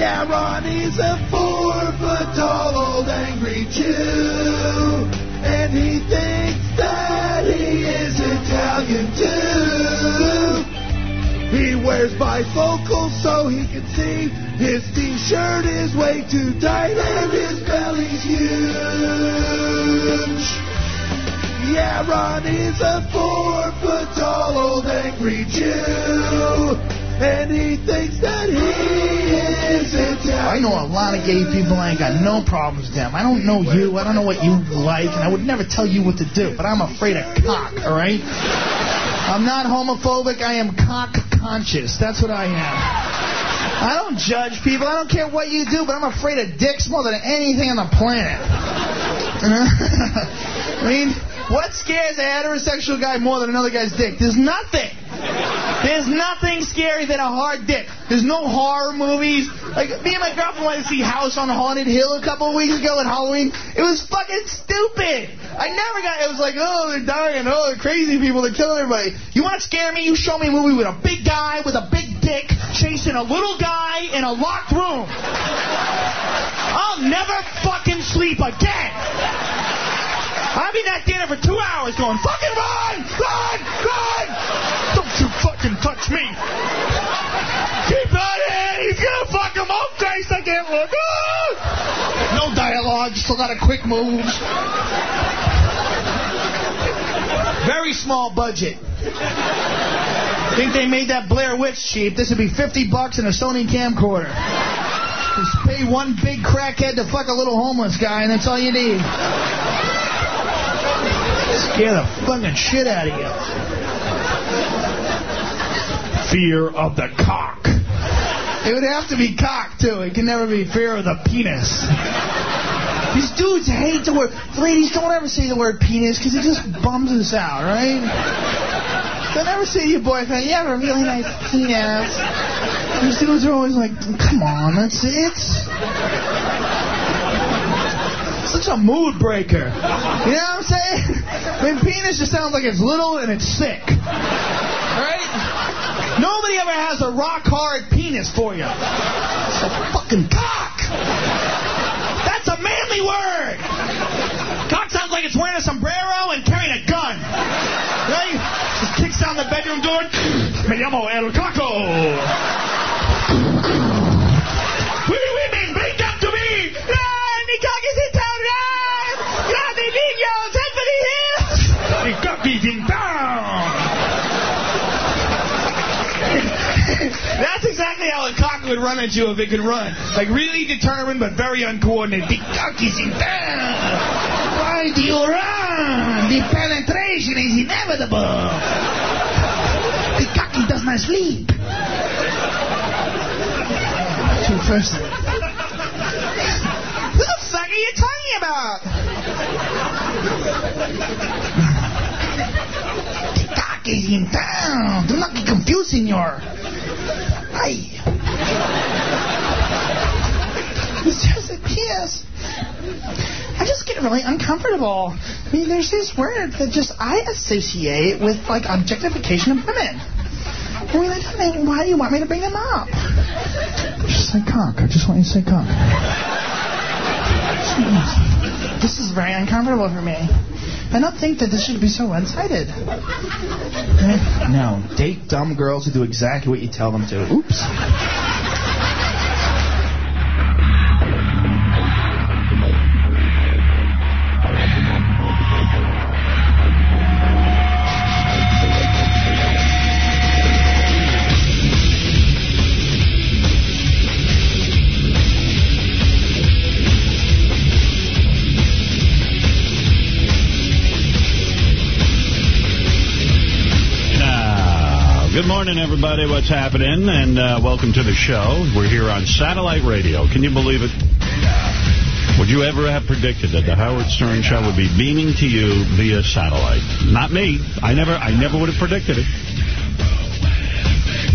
Yeah, Ronnie's a four-foot-tall old angry Jew. And he thinks that he is Italian too. He wears bifocals so he can see. His t-shirt is way too tight and his belly's huge. Yeah, Ronnie's a four-foot-tall old angry Jew. And he thinks that he is. I know a lot of gay people. I ain't got no problems with them. I don't know you. I don't know what you like, and I would never tell you what to do. But I'm afraid of cock. All right. I'm not homophobic. I am cock conscious. That's what I am. I don't judge people. I don't care what you do, but I'm afraid of dicks more than anything on the planet. I mean, what scares a heterosexual guy more than another guy's dick? There's nothing. There's nothing scary than a hard dick. There's no horror movies. Like, me and my girlfriend went to see House on Haunted Hill a couple of weeks ago at Halloween. It was fucking stupid. I never got, it was like, oh, they're dying, oh, they're crazy people, they're killing everybody. You want to scare me? You show me a movie with a big guy with a big dick chasing a little guy in a locked room. I'll never fucking sleep again. I've been at dinner for two hours going, fucking run! Run! Run! Don't you fucking touch me! Keep that in! He's gonna fuck him up, Grace! I can't look! Ah! No dialogue, just a lot of quick moves. Very small budget. Think they made that Blair Witch cheap? This would be 50 bucks and a Sony camcorder. Just pay one big crackhead to fuck a little homeless guy, and that's all you need. Scare the fucking shit out of you. Fear of the cock. It would have to be cock, too. It can never be fear of the penis. These dudes hate the word. Ladies, don't ever say the word penis because it just bums us out, right? Don't ever say to your boyfriend, you have a really nice penis. These dudes are always like, come on, that's it's such a mood breaker. You know what I'm saying? I mean, penis just sounds like it's little and it's sick. Right? Nobody ever has a rock hard penis for you. It's a fucking cock. That's a manly word. Cock sounds like it's wearing a sombrero and carrying a gun. Right? Just kicks down the bedroom door. Me llamo El Caco. How a cock would run at you if it could run. Like really determined but very uncoordinated. The cock is in town. Why do you run? The penetration is inevitable. The cocky does not sleep. Two first. Who the fuck are you talking about? Do not get confused, senor. Ay. There's a P.S. I just get really uncomfortable. I mean, there's these words that just I associate with like objectification of women. I mean, I don't why you want me to bring them up. Just say cock. I just want you to say cock. This is very uncomfortable for me. I don't think that this should be so one-sided. No, date dumb girls who do exactly what you tell them to. Oops. Good morning, everybody. What's happening? And uh, welcome to the show. We're here on satellite radio. Can you believe it? Would you ever have predicted that the Howard Stern Show would be beaming to you via satellite? Not me. I never, I never would have predicted it.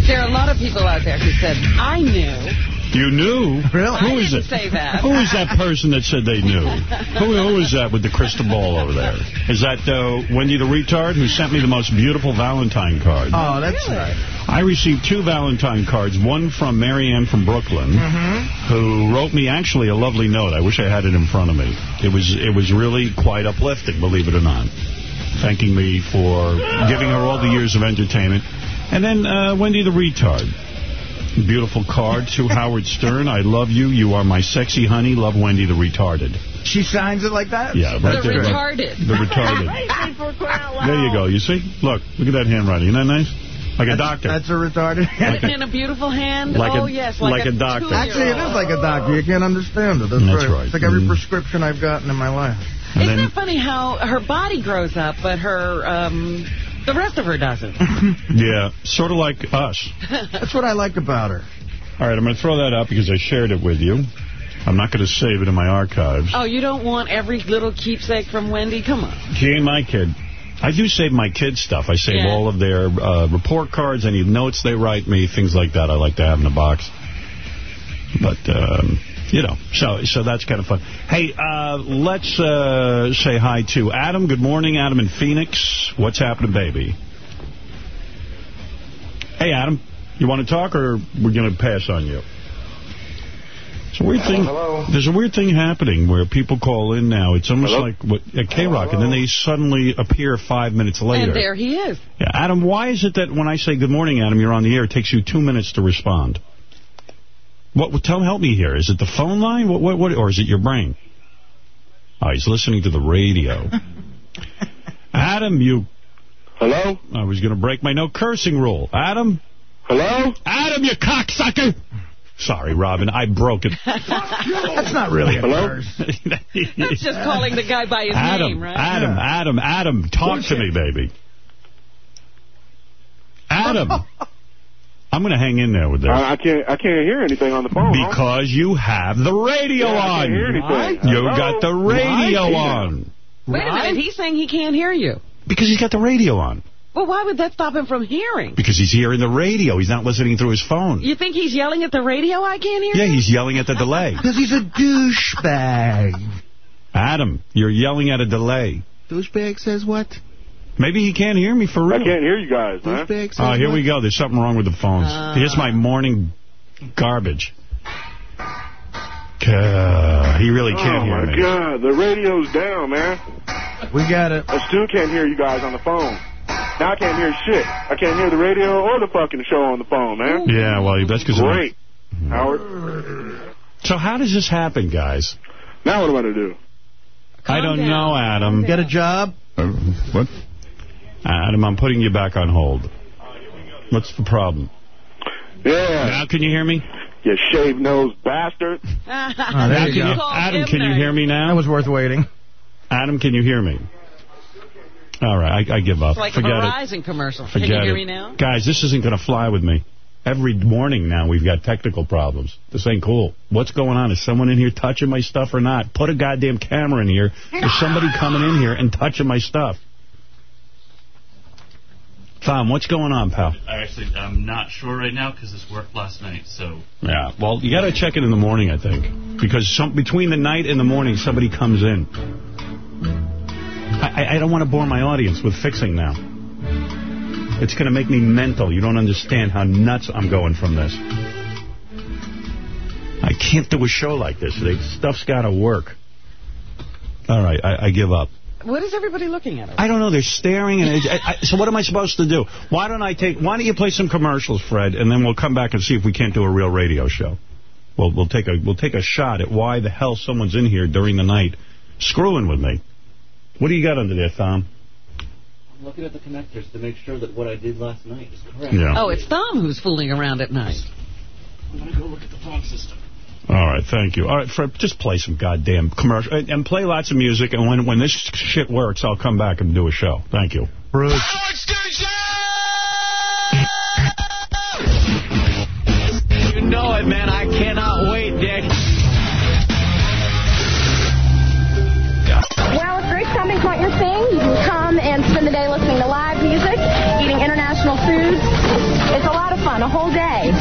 There are a lot of people out there who said, I knew. You knew? Really? Who I is didn't it? say that. Who is that person that said they knew? Who, who is that with the crystal ball over there? Is that uh, Wendy the retard who sent me the most beautiful Valentine card? Oh, that's Really? right. I received two Valentine cards, one from Marianne from Brooklyn, Mm-hmm. who wrote me actually a lovely note. I wish I had it in front of me. It was it was really quite uplifting, believe it or not, thanking me for giving her all the years of entertainment. And then uh, Wendy the retard. Beautiful card to Howard Stern. I love you. You are my sexy honey. Love Wendy the retarded. She signs it like that? Yeah, right The there. retarded. The retarded. There you go. You see? Look, look at that handwriting. Isn't that nice? Like a doctor. That's a retarded. Written in a beautiful hand. Like a- oh, yes. like Like, a doctor. Actually, it is like a doctor. You can't understand it. That's, That's right. It's like every Mm. prescription I've gotten in my life. And Isn't then- it funny how her body grows up, but her, um, the rest of her doesn't? Yeah, sort of like us. That's what I like about her. All right, I'm going to throw that out because I shared it with you. I'm not going to save it in my archives. oh, you don't want every little keepsake from Wendy? Come on. She ain't my kid. I do save my kids' stuff. I save Yeah. all of their uh, report cards, any notes they write me, things like that I like to have in a box. But, um, you know, so so that's kind of fun. Hey, uh, let's uh, say hi to Adam. Good morning, Adam in Phoenix. What's happening, baby? Hey, Adam. You want to talk, or we're going to pass on you? It's a weird thing. Hello. There's a weird thing happening where people call in now. It's almost Hello? like what, at K-Rock, and then they suddenly appear five minutes later. And there he is. Yeah, Adam, why is it that when I say good morning, Adam, you're on the air, it takes you two minutes to respond? What? Tell, help me here. Is it the phone line? What? What? what or is it your brain? Oh, he's listening to the radio. Adam, you. Hello? I was going to break my no cursing rule. Adam. Hello? Adam, you cocksucker. Sorry, Robin, I broke it. That's not really a Hello? curse. That's just calling the guy by his Adam, name, right? Adam, Adam, Adam, talk to me, baby. Adam. I'm going to hang in there with this. I, I can't I can't hear anything on the phone. huh? Because you have the radio Yeah, I on. can't hear anything. You got the radio Right? on. Wait a minute. He's saying he can't hear you. Because he's got the radio on. Well, why would that stop him from hearing? Because he's hearing the radio. He's not listening through his phone. You think he's yelling at the radio? I can't hear Yeah, you? he's yelling at the delay. Because he's a douchebag. Adam, you're yelling at a delay. Douchebag says what? Maybe he can't hear me for real. I real. can't hear you guys, man. Douchebag says Oh, here we go. There's something wrong with the phones. Uh. Here's my morning garbage. Uh, he really can't oh, hear my. God. The radio's down, man. We got it. I still can't hear you guys on the phone. Now I can't hear shit. I can't hear the radio or the fucking show on the phone, man. Yeah, well, that's because of... Great. Howard. So how does this happen, guys? Now what am I going to do? I don't down. know, Adam. Get a job? Uh, what? Adam, I'm putting you back on hold. What's the problem? Yeah. Now can you hear me? You shave nose bastard. Oh, there you go. you, Adam, can you hear me now? That was worth waiting. Adam, can you hear me? All right, I, I give up. It's like Forget a it. Commercial. Forget Can you hear it. me now? Guys, this isn't going to fly with me. Every morning now we've got technical problems. This ain't cool. What's going on? Is someone in here touching my stuff or not? Put a goddamn camera in here. Is somebody coming in here and touching my stuff? Tom, what's going on, pal? I actually, I'm not sure right now because this worked last night. So Yeah, well, you got to check it in the morning, I think. Because some, between the night and the morning, somebody comes in. I, I- don't want to bore my audience with fixing now. It's going to make me mental. You don't understand how nuts I'm going from this. I can't do a show like this. They, stuff's got to work. All right, I, I give up. What is everybody looking at? I don't know. They're staring. and I, I, So what am I supposed to do? Why don't I take? Why don't you play some commercials, Fred, and then we'll come back and see if we can't do a real radio show. We'll we'll take a we'll take a shot at why the hell someone's in here during the night screwing with me. What do you got under there, Tom? I'm looking at the connectors to make sure that what I did last night is correct. Yeah. Oh, it's Tom who's fooling around at night. I'm gonna go look at the phone system. All right, thank you. All right, Fred, just play some goddamn commercial and, and play lots of music. And when when this shit works, I'll come back and do a show. Thank you. Bruce. You know it, man. I cannot wait, Dick. Well, if Grace Cummings not your thing, you can come and spend the day listening to live music, eating international foods. It's a lot of fun, a whole day.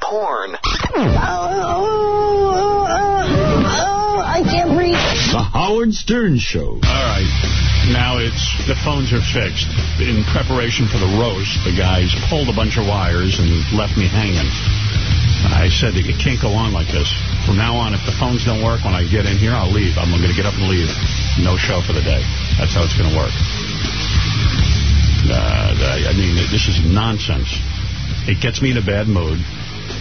Porn. Oh, I can't breathe. The Howard Stern Show. All right. Now it's, the phones are fixed. In preparation for the roast, the guys pulled a bunch of wires and left me hanging. I said, it can't go on like this. From now on, if the phones don't work when I get in here, I'll leave. I'm going to get up and leave. No show for the day. That's how it's going to work. Uh, I mean, this is nonsense. It gets me in a bad mood.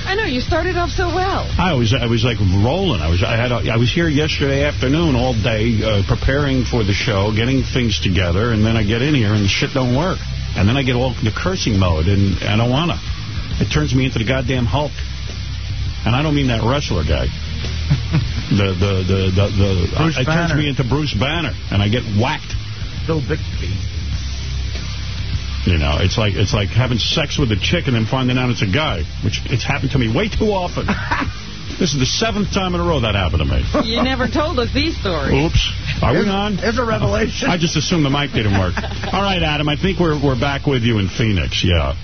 I know, you started off so well. I was I was like rolling. I was I had a, I was here yesterday afternoon all day uh, preparing for the show, getting things together, and then I get in here and the shit don't work. And then I get all the cursing mode, and I don't want to. It turns me into the goddamn Hulk. And I don't mean that wrestler guy. the the the the, the Bruce it turns me into Bruce Banner, and I get whacked. Bill Bixby. You know, it's like it's like having sex with a chick and then finding out it's a guy, which it's happened to me way too often. this is the seventh time in a row that happened to me. You never told us these stories. Oops. Are we on? It's a revelation. I just assumed the mic didn't work. All right, Adam, I think we're we're back with you in Phoenix, yeah.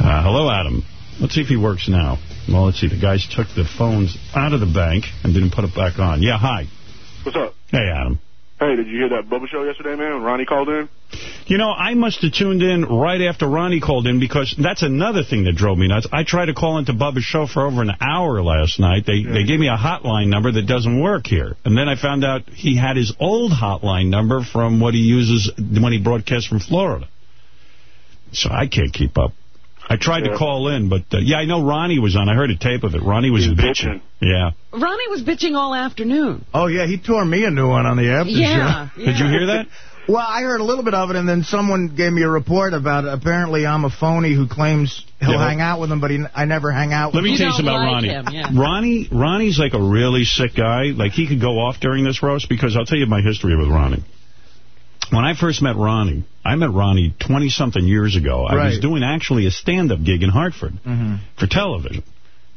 Uh, hello, Adam. Let's see if he works now. Well, let's see. The guys took the phones out of the bank and didn't put it back on. Yeah, hi. What's up? Hey, Adam. Hey, did you hear that Bubba show yesterday, man, when Ronnie called in? You know, I must have tuned in right after Ronnie called in because that's another thing that drove me nuts. I tried to call into Bubba's show for over an hour last night. They they gave me a hotline number that doesn't work here. And then I found out he had his old hotline number from what he uses when he broadcasts from Florida. So I can't keep up. I tried to call in, but uh, yeah, I know Ronnie was on. I heard a tape of it. Ronnie was bitching. bitching. Yeah. Ronnie was bitching all afternoon. Oh, yeah, he tore me a new one on the after Yeah. show. Did you hear that? Well, I heard a little bit of it, and then someone gave me a report about apparently I'm a phony who claims he'll Yeah. hang out with him, but he, I never hang out Let with me him. You tell you something about Ronnie. him, yeah. Ronnie, Ronnie's like a really sick guy. Like he could go off during this roast because I'll tell you my history with Ronnie. When I first met Ronnie, I met Ronnie 20-something years ago. I was doing actually a stand-up gig in Hartford Mhm. for television.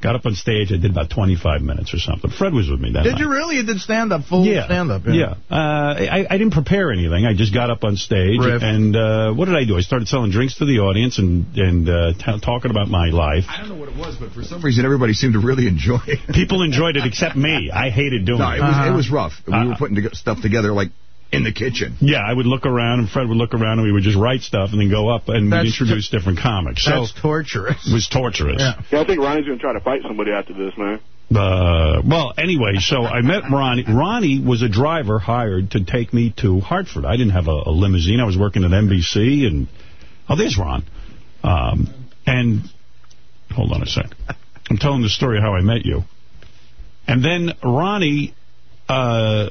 Got up on stage. I did about 25 minutes or something. Fred was with me that Did night. you really? You did stand-up, full Yeah. stand-up? Yeah. Uh, I, I didn't prepare anything. I just got up on stage. Riff. And uh, what did I do? I started selling drinks to the audience and, and uh, t talking about my life. I don't know what it was, but for some reason everybody seemed to really enjoy it. People enjoyed it except me. I hated doing No, it. it was Uh-huh. it was rough. We Uh, were putting to stuff together like in the kitchen. Yeah, I would look around, and Fred would look around, and we would just write stuff and then go up and we'd introduce different comics. So That's torturous. it was torturous. Yeah. Yeah, I think Ronnie's going to try to fight somebody after this, man. Uh, well, anyway, so I met Ronnie. Ronnie was a driver hired to take me to Hartford. I didn't have a, a limousine. I was working at NBC, and oh, there's Ron. Um, and hold on a sec. I'm telling the story of how I met you. And then Ronnie uh,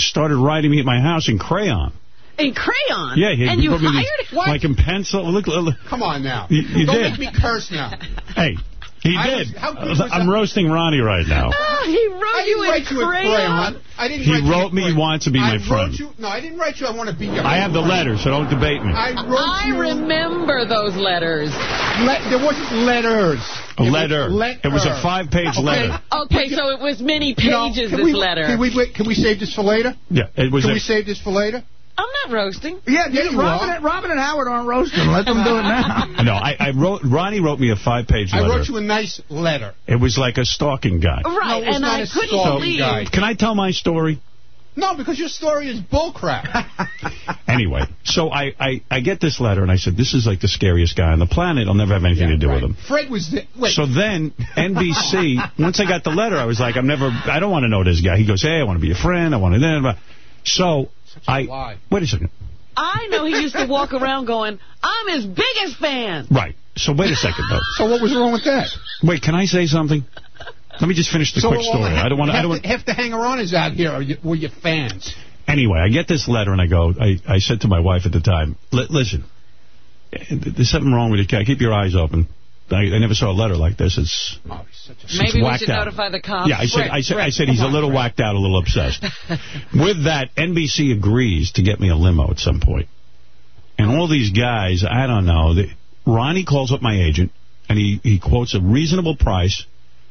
started writing me at my house in crayon. In crayon? Yeah, he, And he you put me hired these- him? Like in pencil. Look, look, Come on now. You- you Don't did. make me curse now. hey, he I did. was- how was I'm that? roasting Ronnie right now. Ah, he wrote I you didn't in write you in crayon. crayon. I didn't He write wrote me he crayon. wants to be my friend. You, no, I didn't write you. I want to be your I have the friend. letter, so don't debate me. I wrote I you. remember those letters. Le- there wasn't letters. A letter. letter. It was a five-page Okay. letter. Okay, so it was many You know, pages, can this we, letter. Can we, wait, can we save this for later? Yeah, it was. Can A, we save this for later? I'm not roasting. Yeah, Yeah, you Robin, and, Robin and Howard aren't roasting. Let them do it now. no, I, I wrote. Ronnie wrote me a five-page letter. I wrote you a nice letter. It was like a stalking guy. Right, No, and not I a couldn't stalking believe. guy. Can I tell my story? No, because your story is bullcrap. Anyway, so I, I, I get this letter, and I said, this is like the scariest guy on the planet. I'll never have anything to do with him. Fred was there. Wait. So then, NBC, once I got the letter, I was like, I'm never, I don't want to know this guy. He goes, hey, I want to be a friend. I want to, know. so a I, lie. wait a second. I know he used to walk around going, I'm his biggest fan. Right. So wait a second, though. so what was wrong with that? Wait, can I say something? Let me just finish the so quick all story. the- I don't want to. I half don't. the- Half the hanger-oners out here are your, were your fans. Anyway, I get this letter and I go. I, I said to my wife at the time, "Listen, eh, there's something wrong with it. Keep your eyes open. I, I never saw a letter like this. It's Oh, he's such a... It's Maybe we should out. notify the cops. yeah. I said. Fred, I said. I said he's a little Fred. whacked out, a little obsessed. With that, NBC agrees to get me a limo at some point. And all these guys, I don't know. They, Ronnie calls up my agent, and he, he quotes a reasonable price.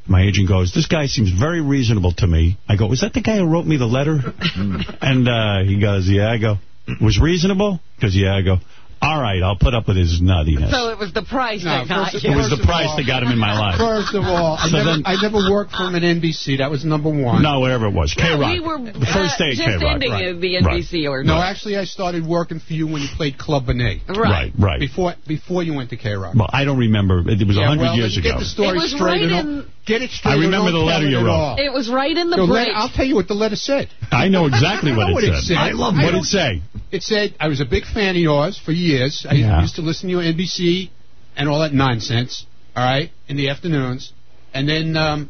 My agent goes, this guy seems very reasonable to me. I go, is that the guy who wrote me the letter? and uh, he goes, yeah. I go, was reasonable? Because, yeah. I go, All right, I'll put up with his nuttiness. So it was the price No, that got first- you. it was the price all- that got him in my life. First of all, I, never, then- I never worked for him at NBC. That was number one. No, whatever it was. K-Rock. we were the first uh, day at just K-Rock. ending right. the Right. NBC or No, actually, I started working for you when you played Club Benet. Right. Right, right. Before before you went to K Rock. Well, I don't remember. It was a Yeah, 100 well, years ago. Get the story It was straight. right in- Get it straight. I remember the letter you wrote. It was right in the The break. letter, I'll tell you what the letter said. I know exactly what it said. I love What it. said. It said I was a big fan of yours for years. I Yeah. used to listen to you NBC and all that nonsense. All right, in the afternoons, and then um,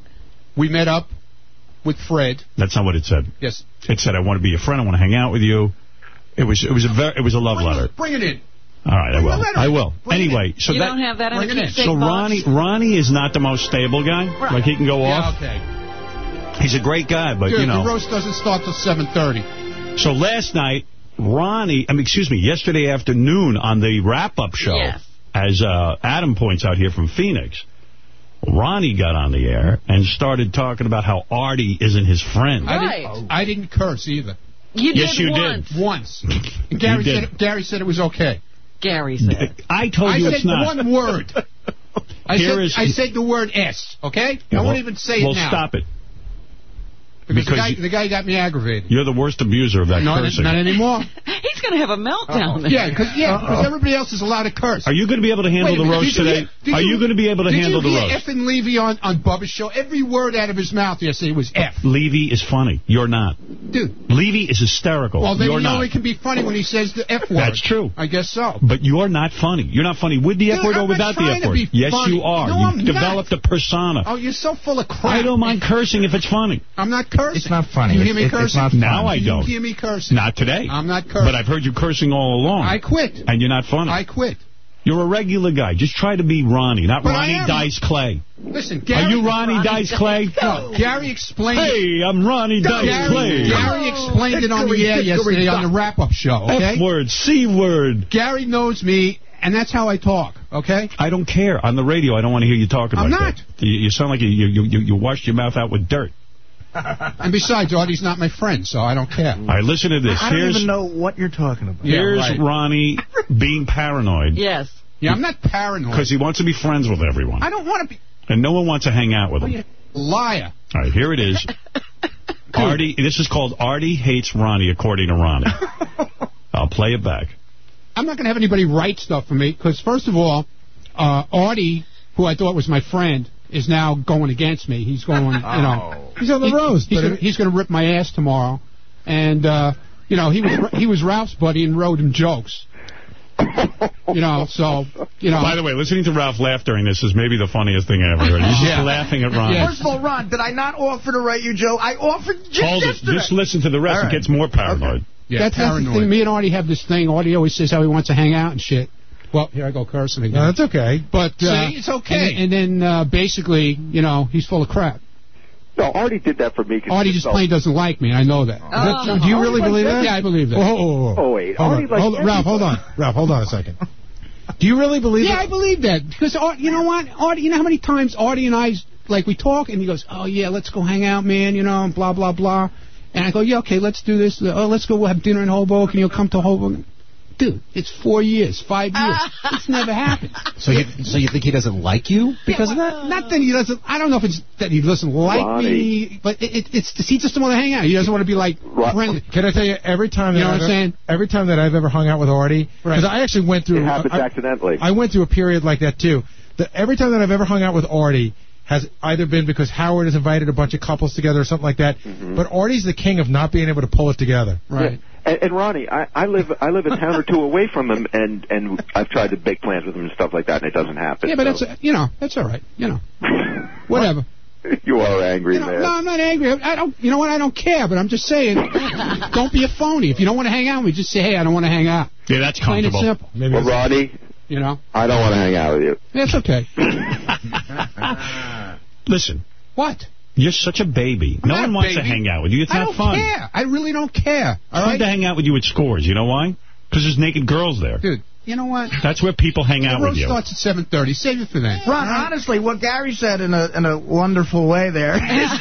we met up with Fred. That's not what it said. Yes, It said, I want to be your friend. I want to hang out with you. It was it was a very, it was a love bring, letter. Bring it in. All right, I bring the will. I will. Bring it Anyway, so you that don't have that in bring a it in. so? Ronnie Ronnie is not the most stable guy. Right. Like he can go Yeah, off. okay. He's a great guy, but Dude, you know. the roast doesn't start till seven thirty. So last night, Ronnie, I mean, excuse me, yesterday afternoon on the wrap-up show, Yes. as uh, Adam points out here from Phoenix, Ronnie got on the air and started talking about how Artie isn't his friend. I Right. didn't, I didn't curse either. You Yes, did you did. once. Once. And Gary did. said Gary said it was okay. Gary said. I told I you said it's not. one word. I Here said, is- I said the word S, okay? Yeah, I well- won't even say well, it now. stop it. Because, because the, guy, you- the guy got me aggravated. You're the worst abuser of that No, cursing. not anymore. He's going to have a meltdown. yeah, because yeah, 'cause everybody else is allowed to curse. Are you going to be able to handle Wait the roast did you today? Are you going to be able to did handle you the hear roast? F and Levy on, on Bubba's show? Every word out of his mouth yesterday was F. Levy is funny. You're not. Dude. Levy is hysterical. Well, then You're you know not. he can be funny when he says the F word. That's true. I guess so. But you're not funny. You're not funny with the Dude, F word I'm or without the F word. be Yes, funny. you are. No, You've I'm not. developed a persona. Oh, you're so full of crap. I don't mind cursing if it's funny. I'm not cursing. It's not funny. You hear me It's- it's cursing? not funny. Now I You don't. hear me cursing? Not today. I'm not cursing. But I've heard you cursing all along. I quit. And you're not funny. I quit. You're a regular guy. Just try to be Ronnie, not But Ronnie. Dice Clay. Listen, Gary. Are you Ronnie Dice Clay? No, Gary explained. Hey, I'm Ronnie Dice Gary, Clay. Gary explained it on the air yesterday on the wrap-up show. Okay. F word, C word. Gary knows me, and that's how I talk. Okay. I don't care. On the radio, I don't want to hear you talking I'm like not. that. You, you sound like you, you, you, you washed your mouth out with dirt. And besides, Artie's not my friend, so I don't care. All right, listen to this. I don't even know what you're talking about. Yeah, here's right. Ronnie being paranoid Yes. Yeah, I'm not paranoid. because he wants to be friends with everyone. I don't want to be And no one wants to hang out with him. liar. All right, here it is. Artie, this is called Artie Hates Ronnie, according to Ronnie. I'll play it back. I'm not going to have anybody write stuff for me because, first of all, uh, Artie, who I thought was my friend, is now going against me. He's going, you know, He's on the he- roast, He's gonna, he's going to rip my ass tomorrow, and uh, you know he was he was Ralph's buddy and wrote him jokes. You know, so you know. By the way, listening to Ralph laugh during this is maybe the funniest thing I ever heard. He's just Yeah. laughing at Ronnie. Yeah. First of all, Ron, did I not offer to write you, Joe? I offered just Hold it. Just listen to the rest. All right. It gets more paranoid. yeah, that's, that's the paranoid. thing. Me and Artie have this thing. Artie always says how he wants to hang out and shit. Well, here I go cursing again. No, that's okay. But uh, See, it's okay. And, and then uh, basically, you know, he's full of crap. No, Artie did that for me. 'cause Artie just plain doesn't like me. I know that. Oh. Do you really believe likes that? Yeah, I believe that. Whoa, whoa, whoa. Oh, wait. Hold Artie on. Hold, Ralph, hold on. Ralph, hold on a second. Do you really believe that? Yeah, it? I believe that because Art, you know what, Artie, you know how many times Artie and I like we talk and he goes, "Oh yeah, let's go hang out, man," you know, and blah blah blah, and I go, "Yeah, okay, let's do this. Oh, let's go have dinner in Hoboken. You'll come to Hoboken." Dude, it's four years, five years. it's never happened. So you so you think he doesn't like you because Yeah, of well, that? Not that he doesn't. I don't know if it's that he doesn't like Ronnie. me, but it, it, it's he just doesn't want to hang out. He doesn't want to be like Ron- friendly. Can I tell you, every time that You know what I've I'm saying? every time that I've ever hung out with Artie, because Right. I actually went through It happens I, accidentally. I went through a period like that too. The, every time that I've ever hung out with Artie has either been because Howard has invited a bunch of couples together or something like that. Mm-hmm. But Artie's the king of not being able to pull it together. Right. And, and Ronnie, I, I live I live a town or two away from him, and and I've tried to make plans with him and stuff like that, and it doesn't happen. Yeah, but so. that's you know that's all right. You know, whatever. you are angry, You know, man. no, I'm not angry. I don't. You know what? I don't care. But I'm just saying, don't be a phony. If you don't want to hang out with me, just say, hey, I don't want to hang out. Yeah, that's Plain and simple. Maybe well, Ronnie, You know, I don't want to hang out with you. that's okay. Listen, What? You're such a baby. I'm no one wants to hang out with you. It's I not don't fun. care. I really don't care. It's All fun right, to hang out with you at scores. You know why? Because there's naked girls there. dude. You know what? That's where people hang out the with roast you. starts at 7.30. Save it for then. Ron, honestly, what Gary said in a in a wonderful way there is,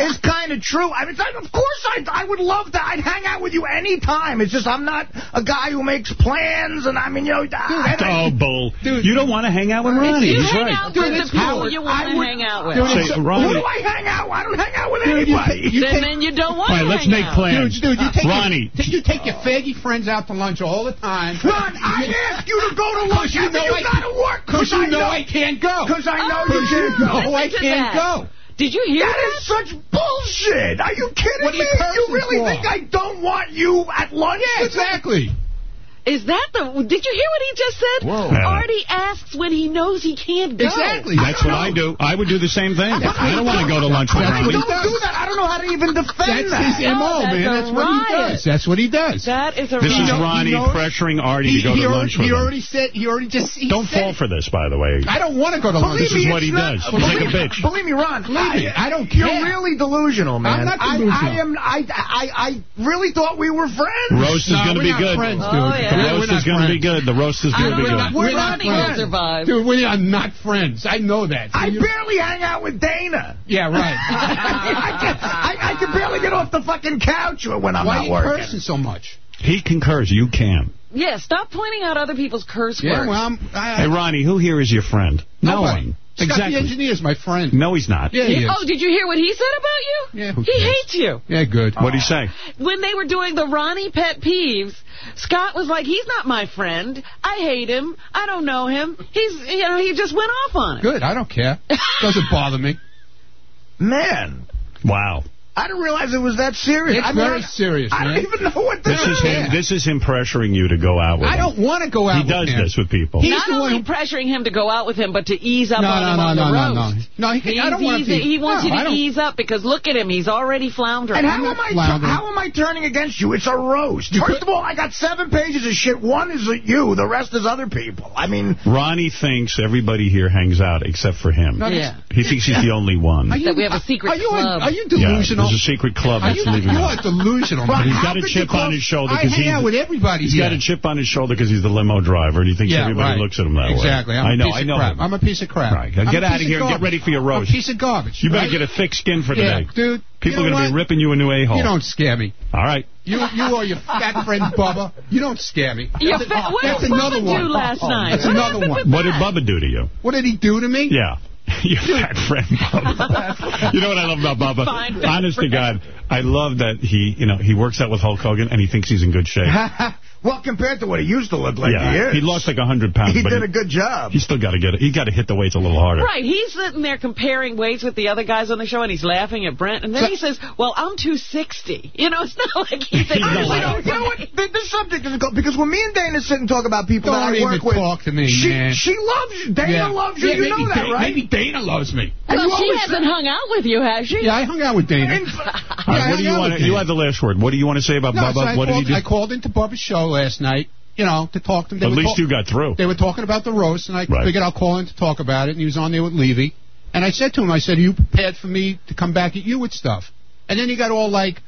is kind of true. I mean, of course, I I would love to. I'd hang out with you anytime. It's just I'm not a guy who makes plans, and I mean, you know, I, Oh, bull. You don't want to hang out with Ronnie. You He's hang right. out with the people you want to hang out with. Say, Ronnie. Who do I hang out? with? I don't hang out with Dude, anybody. take- you then, take- then you don't want All right, to let's hang make out. plans. Dude, dude, you take Ronnie. Your, you take your faggy friends out to lunch all the time. Ron, I ask you to go to lunch you know you I gotta work. Because you know I can't go. Because I know Oh, you can't go. know I can't go. Did you hear That that? is such bullshit. Are you kidding What are me? you You really for? think I don't want you at lunch? Yeah, exactly. Is that the... Did you hear what he just said? Whoa. Artie asks when he knows he can't go. Exactly. That's what I do. I would do the same thing. I don't want to go to lunch with That's I what Ronnie. he don't do that. I don't know how to even defend That's that. his No, MO, that's man. a That's what he does. That's what he does. That is a This is. Ronnie knows- pressuring Artie to go to already, lunch with him. he already said, he already just, he Don't said fall for this, by the way. I don't want to go to lunch. This is what he not- does. He's like a believe- bitch. Believe me, Ron. Believe me, I don't care. You're really delusional, man. not I- delusional. I, am. I, I, I really thought we were friends. Roast is going to be good. friends, oh, dude. Yeah. The We're roast is going to be good. The roast is going to don't be know good. if We're not Ronnie will friends. survive. Dude, we are not friends. I know that. So I you- barely hang out with Dana. yeah, right. I, can, I, I can barely get off the fucking couch when I'm Why are not you working. cursing so much? He concurs. You can. Yeah, stop pointing out other people's curse Yeah, words. well, I'm, I, Hey, Ronnie, who here is your friend? No nobody. One. Scott the Exactly. engineer's my friend. No, he's not. Yeah, he He- is. oh, did you hear what he said about you? Yeah, he hates you. Yeah, good. What'd he say? When they were doing the Ronnie pet peeves, Scott was like, he's not my friend. I hate him. I don't know him. He's, you know, he just went off on it. Good, I don't care. Doesn't bother me. Man, Wow. I didn't realize it was that serious. It's I mean, very I- serious, I man. don't even know what This is him. This is him pressuring you to go out with I him. I don't want to go out He with does this with people. He's Not the one only who... pressuring him to go out with him, but to ease up No, on no, him no, on no, the no, roast. no. No, he, I don't want to easy- be... He wants no, you to ease up because look at him. He's already floundering. And how am I floundering. how am I turning against you? It's a roast. First of all, I got seven pages of shit. One is you. The rest is other people. I mean, Ronnie thinks everybody here hangs out except for him. No, Yeah. He thinks he's the only one. Are you, That we have a secret club. Are you delusional? There's a secret club are that's you, leaving you him. are delusional. But man. He's how got a chip on call- his shoulder I because hang he's out with everybody he's here. got a chip on his shoulder because he's the limo driver and he thinks Yeah, everybody right. looks at him that exactly. way. I'm I a know. I know him. I'm a piece of crap. Right, get I'm a outta piece here and get ready for your I'm roast. a piece of garbage. You better right? get a thick skin for Yeah, today. dude. People you are going to be ripping you a new a-hole. You don't scare me. All right. You, you or your fat friend Bubba, you don't scare me. Your That's, fat- that's another Bubba one. last oh, night? That's What another one. What did Bubba do to you? What did he do to me? Yeah. Your fat friend Bubba. you know what I love about Bubba? Fine, Honest to. God, I love that he, you know, he works out with Hulk Hogan and he thinks he's in good shape. well, compared to what he used to look like, he yeah, is. he lost like 100 pounds, He but did he, a good job. he still got to get it. He got to hit the weights a little harder. Right, he's sitting there comparing weights with the other guys on the show, and he's laughing at Brent, and then So- he says, well, I'm 260. You know, it's not like he's thinking, He's Honestly, not though, you know what? The, the subject is go- because when me and Dana sit and talk about people Don't that I even work with, talk to me, she, man. she loves you. Dana loves you. Yeah, you maybe know that, Dana, right? Maybe Dana loves me. Well, you she hasn't say- hung out with you, has she? Yeah, I hung out with Dana. In- All right, Yeah, what do you want? the You thing. have the last word. What do you want to say about No, Bubba? so I what called, did he do? I called into Bubba's show last night, you know, to talk to him. They At least talk- you got through. They were talking about the roast, and I Right. figured I'll call in to talk about it, and he was on there with Levy. And I said to him, I said, are you prepared for me to come back at you with stuff? And then he got all like,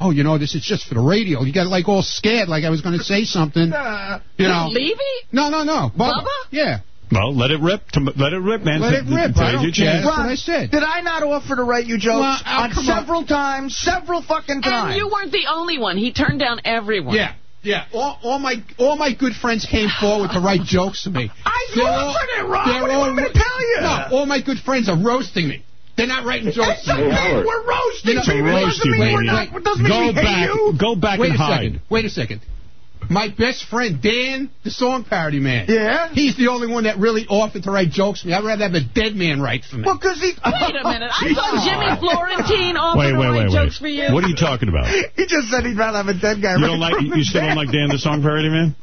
oh, you know, this is just for the radio. He got like all scared, like I was going to say something. You know. Levy? No, no, no. Bubba? Bubba? Yeah. Well, let it rip. To, let it rip, man. Let it rip. Today's I don't your care. chance. That's what I said. Did I not offer to write you jokes Well, oh, on come on. several times, several fucking times? And you weren't the only one. He turned down everyone. Yeah. Yeah, all, all my all my good friends came forward to write jokes to me. I They're offered it, Rob. What do you want me to tell you? No, all my good friends are roasting me. They're not writing jokes It's to me. okay. We're roasting You know- people. roast doesn't you, mean we're maniac. not. Doesn't mean Go we hate back. you. Go back Wait and a hide. second. Wait a second. My best friend Dan, the song parody man. Yeah? He's the only one that really offered to write jokes for me. I'd rather have a dead man write for me. Well, because he. Wait a minute. I thought Jimmy Florentine offered Wait, to wait, write wait, jokes wait. for you. What are you talking about? He just said he'd rather have a dead guy. you don't like? You still don't like Dan the song parody man?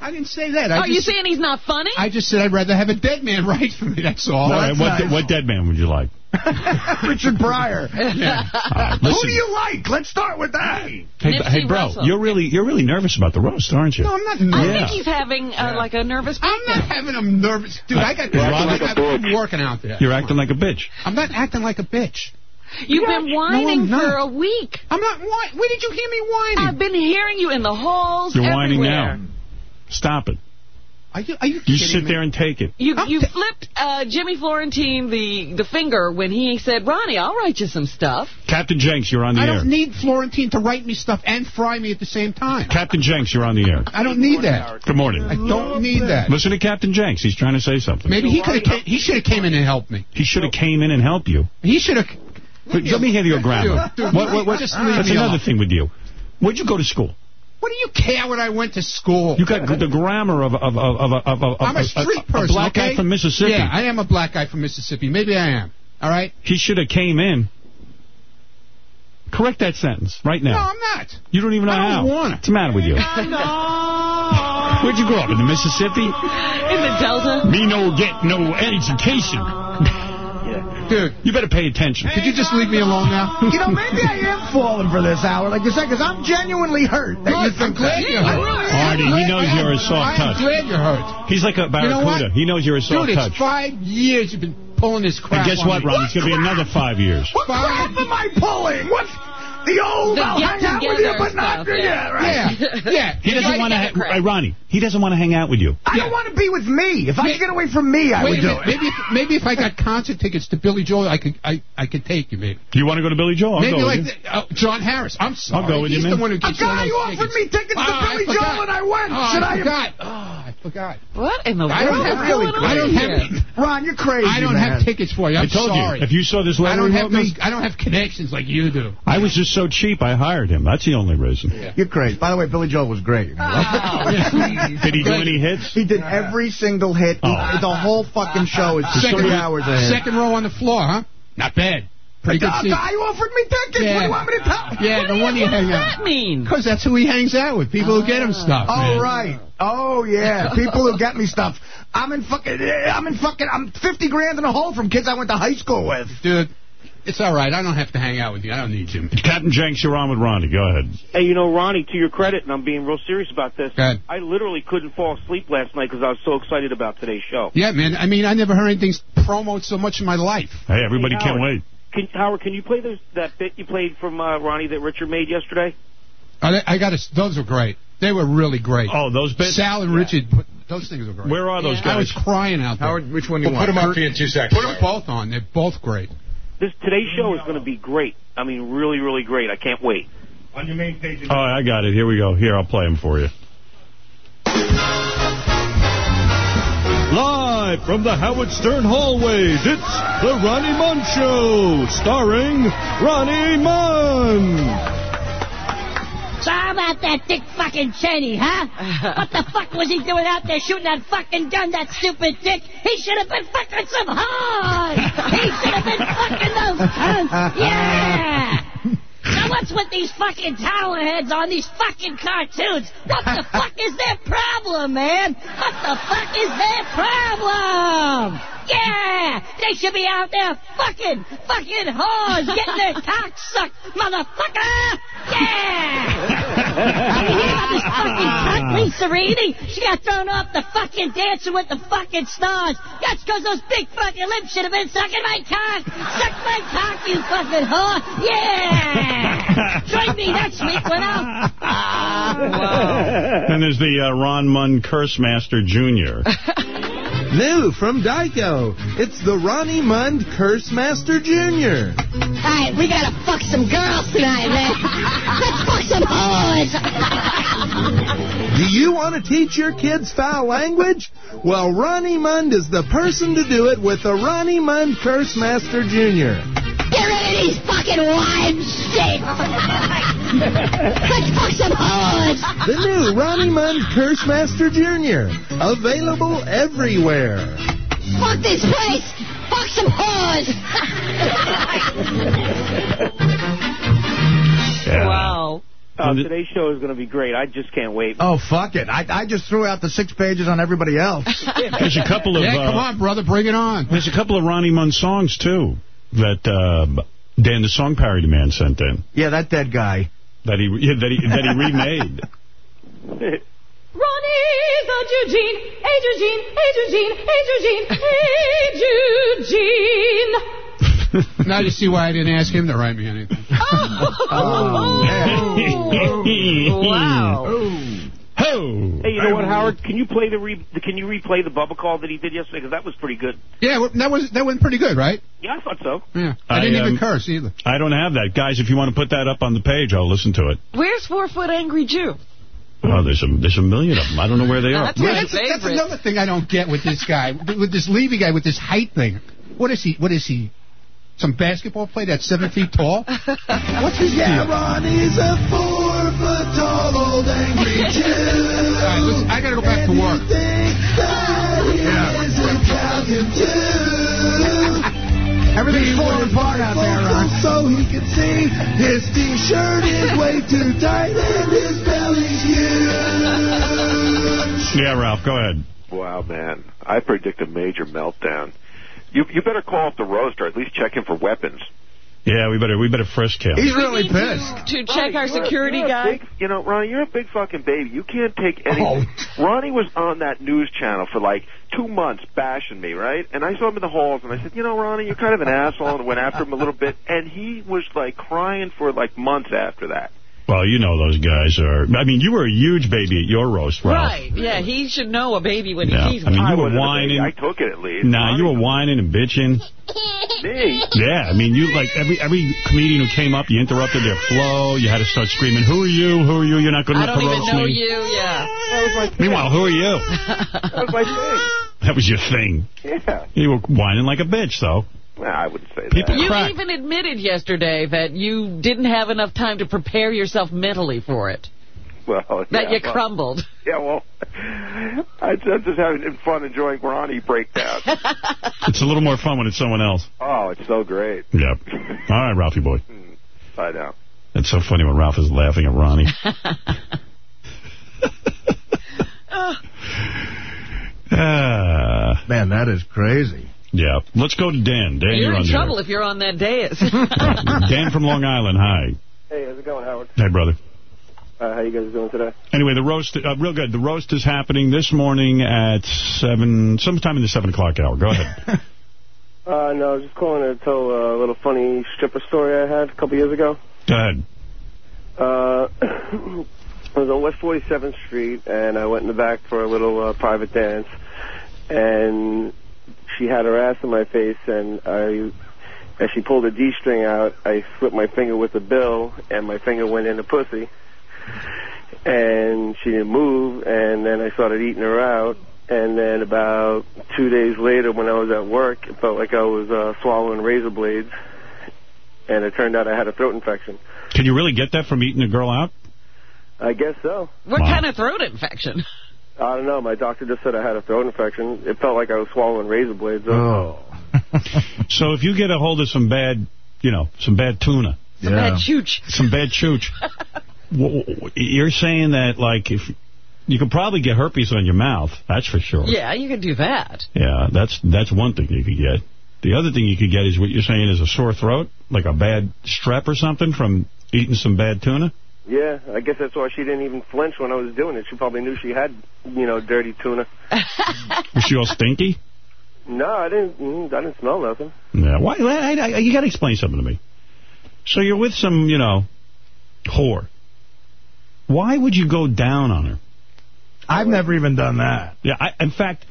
I didn't say that. I Oh, you saying he's not funny? I just said I'd rather have a dead man write for me. That's all. All right, that's what, nice. what dead man would you like? Richard Pryor. All right, Who do you like? Let's start with that. Hey, hey, bro, Russell. you're really you're really nervous about the roast, aren't you? No, I'm not I nervous. think he's having uh, like a nervous I'm not having a nervous. Dude, I got. You're I acting got I'm working out there. You're acting like a bitch. I'm not acting like a bitch. You've been whining No, for a week. I'm not. Why? Where did you hear me whining? I've been hearing you in the halls You're whining now. Stop it. Are you, are you You sit me? there and take it. You you flipped uh, Jimmy Florentine the, the finger when he said, Ronnie, I'll write you some stuff. Captain Janks, you're on the I air. I don't need Florentine to write me stuff and fry me at the same time. Captain Janks, you're on the air. I don't need that. Good morning. I don't need that. Listen to Captain Janks. He's trying to say something. Maybe he could have. He should have came in and helped me. He should have came in and helped you. He should have. Let me hear your grammar. Dude, dude, what, what, what, just that's another alone. thing with you. Where'd you go to school? What do you care when I went to school? You got the grammar of of of of, of, of I'm a street person. a black okay? guy from Mississippi. Yeah, I am a black guy from Mississippi. Maybe I am. All right. He should have came in. Correct that sentence right now. No, I'm not. You don't even know I don't how. want it. What's the matter with you? No. Where'd you grow up? In the Mississippi? In the Delta? Me no get no education. Dude, you better pay attention. Could you just leave me alone now? You know, maybe I am falling for this hour, like you said, because I'm genuinely hurt that you think I'm glad that. you're hurt. Artie, he knows you're a soft I am touch. glad you're hurt. He's like a You know barracuda. he knows you're a soft Dude, touch. it's five years you've been pulling this crap and guess what. Ron? It's going to be another five years. What crap am I pulling? What's the old The I'll hang out with you, but not stuff, you? yeah. Yeah, right. Yeah, yeah. He doesn't want to. get it, Ha- crap. uh, Ronnie, he doesn't want to hang out with you. I don't want to be with me. If I could get away from me, I Wait would do it. Maybe if, maybe if I got concert tickets to Billy Joel, I could I, I could take you, maybe. You want to go to Billy Joel? I'll maybe go like with you. the, uh, John Harris. I'm sorry. I'll go with you, He's the one who A gets you all guy those offered tickets. me tickets Oh, to Billy. Joel, and I went. Oh, Should I I? forgot. Oh, I Oh, forgot. What in the I don't world have is really. going on I don't here? have. Ron, you're crazy. I don't man. have tickets for you. I'm I told sorry. you. If you saw this letter I don't have me, those, I don't have connections like you do. I was just so cheap. I hired him. That's the only reason. You're crazy. By the way, Billy Joel was great. You know? Oh, did he do any hits? He did every single hit. He- Oh. the whole fucking show is Second, three hours ahead. second row on the floor, huh? Not bad. Pretty good The seat. guy offered me tickets. What do you want me to tell? Yeah, the one you What does that mean? Because that's who he hangs out with. People who get him stuff. Oh man. right. Oh yeah. People who get me stuff. I'm in fucking. I'm in fucking. I'm 50 grand in a hole from kids I went to high school with. Dude, it's all right. I don't have to hang out with you. I don't need you. Captain Janks, you're on with Ronnie. Go ahead. Hey, you know, Ronnie, to your credit, and I'm being real serious about this, Go ahead. I literally couldn't fall asleep last night because I was so excited about today's show. Yeah, man. I mean, I never heard anything promoted so much in my life. Hey, everybody Hey, can't wait. Can, Howard, can you play those, that bit you played from uh, Ronnie that Richard made yesterday? I, I got to. Those were great. They were really great. Oh, those bits? Sal and Richard, put- those things were great. Where are those I was guys? crying out there. Howard, which one do you We'll want? put 'em up for you in two seconds. Put them both on. They're both great. This Today's show is going to be great. I mean, really, really great. I can't wait. On your main page. Oh, I got it. Here we go. Here, I'll play them for you. Live from the Howard Stern hallways, it's the Ronnie Mund Show, starring Ronnie Mund. So how about that dick fucking Cheney, huh? what the fuck was he doing out there shooting that fucking gun, that stupid dick? He should have been fucking some hoes! He should have been fucking those cunts! Yeah! Now what's with these fucking tower heads on these fucking cartoons? What the fuck is their problem, man? What the fuck is their problem? Yeah! They should be out there fucking, fucking whores, getting their cock sucked, motherfucker! Yeah! Have you hear about this fucking cunt, Lisa Reedy? She got thrown off the fucking Dancing with the fucking Stars. That's because those big fucking lips should have been sucking my cock. Suck my cock, you fucking whore. Yeah! Join me next week when I'll... Then there's the uh, Ron Mund Curse Master Jr. New from Dyko, it's the Ronnie Mund Curse Master Jr. Alright, we gotta fuck some girls tonight, man. Let's fuck some hoes. Do you want to teach your kids foul language? Well, Ronnie Mund is the person to do it with the Ronnie Mund Curse Master Jr. Get rid of these fucking wives shit. Let's fuck some hoes. The new Ronnie Mund Curse Master Jr. Available everywhere. Fuck this place. Fuck some hoes. Wow. Uh, today's show is going to be great. I just can't wait. Oh fuck it! I I just threw out the six pages on everybody else. There's a couple of... Yeah, uh, come on, brother, bring it on. There's a couple of Ronnie Mund songs, too, that uh, Dan the Song Parody Man sent in. Yeah, that dead guy. That he, yeah, that he, that he remade. Ronnie the Eugene, hey Eugene, hey Eugene, hey Eugene, hey Eugene. now you see why I didn't ask him to write me anything. Oh, wow. Ho! Hey, you know what, Howard? Can you play the re- Can you replay the Bubba call that he did yesterday? Because that was pretty good. Yeah, that was that went pretty good, right? Yeah, I thought so. Yeah. I, didn't even um, curse either. I don't have that. Guys, if you want to put that up on the page, I'll listen to it. Where's Four Foot Angry Jew? Oh, there's a, there's a million of them. I don't know where they are. That's Yeah, that's, that's another thing I don't get with this guy, with this Levy guy, with this height thing. What is he? What is he? Some basketball player that's seven feet tall? What's his Yeah, deal? Ronnie's a four foot tall old angry Jew. All right, listen, I gotta go back to work. yeah. Everything's falling apart out there, Ron. So he can see his t-shirt is way too tight and his belly's huge. Yeah, Ralph, go ahead. Wow, man. I predict a major meltdown. You you better call up the roaster, at least check him for weapons. Yeah, we better we better frisk him. He's really pissed. To, to check our Ronnie, you're- security you're a guy. big- you know, Ronnie, you're a big fucking baby. You can't take oh. anything. Ronnie was on that news channel for like two months bashing me, right? And I saw him in the halls, and I said, you know, Ronnie, you're kind of an asshole, and went after him a little bit. And he was like crying for like months after that. Well, you know those guys are. I mean, you were a huge baby at your roast, Ralph. Right. Yeah, he should know a baby when Yeah. he sees I mean, one. you were wasn't whining. I took it at least. Nah, you were whining and bitching. Me? Yeah, I mean, you like every every comedian who came up, you interrupted their flow. You had to start screaming, "Who are you? Who are you? You're not good I enough don't even roast know me." you. Yeah. That was my thing. Meanwhile, who are you? That was my thing. That was your thing. Yeah. You were whining like a bitch, though. Well, I wouldn't say People that. You crack. even admitted yesterday that you didn't have enough time to prepare yourself mentally for it. Well, That yeah, you well, crumbled. Yeah, well, I- I'm just having fun enjoying Ronnie break down. It's a little more fun when it's someone else. oh, it's so great. Yep. All right, Ralphie boy. I know. It's so funny when Ralph is laughing at Ronnie. Ah, Man, that is crazy. Yeah. Let's go to Dan. Dan, You're you're, on in the trouble if you're on that dais. Dan from Long Island. Hi. Hey, how's it going, Howard? Hey, brother. Uh, how you guys doing today? Anyway, the roast, uh, real good. The roast is happening this morning at 7, sometime in the 7 o'clock hour. Go ahead. Uh, no, I was just calling to tell a little funny stripper story I had a couple years ago. Go ahead. Uh, I was on West 47th Street, and I went in the back for a little uh, private dance, and she had her ass in my face, and I, as she pulled a D-string out, I slipped my finger with the bill, and my finger went in the pussy, and she didn't move, and then I started eating her out, and then about two days later, when I was at work, it felt like I was uh, swallowing razor blades, and it turned out I had a throat infection. Can you really get that from eating a girl out? I guess so. what Wow. kind of throat infection? I don't know. My doctor just said I had a throat infection. It felt like I was swallowing razor blades. Oh. So if you get a hold of some bad, you know, some bad tuna, Some bad chooch. some bad chooch, w- w- you're saying that, like, if you could probably get herpes on your mouth, that's for sure. Yeah, you could do that. Yeah, that's that's one thing you could get. The other thing you could get is what you're saying is a sore throat, like a bad strep or something from eating some bad tuna. Yeah, I guess that's why she didn't even flinch when I was doing it. She probably knew she had, you know, dirty tuna. Was she all stinky? No, I didn't. mm, I didn't smell nothing. Yeah. Why? I, I, you got to explain something to me. So you're with some, you know, whore. Why would you go down on her? I've never even done that. Yeah. I, in fact,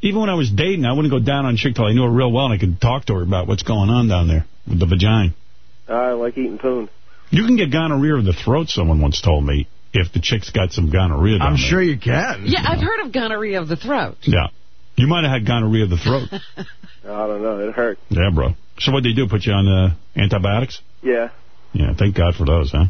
even when I was dating, I wouldn't go down on a chick till I knew her real well and I could talk to her about what's going on down there with the vagina. I like eating poon. You can get gonorrhea of the throat, someone once told me, if the chick's got some gonorrhea down I'm there. sure you can. Yeah, I've heard of gonorrhea of the throat. Yeah. You might have had gonorrhea of the throat. I don't know. It hurt. yeah, bro. So what'd they do, put you on uh, antibiotics? Yeah. Yeah, thank God for those, huh?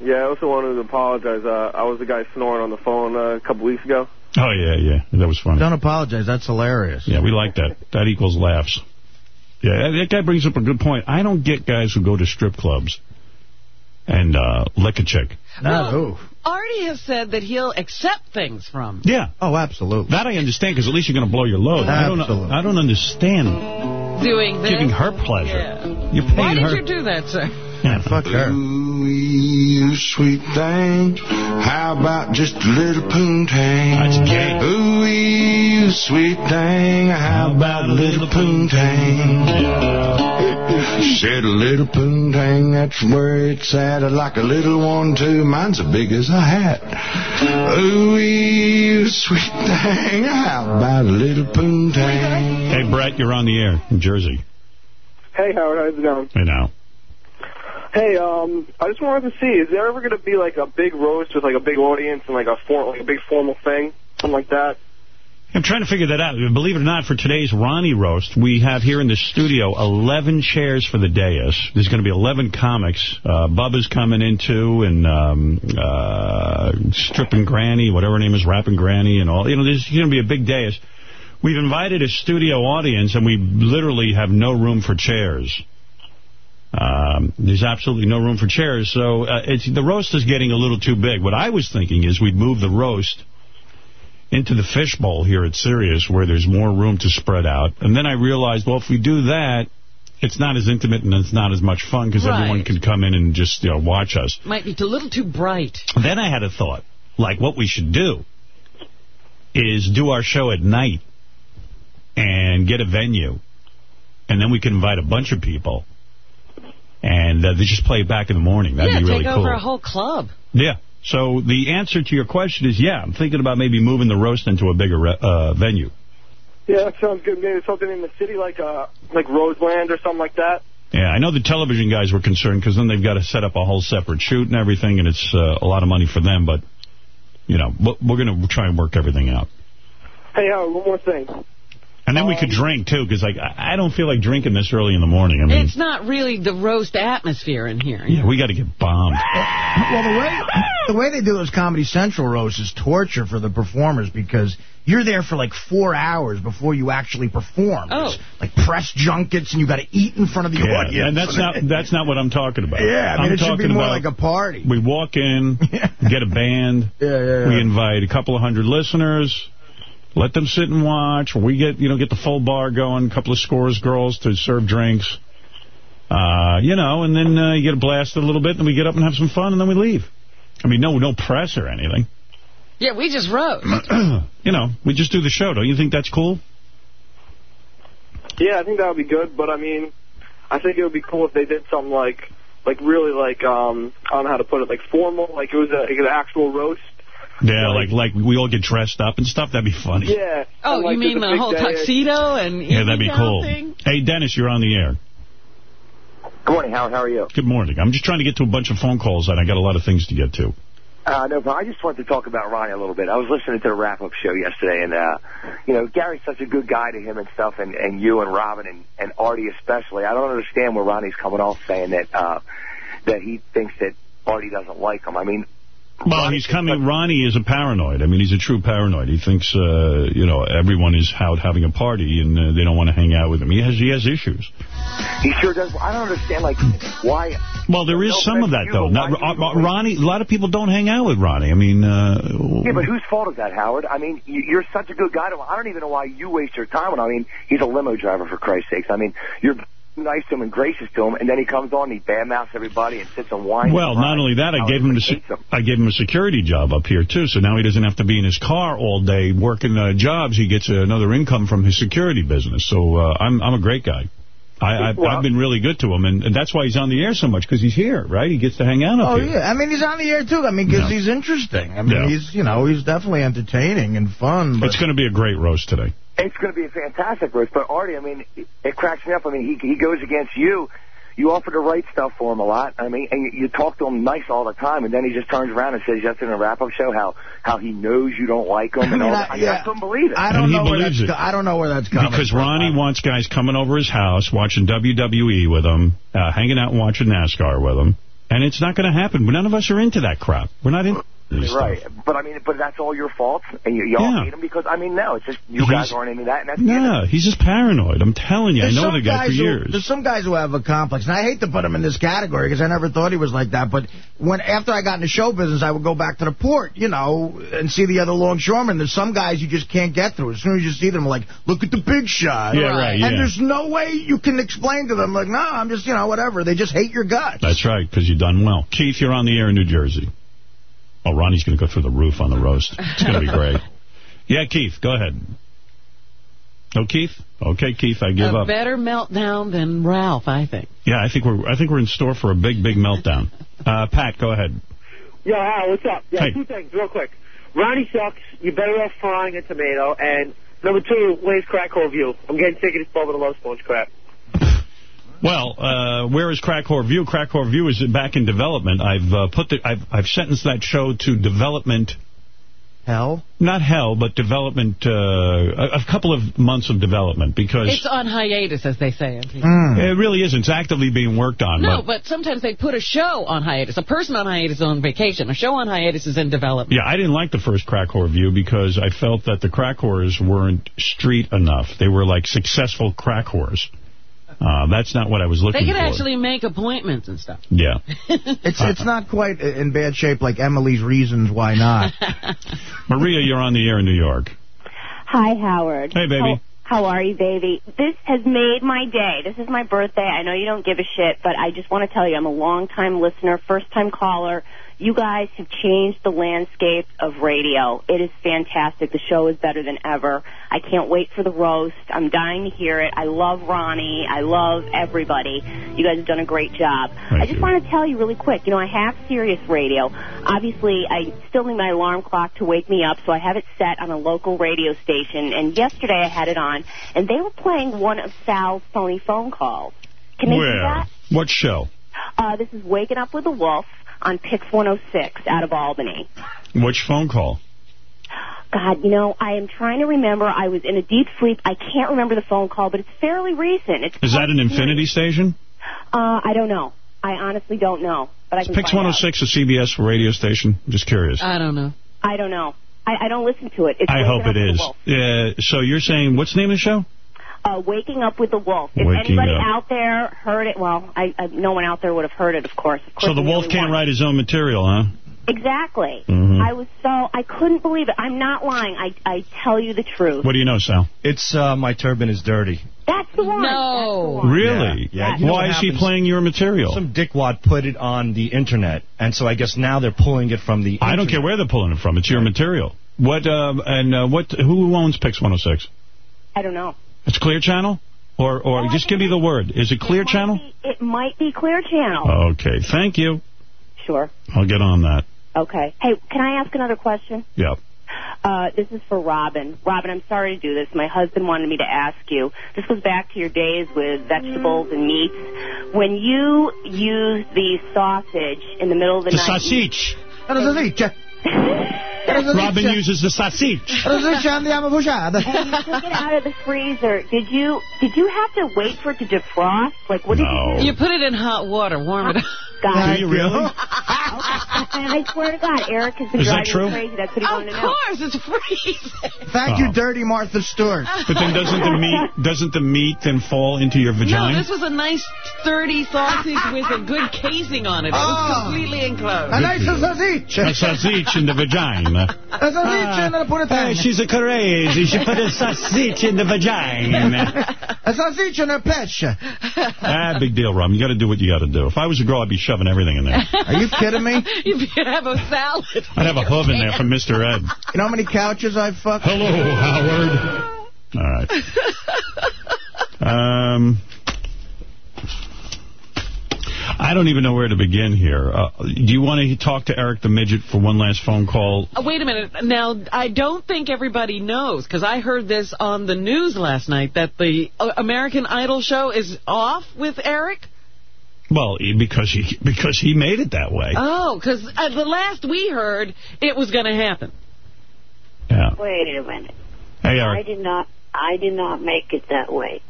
Yeah, I also wanted to apologize. Uh, I was the guy snoring on the phone uh, a couple weeks ago. Oh, yeah, yeah. That was funny. Don't apologize. That's hilarious. Yeah, we like that. That equals laughs. Yeah, that- that guy brings up a good point. I don't get guys who go to strip clubs and uh, lick a chick. Well, Artie has said that he'll accept things from. Yeah. Oh, absolutely. That I understand, because at least you're going to blow your load. I don't, Absolutely. I don't understand Doing this. giving her pleasure. Yeah. You're paying Why did her. you do that, sir? Yeah, fuck her. Ooh, you sweet thing. How about just a little poontang? That's gay. Ooh, you sweet thing. How about a little poontang? Yeah. Said a little poontang, that's where it's at. I like a little one too. Mine's as big as a hat. Ooh, you sweet thing. How about a little poontang? Hey, Brett, you're on the air in Jersey. Hey, Howard, how's it going? Hey, now. Hey, um, I just wanted to see, is there ever going to be like a big roast with like a big audience and like a for, like a big formal thing, something like that? I'm trying to figure that out. Believe it or not, for today's Ronnie roast, we have here in the studio 11 chairs for the dais. There's going to be 11 comics. Uh, Bubba's coming in too, and um, uh, Stripping Granny, whatever her name is, Rapping Granny, and all. You know, there's going to be a big dais. We've invited a studio audience, and we literally have no room for chairs. Um, there's absolutely no room for chairs, so uh, it's, the roast is getting a little too big. What I was thinking is we'd move the roast into the fishbowl here at Sirius where there's more room to spread out. And then I realized, well, if we do that, it's not as intimate and it's not as much fun because Right. everyone can come in and just you know watch us. Might be a little too bright. Then I had a thought, like what we should do is do our show at night and get a venue. And then we can invite a bunch of people. And uh, they just play it back in the morning. That'd yeah, be really take over a whole club. Yeah. So the answer to your question is, yeah, I'm thinking about maybe moving the roast into a bigger uh, venue. Yeah, that sounds good. Maybe something in the city like uh like Roseland or something like that. Yeah, I know the television guys were concerned because then they've got to set up a whole separate shoot and everything, and it's uh, a lot of money for them. But, you know, we're- we're going to try and work everything out. Hey, Howard, one more thing. And then we could drink, too, because like, I I don't feel like drinking this early in the morning. I mean, It's not really the roast atmosphere in here. yeah, we got to get bombed. Well, the way the way they do those Comedy Central roasts is torture for the performers because you're there for like four hours before you actually perform. Oh. It's like press junkets and you got to eat in front of the Yeah, audience. and that's not that's not what I'm talking about. Yeah, I mean, I'm it should be talking more about like a party. We walk in, get a band. Yeah, yeah, yeah. We invite a couple of hundred listeners. Let them sit and watch. We get you know get the full bar going. A couple of scores girls to serve drinks. Uh, you know, and then uh, you get blasted a little bit, and we get up and have some fun, and then we leave. I mean, no no press or anything. Yeah, we just roast. you know, we just do the show. Don't you think that's cool? Yeah, I think that would be good. But I mean, I think it would be cool if they did something like like really like um I don't know how to put it like formal, like it was a, like an actual roast. Yeah, like like we all get dressed up and stuff. That'd be funny. Yeah. Oh, and, like, you mean the whole tuxedo and Yeah, that'd be cool. thing? Hey, Dennis, you're on the air. Good morning, Howard. How are you? Good morning. I'm just trying to get to a bunch of phone calls, and I got a lot of things to get to. Uh, no, but I just wanted to talk about Ronnie a little bit. I was listening to the wrap-up show yesterday, and, uh, you know, Gary's such a good guy to him and stuff, and, and you and Robin and, and Artie especially. I don't understand where Ronnie's coming off saying that, uh, that he thinks that Artie doesn't like him. I mean, Well, he's coming. Ronnie is a paranoid. I mean, he's a true paranoid. He thinks, uh, you know, everyone is out having a party, and uh, they don't want to hang out with him. He has he has issues. he sure does. I don't understand, like, why... Well, there is No some of that, you, though. but Not, why uh, Ronnie, a lot of people don't hang out with Ronnie. I mean, uh, Yeah, but whose fault is that, Howard? I mean, you- you're such a good guy to. I don't even know why you waste your time on him. I mean, he's a limo driver, for Christ's sakes. I mean, you're nice to him and gracious to him, and then he comes on and he badmouths everybody and sits and whines. Well, not only that, I gave him a, se- I gave him a security job up here too. So now he doesn't have to be in his car all day working uh, jobs. He gets another income from his security business. So uh, I'm I'm a great guy. I, I, Well- I've been really good to him, and, and that's why he's on the air so much because he's here, right? He gets to hang out up Oh, here. yeah. I mean, he's on the air, too. I mean, because Yeah. he's interesting. I mean, Yeah. he's, you know, he's definitely entertaining and fun. But It's going to be a great roast today. It's going to be a fantastic roast. But Artie, I mean, it, it cracks me up. I mean, he he goes against you. You offer to write stuff for him a lot. I mean, and you, you talk to him nice all the time, and then he just turns around and says yesterday in a wrap-up show how how he knows you don't like him and all that. I, mean, I couldn't believe it. I And don't he know where believes that's. it. I don't know where that's coming. Because from. Ronnie wants guys coming over his house, watching WWE with him, uh, hanging out and watching NASCAR with him. And it's not going to happen. None of us are into that crap. We're not in. And stuff. Right, but I mean, but that's all your fault, and you, you all Yeah. hate him because I mean, no, it's just you He's- guys aren't into that, and that's the No, he's just paranoid. I'm telling you. I know the guy for who- years. there's some guys who have a complex, and I hate to put him in this category because I never thought he was like that. But when after I got into show business, I would go back to the port, you know, and see the other longshoremen. There's some guys you just can't get through. As soon as you see them, like, look at the big shot. Yeah, right, And yeah. there's no way you can explain to them, like, no, I'm just, you know, whatever. They just hate your guts. That's right, because you've done well. Keith, you're on the air in New Jersey. Oh, Ronnie's going to go through the roof on the roast. It's going to be great. Yeah, Keith, go ahead. No, Keith? Okay, Keith, I give a up. better meltdown than Ralph, I think. Yeah, I think we're I think we're in store for a big, big meltdown. Uh, Pat, go ahead. Yo, Al, what's up? Yeah, Hey. two things, real quick. Ronnie sucks. You're better off frying a tomato. And number two, where's Crack Whore View. I'm getting sick of this Bubba the Love Sponge crap. Well, uh, where is Crack Whore View? Crack Whore View is back in development. I've uh, put the I've I've sentenced that show to development. Hell? Not hell, but development. Uh, a, a couple of months of development because It's on hiatus, as they say. on TV. it really isn't. It's actively being worked on. No, but but sometimes they put a show on hiatus. A person on hiatus is on vacation. A show on hiatus is in development. Yeah, I didn't like the first Crack Whore View because I felt that the crack whores weren't street enough. They were like successful crack whores. Uh, that's not what I was looking for. They could for. actually make appointments and stuff. Yeah. It's it's not quite in bad shape like Emily's Reasons Why Not. Maria, you're on the air in New York. Hi, Howard. Hey, baby. How, how are you, baby? This has made my day. This is my birthday. I know you don't give a shit, but I just want to tell you I'm a long-time listener, first-time caller. You guys have changed the landscape of radio. It is fantastic. The show is better than ever. I can't wait for the roast. I'm dying to hear it. I love Ronnie. I love everybody. You guys have done a great job. I just want to tell you really quick. You know, I have Sirius Radio. Obviously, I still need my alarm clock to wake me up, so I have it set on a local radio station. And yesterday I had it on, and they were playing one of Sal's phony phone calls. Can they do that? What show? Uh, this is Waking Up with a Wolf on PYX 106 out of Albany. Which phone call? God, you know, I am trying to remember. I was in a deep sleep. I can't remember the phone call, but it's fairly recent. It's Is that an Infinity station? Uh, I don't know. I honestly don't know, but I can PYX find out. 106, a CBS radio station? Just curious. I don't know. I don't know. I, I don't listen to it. It's I hope it is. it with the is. Wolf. Yeah. so you're saying, what's the name of the show? Uh, Waking Up with the Wolf. If Waking anybody Up. out there heard it, well, I, I, no one out there would have heard it, of course. Of course So the wolf only can't one. write his own material, huh? Exactly. Mhm. I was so I couldn't believe it. I'm not lying. I I tell you the truth. What do you know, Sal? It's uh, my turban is dirty. That's the one. No. Really? Yeah. yeah. You know Why is he playing your material? Some dickwad put it on the internet, and so I guess now they're pulling it from the. I don't care where they're pulling it from. It's your material. What um, and uh, what? Who owns PYX 106? I don't know. It's Clear Channel, or or just give me the word. Is it Clear Channel? It might be Clear Channel. Okay, thank you. Sure. I'll get on that. Okay. Hey, can I ask another question? Yeah. Uh, this is for Robin. Robin, I'm sorry to do this. My husband wanted me to ask you. This goes back to your days with vegetables and meats. When you use the sausage in the middle of the, The night. sausage. Robin Robin uses the sausage. and you took it out of the freezer. Did you did you have to wait for it to defrost? Like what did you do? You put it in hot water, warm it oh, up. God. Do you really? I swear to God, Eric has been Is that driving true? me crazy. That's what he wanted to Of course, it's freezing. Thank Oh. you, Dirty Martha Stewart. But then doesn't the meat doesn't the meat then fall into your vagina? No, vagina? this was a nice sturdy sausage with a good casing on it. It was Oh. completely enclosed. A nice sausage. a sausage in the vagina. A sausage and a put it Hey, she's a crazy. She put a sausage in the vagina. A sausage and a pesh. ah, big deal, Rum. You got to do what you got to do. If I was a girl, I'd be shoving everything in there. Are you kidding me? You'd have a salad. I'd have a hoof in there from Mr. Ed. You know how many couches I've fucked? Hello, Howard. All right. Um, I don't even know where to begin here. Uh, do you want to talk to Eric the Midget for one last phone call? Uh, wait a minute. Now, I don't think everybody knows, because I heard this on the news last night, that the uh, American Idol show is off with Eric. Well, because he because he made it that way. Oh, because uh, the last we heard, it was going to happen. Yeah. Wait a minute. Hey, Eric. I did not. I did not make it that way.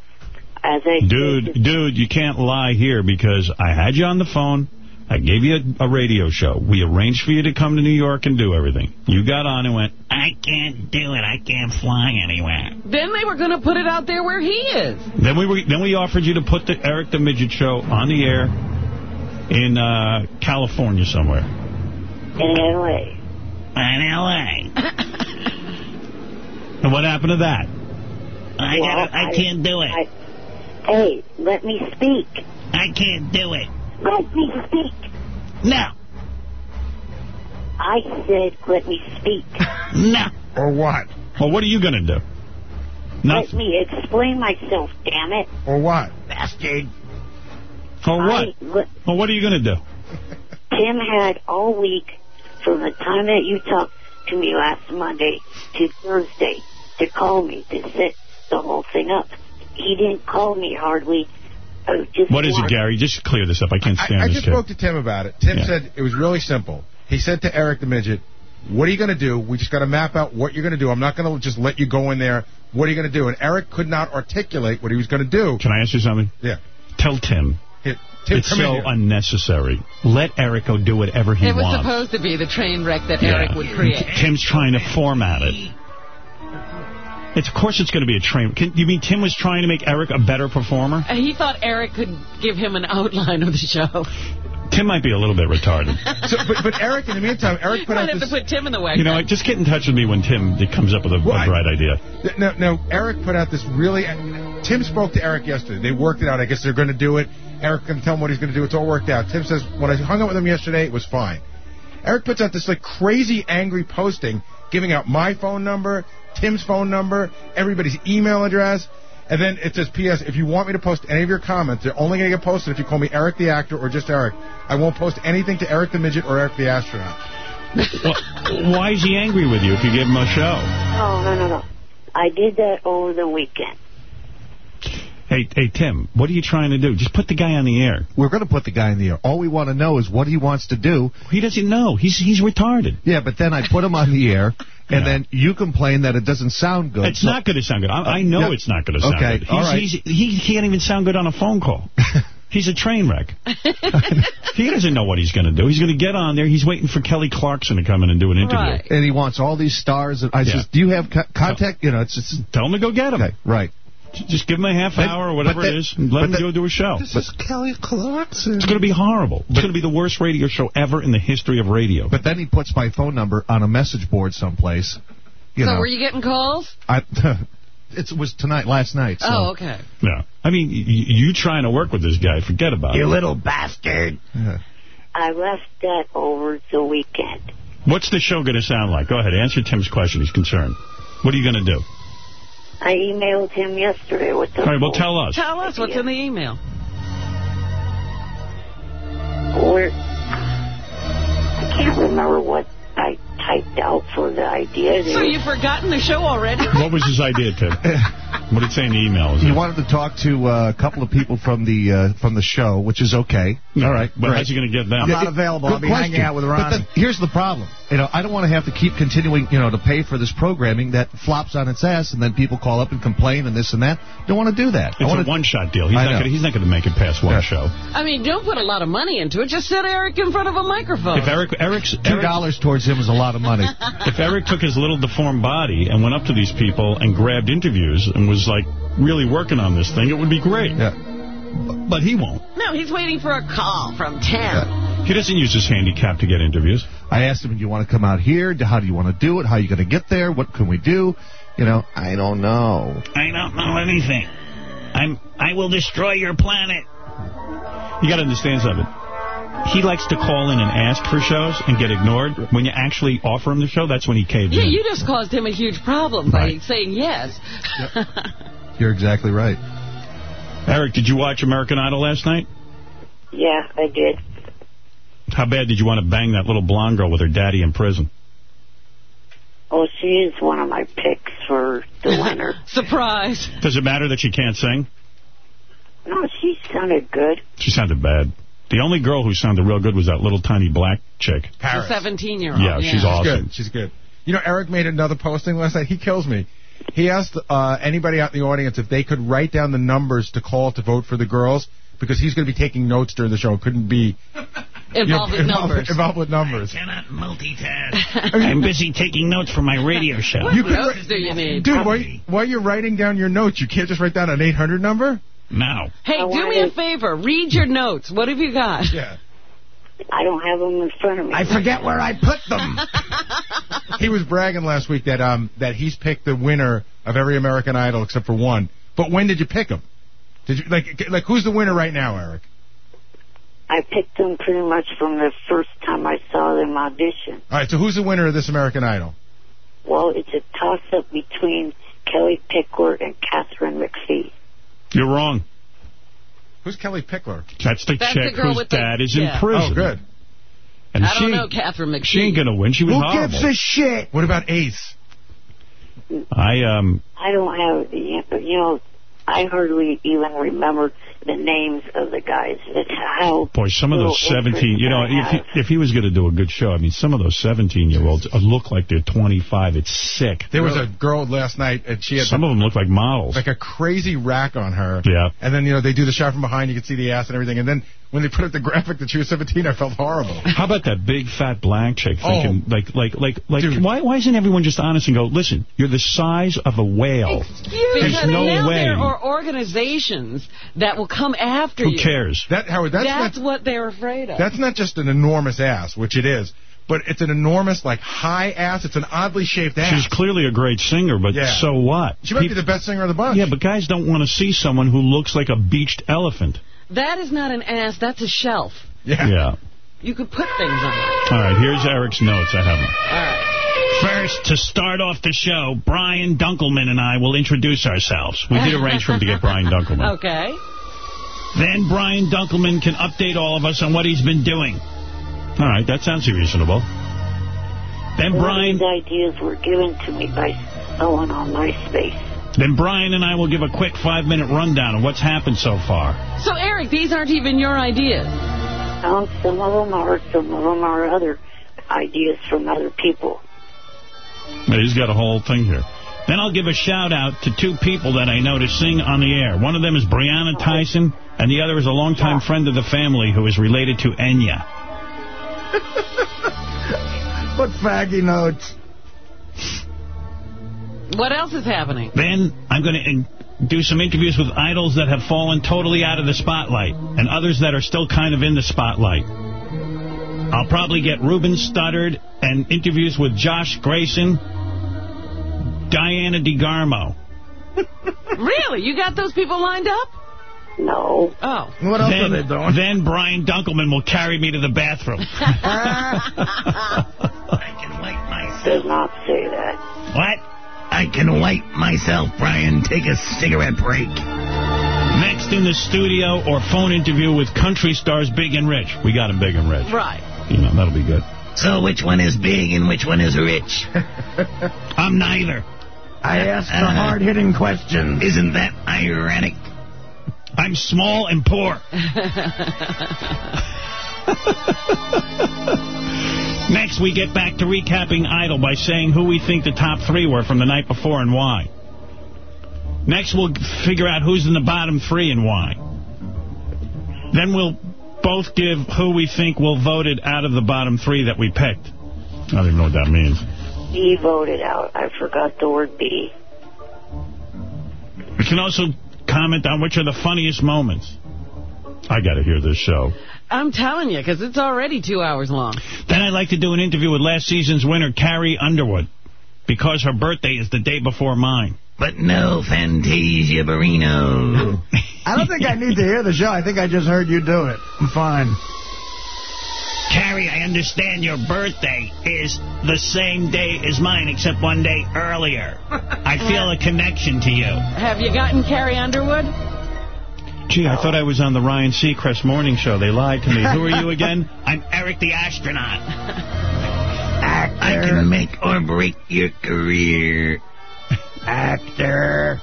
As I Dude, dude, you can't lie here because I had you on the phone. I gave you a, a radio show. We arranged for you to come to New York and do everything. You got on and went, I can't do it. I can't fly anywhere. Then they were going to put it out there where he is. Then we were, then we offered you to put the Eric the Midget show on the air in uh, California somewhere. In L.A. In L.A. and what happened to that? I gotta- I can't do it. Hey, let me speak. I can't do it. Let me speak. No. I said let me speak. No. Or what? Well, what are you going to do? Let me explain myself, damn it. Or what? Bastard. Or what? I, Well, what are you going to do? Tim had all week from the time that you talked to me last Monday to Thursday to call me to set the whole thing up. He didn't call me hardly. Uh, just What is it, Gary? Just clear this up. I can't stand I this just kid. spoke to Tim about it. Tim Yeah. said it was really simple. He said to Eric the Midget, what are you going to do? We just got to map out what you're going to do. I'm not going to just let you go in there. What are you going to do? And Eric could not articulate what he was going to do. Can I ask you something? Yeah. Tell Tim. Tim, it's so unnecessary. Let Eric go do whatever he wants. it was wants. supposed to be the train wreck that Yeah. Eric would create. Tim's trying to format it. It's of course it's going to be a train. Can, you mean Tim was trying to make Eric a better performer? And He thought Eric could give him an outline of the show. Tim might be a little bit retarded. So, but, but Eric, in the meantime, Eric put Might out have this... to put Tim in the way. You know, what, just get in touch with me when Tim comes up with a, a Why? bright idea. No, no, Eric put out this really... Uh, Tim spoke to Eric yesterday. They worked it out. I guess they're going to do it. Eric can tell him what he's going to do. It's all worked out. Tim says, when I hung out with him yesterday, it was fine. Eric puts out this like crazy angry posting giving out my phone number, Tim's phone number, everybody's email address. And then it says, P.S. If you want me to post any of your comments, they're only going to get posted if you call me Eric the Actor or just Eric. I won't post anything to Eric the Midget or Eric the Astronaut. Well, why is he angry with you if you give him a show? No, no, no, no. I did that over the weekend. Hey, hey, Tim, what are you trying to do? Just put the guy on the air. We're going to put the guy in the air. All we want to know is what he wants to do. He doesn't know. He's he's retarded. Yeah, but then I put him on the air, and then you complain that it doesn't sound good. It's So- not going to sound good. I, I know Yeah. it's not going to sound Okay, good. He's, all right. he can't even sound good on a phone call. He's a train wreck. he doesn't know what he's going to do. He's going to get on there. He's waiting for Kelly Clarkson to come in and do an interview. And he wants all these stars. And I Yeah. says, do you have co- contact? You know, it's just... Tell him to go get him. Okay, right. Just give him a half hour or whatever but it that- is and let him that- go do a show. This is Kelly Clarkson. It's going to be horrible. It's going to be the worst radio show ever in the history of radio. But then he puts my phone number on a message board someplace. You so know, were you getting calls? I, it was tonight, last night. So. Oh, okay. Yeah. I mean, y- you trying to work with this guy, forget about You it. You little bastard. Yeah. I left that over the weekend. What's the show going to sound like? Go ahead, answer Tim's question. He's concerned. What are you going to do? I emailed him yesterday with the All right, well, tell us. Tell us what's in the email. Where I can't remember what I typed out for the idea. So you've forgotten the show already? What was his idea, Tim? What did it say in the email? He it- wanted to talk to uh, a couple of people from the uh, from the show, which is okay. All right, But great. how's he going to get them? I'm not available. good I'll be question. hanging out with But Ronnie. then, here's the problem. You know, I don't want to have to keep continuing, you know, to pay for this programming that flops on its ass, and then people call up and complain and this and that. Don't want to do that. I It's want a one-shot deal. He's I not know. going. He's not going to make it past one Yeah. show. I mean, don't put a lot of money into it. Just sit Eric in front of a microphone. If Eric, Eric's, two dollars towards him is a lot of money. if Eric took his little deformed body and went up to these people and grabbed interviews and was like really working on this thing, it would be great. Yeah. But he won't. No, he's waiting for a call from Tim. He doesn't use his handicap to get interviews. I asked him, "Do you want to come out here? How do you want to do it? How are you going to get there? What can we do?" You know, I don't know. I don't know anything. I'm. I will destroy your planet. You got to understand something. He likes to call in and ask for shows and get ignored. When you actually offer him the show, that's when he caves Yeah, in. you just caused him a huge problem by Right. saying yes. You're exactly right. Eric, did you watch American Idol last night? Yeah, I did. How bad did you want to bang that little blonde girl with her daddy in prison? Oh, she is one of my picks for the winner. Surprise. Does it matter that she can't sing? no, she sounded good. She sounded bad. The only girl who sounded real good was that little tiny black chick. The 17-year-old. Yeah, she's She's awesome. good. She's good. You know, Eric made another posting last night. He kills me. He asked uh, anybody out in the audience if they could write down the numbers to call to vote for the girls because he's going to be taking notes during the show. It couldn't be Involved with numbers. Involved with numbers. cannot multitask. I'm busy taking notes for my radio show. What You could notes do you need? Dude, while, you- while you're writing down your notes, you can't just write down an 800 number? No. Hey, do me a favor. Read your notes. What have you got? Yeah. I don't have them in front of me. I forget where I put them. He was bragging last week that um that he's picked the winner of every American Idol except for one. But when did you pick him? Did you like like who's the winner right now, Eric? I picked them pretty much from the first time I saw them audition. All right, so who's the winner of this American Idol? Well, it's a toss-up between Kellie Pickler and Katharine McPhee. You're wrong. Who's Kellie Pickler? That's the That's chick girl whose with the- dad is yeah. in prison. Oh, good. And I she, don't know, Katharine McPhee. She ain't gonna win. She was Who horrible. gives a shit? What about Ace? I um. I don't have the answer. You know, I hardly even remember the names of the guys. That's how. Boy, some of those little 17, interest you know, if he, if he was going to do a good show, I mean, some of those 17-year-olds uh, look like they're 25. It's sick. There was a girl last night, and she had Some of them look like models. like a crazy rack on her. Yeah. And then, you know, they do the shot from behind, you can see the ass and everything. And then when they put up the graphic that she was 17, I felt horrible. How about that big fat black chick Oh. thinking like like like like why why isn't everyone just honest and go listen you're the size of a whale there's Because no now way there are organizations that will come after who you. cares That Howard, that's, That's, not what they're afraid of. that's not just an enormous ass, which it is, but it's an enormous like high ass. It's an oddly shaped ass. she's clearly a great singer but Yeah. so what She might Peop- be the best singer of the bunch. yeah but guys don't want to see someone who looks like a beached elephant That is not an ass. That's a shelf. Yeah. yeah You could put things on it. all right here's Eric's notes I have them All right. First, to start off the show, Brian Dunkleman and I will introduce ourselves. We did arrange for him to get Brian Dunkleman. Okay. Then Brian Dunkleman can update all of us on what he's been doing. All right, that sounds reasonable. Then All Brian, these ideas were given to me by someone on MySpace. then Brian and I will give a quick five-minute rundown of what's happened so far. So, Eric, these aren't even your ideas. Um, some of them are, some of them are other ideas from other people. He's got a whole thing here. Then I'll give a shout-out to two people that I know to sing on the air. One of them is Brianna Tyson, and the other is a longtime friend of the family who is related to Enya. What faggy notes? What else is happening? Then I'm going to do some interviews with idols that have fallen totally out of the spotlight and others that are still kind of in the spotlight. I'll probably get Ruben Studdard and interviews with Josh Gracin, Diana DeGarmo. Really? You got those people lined up? No. Oh. What else then, are they doing? Then Brian Dunkleman will carry me to the bathroom. I can wipe myself. Does not say that. What? I can wipe myself, Brian. Take a cigarette break. Next in the studio or phone interview with country stars Big and Rich. We got him Big and Rich. Right. You know, that'll be good. So which one is big and which one is rich? I'm neither. I asked the uh-huh. hard-hitting question. Isn't that ironic? I'm small and poor. Next, we get back to recapping Idol by saying who we think the top three were from the night before and why. Next, we'll figure out who's in the bottom three and why. Then we'll both give who we think will voted out of the bottom three that we picked. I don't even know what that means. B voted out. I forgot the word B. We can also comment on which are the funniest moments. I got to hear this show. I'm telling you, because it's already two hours long. Then I'd like to do an interview with last season's winner, Carrie Underwood, because her birthday is the day before mine. But no Fantasia Barrino. I don't think I need to hear the show. I think I just heard you do it. I'm fine. Carrie, I understand your birthday is the same day as mine, except one day earlier. I feel a connection to you. Have you gotten Carrie Underwood? Gee, I thought I was on the Ryan Seacrest morning show. They lied to me. Who are you again? I'm Eric the astronaut. Actor. I can make or break your career. Actor.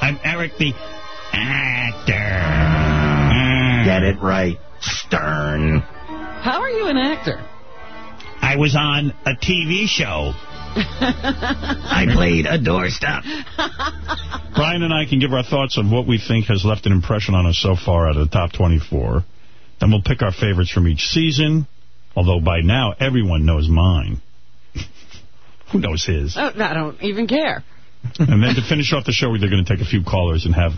I'm Eric the actor. Get it right. Stern. How are you an actor? I was on a TV show. I played a doorstop. Brian and I can give our thoughts on what we think has left an impression on us so far out of the top 24. Then we'll pick our favorites from each season, although by now everyone knows mine. Who knows his? Oh, I don't even care. and then to finish off the show, we're going to take a few callers and have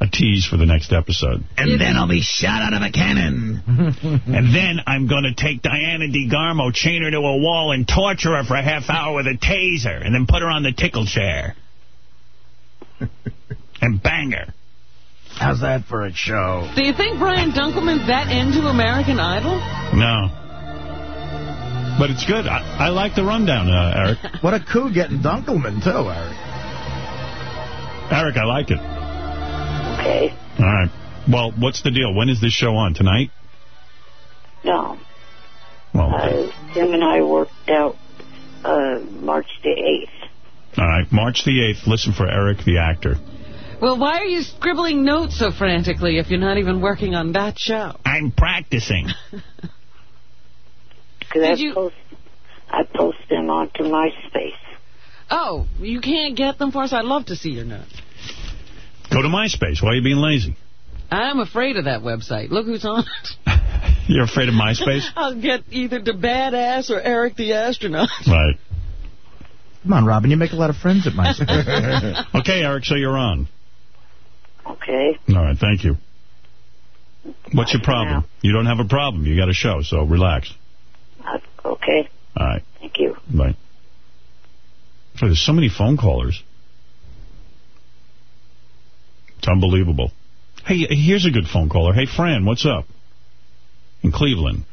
a tease for the next episode. And then I'll be shot out of a cannon. and then I'm going to take Diana DeGarmo, chain her to a wall, and torture her for a half hour with a taser, and then put her on the tickle chair. and bang her. How's that for a show? Do you think Brian Dunkleman's that into American Idol? No. But it's good. I, I like the rundown, uh, Eric. What a coup getting Dunkleman, too, Eric. Eric, I like it. Okay. All right. Well, what's the deal? When is this show on? Tonight? No. Well, Uh, Tim and I worked out uh, March the 8th. all right. March the 8th. Listen for Eric the actor. Well, why are you scribbling notes so frantically if you're not even working on that show? I'm practicing. Because I, post, I post them onto MySpace. Oh, you can't get them for us? I'd love to see your notes. Go to MySpace. Why are you being lazy? I'm afraid of that website. Look who's on it. You're afraid of MySpace? I'll get either the badass or Eric the astronaut. right. Come on, Robin. You make a lot of friends at MySpace. okay, Eric, so you're on. Okay. All right, thank you. What's your problem? You don't have a problem. You got a show, so relax. Uh, okay. All right. Thank you. Bye. Boy, there's so many phone callers. It's unbelievable. Hey, here's a good phone caller. Hey, Fran, what's up? In Cleveland.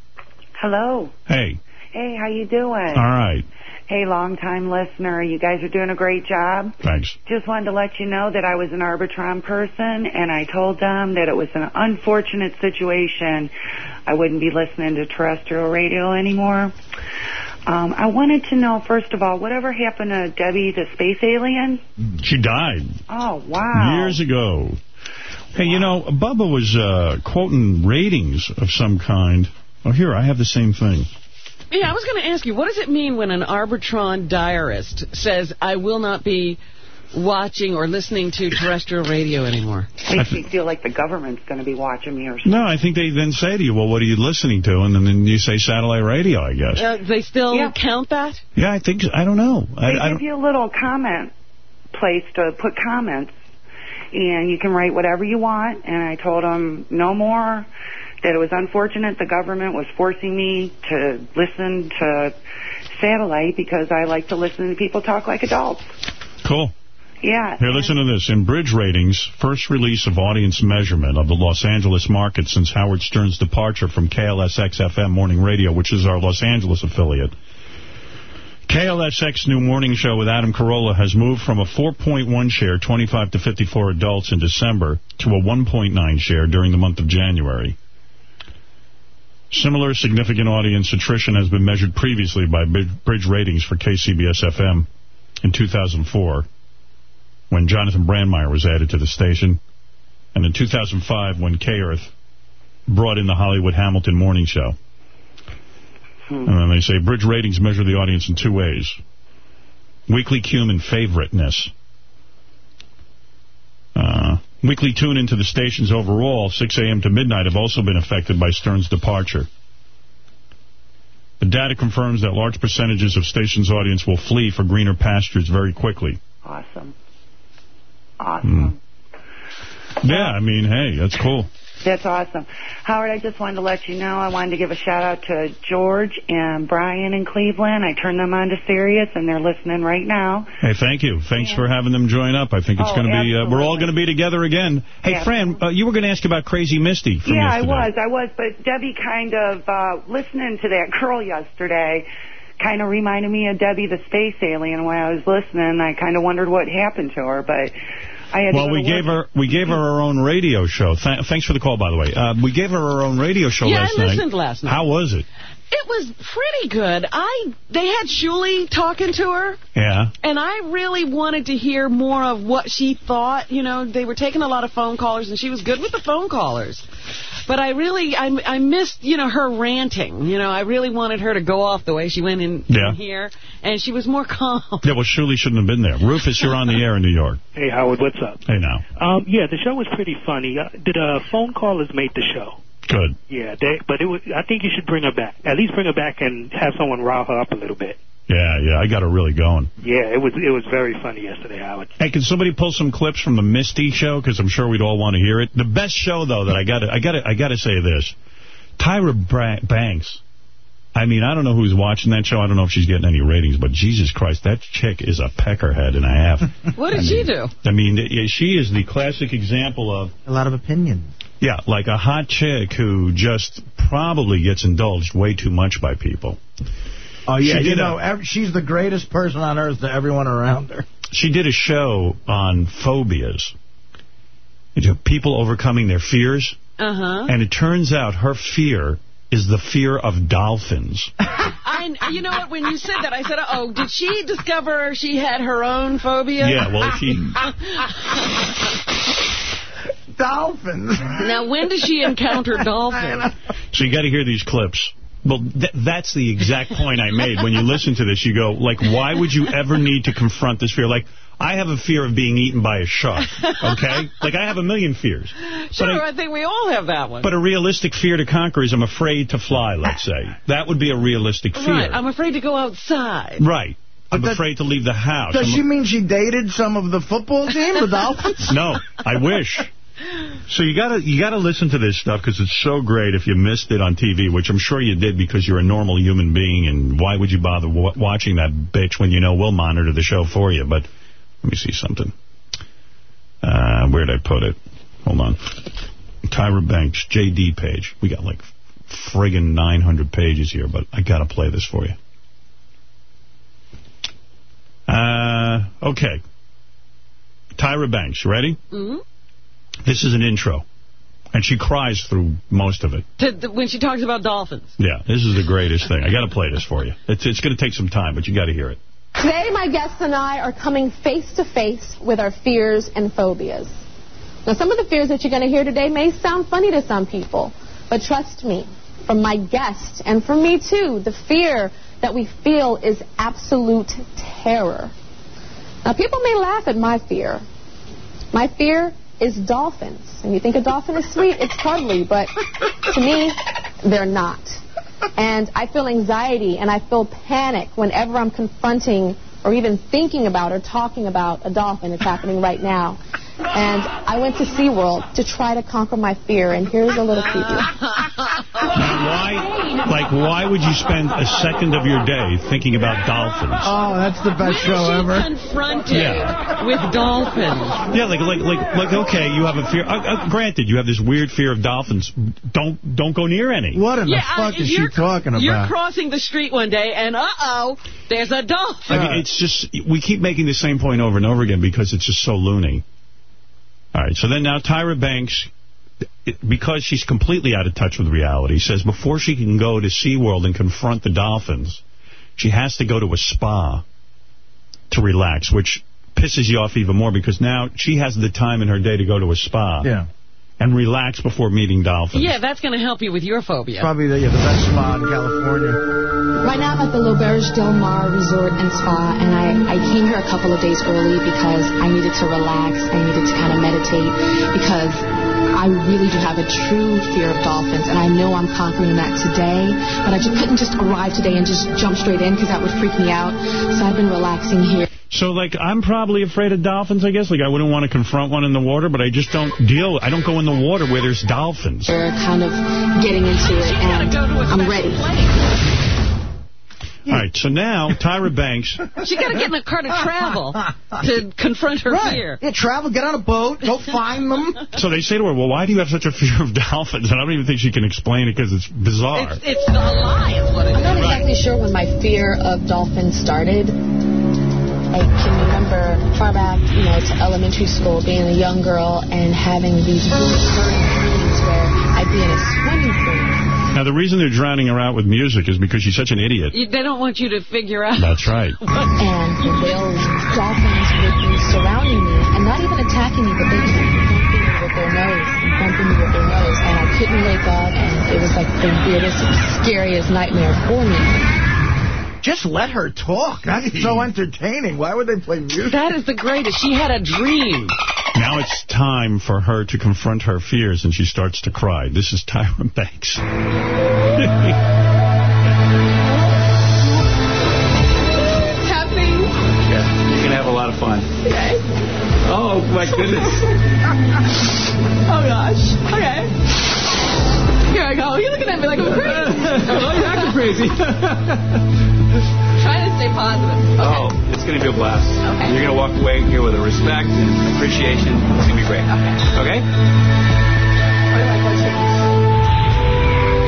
Hello. Hey. Hey, how you doing? All right. Hey, long-time listener. You guys are doing a great job. Thanks. Just wanted to let you know that I was an Arbitron person, and I told them that it was an unfortunate situation. I wouldn't be listening to terrestrial radio anymore. Um, I wanted to know, first of all, whatever happened to Debbie the space alien? She died Oh, wow. years ago. Hey, you know, Bubba was uh, quoting ratings of some kind. Oh, here, I have the same thing. Yeah, I was going to ask you, what does it mean when an Arbitron diarist says, I will not be watching or listening to terrestrial radio anymore? Makes me feel like the government's going to be watching me or something. No, I think they then say to you, well, what are you listening to? And then you say satellite radio, I guess. Uh, they still count that? Yeah, I think, so. I don't know. I, They I give don't, you a little comment place to put comments, and you can write whatever you want. And I told them no more. That it was unfortunate the government was forcing me to listen to satellite because I like to listen to people talk like adults. cool. Yeah. Here, listen to this. In Bridge Ratings, first release of audience measurement of the Los Angeles market since Howard Stern's departure from KLSX-FM Morning Radio, which is our Los Angeles affiliate. KLSX new morning show with Adam Carolla has moved from a 4.1 share, 25 to 54 adults in December, to a 1.9 share during the month of January. Similar significant audience attrition has been measured previously by Bridge Ratings for KCBS-FM in 2004 when Jonathan Brandmeier was added to the station, and in 2005 when K-Earth brought in the Hollywood Hamilton Morning Show. And then they say Bridge Ratings measure the audience in two ways. Weekly cum and favoriteness. Uh, weekly tune into the stations overall, 6 a.m. to midnight, have also been affected by Stern's departure. The data confirms that large percentages of stations' audience will flee for greener pastures very quickly. Awesome. Awesome. Yeah, I mean, hey, that's cool. That's awesome. Howard, I just wanted to let you know I wanted to give a shout out to George and Brian in Cleveland. I turned them on to Sirius, and they're listening right now. Hey, thank you. Thanks for having them join up. I think it's Oh, going to be, uh, we're all going to be together again. Hey, Yeah. Fran, uh, you were going to ask about Crazy Misty yeah, I was, I was. But Debbie kind of, uh, listening to that girl yesterday, kind of reminded me of Debbie the space alien when I was listening. I kind of wondered what happened to her, but I had to Well, go we to gave work. her we gave her our own radio show. Th thanks for the call, by the way. Uh, we gave her our own radio show Yeah, I last night. listened last night. How was it? It was pretty good. I They had Julie talking to her. Yeah. And I really wanted to hear more of what she thought. You know, they were taking a lot of phone callers, and she was good with the phone callers. But I really, I, I missed, you know, her ranting. You know, I really wanted her to go off the way she went in, Yeah. in here. And she was more calm. Yeah, well, Shirley shouldn't have been there. Rufus, you're on the air in New York. Hey, Howard, what's up? Hey, now. Um, yeah, the show was pretty funny. Uh, did uh, phone callers make the show? Good. Yeah, they, but it was, I think you should bring her back. At least bring her back and have someone rile her up a little bit. Yeah, yeah, I got her really going. Yeah, it was it was very funny yesterday, Howard. Hey, can somebody pull some clips from the Misty show? Because I'm sure we'd all want to hear it. The best show, though, that I got to I got to I got to say this: Tyra Bra Banks. I mean, I don't know who's watching that show. I don't know if she's getting any ratings, but Jesus Christ, that chick is a peckerhead and a half. What did she do? I mean, she is the classic example of A lot of opinions. yeah, like a hot chick who just probably gets indulged way too much by people. Oh, yeah, She you did a- know, ev she's the greatest person on earth to everyone around her. She did a show on phobias. You know, People overcoming their fears. Uh-huh. And it turns out her fear is the fear of dolphins. I, you know what? When you said that, I said, "Oh, did she discover she had her own phobia?" Yeah, well, she... Dolphins. now, when does she encounter dolphins? So you got to hear these clips. Well, th that's the exact point I made. When you listen to this, you go, like, why would you ever need to confront this fear? Like, I have a fear of being eaten by a shark, okay? like, I have a million fears. Sure, But I- I think we all have that one. But a realistic fear to conquer is I'm afraid to fly, let's say. That would be a realistic fear. Right, I'm afraid to go outside. Right. I'm afraid to leave the house. Does I'm she mean she dated some of the football team, the Dolphins? No, I wish. So you gotta you gotta listen to this stuff because it's so great. If you missed it on TV, which I'm sure you did because you're a normal human being, and why would you bother watching that bitch when you know we'll monitor the show for you? But let me see something. Uh, where'd I put it? Hold on. Tyra Banks, JD page. We got like friggin' 900 pages here, but I gotta play this for you. Uh, okay. Tyra Banks, ready? Mhm. This is an intro. And she cries through most of it. To, to- when she talks about dolphins. Yeah, this is the greatest thing. I got to play this for you. It's, it's going to take some time, but you got to hear it. Today, my guests and I are coming face to face with our fears and phobias. Now, some of the fears that you're going to hear today may sound funny to some people, but trust me, from my guest and from me too, the fear that we feel is absolute terror. Now, people may laugh at my fear. My fear is dolphins. And you think a dolphin is sweet, it's cuddly, but to me, they're not. And I feel anxiety and I feel panic whenever I'm confronting or even thinking about or talking about a dolphin. It's happening right now. And I went to SeaWorld to try to conquer my fear, and here's a little preview. Why, like, why would you spend a second of your day thinking about dolphins? Oh, that's the best show is she ever. confronted Yeah. with dolphins? Yeah, like, like, like, like. Okay, you have a fear. Uh, uh, granted, you have this weird fear of dolphins. Don't, don't go near any. What in Yeah, the fuck I- is she talking about? You're crossing the street one day, and uh-oh, there's a dolphin. I mean, it's just, we keep making the same point over and over again because it's just so loony. All right, so then now Tyra Banks, because she's completely out of touch with reality, says before she can go to SeaWorld and confront the dolphins, she has to go to a spa to relax, which pisses you off even more because now she has the time in her day to go to a spa Yeah. And relax before meeting dolphins. Yeah, that's going to help you with your phobia. Probably the, yeah, the best spa in California. Right now I'm at the L'Auberge Del Mar Resort and Spa, and I, I came here a couple of days early because I needed to relax. I needed to kind of meditate because I really do have a true fear of dolphins, and I know I'm conquering that today, but I just couldn't just arrive today and just jump straight in because that would freak me out. So I've been relaxing here. So, like, I'm probably afraid of dolphins, I guess. Like, I wouldn't want to confront one in the water, but I just don't deal. I don't go in the water where there's dolphins. We're kind of getting into it, and I'm ready. All right, so now Tyra Banks. She got to get in a car to travel to confront her Right. fear. Yeah, travel, get on a boat, go find them. So they say to her, well, why do you have such a fear of dolphins? And I don't even think she can explain it because it's bizarre. It's, it's a lie is what it I'm is. not exactly sure when my fear of dolphins started. I can remember far back, you know, to elementary school, being a young girl and having these recurring dreams where I'd be in a swimming pool. Now, the reason they're drowning her out with music is because she's such an idiot. You- They don't want you to figure out. That's right. And whales, dolphins would be surrounding me and not even attacking me, but they would be bumping me with their nose and bumping me with their nose. And I couldn't wake up, and it was like the weirdest, scariest nightmare for me. Just let her talk. That's so entertaining. Why would they play music? That is the greatest. She had a dream. Now it's time for her to confront her fears, and she starts to cry. This is Tyra Banks. Happening. Yeah, you can have a lot of fun. Okay. Oh, my goodness. oh gosh. Okay. Here I go. You're looking at me like I'm crazy. you're acting crazy. Trying to stay positive. Oh, it's going to be a blast. Okay. You're going to walk away here with a respect and appreciation. It's going to be great. Okay. okay?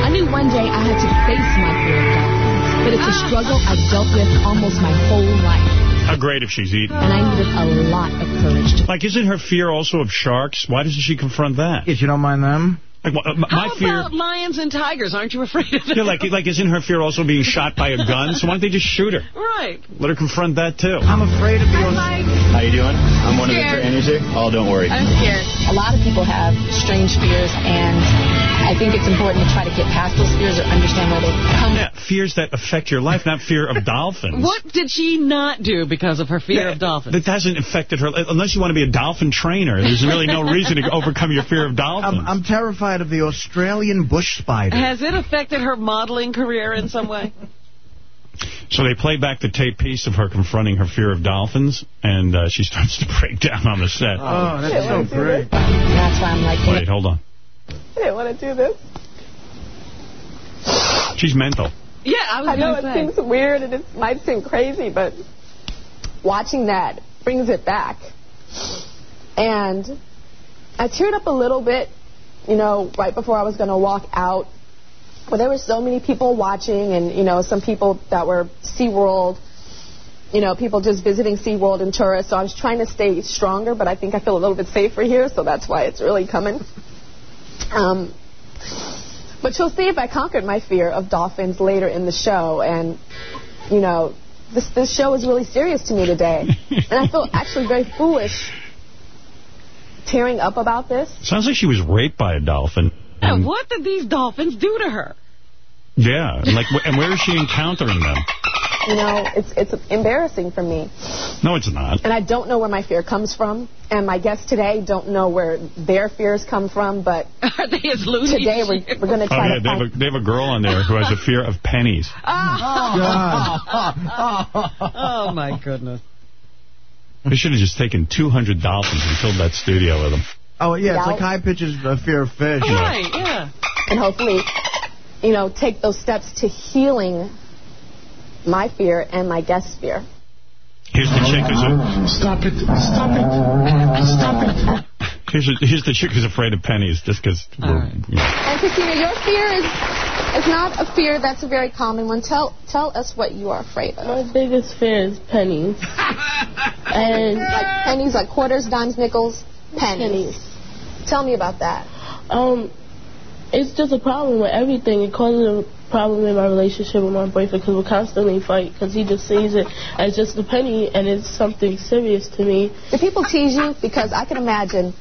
I knew one day I had to face my fear of dolphins, but it's a ah. struggle I've dealt with almost my whole life. How great if she's eaten. And I needed a lot of courage to Like, isn't her fear also of sharks? Why doesn't she confront that? If you don't mind them? Like, wha- uh, my How fear... about lions and tigers? Aren't you afraid of them? Yeah, like, like, isn't her fear also being shot by a gun? So why don't they just shoot her? Right. Let her confront that, too. I'm afraid of the How you doing? I'm one of the Scared. trainers here. Oh, don't worry. I'm scared. A lot of people have strange fears, and I think it's important to try to get past those fears or understand where they come Yeah, fears that affect your life, not fear of dolphins. What did she not do because of her fear of dolphins? That hasn't affected her. Unless you want to be a dolphin trainer, there's really no reason to overcome your fear of dolphins. I'm, I'm terrified of the Australian bush spider. Has it affected her modeling career in some way? So they play back the tape piece of her confronting her fear of dolphins, and uh, she starts to break down on the set. Oh, that's so great. That's why I'm like, Wait, hold on. I didn't want to do this. She's mental. Yeah, I was I know gonna it say. seems weird and it might seem crazy, but watching that brings it back. And I teared up a little bit, you know, right before I was going to walk out. But there were so many people watching and, you know, some people that were SeaWorld, you know, people just visiting SeaWorld and tourists. So I was trying to stay stronger, but I think I feel a little bit safer here, so that's why it's really coming. Um, but you'll see if I conquered my fear of dolphins later in the show. And, you know, this, this show is really serious to me today. and I feel actually very foolish tearing up about this. Sounds like she was raped by a dolphin. And what did these dolphins do to her? Yeah, and like, and where is she encountering them? You know, it's it's embarrassing for me. No, it's not. And I don't know where my fear comes from. And my guests today don't know where their fears come from. But Are they as loony today as we're, we're going to Oh, try yeah, to they have, a, they have a girl on there who has a fear of pennies. oh, my goodness. They should have just taken $200 and filled that studio with them. Oh, yeah, it's like high pitches uh, fear of fish. Right, yeah. and hopefully, you know, take those steps to healing my fear and my guest's fear. Here's the chick who's a, Stop it. Stop it. Stop it. here's, a, here's the chick who's afraid of pennies just because. And Christina, your fear is is not a fear that's a very common one. Tell tell us what you are afraid of. My biggest fear is pennies. and Like pennies, like quarters, dimes, nickels, pennies. pennies. Tell me about that. um, it's just a problem with everything. It causes a problem in my relationship with my boyfriend because we constantly fight because he just sees it as just a penny and it's something serious to me. Do people tease you? Because I can imagine,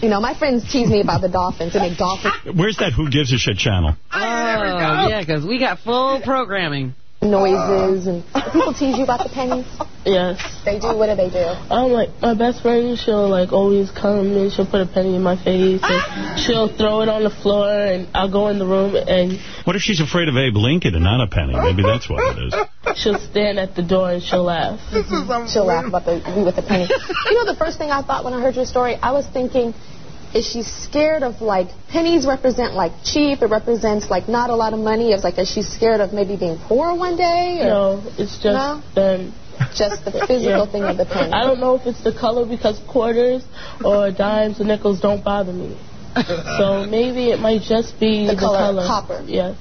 you know, my friends tease me about the dolphins and make dolphin Where's that Who Gives a Shit channel? Oh, yeah, because we got full programming. Noises and people tease you about the pennies. Yes. They do. What do they do? Um, like my best friend, she'll like always come and she'll put a penny in my face and she'll throw it on the floor and I'll go in the room and What if she's afraid of Abe Lincoln and not a penny? Maybe that's what it is. she'll stand at the door and she'll laugh. She'll laugh about the with the penny. you know, the first thing I thought when I heard your story, I was thinking, is she scared of like pennies represent like cheap? It represents like not a lot of money. It's like is she scared of maybe being poor one day? Or No, it's just No? them. just the physical Yeah. thing of the penny. I don't know if it's the color because quarters or dimes or nickels don't bother me. So maybe it might just be The the, color copper. Yes.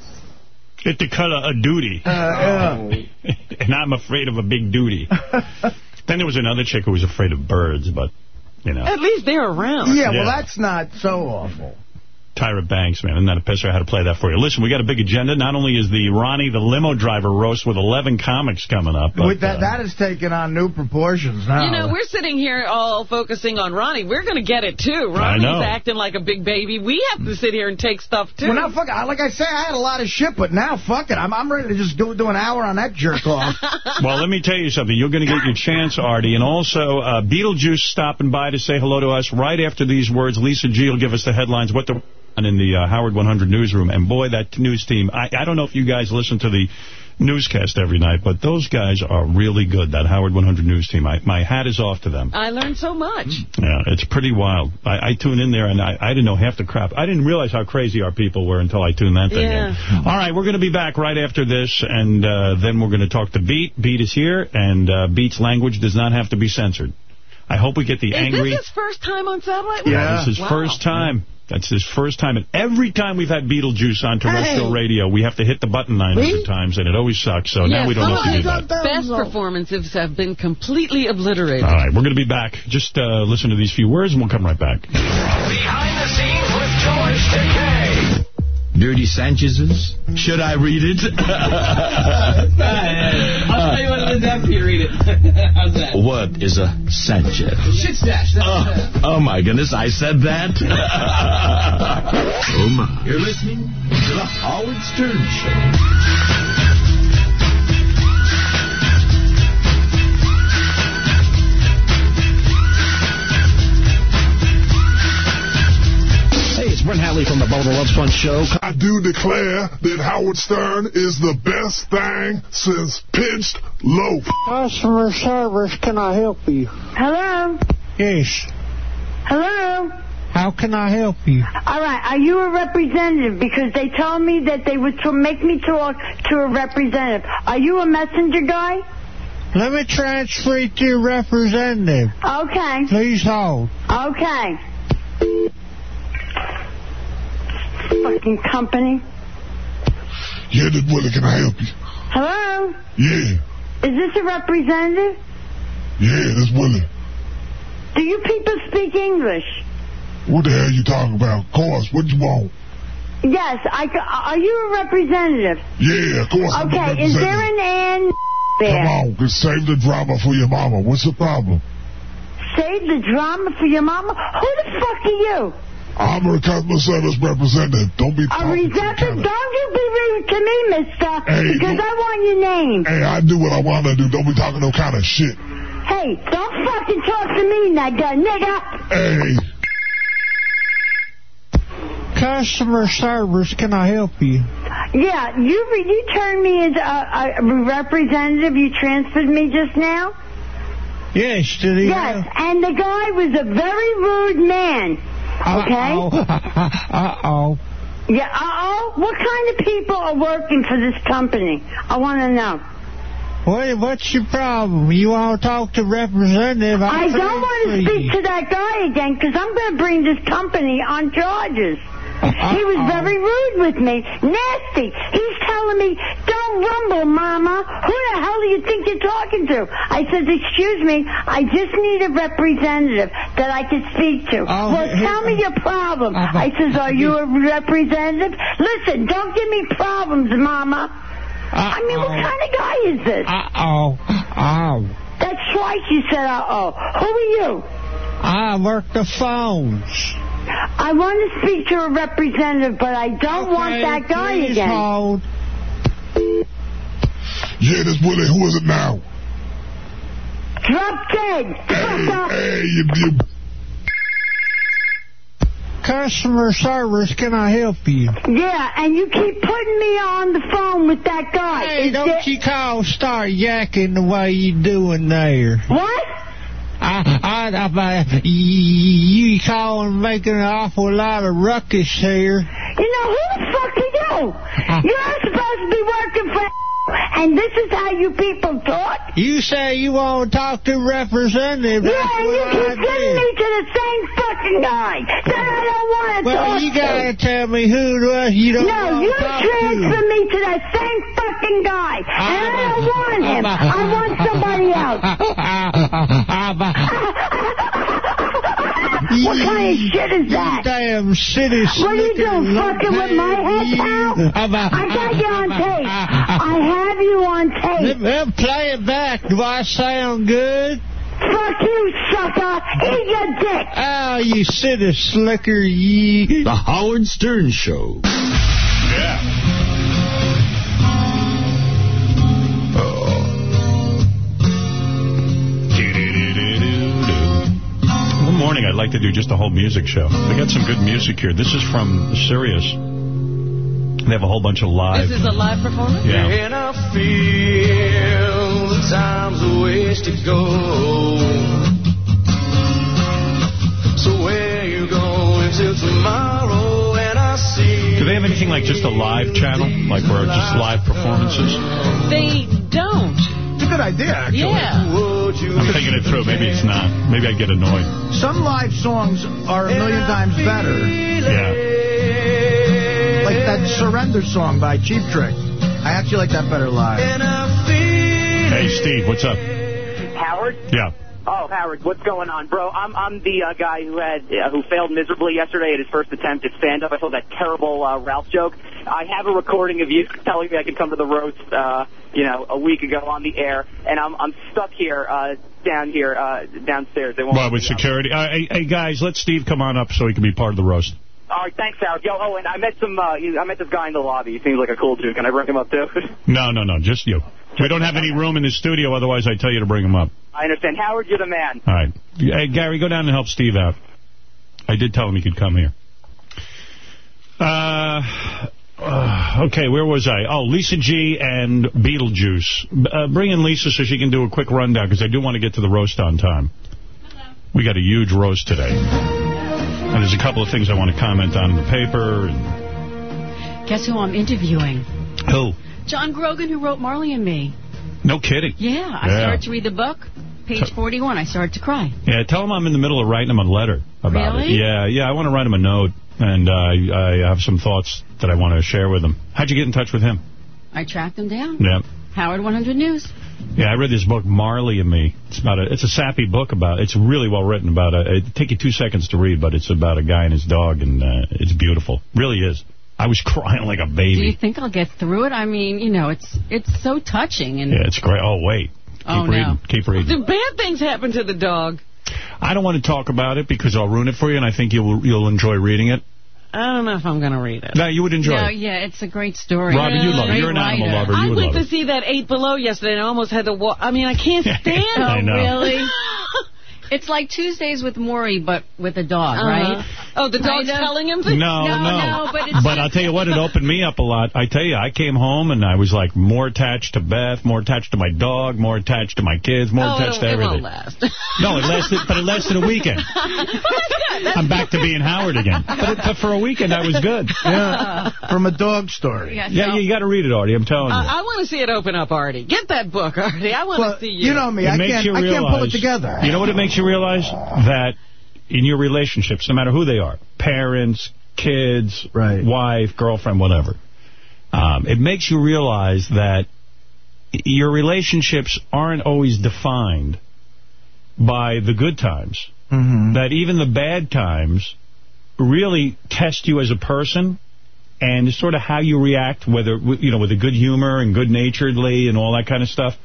It's the cut a, a duty. Uh, and I'm afraid of a big duty. then there was another chick who was afraid of birds, but, you know. At least they're around. Yeah, well, that's not so awful. Tyra Banks, man. Isn't that a pisser? I had to play that for you. Listen, we got a big agenda. Not only is the Ronnie the limo driver roast with 11 comics coming up. But, With that, uh, that has taken on new proportions now. You know, we're sitting here all focusing on Ronnie. We're going to get it, too. Ronnie's acting like a big baby. We have to sit here and take stuff, too. Well, now, fuck it. Like I say, I had a lot of shit, but now, fuck it. I'm, I'm ready to just do, do an hour on that jerk off. well, let me tell you something. You're going to get your chance, Artie. And also, uh, Beetlejuice stopping by to say hello to us. Right after these words, Lisa G will give us the headlines, what the in the uh, Howard 100 newsroom. And boy, that news team, I, I don't know if you guys listen to the newscast every night, but those guys are really good, that Howard 100 news team. I, my hat is off to them. I learned so much. Yeah, it's pretty wild. I, I tune in there, and I, I didn't know half the crap. I didn't realize how crazy our people were until I tuned that thing Yeah. in. All right, we're going to be back right after this, and uh, then we're going to talk to Beat. Beat is here, and uh, Beat's language does not have to be censored. I hope we get the Is angry... this his first time on Satellite? Yeah, Radio? this is Wow. first time. That's his first time. And every time we've had Beetlejuice on terrestrial Hey. radio, we have to hit the button 900 times, and it always sucks. So now we don't have to do that. Best performances have been completely obliterated. All right, we're going to be back. Just uh, listen to these few words, and we'll come right back. Behind the scenes with George Takei. Dirty Sanchez's? Should I read it? I'll tell you what it is after you read it. How's that? What is a Sanchez? Shit stash. Oh, oh my goodness, I said that? oh my. You're listening to the Howard Stern Show. It's Brent Hatley from the Bubba Love Sponge Show. I do declare that Howard Stern is the best thing since pinched loaf. Customer service, can I help you? Hello? Yes. Hello? How can I help you? All right, are you a representative? Because they told me that they would to make me talk to a representative. Are you a messenger guy? Let me transfer you to your representative. Okay. Please hold. Okay. Fucking company. Yeah, this Willie, can I help you? Hello? Yeah, Is this a representative? yeah, this Willie. Do you people speak English? What the hell are you talking about? Of course, what you want? Yes, I. Are you a representative? Yeah, of course Okay, is there an N Come on, save the drama for your mama. What's the problem? Save the drama for your mama? Who the fuck are you? I'm a customer service representative. Don't be A talking to representative? Don't you be rude to me, mister. Hey, because I want your name. Hey, I do what I want to do. Don't be talking no kind of shit. Hey, don't fucking talk to me, nigga. Nigga. Hey. Customer service, can I help you? Yeah, you you turned me into a, a representative. You transferred me just now. Yes, did he? Yes, and the guy was a very rude man. Okay. Uh-oh. Yeah. Uh oh. What kind of people are working for this company? I want to know. What, what's your problem? You want to talk to representative? I I'll don't want to speak to that guy again because I'm going to bring this company on charges. He was very rude with me. Nasty. He's telling me, don't rumble, Mama. Who the hell do you think you're talking to? I said, excuse me, I just need a representative that I can speak to. Oh, well, he- tell me your uh, problem. Uh-huh. I says, are you a representative? Listen, don't give me problems, Mama. I mean, what kind of guy is this? Uh-oh. Oh. That's twice you said, uh-oh. Who are you? I work the phones. I want to speak to a representative, but I don't want that guy please again. hold. Yeah, this Willie. Who is it now? Drop dead. Hey, you, you Customer service, can I help you? Yeah, and you keep putting me on the phone with that guy. Hey, Is don't there- you call start yakking the way you doing there. What? I, I, I, you calling making an awful lot of ruckus here. You know, who the fuck are you? You're supposed to be working for and this is how you people talk? You say you want to talk to representative. Yeah, That's and you keep I sending did. me to the same fucking guy that I don't want to Well, talk you gotta tell me who it was you don't no, want you to talk transfer me to that same fucking guy. And I don't want him. I want somebody else. You What kind of shit is that? Damn city What are you doing, fucking with my head, pal? I'm a- I got you on tape. I have you on tape. Then play it back. Do I sound good? Fuck you, sucker. Eat your dick. Oh, you city slicker, ye. The Howard Stern Show. Yeah. Like to do just a whole music show. They got some good music here. This is from Sirius. They have a whole bunch of live. This is a live performance? Yeah. And I feel the time's a ways to go. So where you going till tomorrow? And I see. Do they have anything like just a live channel? Like where it's just live performances? They don't. It's a good idea, actually. Yeah. I'm thinking it through. Maybe it's not. Maybe I get annoyed. Some live songs are a million times better. Yeah. Like that Surrender song by Cheap Trick. I actually like that better live. Hey, Steve, what's up? Howard? Yeah. Oh, Howard, what's going on, bro? I'm I'm the uh, guy who had uh, who failed miserably yesterday at his first attempt at stand-up. I told that terrible uh, Ralph joke. I have a recording of you telling me I can come to the roast, uh, you know, a week ago on the air, and I'm I'm stuck here uh, down here uh, downstairs. They won't. Well, with security. Uh, hey, hey, guys, let Steve come on up so he can be part of the roast. All right, thanks, Howard. Yo, oh, and I met some. Uh, I met this guy in the lobby. He seems like a cool dude. Can I bring him up too? No, no, no, just you. We don't have any room in the studio, otherwise I'd tell you to bring him up. I understand. Howard, you're the man. All right. Hey, Gary, go down and help Steve out. I did tell him he could come here. Uh, uh, okay, where was I? Oh, Lisa G and Beetlejuice. Uh, bring in Lisa so she can do a quick rundown, because I do want to get to the roast on time. Hello. We got a huge roast today. And there's a couple of things I want to comment on in the paper. And, Guess who I'm interviewing? who? John Grogan, who wrote Marley and Me. No kidding. Yeah, I Yeah. started to read the book. Page 41, I started to cry. Yeah, tell him I'm in the middle of writing him a letter about Really? it. Yeah, yeah, I want to write him a note, and uh, I, I have some thoughts that I want to share with him. How'd you get in touch with him? I tracked him down. Yeah. Howard 100 News. Yeah, I read this book, Marley and Me. It's about a, it's a sappy book about, it's really well written about, a, it take you two seconds to read, but it's about a guy and his dog, and uh, it's beautiful. Really is. I was crying like a baby. Do you think I'll get through it? I mean, you know, it's it's so touching. and Yeah, it's great. Oh, wait. Keep Oh, no. reading. Keep reading. Do bad things happen to the dog? I don't want to talk about it because I'll ruin it for you, and I think you'll you'll enjoy reading it. I don't know if I'm going to read it. No, you would enjoy No, it. yeah, it's a great story. Robin, you love it. You're an animal lover. You I would went love to see that Eight Below yesterday and I almost had to walk. I mean, I can't stand oh, it. I know. really? It's like Tuesdays with Morrie, but with a dog, Uh-huh. right? Oh, the dog's Kind of. telling him No, things? no. no, but it's I'll tell you what, it opened me up a lot. I tell you, I came home and I was like more attached to Beth, more attached to my dog, more attached to my kids, more Oh, attached it, to it everything. won't last. No, it lasted, but it lasted a weekend. I'm back to being Howard again. But, it, but for a weekend, I was good. Yeah, from a dog story. Yeah, Yeah, you got to read it, Artie. I'm telling you. I, I want to see it open up, Artie. Get that book, Artie. I want to Well, see you. you know me, It I makes can't, you I can't pull it together. You know what it makes you realize? That in your relationships, no matter who they are, parents, kids, right. wife, girlfriend, whatever, um, it makes you realize that your relationships aren't always defined by the good times. Mm-hmm. That even the bad times really test you as a person and sort of how you react, whether, you know, with a good humor and good-naturedly and all that kind of stuff.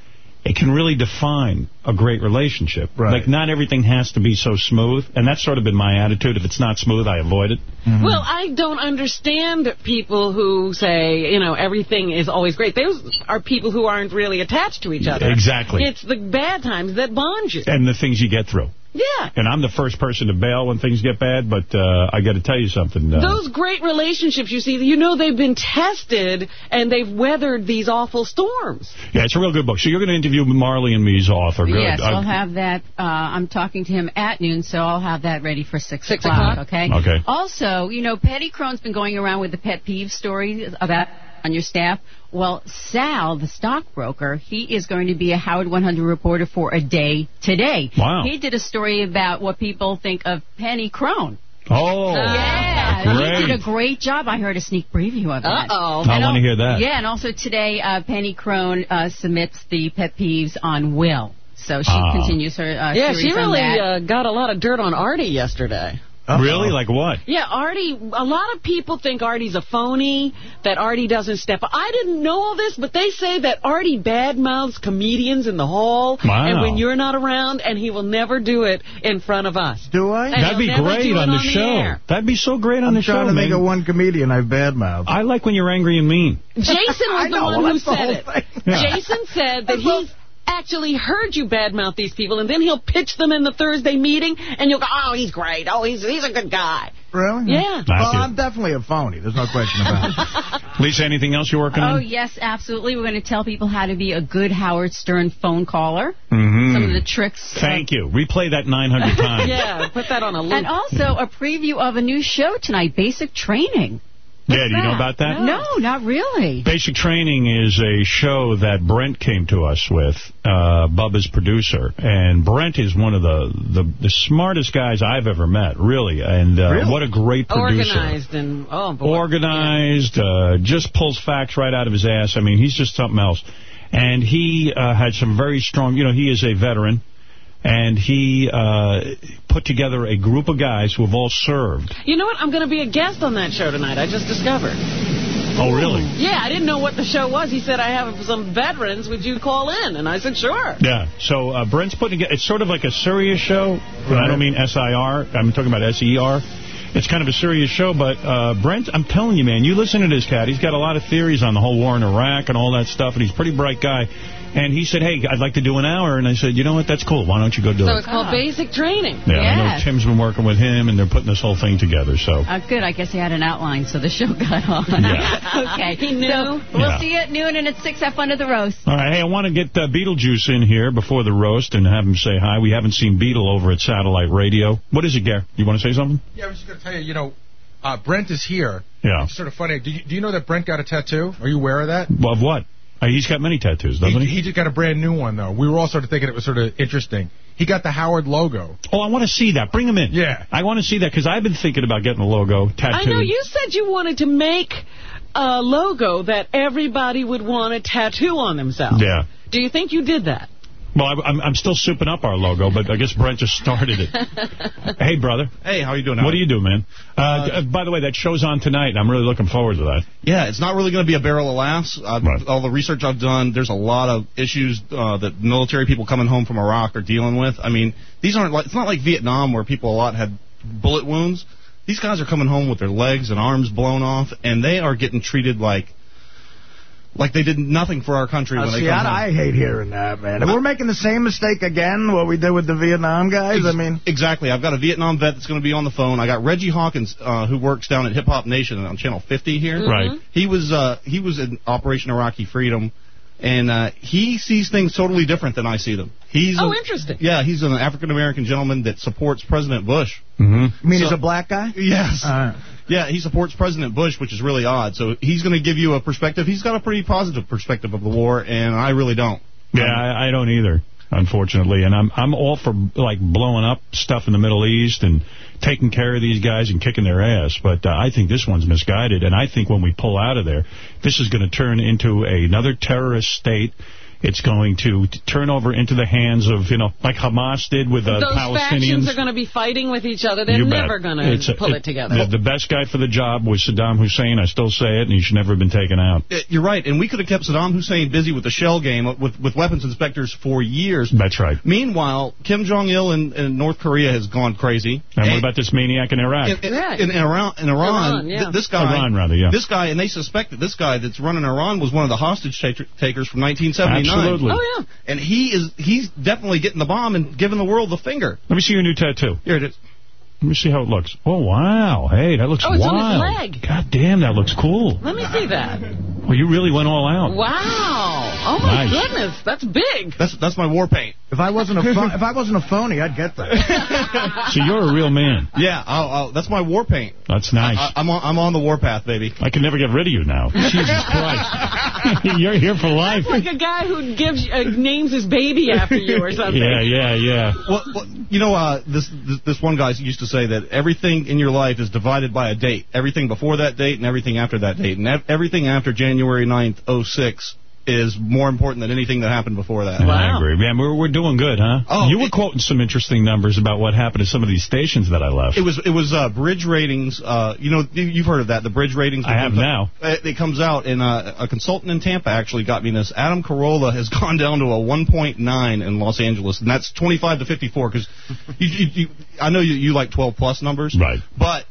It can really define a great relationship. Like, not everything has to be so smooth, and that's sort of been my attitude. If it's not smooth, I avoid it. Mm-hmm. Well, I don't understand people who say, you know, everything is always great. Those are people who aren't really attached to each other. Exactly. It's the bad times that bond you. And the things you get through. Yeah. And I'm the first person to bail when things get bad, but uh, I got to tell you something. Uh, Those great relationships you see, you know they've been tested and they've weathered these awful storms. yeah, it's a real good book. So you're going to interview Marley and me's author. Good. Yes, I'll I- have that. Uh, I'm talking to him at noon, so I'll have that ready for 6, Six o'clock, o'clock? okay? Okay. Also, you know, Penny Crone's been going around with the pet peeve story about on your staff. Well, Sal, the stockbroker, he is going to be a Howard 100 reporter for a day today. Wow. He did a story about what people think of Penny Crone. Oh, yeah, great. he did a great job. I heard a sneak preview of that. Uh-oh. I want to hear that. Yeah, and also today, uh, Penny Crone uh, submits the pet peeves on Will. So she Ah. continues her uh, yeah, she really uh, got a lot of dirt on Artie yesterday. Really? Like what? Yeah, Artie, a lot of people think Artie's a phony, that Artie doesn't step up. I didn't know all this, but they say that Artie badmouths comedians in the hall, Wow. and when you're not around, and he will never do it in front of us. Do I? And That'd be great do it on the show. air. That'd be so great on I'm the show, trying to think man. of one comedian I've badmouthed. I like when you're angry and mean. Jason was the know, one well, who that's the said it. Yeah. Jason said that he's actually heard you badmouth these people, and then he'll pitch them in the Thursday meeting, and you'll go, oh, he's great. Oh, he's he's a good guy. Really? Yeah. Well, you. I'm definitely a phony. There's no question about it. Lisa, anything else you're working on? Oh, yes, absolutely. We're going to tell people how to be a good Howard Stern phone caller. Mhm. Some of the tricks. of- Thank you. Replay that 900 times. Yeah, put that on a loop. And also a preview of a new show tonight, Basic Training. Yeah, do you know about that? No, not really. Basic Training is a show that Brent came to us with, uh, Bubba's producer. And Brent is one of the, the, the smartest guys I've ever met, really. And uh, Really? what a great producer. Organized and, oh, boy. Organized, uh, just pulls facts right out of his ass. I mean, he's just something else. And he uh, had some very strong, you know, he is a veteran. And he uh, put together a group of guys who have all served. You know what? I'm going to be a guest on that show tonight. I just discovered. Oh, really? Yeah, I didn't know what the show was. He said, I have some veterans. Would you call in? And I said, sure. Yeah. So uh, Brent's putting together, it's sort of like a serious show. but I don't mean S-I-R. I'm talking about S-E-R. It's kind of a serious show, but uh, Brent, I'm telling you, man, you listen to this cat. He's got a lot of theories on the whole war in Iraq and all that stuff, and he's a pretty bright guy. And he said, hey, I'd like to do an hour. And I said, you know what, that's cool. Why don't you go do So it? So it's called basic training. Yeah, I know Tim's been working with him, and they're putting this whole thing together. So Uh, good. I guess he had an outline, so the show got on. Yeah. okay. He knew. So we'll Yeah. see you at noon and at 6 Have fun at the roast. All right, hey, I want to get uh, Beetlejuice in here before the roast and have him say hi. We haven't seen Beetle over at Satellite Radio. What is it, Gare? You want to say something? Yeah, I was just going to tell you, you know, uh, Brent is here. Yeah. It's sort of funny. Do you, do you know that Brent got a tattoo? Are you aware of that? Well, of what? Uh, he's got many tattoos, doesn't he? He just got a brand new one, though. We were all sort of thinking it was sort of interesting. He got the Howard logo. Oh, I want to see that. Bring him in. Yeah. I want to see that because I've been thinking about getting a logo tattooed. I know you said you wanted to make a logo that everybody would want to tattoo on themselves. Yeah. Do you think you did that? Well, I, I'm, I'm still souping up our logo, but I guess Brent just started it. hey, brother. Hey, how you doing? What do you do, man? Uh, uh, by the way, that show's on tonight. and I'm really looking forward to that. Yeah, it's not really going to be a barrel of laughs. Uh, Right. All the research I've done, there's a lot of issues uh, that military people coming home from Iraq are dealing with. I mean, these aren't like it's not like Vietnam where people a lot had bullet wounds. These guys are coming home with their legs and arms blown off, and they are getting treated like like they did nothing for our country Uh, when they see, come home. I, I hate hearing that, man. If we're making the same mistake again, what we did with the Vietnam guys, I mean... Exactly. I've got a Vietnam vet that's going to be on the phone. I got Reggie Hawkins, uh, who works down at Hip Hop Nation on Channel 50 here. Right. He was uh, he was in Operation Iraqi Freedom, and uh, he sees things totally different than I see them. He's Oh, a- interesting. Yeah, he's an African American gentleman that supports President Bush. Mm-hmm. You mean So- he's a black guy? Yes. Uh, Yeah, he supports President Bush, which is really odd. So he's going to give you a perspective. He's got a pretty positive perspective of the war, and I really don't. Yeah, I, I don't either, unfortunately. And I'm I'm all for like blowing up stuff in the Middle East and taking care of these guys and kicking their ass. But uh, I think this one's misguided. And I think when we pull out of there, this is going to turn into another terrorist state. It's going to turn over into the hands of, you know, like Hamas did with the Those Palestinians. factions are going to be fighting with each other. They're You never going to pull it, together. The, the best guy for the job was Saddam Hussein. I still say it, and he should never have been taken out. Uh, You're right, and we could have kept Saddam Hussein busy with the shell game uh, with with weapons inspectors for years. That's right. Meanwhile, Kim Jong Il in, in North Korea has gone crazy. And what about this maniac in Iraq? In, in, in Iran, in Iran, Iran, yeah. th- this guy, Iran, rather, yeah. this guy, and they suspect that this guy that's running Iran was one of the hostage takers from 1979. Absolutely. Oh, yeah. And he is, he's definitely getting the bomb and giving the world the finger. Let me see your new tattoo. Here it is. Let me see how it looks. Oh, wow. Hey, that looks Oh, it's on wild. his leg. God damn, that looks cool. Let me see that. Well, you really went all out. Wow. Oh, my Nice. goodness. That's big. That's that's my war paint. if I wasn't a if I wasn't a phony, I'd get that. So you're a real man. Yeah, I'll, I'll, that's my war paint. That's nice. I, I'm on, I'm on the warpath, baby. I can never get rid of you now. Jesus Christ. you're here for life. That's like a guy who gives uh, names his baby after you or something. Yeah, yeah, yeah. Well, well, you know, uh, this, this this one guy used to say that everything in your life is divided by a date. Everything before that date and everything after that date. And ev- everything after January 9th, 06 is more important than anything that happened before that. I agree. Man, we're, we're doing good, huh? Oh, you were quoting some interesting numbers about what happened to some of these stations that I left. It was it was uh, bridge ratings. Uh, you know, you- you've heard of that. The bridge ratings. I have now. It, it comes out, and uh, a consultant in Tampa actually got me this. Adam Carolla has gone down to a 1.9 in Los Angeles, and that's 25 to 54. Because you, you, you, I know you, you like 12 plus numbers, right? But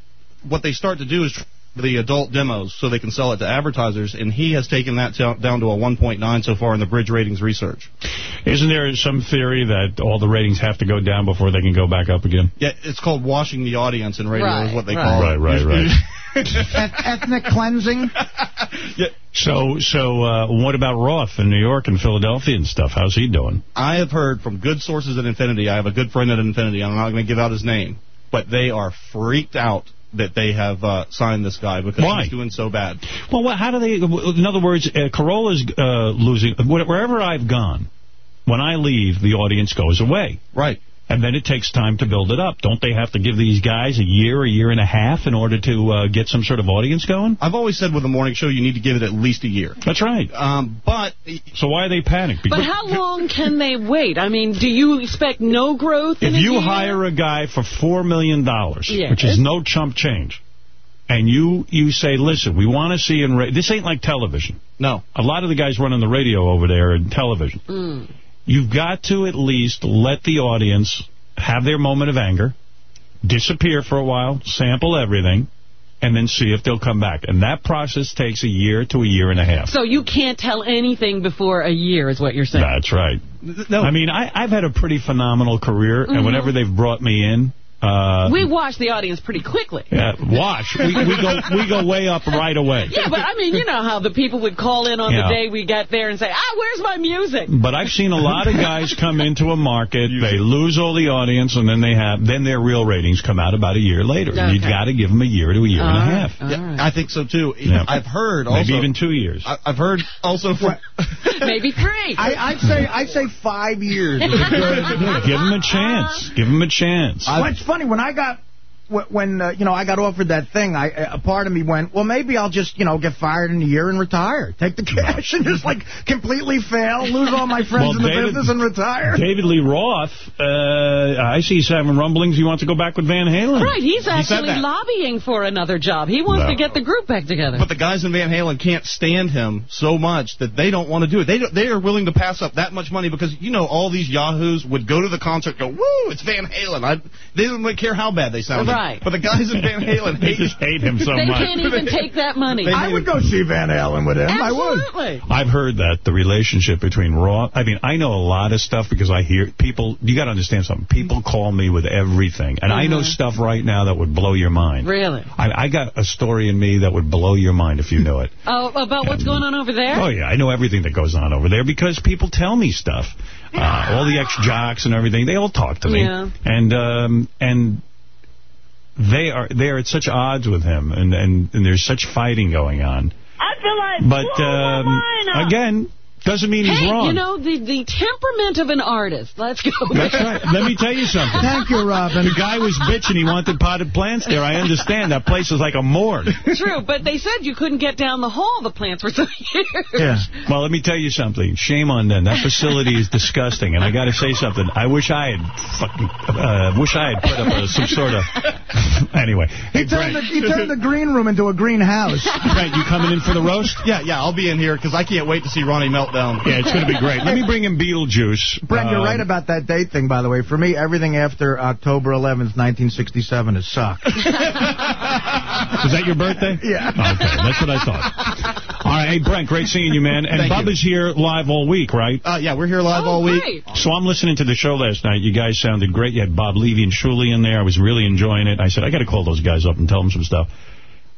what they start to do is the adult demos so they can sell it to advertisers, and he has taken that down to a 1.9 so far in the bridge ratings research. Isn't there some theory that all the ratings have to go down before they can go back up again? Yeah, it's called washing the audience in radio is what they right. call Right, it. right, right. right. ethnic cleansing. Yeah. So, so uh, what about Roth in New York and Philadelphia and stuff? How's he doing? I have heard from good sources at Infinity. I have a good friend at Infinity. I'm not going to give out his name, but they are freaked out that they have uh, signed this guy because Why? he's doing so bad. Well, what, how do they? In other words, uh, Carolla's uh, losing. Wherever I've gone, when I leave, the audience goes away. Right. And then it takes time to build it up. Don't they have to give these guys a year, a year and a half in order to uh, get some sort of audience going? I've always said with a morning show, you need to give it at least a year. That's right. Um, but so why are they panicked? But how long can they wait? I mean, do you expect no growth in If a you year? hire a guy for $4 million, dollars, Yes. which is no chump change, and you you say, listen, we want to see in ra this ain't like television. No. A lot of the guys running the radio over there in television. Mm. You've got to at least let the audience have their moment of anger, disappear for a while, sample everything, and then see if they'll come back. And that process takes a year to a year and a half. So you can't tell anything before a year is what you're saying. That's right. I mean, I, I've had a pretty phenomenal career, Mhm. and whenever they've brought me in, uh, we wash the audience pretty quickly. yeah, watch. We, we go we go way up right away. Yeah, but I mean, you know how the people would call in on Yeah. the day we got there and say, ah, where's my music? But I've seen a lot of guys come into a market, they lose all the audience, and then they have then their real ratings come out about a year later. And You've got to give them a year to a year and a half. Yeah, I think so too. Yeah. I've heard Maybe even two years. I, I've heard also from Maybe three. I, I'd say I'd say five years. Is a good, Give them a chance. Give them a chance. well, it's funny when I got when uh, you know I got offered that thing. I a part of me went, well, maybe I'll just you know get fired in a year and retire, take the cash and just like completely fail, lose all my friends Well, in the David- business and retire. David Lee Roth, uh, I see he's having rumblings. He wants to go back with Van Halen. Right, he's actually that. lobbying for another job. He wants No. to get the group back together. But the guys in Van Halen can't stand him so much that they don't want to do it. They don't, they are willing to pass up that much money because you know all these yahoos would go to the concert, go woo, it's Van Halen. I, they don't really care how bad they sound. Right. But the guys in Van Halen They hate, just hate him so they much. They can't even take that money. I would go see Van Halen with him. I would. Absolutely. I've heard that the relationship between Raw, I mean, I know a lot of stuff because I hear people, you got to understand something. People call me with everything. And I know Mhm. stuff right now that would blow your mind. Really? I, I got a story in me that would blow your mind if you knew it. Oh, about what's going on over there? Oh, yeah, I know everything that goes on over there because people tell me stuff. Uh, all the ex-jocks and everything, they all talk to me. Yeah. And um, and they are they are at such odds with him, and, and, and there's such fighting going on. I feel like But um, again, doesn't mean he's wrong. you know, the, the temperament of an artist. Let's go. That's right. Let me tell you something. Thank you, Robin. The guy was bitching he wanted potted plants there. I understand. That place is like a morgue. True, but they said you couldn't get down the hall. The plants were so huge. Yeah. Well, let me tell you something. Shame on them. That facility is disgusting. And I got to say something. I wish I had fucking, uh, wish I had put up a, some sort of... anyway. Hey, He turned, the, he turned the green room into a greenhouse. Brent, you coming in for the roast? Yeah, yeah, I'll be in here because I can't wait to see Ronnie Meltdown. Yeah, it's going to be great. Let me bring in Beetlejuice. Brent, you're Um, right about that date thing, by the way. For me, everything after October 11th, 1967 has sucked. Was that your birthday? Yeah. Okay, that's what I thought. All right, hey, Brent, great seeing you, man. And Thank you. Bubba's here live all week, right? Uh, yeah, we're here live all week. Great. So I'm listening to the show last night. You guys sounded great. You had Bob Levy and Shuley in there. I was really enjoying it. I said, I got to call those guys up and tell them some stuff.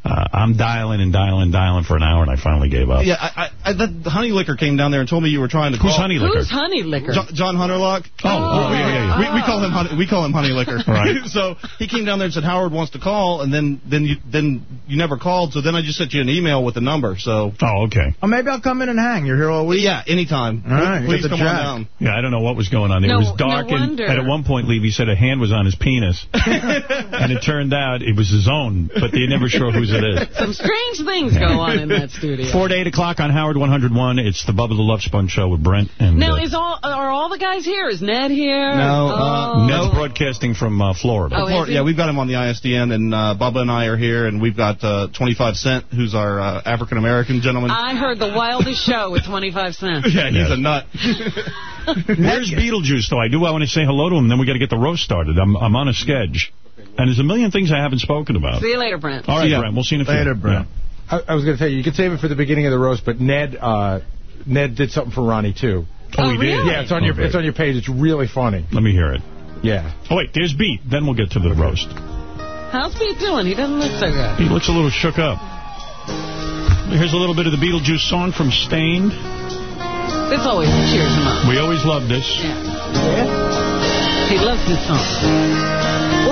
Uh, I'm dialing and dialing and dialing for an hour, and I finally gave up. Yeah, I, I, I, the the Honey Liquor came down there and told me you were trying to Who's call. Honey Liquor? Who's Honey Liquor? John, John Hunterlock. Oh, oh, yeah, yeah, yeah. We, we call him honey, we call him Honey Liquor. Right. so he came down there and said Howard wants to call, and then then you then you never called. So then I just sent you an email with the number. So Oh, okay. Or maybe I'll come in and hang. You're here all week. yeah, anytime. All right, Please get the come on down. Yeah, I don't know what was going on there. No- it was dark, no and, wonder. and at one point, Levy said a hand was on his penis, and it turned out it was his own, but they're never sure whose it is. Some strange things go on in that studio. 4 to 8 o'clock on Howard 101. It's the Bubba the Love Sponge Show with Brent. and Now, uh, is all are all the guys here? Is Ned here? No, Oh. uh, Ned's broadcasting from uh, Florida. Oh, Florida- yeah, we've got him on the ISDN, and uh, Bubba and I are here, and we've got uh, 25 Cent, who's our uh, African American gentleman. I heard the wildest show with 25 cents. yeah, he's a nut. Where's Beetlejuice, though? I do. I want to say hello to him, and then we got to get the roast started. I'm I'm on a sketch, and there's a million things I haven't spoken about. See you later, Brent. All right, Brent. We'll see you in a few. Later, Brent. I, I was going to tell you, you could save it for the beginning of the roast, but Ned uh, Ned did something for Ronnie, too. Oh, he did? Yeah, it's on, your, Okay. it's on your page. It's really funny. Let me hear it. Yeah. Oh, wait, there's Beat. Then we'll get to the roast. How's Beat doing? He doesn't look so good. He looks a little shook up. Here's a little bit of the Beetlejuice song from Stained. This always cheers him up. We always love this. Yeah. yeah. He loves this song.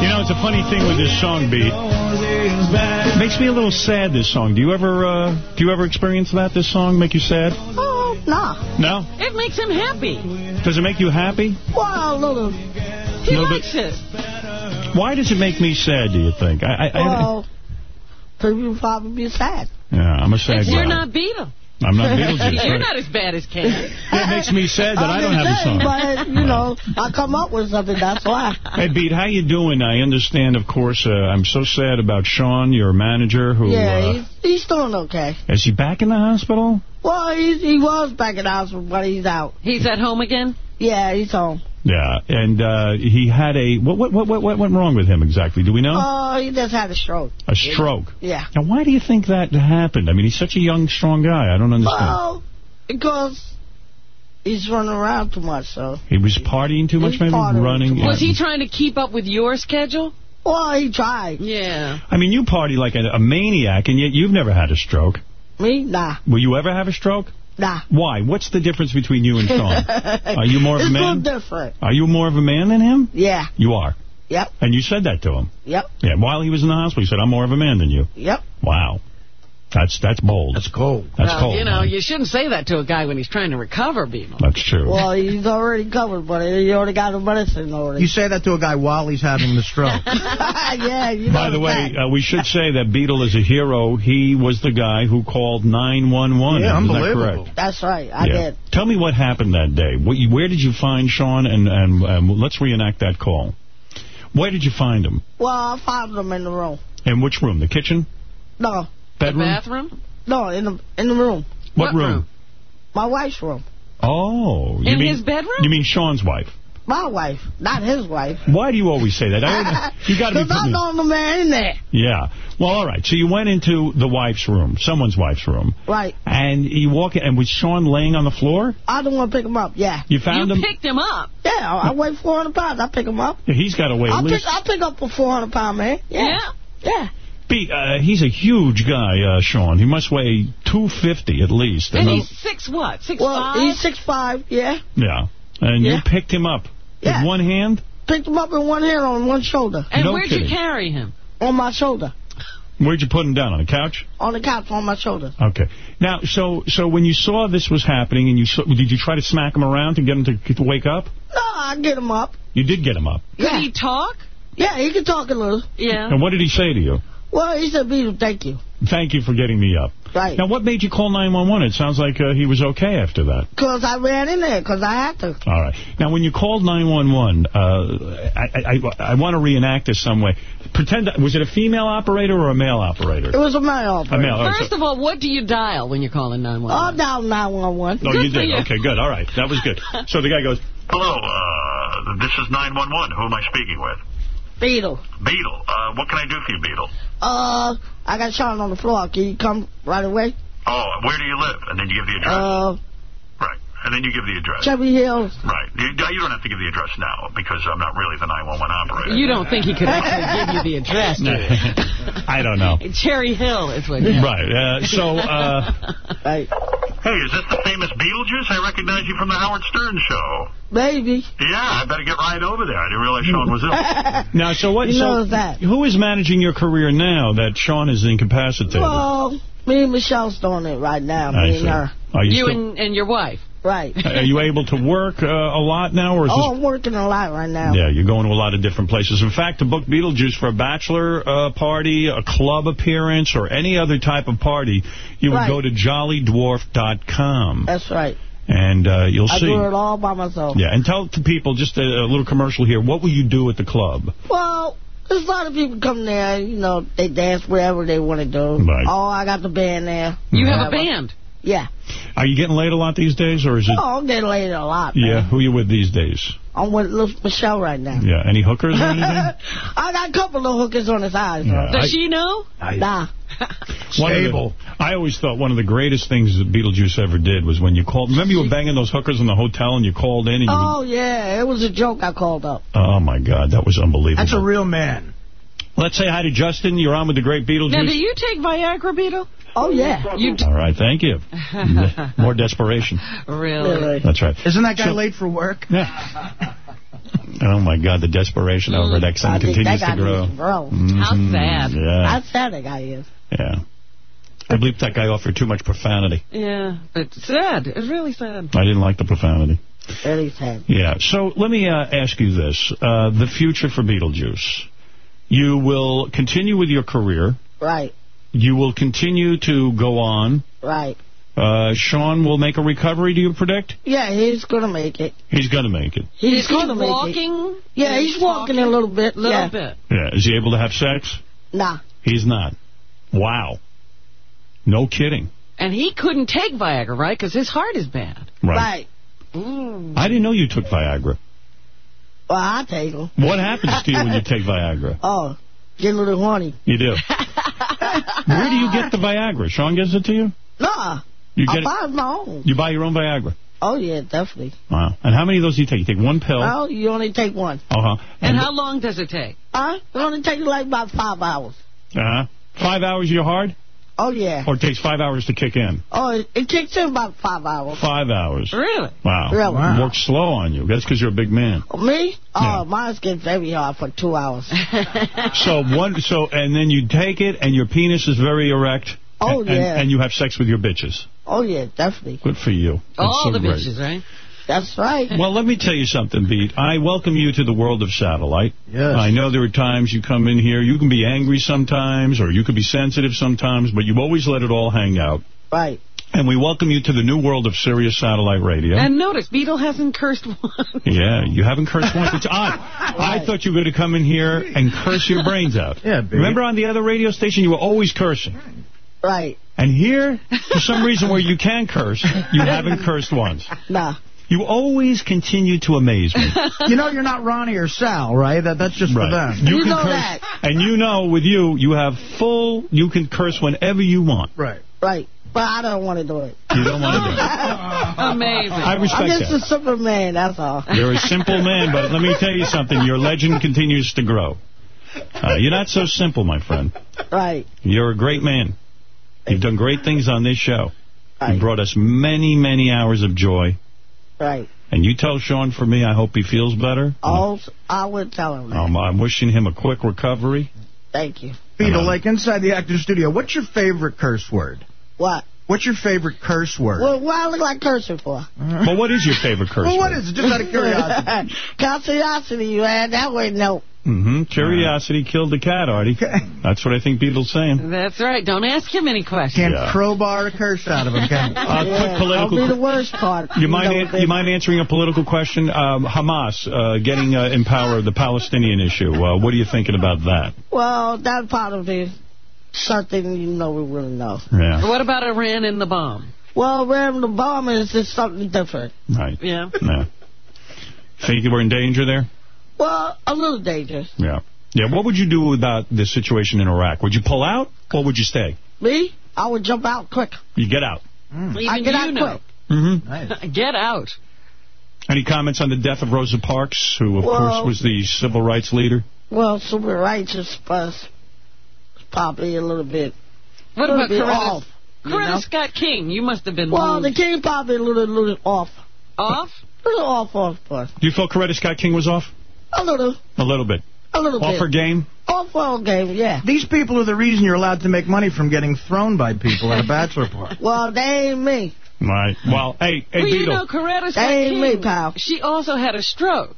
You know, it's a funny thing with this song, Beat. Makes me a little sad, this song. Do you ever uh, do you ever experience that, this song? Make you sad? Oh, nah. No? It makes him happy. Does it make you happy? Well, a little. He Little likes it. Why does it make me sad, do you think? I, I, I Well, people probably be sad. yeah, I'm a sad You're guy. not Beetle. I'm not Beetlejuice. You're right. not as bad as Ken. It makes me sad that I don't have a saying, song. But, you know, I come up with something, that's why. Hey, Beat, how you doing? I understand, of course, uh, I'm so sad about Sean, your manager, who... yeah, uh, he's, he's doing okay. is he back in the hospital? Well, he, he was back in the hospital, but he's out. He's at home again? Yeah, he's home. Yeah, and uh, he had a... What, what, what, what went wrong with him exactly? Do we know? Oh, he just had a stroke. a stroke. Yeah. Now, why do you think that happened? I mean, he's such a young, strong guy. I don't understand. Well, because he's running around too much, so. he was partying too much, He's maybe? partying Running? too Was he trying to keep up with your schedule? Well, he tried. Yeah. I mean, you party like a, a maniac, and yet you've never had a stroke. Me? Nah. Will you ever have a stroke? Nah. Why? What's the difference between you and Sean? Are you more of a it's man? a little different. Are you more of a man than him? Yeah. You are. Yep. And you said that to him. Yep. Yeah, while he was in the hospital, you said, I'm more of a man than you. Yep. Wow. That's that's bold. That's cold. That's well, cold. you know, man. you shouldn't say that to a guy when he's trying to recover, Beetle. That's true. Well, he's already covered, but he already got the medicine already. You say that to a guy while he's having the stroke. yeah, you know By the way, uh, we should say that Beetle is a hero. He was the guy who called 911. Yeah, Isn't that unbelievable. correct? That's right. I yeah. did. Tell me what happened that day. Where did you find Sean? And, and um, let's reenact that call. Where did you find him? Well, I found him in the room. In which room? The kitchen? No, Bedroom? Bathroom? no, in the in the room. What, What room? room? My wife's room. Oh. You In mean, his bedroom? You mean Sean's wife? My wife, not his wife. Why do you always say that? I, you got to be Because I the man in there. Yeah. Well, all right. So you went into the wife's room, someone's wife's room, Right. and you walk in, and was Sean laying on the floor? I don't want to pick him up. Yeah. You found you him? picked him up. Yeah, I weigh 400 pounds. I pick him up. Yeah, he's got to weigh at I'll pick. I'll pick up a 400 pound man. Yeah. Yeah. Pete, uh, he's a huge guy, uh, Sean. He must weigh 250 at least. And uh, he's six what? Six Well, five? he's six five. yeah. yeah. And you picked him up Yeah. with one hand? Picked him up in one hand on one shoulder. and no where'd kidding. you carry him? On my shoulder. Where'd you put him down, on the couch? On the couch on my shoulder. Okay. Now, so so when you saw this was happening, and you saw, did you try to smack him around to get him to, to wake up? No, I get him up. You did get him up. Could Yeah. he talk? Yeah, he can talk a little. Yeah. And what did he say to you? Well, he said, Beetle, thank you. Thank you for getting me up. Right. Now, what made you call 911? It sounds like uh, he was okay after that. Because I ran in there, because I had to. All right. Now, when you called 911, uh, I, I, I, I want to reenact this some way. Pretend, was it a female operator or a male operator? It was a male. A male. all right, First so- of all, what do you dial when you're calling Oh, 911? down 911. Oh, Good you did? you. Okay, good. All right. That was good. So the guy goes, Hello, uh, this is 911. Who am I speaking with? Beetle. Beetle. Uh, what can I do for you, Beetle? Uh, I got shot on the floor. Can you come right away? Oh, where do you live? And then you give the address. Uh. And then you give the address. Chevy Hills. Right. You, you don't have to give the address now because I'm not really the 911 operator. You don't think he could actually give you the address, do you? I don't know. Cherry Hill is what. Right. Uh, so, uh, Right. Hey, is this the famous Beetlejuice? I recognize you from the Howard Stern show. Baby. Yeah, I better get right over there. I didn't realize Sean was ill. Now, so what? You so know that. Who is managing your career now that Sean is incapacitated? Well, me and Michelle's doing it right now. I Me see. and her. Are you, You and, and your wife. Right. are you able to work uh, a lot now, or is Oh, this? I'm working a lot right now. Yeah, you're going to a lot of different places. In fact, to book Beetlejuice for a bachelor uh, party, a club appearance, or any other type of party, you would go to jollydwarf.com, That's right. and uh, you'll I see. I do it all by myself. Yeah, and tell the people, just a, a little commercial here, what will you do at the club? Well, there's a lot of people come there, you know, they dance whatever they want to do. Right. Oh, I got the band there. You have a band. Yeah. Are you getting laid a lot these days, or is it... Oh, I'm getting laid a lot, yeah, man. who you with these days? I'm with Michelle right now. Yeah, any hookers or anything? I got a couple of hookers on the side. Yeah, Does I- she know? Nah. One of the- Stable. I always thought one of the greatest things that Beetlejuice ever did was when you called. Remember you were banging those hookers in the hotel and you called in and you. Oh, yeah. It was a joke I called up. oh my God, that was unbelievable. That's a real man. Let's say hi to Justin. You're on with the great Beetlejuice. Now, do you take Viagra, Beetle? Oh, yeah. You do. All right, thank you. More desperation. Really? That's right. Isn't that guy So- late for work? Yeah. Oh my God, the desperation over that Mm. I thing think continues to grow. needs to. How sad. Yeah, How sad that guy is. yeah. I believe that guy offered too much profanity. Yeah. It's sad. It's really sad. I didn't like the profanity. Very sad. Yeah. So let me uh, ask you this: uh, the future for Beetlejuice. You will continue with your career. Right. You will continue to go on. Right. Uh, Sean will make a recovery, do you predict? Yeah, he's going to make it. He's going to make it. He's Is he going to make it. walking? Yeah, Is he's he walking a little bit. A little yeah. bit. Yeah. Is he able to have sex? Nah. He's not. Wow. No kidding. And he couldn't take Viagra, right? Because his heart is bad. Right. Mm. I didn't know you took Viagra. Well, I take him. What happens to you when you take Viagra? Oh, get a little horny. You do. Where do you get the Viagra? Sean gives it to you? Nah. You I get it, buy my own. you buy your own Viagra. Oh, yeah, definitely. Wow. And how many of those do you take? You take one pill. Well, you only take one. Uh-huh. And how long does it take? Huh? It only takes like about five hours. Uh-huh. Five hours you're hard? Oh, yeah. Or it takes five hours to kick in? Oh, it, it kicks in about five hours. Five hours. Really? Wow. Really? Wow. Works slow on you. That's because you're a big man. Me? Oh, mine's gets very hard for two hours. So one, so and then you take it, and your penis is very erect. Oh, and, and- yeah. And, you have sex with your bitches. Oh, yeah, definitely. Good for you. All so the great. bitches, right? That's right. Well, let me tell you something, Beat. I welcome you to the world of satellite. Yes. I know there are times you come in here, you can be angry sometimes, or you can be sensitive sometimes, but you always let it all hang out. Right. And we welcome you to the new world of Sirius Satellite Radio. And notice, Beetle hasn't cursed once. yeah, you haven't cursed once. It's odd. I thought you were going to come in here and curse your brains out. Yeah, Beat. Remember on the other radio station, you were always cursing. Right. And here, for some reason where you can curse, you haven't cursed once. Nah. You always continue to amaze me. You know you're not Ronnie or Sal, right? That That's just for them. You can know curse, that. And you know, with you, you have full, you can curse whenever you want. Right. Right. But I don't want to do it. You don't want to do it. Amazing. I respect I'm just that. a simple man, that's all. You're a simple man, but let me tell you something. Your legend continues to grow. Uh, you're not so simple, my friend. Right. You're a great man. You've done great things on this show. You Right. brought us many, many hours of joy. Right. And you tell Sean for me, I hope he feels better. Oh, I would tell him that. Um, I'm wishing him a quick recovery. Thank you. Beetle, Uh, like inside the actor's studio, what's your favorite curse word? What? What's your favorite curse word? Well, what I look like cursing for? Well, what is your favorite curse well, what word? is it? Just out of curiosity. Curiosity, man. That way, no. Mm-hmm. Curiosity killed the cat, Artie. That's what I think Beetle's saying. That's right. Don't ask him any questions. Can't Yeah. crowbar a curse out of him, can you? Uh, quick That'll political. be the worst part. You mind know, an- you mind answering a political question? Um, Hamas uh, getting uh, in power, the Palestinian issue. Uh, what are you thinking about that? Well, that part of it, something you know we really know. Yeah, What about Iran and the bomb? Well, ram the bomb is just something different. right. Yeah. Yeah. Think you were in danger there? Well, a little dangerous. Yeah. Yeah. What would you do about the situation in Iraq? Would you pull out or would you stay? Me, I would jump out quick. You get out. Even I get out know. quick. Mm-hmm. nice. Get out. Any comments on the death of Rosa Parks, who of Well- course was the civil rights leader? Well, civil rights is plus probably a little bit, What little about bit Coretta, off. Coretta know? Scott King, you must have been Well, the king probably a little, little off. off. A little off, off, off. Do you feel Coretta Scott King was off? A little, A little bit. a little Off bit. her game? Off her game, yeah. These people are the reason you're allowed to make money from getting thrown by people at a bachelor party. Well, they ain't me. Right. Well, hey, hey, well, you know, Coretta Scott They ain't King, me, pal. she also had a stroke.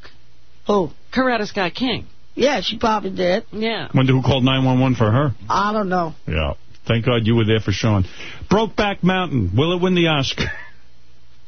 Who? Coretta Scott King. Yeah, she probably did. Yeah. Wonder who called 911 for her? I don't know. Yeah. Thank God you were there for Sean. Brokeback Mountain. Will it win the Oscar?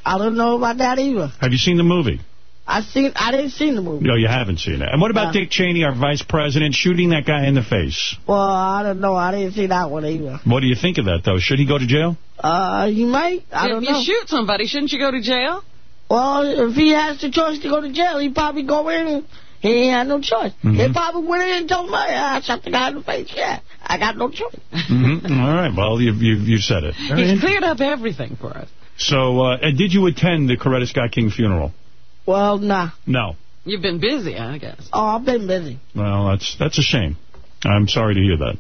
I don't know about that either. Have you seen the movie? I seen. I didn't see the movie. No, you haven't seen it. And what about No. Dick Cheney, our vice president, shooting that guy in the face? Well, I don't know. I didn't see that one either. What do you think of that, though? Should he go to jail? Uh, he might. I if don't you shoot somebody, shouldn't you go to jail? Well, if he has the choice to go to jail, he'd probably go in. He ain't had no choice. Mhm. He probably went in and told me, I shot the guy in the face. Yeah, I got no choice. Mm-hmm. All right. Well, you've, you've, you've said it. He's cleared up everything for us. So, uh, and did you attend the Coretta Scott King funeral? Well, nah. No. You've been busy, I guess. Oh, I've been busy. Well, that's that's a shame. I'm sorry to hear that.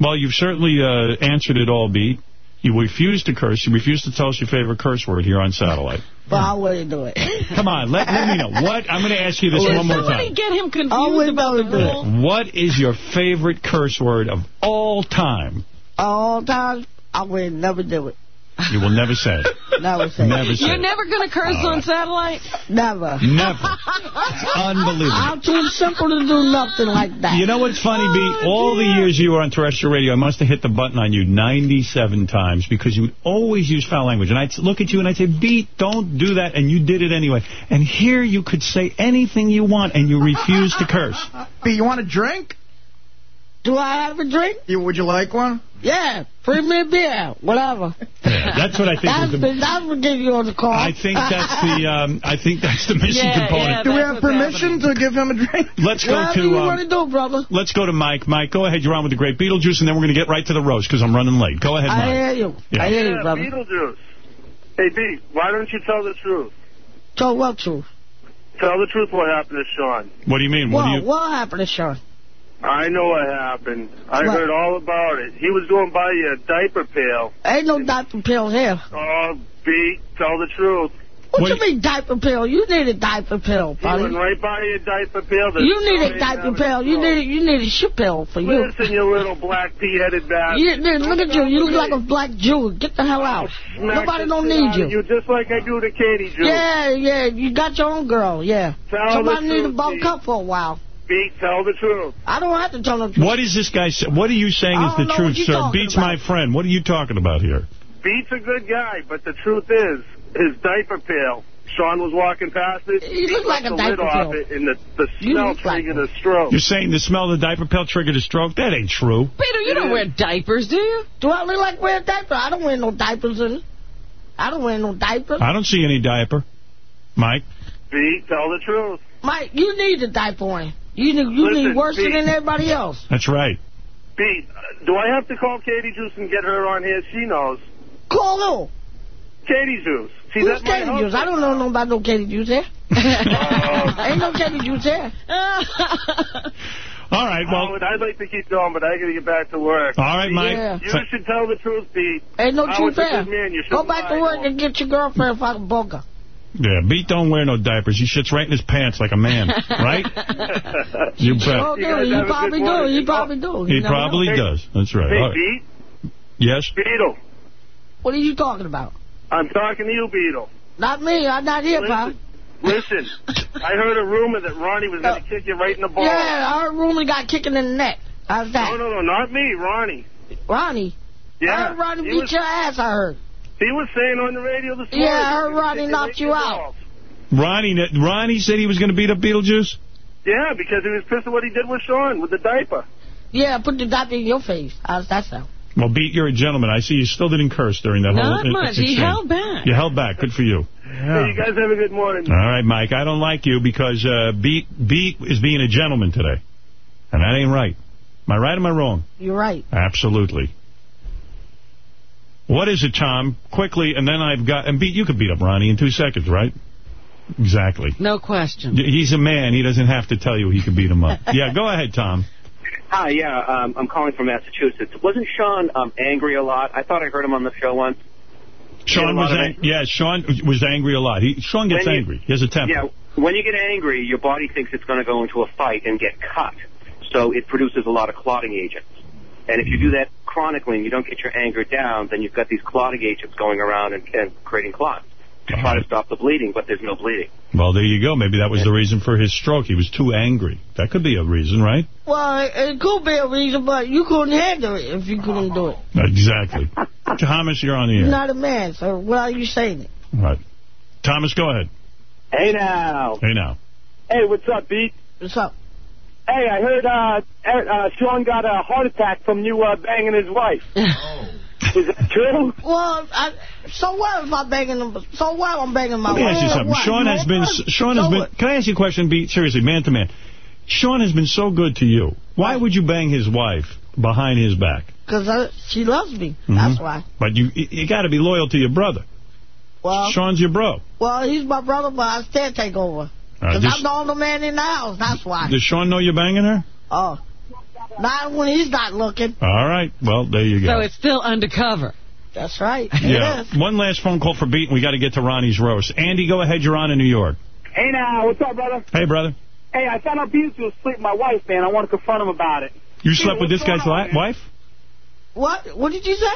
Well, you've certainly uh, answered it all, Beat. You refuse to curse. You refuse to tell us your favorite curse word here on satellite. But I wouldn't do it. Come on, let, let me know. What? I'm going to ask you this Did one more somebody time. get him confused wouldn't about the rule? What is your favorite curse word of all time? All time? I would never do it. You will never say it. Never say Never say You're it. never going to curse All on satellite? Never. Never. It's unbelievable. I'm too simple to do nothing like that. You know what's funny, B? Oh, All the years you were on terrestrial radio, I must have hit the button on you 97 times because you would always use foul language. And I'd look at you and I'd say, B, don't do that. And you did it anyway. And here you could say anything you want and you refuse to curse. B, you want a drink? Do I have a drink? You, would you like one? Yeah, bring me a beer, whatever. Yeah, that's what I think That's, is the... the, that's what give you on the call. I think that's the um, I think that's the missing Yeah, component. yeah, Do we have permission happening. to give him a drink? Let's go Whatever to you um, want to do, brother. let's go to Mike. Mike, go ahead. You're on with the great Beetlejuice, and then we're going to get right to the roast because I'm running late. Go ahead, Mike. I hear you. Yeah. I hear you, brother. Beetlejuice. Hey, B, why don't you tell the truth? So what truth? Tell the truth what happened to Sean. What do you mean? What What, do you? what happened to Sean? I know what happened. I What? heard all about it. He was going by your diaper pail. Ain't no diaper pill here. Oh, B, tell the truth. What, What- you mean diaper pill? You need a diaper pill, He went right by your diaper pail. The You need a diaper pill. You need a, you need a shit pill for you. Listen, you little black pea-headed bastard. You, dude, look at you. You look like a black Jew. Get the hell out. Smack Nobody don't need you. You just like I do to Katie Drew. Yeah, yeah. You got your own girl. Yeah. Tell Somebody need to truth, bulk up for a while. B, tell the truth. I don't have to tell the truth. What is this guy? saying? What are you saying is the truth, sir? Beats about. my friend. What are you talking about here? Beat's a good guy, but the truth is, his diaper pail. Sean was walking past it. He looked like a diaper lid off pail. it, and the, the You smell look like triggered a stroke. You're saying the smell of the diaper pill triggered a stroke? That ain't true. Peter, you don't wear diapers, do you? Do I look like wearing diapers? I don't wear no diapers in. I don't wear no diapers. I don't see any diaper. Mike? B, tell the truth. Mike, you need a diaper on. You need, you Listen, need worse Pete. than everybody else. That's right. B, uh, do I have to call Katie Juice and get her on here? She knows. Call Katie Juice. who? She's Who's at Katie house Juice? I don't know no about no Katie Juice here. Ain't no Katie Juice here. All right, well, Howard, I'd like to keep going, but I got to get back to work. all right, Mike. Yeah. You should tell the truth, Pete. Ain't no Howard's truth there. man. Go back to work and get your girlfriend fucking booger. Yeah, Beat don't wear no diapers. He shits right in his pants like a man, right? You bet. Oh, You guys dude, have he oh. probably do. morning. He probably do. He probably know. does. That's right. Hey, All right. Pete. Yes? Beetle. What are you talking about? I'm talking to you, Beetle. Not me. I'm not here, pal. Listen, I heard a rumor that Ronnie was going to kick you right in the balls. Yeah, our Rooney got kicking in the neck. How's that? No, no, no, not me, Ronnie. Ronnie. Yeah. I heard Ronnie he beat was, your ass, I heard. He was saying on the radio this morning. Yeah, I heard Ronnie knocked you out. balls. Ronnie, Ronnie said he was going to beat up Beetlejuice? Yeah, because he was pissed at what he did with Sean with the diaper. Yeah, put the diaper in your face. How's that sound? Well, Beat, you're a gentleman. I see you still didn't curse during that whole. Not whole... much. He held back. You held back. Good for you. Hey, you guys have a good morning. All right, Mike. I don't like you because uh, Beat Beat is being a gentleman today. And that ain't right. Am I right or am I wrong? You're right. Absolutely. What is it, Tom? Quickly, and then I've got... And Beat, you could beat up Ronnie in two seconds, right? Exactly. No question. He's a man. He doesn't have to tell you he can beat him up. Yeah, go ahead, Tom. Hi, yeah, um, I'm calling from Massachusetts. Wasn't Sean um, angry a lot? I thought I heard him on the show once. Sean Yeah, a lot was of ang- yeah, Sean was angry a lot. He Sean gets you- angry. He has a temper. Yeah, when you get angry, your body thinks it's going to go into a fight and get cut. So it produces a lot of clotting agents. And if you do that chronically and you don't get your anger down, then you've got these clotting agents going around and, and creating clots to try to stop the bleeding, but there's no bleeding. Well, there you go. Maybe that was the reason for his stroke. He was too angry. That could be a reason, right? Well, it, it could be a reason, but you couldn't handle it if you couldn't do it. Exactly. Thomas, you're on the You're air. not a man, so why are you saying it? Right. Thomas, go ahead. Hey now. Hey now. Hey, what's up, Beat? What's up? Hey, I heard uh, Er- uh, Sean got a heart attack from you uh, banging his wife. Is that true? Well, I, so what if I'm banging them? So what I'm banging my Let me wife? ask you something. what? Sean You has been. what? Sean So has been. what? Can I ask you a question? Be seriously, man to man. Sean has been so good to you. Why would you bang his wife behind his back? Because she loves me. Mhm. That's why. But you you got to be loyal to your brother. Well, Sean's your bro. well, he's my brother, but I still take over. Uh, Because does, I'm the only man in the house. That's why. does Sean know you're banging her? Oh. Not when he's not looking. All right. Well, there you go. So it's still undercover. That's right. yeah. One last phone call for Beat, and we got to get to Ronnie's roast. Andy, go ahead. You're on in New York. Hey now, what's up, brother? Hey, brother. Hey, I found out Beatles was sleeping with my wife, man. I want to confront him about it. You slept with this guy's li- wife? What? What did you say?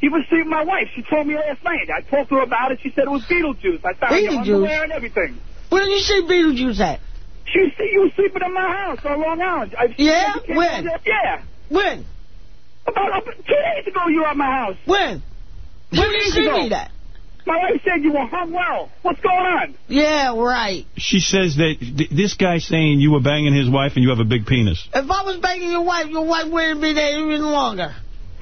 He was sleeping with my wife. She told me last night. I talked to her about it. She said it was Beetlejuice. I found your Beetlejuice? underwear and everything. Where did you see Beetlejuice at? She was, you were sleeping in my house on Long Island. I, Yeah? she When? over there- Yeah. When? About uh, two days ago, you were at my house. When? Two When did you days see ago. me that? My wife said you were hung well. What's going on? Yeah, right. She says that th- this guy's saying you were banging his wife and you have a big penis. If I was banging your wife, your wife wouldn't be there even longer.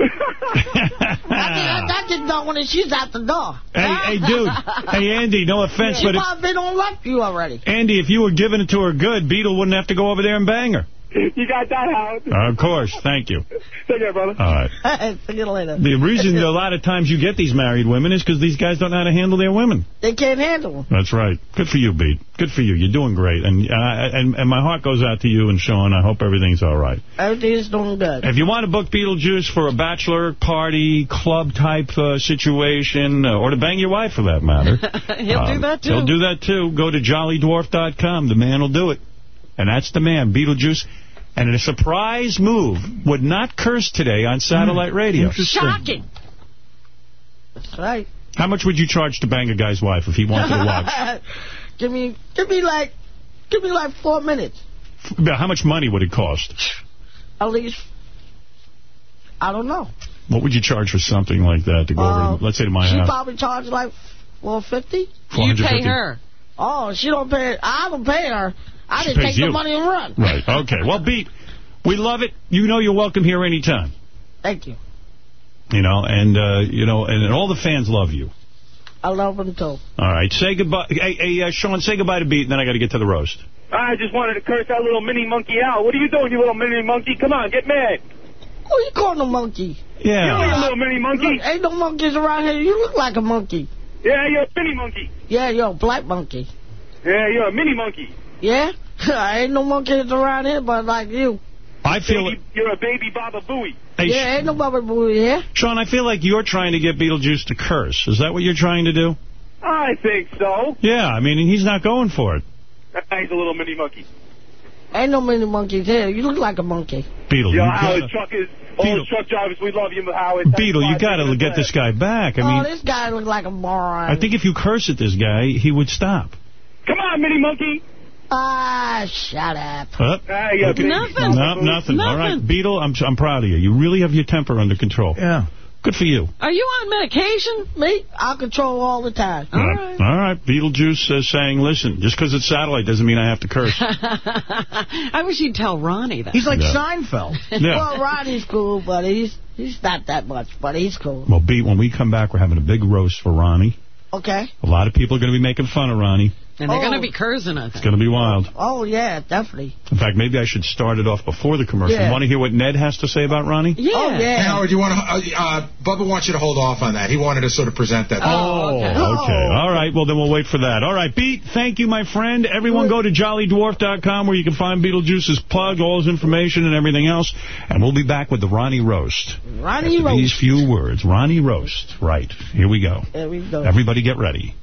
I, did, I didn't know when she's out the door. Hey, hey, dude. Hey, Andy, no offense, She but if, might have been on like you already. Andy, if you were giving it to her good, Beetle wouldn't have to go over there and bang her. You got that, out. of course. Thank you. Take care, brother. All right. See you later. The reason a lot of times you get these married women is because these guys don't know how to handle their women. They can't handle them. That's right. Good for you, Beat. Good for you. You're doing great. And, uh, and and my heart goes out to you and Sean. I hope everything's all right. Everything's doing good. If you want to book Beetlejuice for a bachelor party, club-type uh, situation, uh, or to bang your wife for that matter. He'll um, do that, too. He'll do that, too. Go to jollydwarf.com. The man will do it. And that's the man, Beetlejuice. And in a surprise move, would not curse today on satellite radio. Shocking. That's right. How much would you charge to bang a guy's wife if he wanted to watch? give me, give me like, give me like four minutes. How much money would it cost? At least, I don't know. What would you charge for something like that to go Uh, over, let's say to my she house? probably charged like 450 You pay her. Oh, she don't pay. I don't pay her. I She didn't take you. the money and run. Right. Okay. Well, Beat, we love it. You know you're welcome here anytime. Thank you. You know, and, uh, you know, and, and all the fans love you. I love them too. All right. Say goodbye. Hey, hey uh, Sean, say goodbye to Beat, and then I got to get to the roast. I just wanted to curse that little mini monkey out. What are you doing, you little mini monkey? Come on, get mad. Who you calling a monkey? Yeah. You little mini monkey. Look, ain't no monkeys around here. You look like a monkey. Yeah, you're a mini monkey. Yeah, you're a black monkey. Yeah, you're a mini monkey. Yeah? I ain't no more kids around here but like you. I feel Baby, you're a baby Baba Booey. Hey, yeah, ain't no Baba Booey here. Sean, I feel like you're trying to get Beetlejuice to curse. Is that what you're trying to do? I think so. Yeah, I mean, he's not going for it. He's a little mini monkey. Ain't no mini monkeys here. You look like a monkey. Beetle, Yo, you Howard, gotta, truck is, all Beetle. the truck drivers, we love you, Howard. Thanks Beetle, you got to get us this guy back. I oh, mean, this guy looks like a moron. I think if you curse at this guy, he would stop. Come on, mini monkey. Ah, shut up. Huh? Ah, you Okay. Nothing. No, nothing. All right, Beetle, I'm I'm proud of you. You really have your temper under control. Yeah. Good for you. Are you on medication? Me? I control all the time. All right. All right. Beetlejuice is saying, listen, just because it's satellite doesn't mean I have to curse. I wish you'd tell Ronnie that. He's like Yeah. Seinfeld. Yeah. Well, Ronnie's cool, but he's he's not that much, but he's cool. well, Beat, when we come back, we're having a big roast for Ronnie. Okay. A lot of people are going to be making fun of Ronnie. And they're Oh. going to be cursing, I It's going to be wild. Oh, yeah, definitely. In fact, maybe I should start it off before the commercial. Yeah. Want to hear what Ned has to say about Ronnie? Yeah. Oh, Hey, yeah. Howard, you want to? Uh, uh, Bubba wants you to hold off on that. He wanted to sort of present that. Oh, okay. All right. Well, then we'll wait for that. All right, Pete, thank you, my friend. Everyone go to jollydwarf.com where you can find Beetlejuice's plug, all his information, and everything else. And we'll be back with the Ronnie Roast. Ronnie After These few words. Ronnie Roast. Right. Here we go. There we go. Everybody get ready.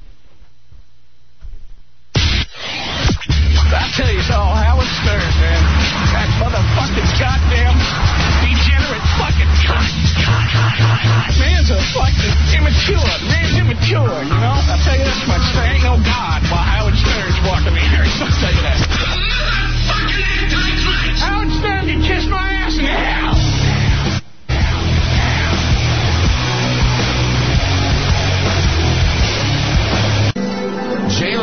I tell you, so Howard Stern, man. That motherfucking goddamn degenerate fucking cunt. Man's a fucking immature. Man's immature, you know? I'll tell you this much. There ain't no God while Howard Stern's walking me here. I'll tell you that.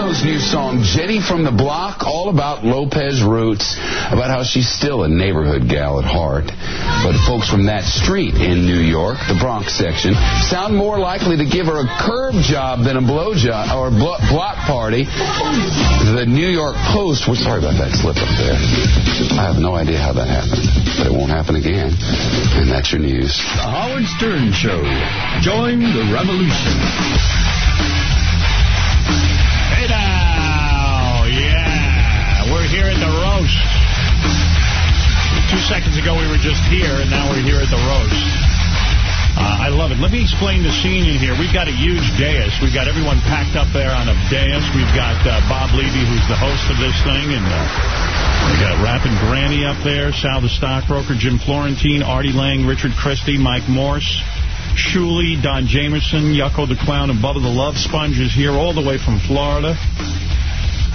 J-Lo's new song, Jenny from the Block, all about Lopez roots, about how she's still a neighborhood gal at heart. But folks from that street in New York, the Bronx section, sound more likely to give her a curb job than a blow job or blo- block party. The New York Post, we're sorry about that slip up there. I have no idea how that happened, but it won't happen again. And that's your news. The Howard Stern Show. Join the revolution. Here at the roast. Two seconds ago we were just here, and now we're here at the roast. Uh, I love it. Let me explain the scene in here. We've got a huge dais. We've got everyone packed up there on a dais. We've got uh, Bob Levy, who's the host of this thing, and uh, we got Rappin' Granny up there, Sal the Stockbroker, Jim Florentine, Artie Lange, Richard Christy, Mike Morse, Shuli, Don Jamieson, Yucko the Clown, and Bubba the Love Sponge is here all the way from Florida.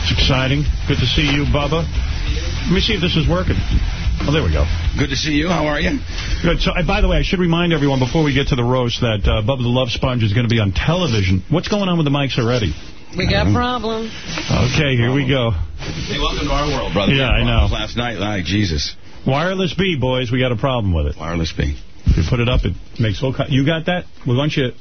It's exciting. Good to see you, Bubba. Let me see if this is working. Oh, there we go. Good to see you. How are you? Good. So, uh, by the way, I should remind everyone before we get to the roast that uh, Bubba the Love Sponge is going to be on television. What's going on with the mics already? We got problems. Okay, here we go. Hey, welcome to our world, brother. Yeah, I know. Last night, like Jesus. Wireless B, boys, we got a problem with it. Wireless B. If you put it up, it makes all... You got that? Well, why don't you...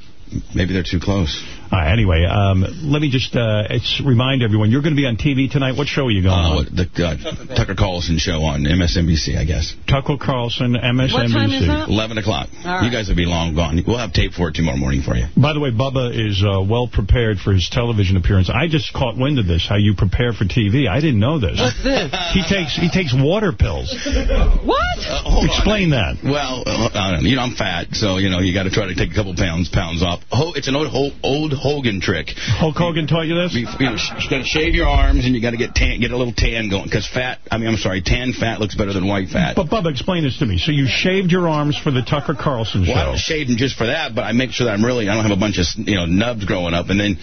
Maybe they're too close. All right, anyway, um, let me just uh, it's remind everyone, you're going to be on TV tonight. What show are you going Uh, on? the uh, Tucker Carlson show on MSNBC, I guess. Tucker Carlson, MSNBC. What time is that? 11 o'clock. All right. You guys will be long gone. We'll have tape for it tomorrow morning for you. By the way, Bubba is uh, well prepared for his television appearance. I just caught wind of this, how you prepare for TV. I didn't know this. What's this? He takes he takes water pills. What? Uh, hold on. Explain that. Well, uh, I don't. You know, I'm fat, so, you know, you got to try to take a couple pounds pounds off. Ho it's an old, old, old Hogan trick. Hulk Hogan taught you this? You, you know, you got to shave your arms, and you got to get tan, get a little tan going, because fat, I mean, I'm sorry, tan fat looks better than white fat. But, Bubba, explain this to me. So you shaved your arms for the Tucker Carlson Well, I show. don't shave them just for that, but I make sure that I'm really, I don't have a bunch of, you know, nubs growing up, and then,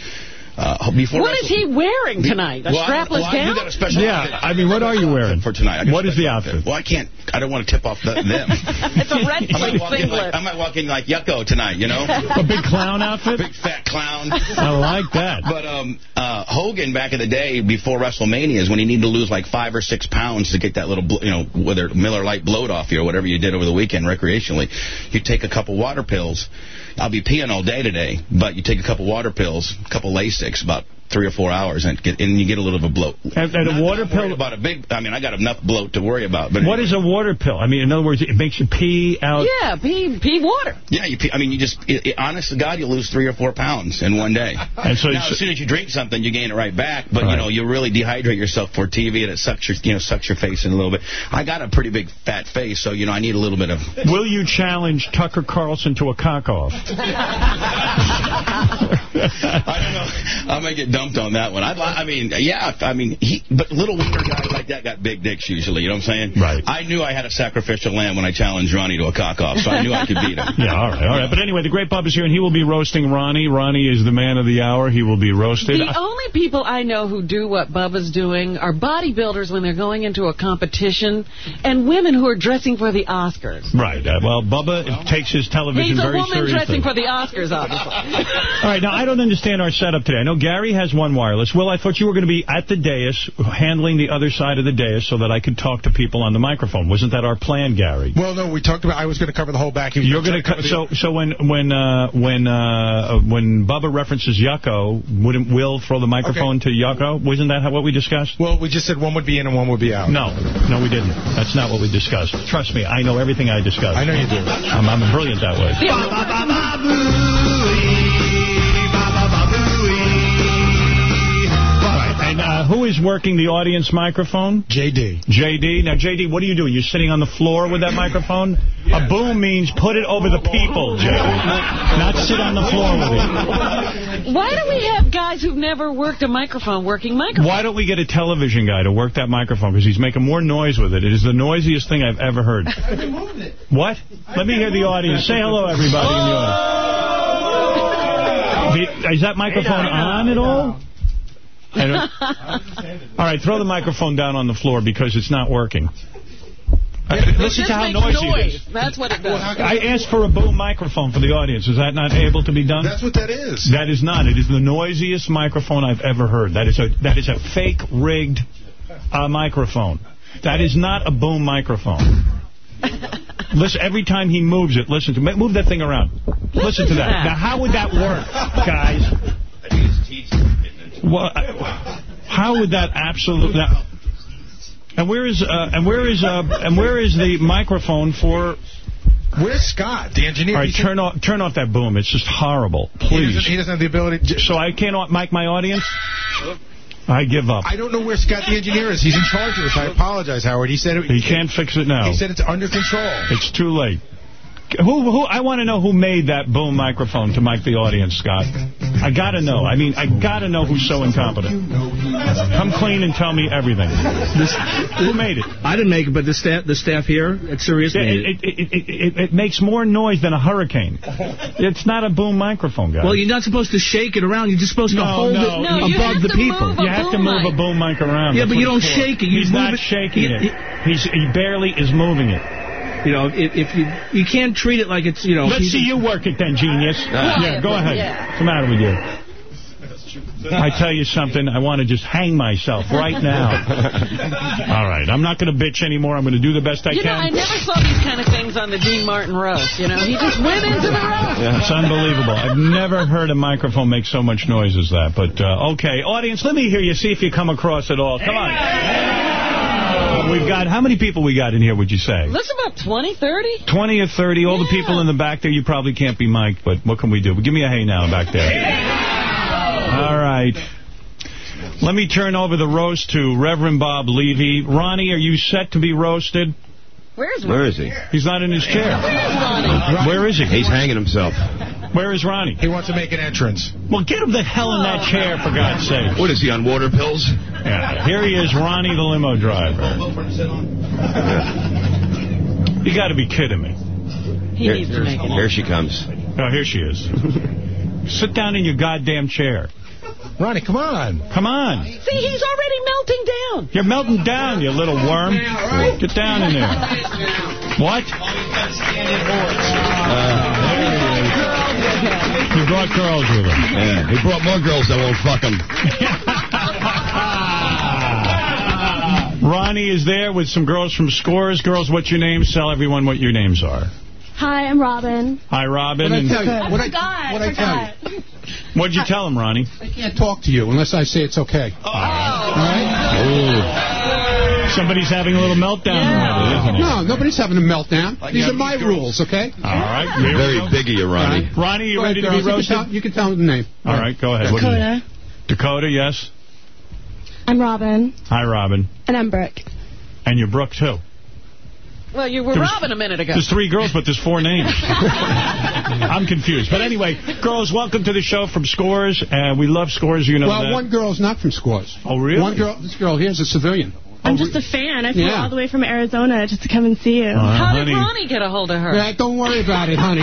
uh, before What wrestle- is he wearing tonight? A Well, strapless well, I do gown? that a special Yeah, outfit. I mean, what are you wearing? For tonight. I got What a is the special outfit? Well, I can't, I don't want to tip off the, them. It's a red I might, walk in singlet. like, I might walk in like Yucko tonight, you know? A big clown outfit? Big fat clown. I like that. But um, uh, Hogan back in the day before WrestleMania is when he needed to lose like five or six pounds to get that little, you know, whether Miller Lite bloat off you or whatever you did over the weekend recreationally. You take a couple water pills. I'll be peeing all day today, but you take a couple water pills, a couple Lasix, about three or four hours, and get and you get a little bit of a bloat. And, and a water pill... about a big. I mean, I got enough bloat to worry about. But What is a water pill? I mean, in other words, it makes you pee out... Yeah, pee, pee water. Yeah, you. pee- I mean, you just. It, it, honest to God, you lose three or four pounds in one day. And so- now, so- as soon as you drink something, you gain it right back. But Right. you know, you really dehydrate yourself for TV, and it sucks your, you know, sucks your face in a little bit. I got a pretty big fat face, so you know, I need a little bit of. Will you challenge Tucker Carlson to a cock-off? I don't know. I might get dumped on that one. I'd. li- I mean, yeah. I mean, he. But little wiener guys like that got big dicks usually. You know what I'm saying? Right. I knew I had a sacrificial lamb when I challenged Ronnie to a cock off, so I knew I could beat him. Yeah, all right, all right. But anyway, the Great Bub is here, and he will be roasting Ronnie. Ronnie is the man of the hour. He will be roasted. The only people I know who do what Bubba's doing are bodybuilders when they're going into a competition and women who are dressing for the Oscars. Right. Uh, well, Bubba takes his television very seriously. He's a very woman seriously. dressing for the Oscars, obviously. All right, now I don't understand our setup today. I know Gary has has one wireless. Well, I thought you were going to be at the dais, handling the other side of the dais so that I could talk to people on the microphone. Wasn't that our plan, Gary? Well, no, we talked about I was going to cover the whole back. He was You're going to cover the- so so when when uh, when uh, when Bubba references Yucko, wouldn't Will throw the microphone to Yucko? Wasn't that how, what we discussed? Well, we just said one would be in and one would be out. No, no, we didn't. That's not what we discussed. Trust me, I know everything I discussed. I know you do. I'm, I'm brilliant that way. And uh, who is working the audience microphone? JD. JD. Now, JD, what are you doing? You're sitting on the floor with that microphone? A boom means put it over the people, JD. Not sit on the floor with it. Why do we have guys who've never worked a microphone working microphones? Why don't we get a television guy to work that microphone? Because he's making more noise with it. It is the noisiest thing I've ever heard. What? Let me hear the audience. Say hello, everybody in the audience. The- is that microphone on at all? I don't- all right, throw the microphone down on the floor because it's not working. Listen to how noisy it is. That's what it does. I asked for a boom microphone for the audience. Is that not able to be done? That's what that is. That is not. It is the noisiest microphone I've ever heard. That is a that is a fake rigged uh, microphone. That is not a boom microphone. Listen, every time he moves it, listen to move that thing around. Listen, to that. Now, how would that work, guys? Well, how would that absolutely? And where is uh, and where is uh, and where is the microphone for? Where's Scott, the engineer? All right, He's- turn off turn off that boom. It's just horrible. He Please. doesn't, he doesn't have the ability. To... So I can't mic my audience. I give up. I don't know where Scott, the engineer, is. He's in charge of this. I apologize, Howard. He said it. He can't fix it now. He said it's under control. It's too late. Who, who? I want to know who made that boom microphone to mic the audience, Scott. I got to know. I mean, I got to know who's so incompetent. Come clean and tell me everything. who made it? I didn't make it, but the staff, the staff here at Sirius It, made it. it, it, it, it, it makes more noise than a hurricane. It's not a boom microphone, guys. Well, you're not supposed to shake it around. You're just supposed to No, hold no, it No, above the people. you have to move a boom mic around. Yeah, That's but you don't shake it. You He's move not it- shaking you- it. He's he barely is moving it. You know, if, if you you can't treat it like it's you know. Let's see you work it then, genius. yeah, go ahead. Yeah. What's the matter with you? I tell you something, I want to just hang myself right now. All right, I'm not going to bitch anymore. I'm going to do the best I You know, can. I never saw these kind of things on the Dean Martin roast. You know, he just went into the roast. It's unbelievable. I've never heard a microphone make so much noise as that. But, uh, okay, audience, let me hear you, see if you come across at all. Come on. We've got, how many people we got in here, would you say? That's about 20, 30. 20 or 30. All the people in the back there, you probably can't be mic'd, but what can we do? Give me a hey now back there. All right. Let me turn over the roast to Reverend Bob Levy. Ronnie, are you set to be roasted? Where's Where is he? He's not in his chair. Where's Ronnie? Where is he? He's hanging himself. Where is Ronnie? He wants to make an entrance. Well, get him the hell in that chair, for God's oh. sake. What is he on water pills? Yeah, here he is, Ronnie the limo driver. You got to be kidding me. He Here, needs to make it. here she comes. Oh, here she is. Sit down in your goddamn chair. Ronnie, come on. Come on. See, he's already melting down. You're melting down, you little worm. Get down in there. What? He brought girls with him. Yeah, he brought more girls that won't fuck him. Ronnie is there with some girls from Scores. Girls, what's your names? Tell everyone what your names are. Hi, I'm Robin. Hi, Robin. What I and tell you? I What I- forgot. what I tell you? What'd you tell him, Ronnie? I can't talk to you unless I say it's okay. Oh. All right? Somebody's having a little meltdown already, isn't he? No, nobody's having a meltdown. These are my rules, okay? All right. here we Very go. big of you, Ronnie. Ronnie, you Go ahead, ready to girls. be You can roasted? tell- You can tell them the name. All right, go ahead. What is it? Dakota. Dakota, yes. I'm Robin. Hi, Robin. And I'm Brooke. And you're Brooke, too. Well, you were was- Robin a minute ago. There's three girls, but there's four names. I'm confused. But anyway, girls, welcome to the show from Scores. Uh, we love Scores, you know well, that. one girl's not from Scores. Oh, really? One girl, this girl here's a civilian. I'm just a fan. I flew Yeah. all the way from Arizona just to come and see you. How did Ronnie get a hold of her? Yeah, don't worry about it, honey.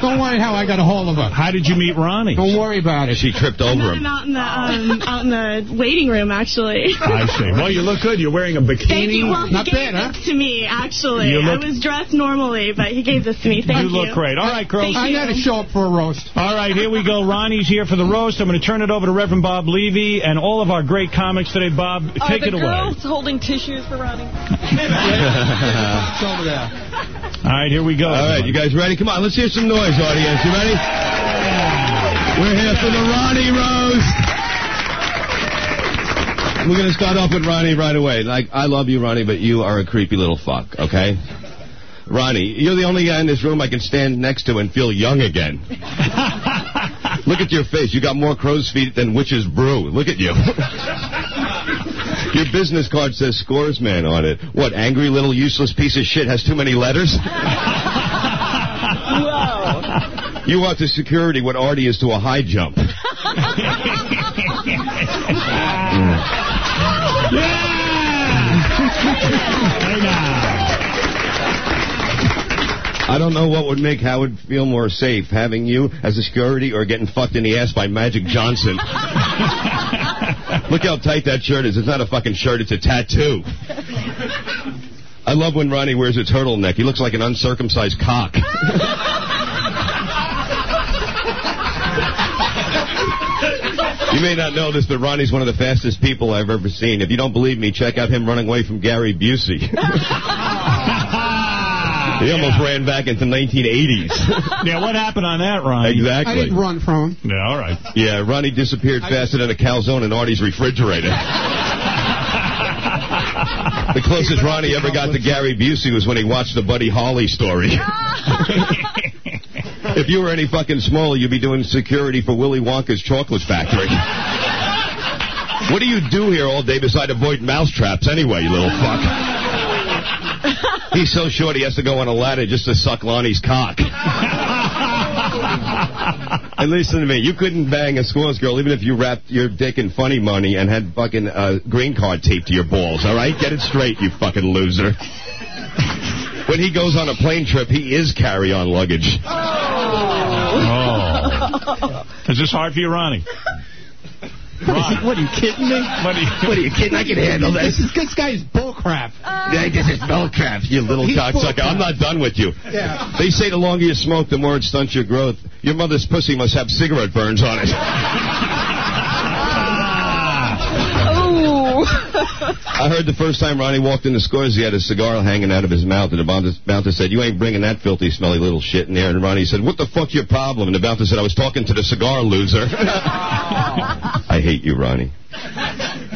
don't worry how I got a hold of her. How did you meet Ronnie? Don't worry about it. She tripped I over met him. him out in the um, out in the waiting room, actually. I see. Well, you look good. You're wearing a bikini. Thank you. Well, he Not gave bad, huh? to me, actually. You look- I was dressed normally, but he gave this to me. Thank you you. look great. All right, girls. I you. got to show up for a roast. All right, here we go. Ronnie's here for the roast. I'm going to turn it over to Reverend Bob Levy and all of our great comics today. Bob, Are take it away. Girls holding tissues for Ronnie? Over there. All right, here we go. All right, you guys ready? Come on, let's hear some noise, audience. You ready? We're here for the Ronnie Roast. We're going to start off with Ronnie right away. Like, I love you, Ronnie, but you are a creepy little fuck, okay? Ronnie, you're the only guy in this room I can stand next to and feel young again. Look at your face. You got more crow's feet than witch's brew. Look at you. Your business card says scores man on it. What, angry little useless piece of shit has too many letters? Whoa. You are to security what Artie is to a high jump. Hey, now. I don't know what would make Howard feel more safe, having you as a security or getting fucked in the ass by Magic Johnson. Look how tight that shirt is. It's not a fucking shirt, it's a tattoo. I love when Ronnie wears a turtleneck. He looks like an uncircumcised cock. You may not know this, but Ronnie's one of the fastest people I've ever seen. If you don't believe me, check out him running away from Gary Busey. he almost ran back into 1980s. Yeah, what happened on that, Ronnie? I exactly. didn't run from him. Yeah, all right. Yeah, Ronnie disappeared faster than a calzone in Artie's refrigerator. the closest Ronnie ever got to Gary Busey was when he watched the Buddy Holly story. if you were any fucking smaller, you'd be doing security for Willy Wonka's chocolate factory. what do you do here all day beside avoid mousetraps anyway, you little fuck? He's so short he has to go on a ladder just to suck Lonnie's cock. and listen to me, you couldn't bang a scores girl even if you wrapped your dick in funny money and had fucking uh, green card taped to your balls, all right? Get it straight, you fucking loser. When he goes on a plane trip, he is carry-on luggage. Oh. Is this hard for you, Ronnie? What are you kidding me? what are you... What are you kidding? I can handle This, this. is, this guy is bullcrap. I guess it's Belcraft, you little He's cocksucker. bullcrap. I'm not done with you. Yeah. They say the longer you smoke, the more it stunts your growth. Your mother's pussy must have cigarette burns on it. I heard the first time Ronnie walked into Scores, he had a cigar hanging out of his mouth, and the bouncer, said, you ain't bringing that filthy, smelly little shit in there. And Ronnie said, what the fuck your problem? And the bouncer said, I was talking to the cigar loser. I hate you, Ronnie.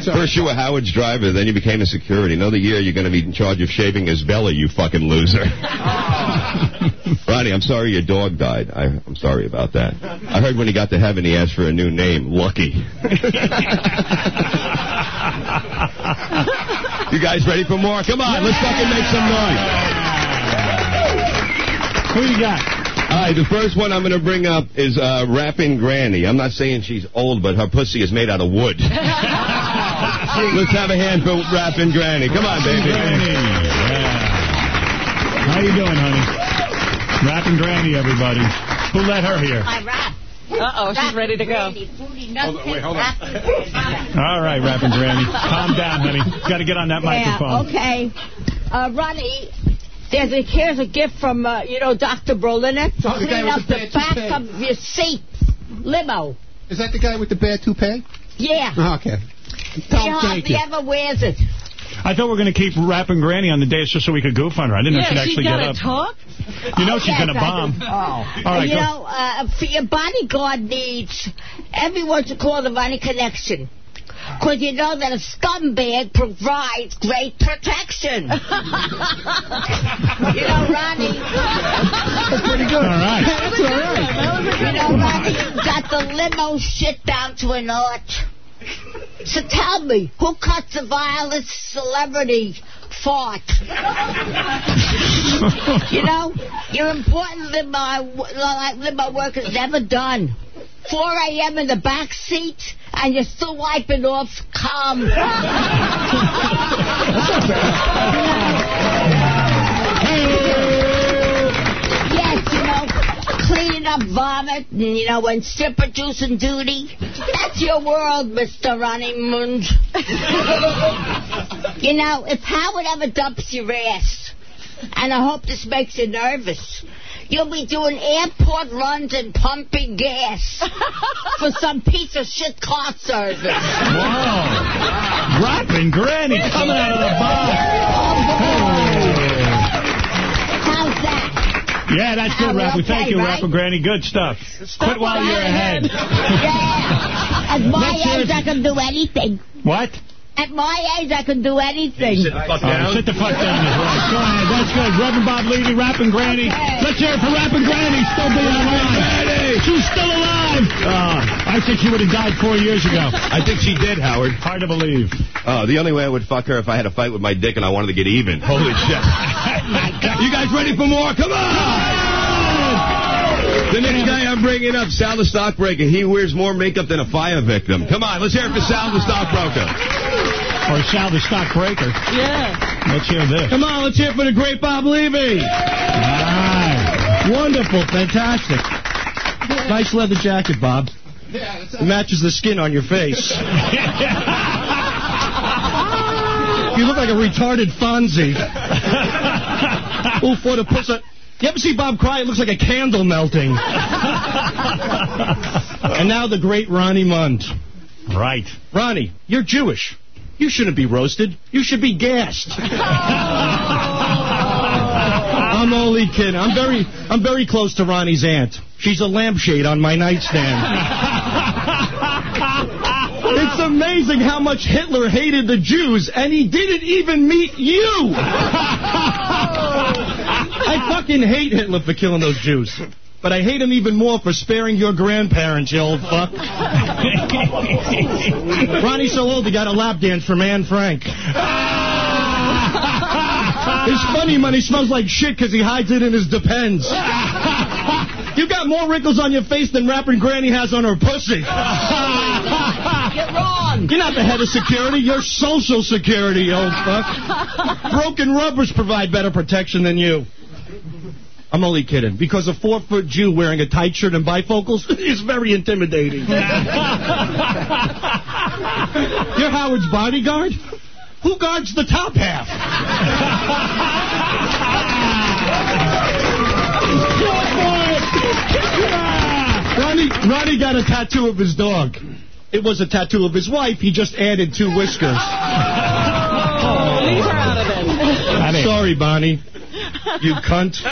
First you were Howard's driver, then you became a security. Another year you're going to be in charge of shaving his belly, you fucking loser. Ronnie, I'm sorry your dog died. I, I'm sorry about that. I heard when he got to heaven he asked for a new name, Lucky. you guys ready for more? Come on, let's fucking make some noise. Who you got? All right, the first one I'm going to bring up is uh, Rapping Granny. I'm not saying she's old, but her pussy is made out of wood. Let's have a hand for Rapping Granny. Come on, baby. Granny. Yeah. How you doing, honey? Rapping Granny, everybody. Who let her here? I rap. Uh-oh, she's ready to go. Hold on, Wait, hold on. All right, Rapping Granny. Calm down, honey. Got to get on that microphone. Yeah, okay. Uh, Ronnie, there's a, here's a gift from, uh, you know, Dr. Brolinek to Oh, clean with up the the back toupee. of your seat. Limo. Is that the guy with the bad toupee? Yeah. Oh, okay. He Tell him hardly you. ever wears it. I thought we were going to keep Rapping Granny on the dais just so we could goof on her. I didn't know she'd Yeah, actually she's got get to up. talk. You know she's Yes, going to bomb. do. Oh. All right, you go. know, uh, for your bodyguard needs, everyone to call the Ronnie Connection. Because you know that a scumbag provides great protection. you know, Ronnie. That's pretty good. All right. That's all right. You know, Ronnie, you got the limo shit down to an art. So tell me, who cuts a violent celebrity fart? you know, you're important limo, like limo work is never done. 4 a.m. in the back seat and you're still wiping off cum. yes, you know, cleaning up vomit, and, you know, when stripper juicing duty. That's your world, Mr. Ronnie Mund. you know, if Howard ever dumps your ass, and I hope this makes you nervous, you'll be doing airport runs and pumping gas for some piece of shit car service. Wow. Rapping Granny coming out of the box. How's that? Yeah, that's good, Rapper. okay, Thank you, right? Rapper Granny. Good stuff. Quit while you're ahead. At my Let's hear age. I can do anything. What? At my age, I can do anything. Sit the fuck down. sit the fuck down is right. Go ahead. That's good. Reverend Bob Levy, Rapping Granny. Let's hear it for Rapping Granny. Still being alive. She's still alive. Uh, I think she would have died four years ago. I think she did, Howard. Hard to believe. Oh, the only way I would fuck her if I had a fight with my dick and I wanted to get even. Holy shit. you guys ready for more? Come on! The next guy I'm bringing up, Sal the Stockbroker. He wears more makeup than a fire victim. Come on, let's hear it for Sal the Stockbroker. Or Sal the Stockbreaker. Yeah. Let's hear this. Come on, let's hear it for the great Bob Levy. Wonderful, fantastic. Nice leather jacket, Bob. Yeah, It matches the skin on your face. you look like a retarded Fonzie. Who for the pussy? You ever see Bob cry? It looks like a candle melting. and now the great Ronnie Mund. Right. Ronnie, you're Jewish. You shouldn't be roasted. You should be gassed. I'm only kidding. I'm very, I'm very close to Ronnie's aunt. She's a lampshade on my nightstand. it's amazing how much Hitler hated the Jews, and he didn't even meet you. I fucking hate Hitler for killing those Jews. But I hate him even more for sparing your grandparents, you old fuck. Ronnie's so old he got a lap dance from Anne Frank. It's funny, man. He smells like shit because he hides it in his Depends. You got more wrinkles on your face than Rapping Granny has on her pussy. You're wrong. You're not the head of security. You're social security, you old fuck. Broken rubbers provide better protection than you. I'm only kidding. Because a four-foot Jew wearing a tight shirt and bifocals is very intimidating. You're Howard's bodyguard? Who guards the top half? Ronnie, Ronnie got a tattoo of his dog. It was a tattoo of his wife. He just added two whiskers. Oh, leave her out of it. Sorry, Bonnie. You cunt.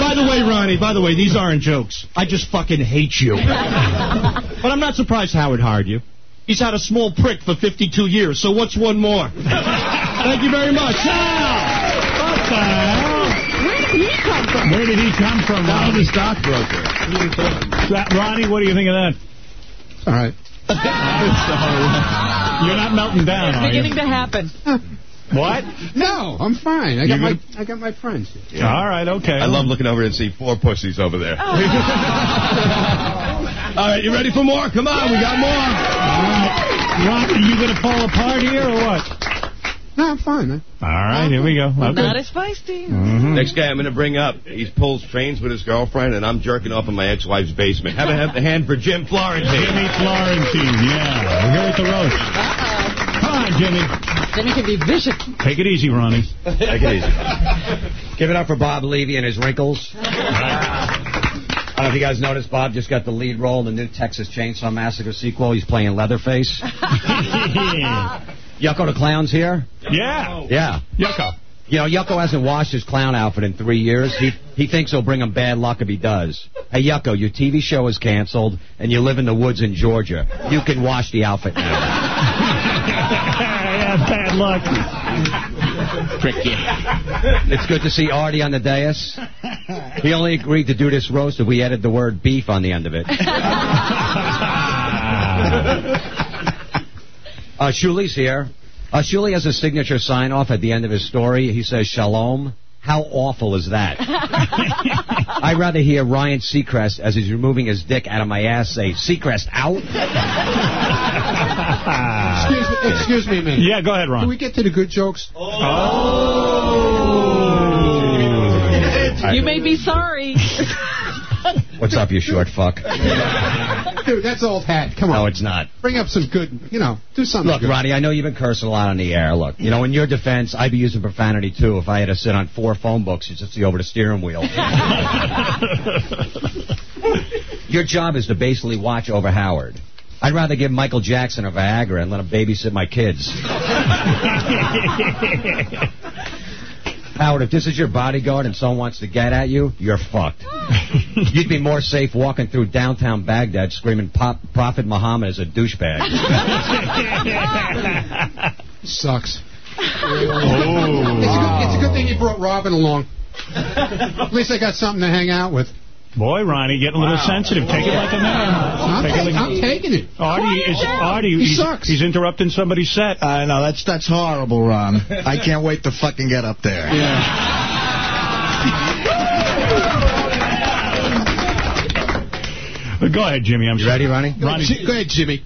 by the way, Ronnie, by the way, these aren't jokes. I just fucking hate you. but I'm not surprised Howard hired you. He's had a small prick for 52 years, so what's one more? Thank you very much. Now, did he come from? Where did he come from? Down Ronnie? the stockbroker. Ronnie, what do you think of that? All right. Ah. You're not melting down, It's are you? beginning to happen. What? No, I'm fine. I got my I got my friends. here. All right, okay. I love looking over and see four pussies over there. All right, you ready for more? Come on, we got more. Ron, are you going to fall apart here or what? No, I'm fine, man. All right, here we go. Okay. Not as feisty. Mhm. Next guy I'm going to bring up, he pulls trains with his girlfriend, and I'm jerking off in my ex-wife's basement. Have a have a hand for Jim Florentine. Jimmy Florentine, yeah. We're here at the roast. Come on, Jimmy. Jimmy can be vicious. Take it easy, Ronnie. Take it easy. Give it up for Bob Levy and his wrinkles. I don't know if you guys noticed, Bob just got the lead role in the new Texas Chainsaw Massacre sequel. He's playing Leatherface. Yucko the Clown's here. Yeah. Yeah. Yucko. You know, Yucko hasn't washed his clown outfit in three years. He he thinks he'll bring him bad luck if he does. Hey, Yucko, your TV show is canceled, and you live in the woods in Georgia. You can wash the outfit now. yeah, bad luck. Tricky. It's good to see Artie on the dais. He only agreed to do this roast if we added the word beef on the end of it. Uh, Shuli's here. Uh, Shuli has a signature sign-off at the end of his story. He says, Shalom, How awful is that? I'd rather hear Ryan Seacrest as he's removing his dick out of my ass say, Seacrest out? excuse me, excuse me a minute. Yeah, go ahead, Ron. Can we get to the good jokes? Oh, oh. You may be sorry. What's up, you short fuck? Dude, that's old hat. Come on. No, it's not. Bring up some good, you know, do something Look, good. Ronnie, I know you've been cursing a lot on the air. Look, you know, in your defense, I'd be using profanity, too, if I had to sit on four phone books You just to see over the steering wheel. your job is to basically watch over Howard. I'd rather give Michael Jackson a Viagra and let him babysit my kids. Howard, if this is your bodyguard and someone wants to get at you, you're fucked. You'd be more safe walking through downtown Baghdad screaming Pop, Prophet Muhammad is a douchebag. Sucks. Oh. It's, a good, it's a good thing you brought Robin along. At least I got something to hang out with. Boy, Ronnie, getting a little sensitive. Take it like a man. I'm, Take it like- I'm taking it. Artie is Artie. He he's, sucks. he's interrupting somebody's set. I know that's that's horrible, Ron. I can't wait to fucking get up there. Yeah. Go ahead, Jimmy. I'm You ready, Ronnie? Ronnie, Go ahead, Jimmy.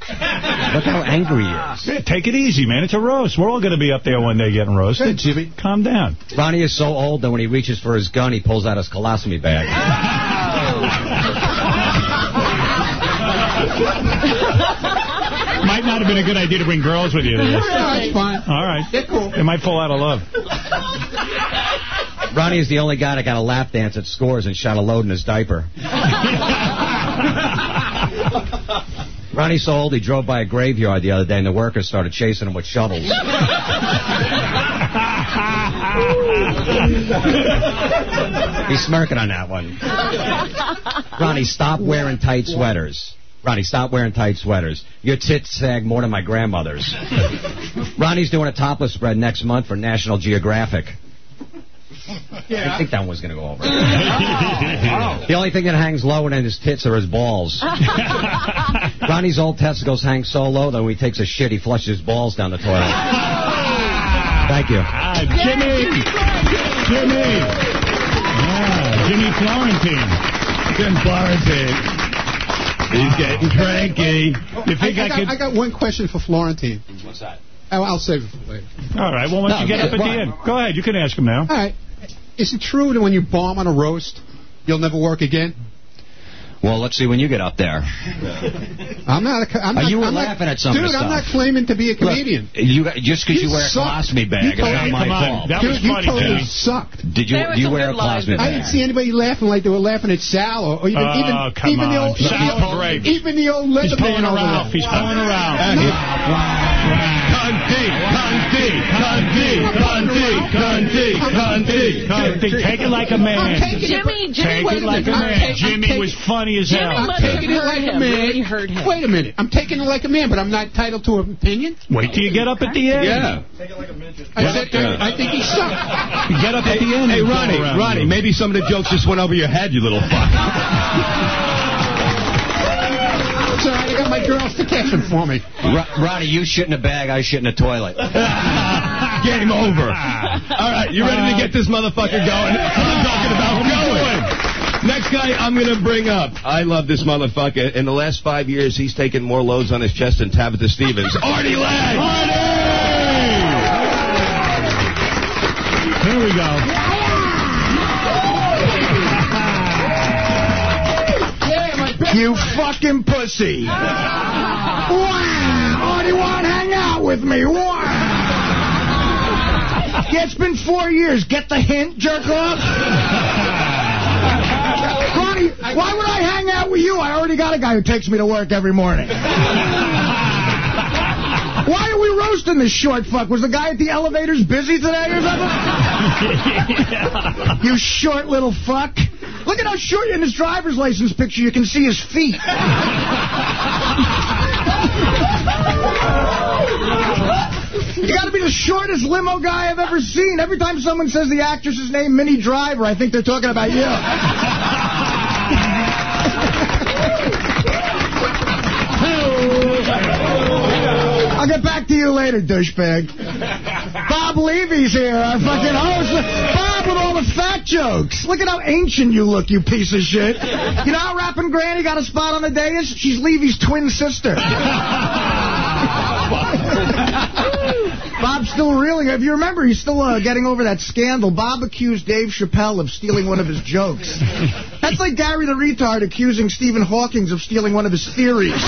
Look how angry he is. Yeah, take it easy, man. It's a roast. We're all going to be up there one day getting roasted. Jimmy. Calm down. Ronnie is so old that when he reaches for his gun, he pulls out his colostomy bag. Might not have been a good idea to bring girls with you. to this. Yeah, that's fine. All right. They're cool. It might fall out of love. Ronnie is the only guy that got a lap dance at scores and shot a load in his diaper. Ronnie's so old he drove by a graveyard the other day and the workers started chasing him with shovels. He's smirking on that one. Ronnie, stop wearing tight sweaters. Ronnie, stop wearing tight sweaters. Your tits sag more than my grandmother's. Ronnie's doing a topless spread next month for National Geographic. I think that one was going to go over. The only thing that hangs lower than his tits are his balls. Ronnie's old testicles hang so low that when he takes a shit, he flushes his balls down the toilet. Thank you. Ah, Jimmy! Jimmy! Yeah, Jimmy Florentine. Jim Florentine. He's getting cranky. You I, think I I, got, could... I got one question for Florentine. What's that? Oh, I'll save it for later. All right, well, once No, you get up at why? the end. Go ahead, you can ask him now. All right. Is it true that when you bomb on a roast, you'll never work again? Well, let's see when you get up there. I'm not. A, I'm Uh, not you were I'm not- laughing at some of Dude, I'm not claiming to be a comedian. You just because you, You wear a suck. colostomy bag, You it's not my come on. fault. That Dude, was you funny, totally sucked. Did you There you wear a good lines colostomy in I didn't see anybody laughing like they were laughing at Sal or, or even Oh, even come even the old Sal's even the- great. even the old He's pulling her over He's pulling her out. Cunty, cunty, cunty, cunty, cunty, cunty, cunty. Take it like a man. Jimmy, Jimmy, Take it like a man. ta- Jimmy was funny as Jimmy hell. I'm taking it hurt like a man. really hurt him. Wait a minute. I'm taking it like a man, but I'm not entitled to an opinion. Wait till you get up at the end. Yeah. I said I think he sucked. You get up at the end. Hey, Ronnie, Ronnie, maybe some of the jokes just went over your head, you little fuck. It's all right. I got my girls to catch them for me. Ro- Ronnie, you shit in a bag, I shit in a toilet. Game over. All right, you ready to uh, get this motherfucker going? That's what I'm talking about. Going. Next guy I'm going to bring up. I love this motherfucker. In the last five years, he's taken more loads on his chest than Tabitha Stevens. Artie Lange! Artie! Here we go. You fucking pussy. Wow. Do you want to hang out with me? Wow. Yeah, it's been four years. Get the hint, jerk off? Why would I hang out with you? I already got a guy who takes me to work every morning. Why are we roasting this short fuck? Was the guy at the elevators busy today or something? You short little fuck. Look at how short you in his driver's license picture you can see his feet. You gotta be the shortest limo guy I've ever seen. Every time someone says the actress's name, Minnie Driver, I think they're talking about you. I'll get back to you later, douchebag. Bob Levy's here, our fucking host. Bob with all the fat jokes. Look at how ancient you look, you piece of shit. You know how rapping Granny got a spot on the dais? She's Levy's twin sister. Bob's still reeling. If you remember, he's still uh, getting over that scandal. Bob accused Dave Chappelle of stealing one of his jokes. That's like Gary the retard accusing Stephen Hawking of stealing one of his theories.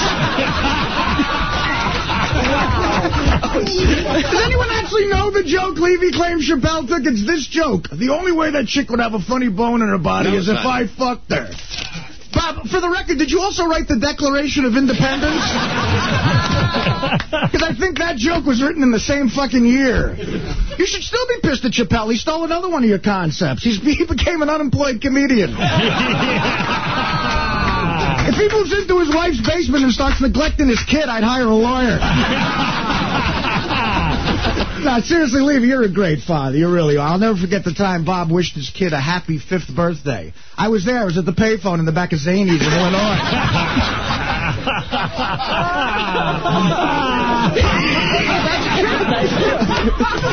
Does anyone actually know the joke Levy claims Chappelle took? It's this joke. The only way that chick would have a funny bone in her body No, is if. I fucked her. Bob, for the record, did you also write the Declaration of Independence? Because I think that joke was written in the same fucking year. You should still be pissed at Chappelle. He stole another one of your concepts. He's, he became an unemployed comedian. If he moves into his wife's basement and starts neglecting his kid, I'd hire a lawyer. No, seriously, Levy, you're a great father. You really are. I'll never forget the time Bob wished his kid a happy fifth birthday. I was there. I was at the payphone in the back of Zany's in Illinois.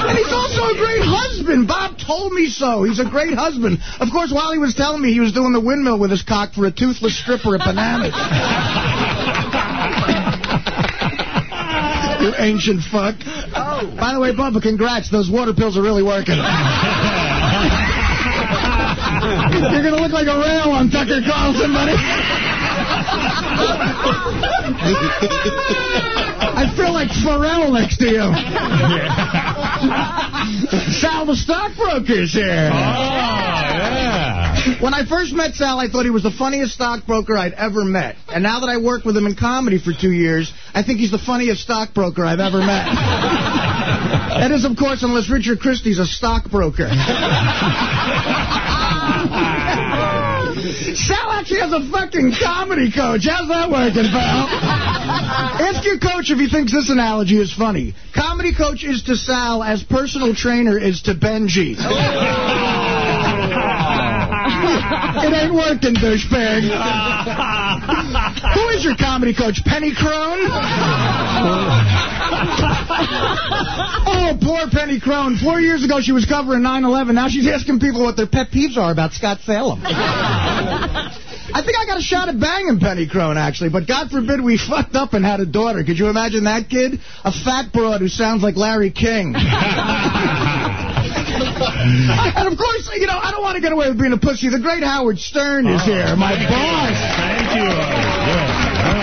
and he's also a great husband. Bob told me so. He's a great husband. Of course, while he was telling me he was doing the windmill with his cock for a toothless stripper at Bananas. You ancient fuck. Oh. By the way, Bubba, congrats. Those water pills are really working. You're going to look like a rail on Tucker Carlson, buddy. I feel like Pharrell next to you. Sal the stockbroker's here. Oh, When I first met Sal, I thought he was the funniest stockbroker I'd ever met. And now that I work with him in comedy for two years, I think he's the funniest stockbroker I've ever met. that is, of course, unless Richard Christy's a stockbroker. Sal actually has a fucking comedy coach. How's that working, pal? Ask your coach if he thinks this analogy is funny. Comedy coach is to Sal as personal trainer is to Benji. it ain't working, douchebag. Who is your comedy coach? Penny Crone? oh, poor Penny Crone. Four years ago, she was covering 9-11. Now she's asking people what their pet peeves are about Scott Salem. I think I got a shot at banging Penny Crone, actually, but God forbid we fucked up and had a daughter. Could you imagine that kid? A fat broad who sounds like Larry King. and of course, you know, I don't want to get away with being a pussy. The great Howard Stern is oh. here, my boss. Thank you.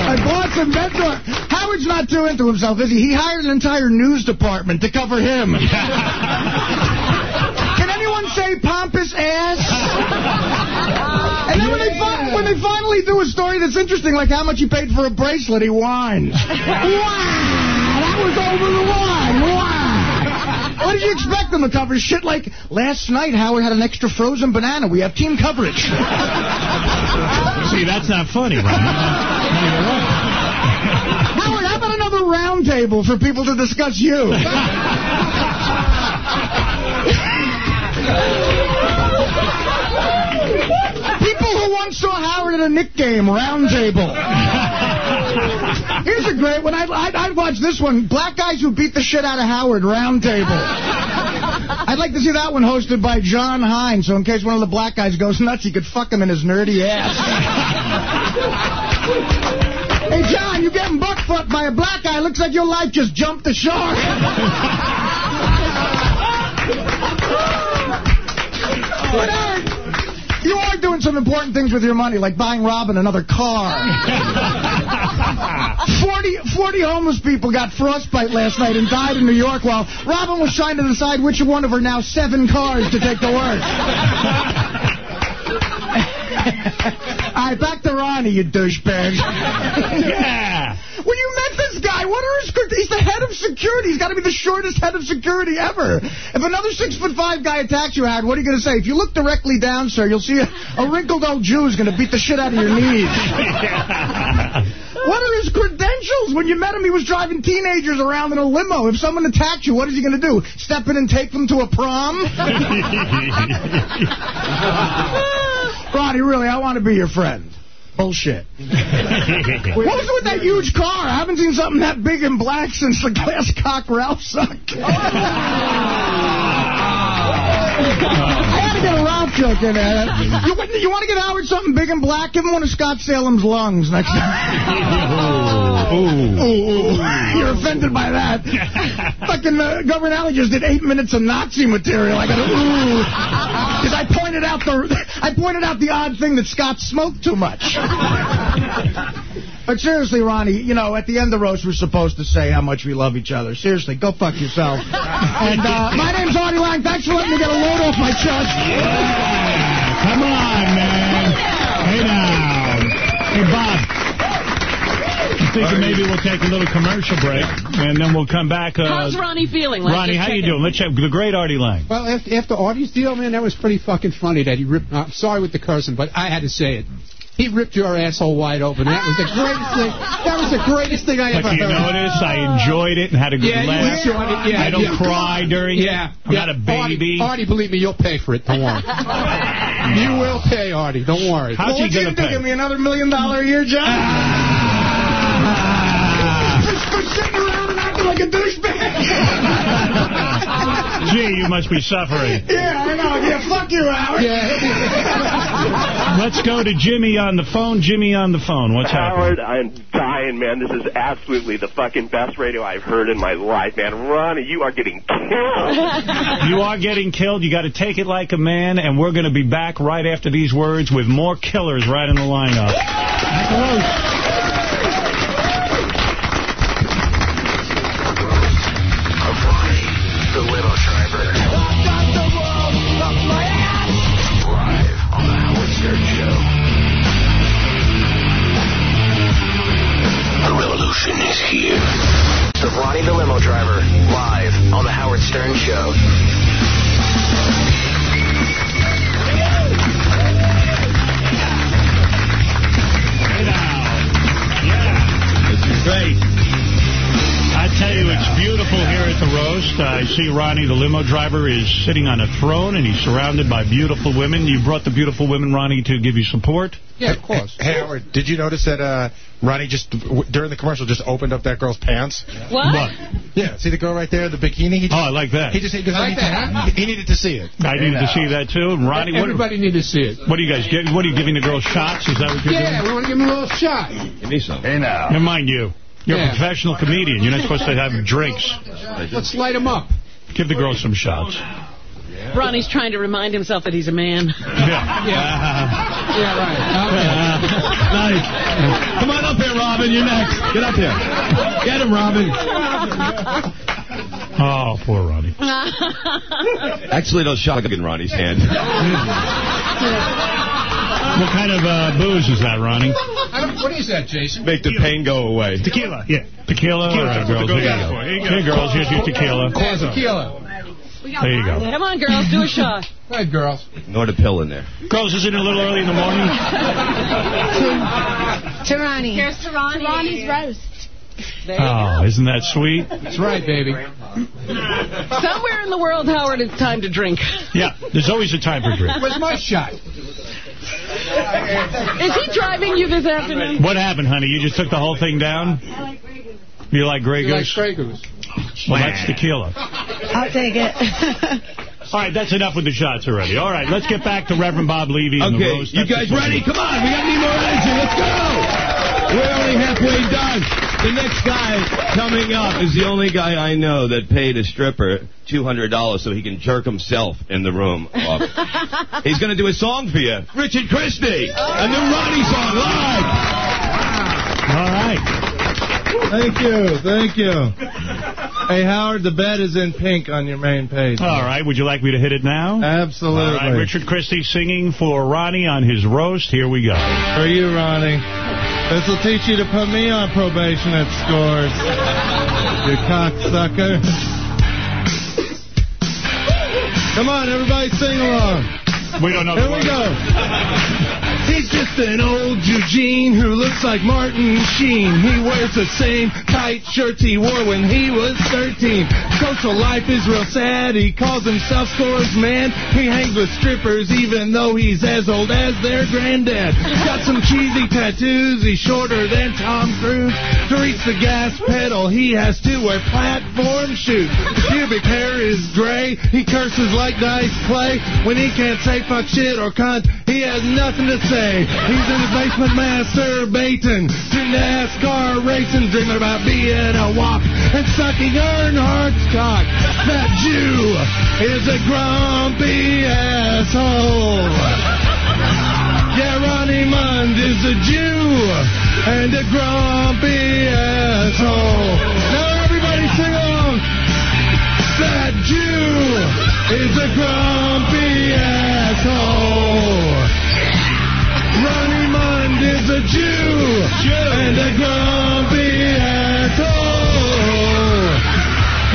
My boss and mentor. Howard's not too into himself, is he? He hired an entire news department to cover him. Can anyone say pompous ass? And then when they, fi- when they finally do a story that's interesting, like how much he paid for a bracelet, he whines. wow, that was over the line. Wow. What did you expect them to cover? Shit like, last night Howard had an extra frozen banana. We have team coverage. See, that's not funny, right? Howard, how about another round table for people to discuss you? People who once saw Howard at a Knick game, round table. Here's a great one. I'd, I'd, I'd watch this one. Black guys who beat the shit out of Howard, Roundtable. I'd like to see that one hosted by John Hein, so in case one of the black guys goes nuts, he could fuck him in his nerdy ass. hey, John, you're getting butt fucked by a black guy. Looks like your life just jumped the shark. Eric, are doing some important things with your money, like buying Robin another car. 40, 40 homeless people got frostbite last night and died in New York while Robin was trying to decide which one of her now seven cars to take to work. All right, back to Ronnie, you douchebag. yeah. When you met this guy, what are his... Credentials? He's the head of security. He's got to be the shortest head of security ever. If another six-foot-five guy attacks you, Howard, what are you going to say? If you look directly down, sir, you'll see a, a wrinkled old Jew is going to beat the shit out of your knees. What are his credentials? When you met him, he was driving teenagers around in a limo. If someone attacked you, what is he going to do? Step in and take them to a prom? Ronnie, really, I want to be your friend. Bullshit. what was it with that huge car? I haven't seen something that big and black since the glass cock Ralph sucked. I had to get a Ralph joking. Uh, you, want- you want to get Howard something big and black? Give him one of Scott Salem's lungs next time. Ooh, ooh. You're offended by that. Fucking uh, Governale just did eight minutes of Nazi material. I got to ooh. Because I pointed out the I pointed out the odd thing that Scott smoked too much. But seriously, Ronnie, you know, at the end of the roast, we're supposed to say how much we love each other. Seriously, go fuck yourself. and uh, my name's Artie Lange. Thanks for letting me get a load off my chest. Yeah. Come on, man. Hey now. Hey, Bob. I'm thinking maybe we'll take a little commercial break, and then we'll come back. Uh, How's Ronnie feeling? Let's Ronnie, how you in. doing? Let's check. The great Artie Lange. Well, after, after Artie's deal, man, that was pretty fucking funny that he ripped. I'm sorry with the cursing, but I had to say it. He ripped your asshole wide open. That was the greatest thing. That was the greatest thing I But ever do you heard. notice I enjoyed it and had a good Yeah, you laugh? enjoyed it, yeah, I don't yeah. cry during Yeah, it. I'm yeah. not a baby. Artie, Artie, believe me, you'll pay for it. Don't worry. you will pay, Artie. Don't worry. How's well, he gonna gonna pay? Give me another million dollar a year job? for, for sitting around and acting like a douchebag. Gee, you must be suffering. yeah, I know. Yeah, fuck you, Howard. Yeah. Let's go to Jimmy on the phone. Jimmy on the phone. What's happening? Howard, I'm dying, man. This is absolutely the fucking best radio I've heard in my life, man. Ronnie, you are getting killed. You are getting killed. You got to take it like a man, and we're going to be back right after these words with more killers right in the lineup. The at. I see Ronnie, the limo driver, is sitting on a throne, and he's surrounded by beautiful women. You brought the beautiful women, Ronnie, to give you support? Yeah, of course. Hey, Howard, did you notice that uh, Ronnie just, w- during the commercial, just opened up that girl's pants? What? Yeah, see the girl right there, the bikini? He just, Oh, I like that. He just he, goes, I like he, that, he needed to see it. I needed to see that, too. And Ronnie, what, Everybody need to see it. what are you guys getting? What are you giving the girls shots? Is that what you're Yeah, doing? we want to give him a little shot. Give me some. Hey now. Never mind you. You're Yeah. a professional comedian. You're not supposed to have drinks. Let's light him up. Give the girls some shots. Ronnie's trying to remind himself that he's a man. Yeah. Yeah, yeah right. Nice. Come on up here, Robin. You're next. Get up here. Get him, Robin. Oh, poor Ronnie. Actually, those shots are in Ronnie's hand. What kind of uh, booze is that, Ronnie? I don't, what is that, Jason? Make the pain go away. Tequila, yeah. Tequila? All right, girls. Here you go. Here, girls, here's your tequila. Yeah, tequila. There you go. Come on, girls, do a shot. Go ahead, girls. Nor the pill in there. Girls, isn't it a little early in the morning? To Ronnie. Here's to Ronnie. Ronnie's roast. Oh, isn't that sweet? That's right, baby. Somewhere in the world, Howard, it's time to drink. Yeah, there's always a time for drink. Where's my shot? Is he driving you this afternoon? What happened, honey? You just took the whole thing down? You like Grey Goose. You like Goose? Grey Goose? Well, that's tequila. I'll take it. All right, that's enough with the shots already. All right, let's get back to Reverend Bob Levy and the Okay, roast. you guys ready? Come on, we got need more energy. Let's go. We're only halfway done. The next guy coming up is the only guy I know that paid a stripper $200 so he can jerk himself in the room. off. He's going to do a song for you. Richard Christy. A new Ronnie song live. All right. Thank you, thank you. Hey, Howard, the bed is in pink on your main page. All right, would you like me to hit it now? Absolutely. All right, Richard Christy singing for Ronnie on his roast. Here we go. For you, Ronnie. This will teach you to put me on probation at scores. You cocksucker. Come on, everybody sing along. We don't know Here we go. He's just an old Eugene who looks like Martin Sheen. He wears the same tight shirts he wore when he was 13. Social life is real sad. He calls himself Scores Man. He hangs with strippers even though he's as old as their granddad. Got some cheesy tattoos. He's shorter than Tom Cruise. To reach the gas pedal, he has to wear platform shoes. His pubic hair is gray. He curses like Dice Clay. When he can't say fuck shit or cunt, he has nothing to say. He's in his basement masturbating to NASCAR racing, dreaming about being a wop and sucking Earnhardt's cock. That Jew is a grumpy asshole. Yeah, Ronnie Mund is a Jew and a grumpy asshole. Now everybody sing along. That Jew is a grumpy is a Jew and a grumpy asshole.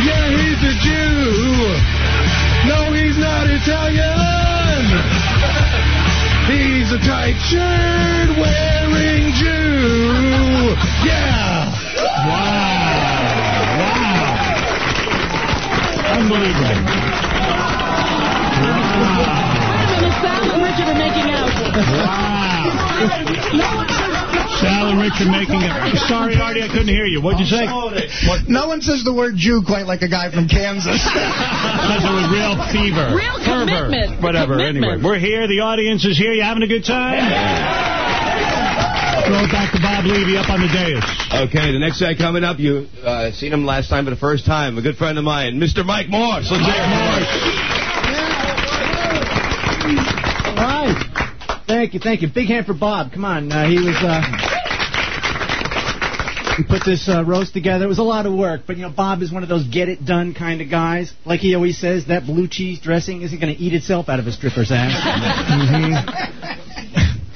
Yeah, he's a Jew. No, he's not Italian. He's a tight shirt wearing Jew. Yeah. Wow. Wow. Unbelievable. Sal and Richard are making out. Sal and Richard making it. Sorry, Artie, I couldn't hear you. What'd you say? No one says the word Jew quite like a guy from Kansas. Because it was real fever. Real Fervor. commitment. Whatever. Commitment. Anyway, we're here. The audience is here. You having a good time? Throw it back to Bob Levy up on the dais. Okay, the next guy coming up, you uh, seen him last time for the first time. A good friend of mine, Mr. Mike Morse. Let's hear it for Morse. All right. Thank you, thank you. Big hand for Bob. Come on. Uh, he was. Uh, he put this uh, roast together. It was a lot of work, but you know, Bob is one of those get it done kind of guys. Like he always says, that blue cheese dressing isn't going to eat itself out of a stripper's ass.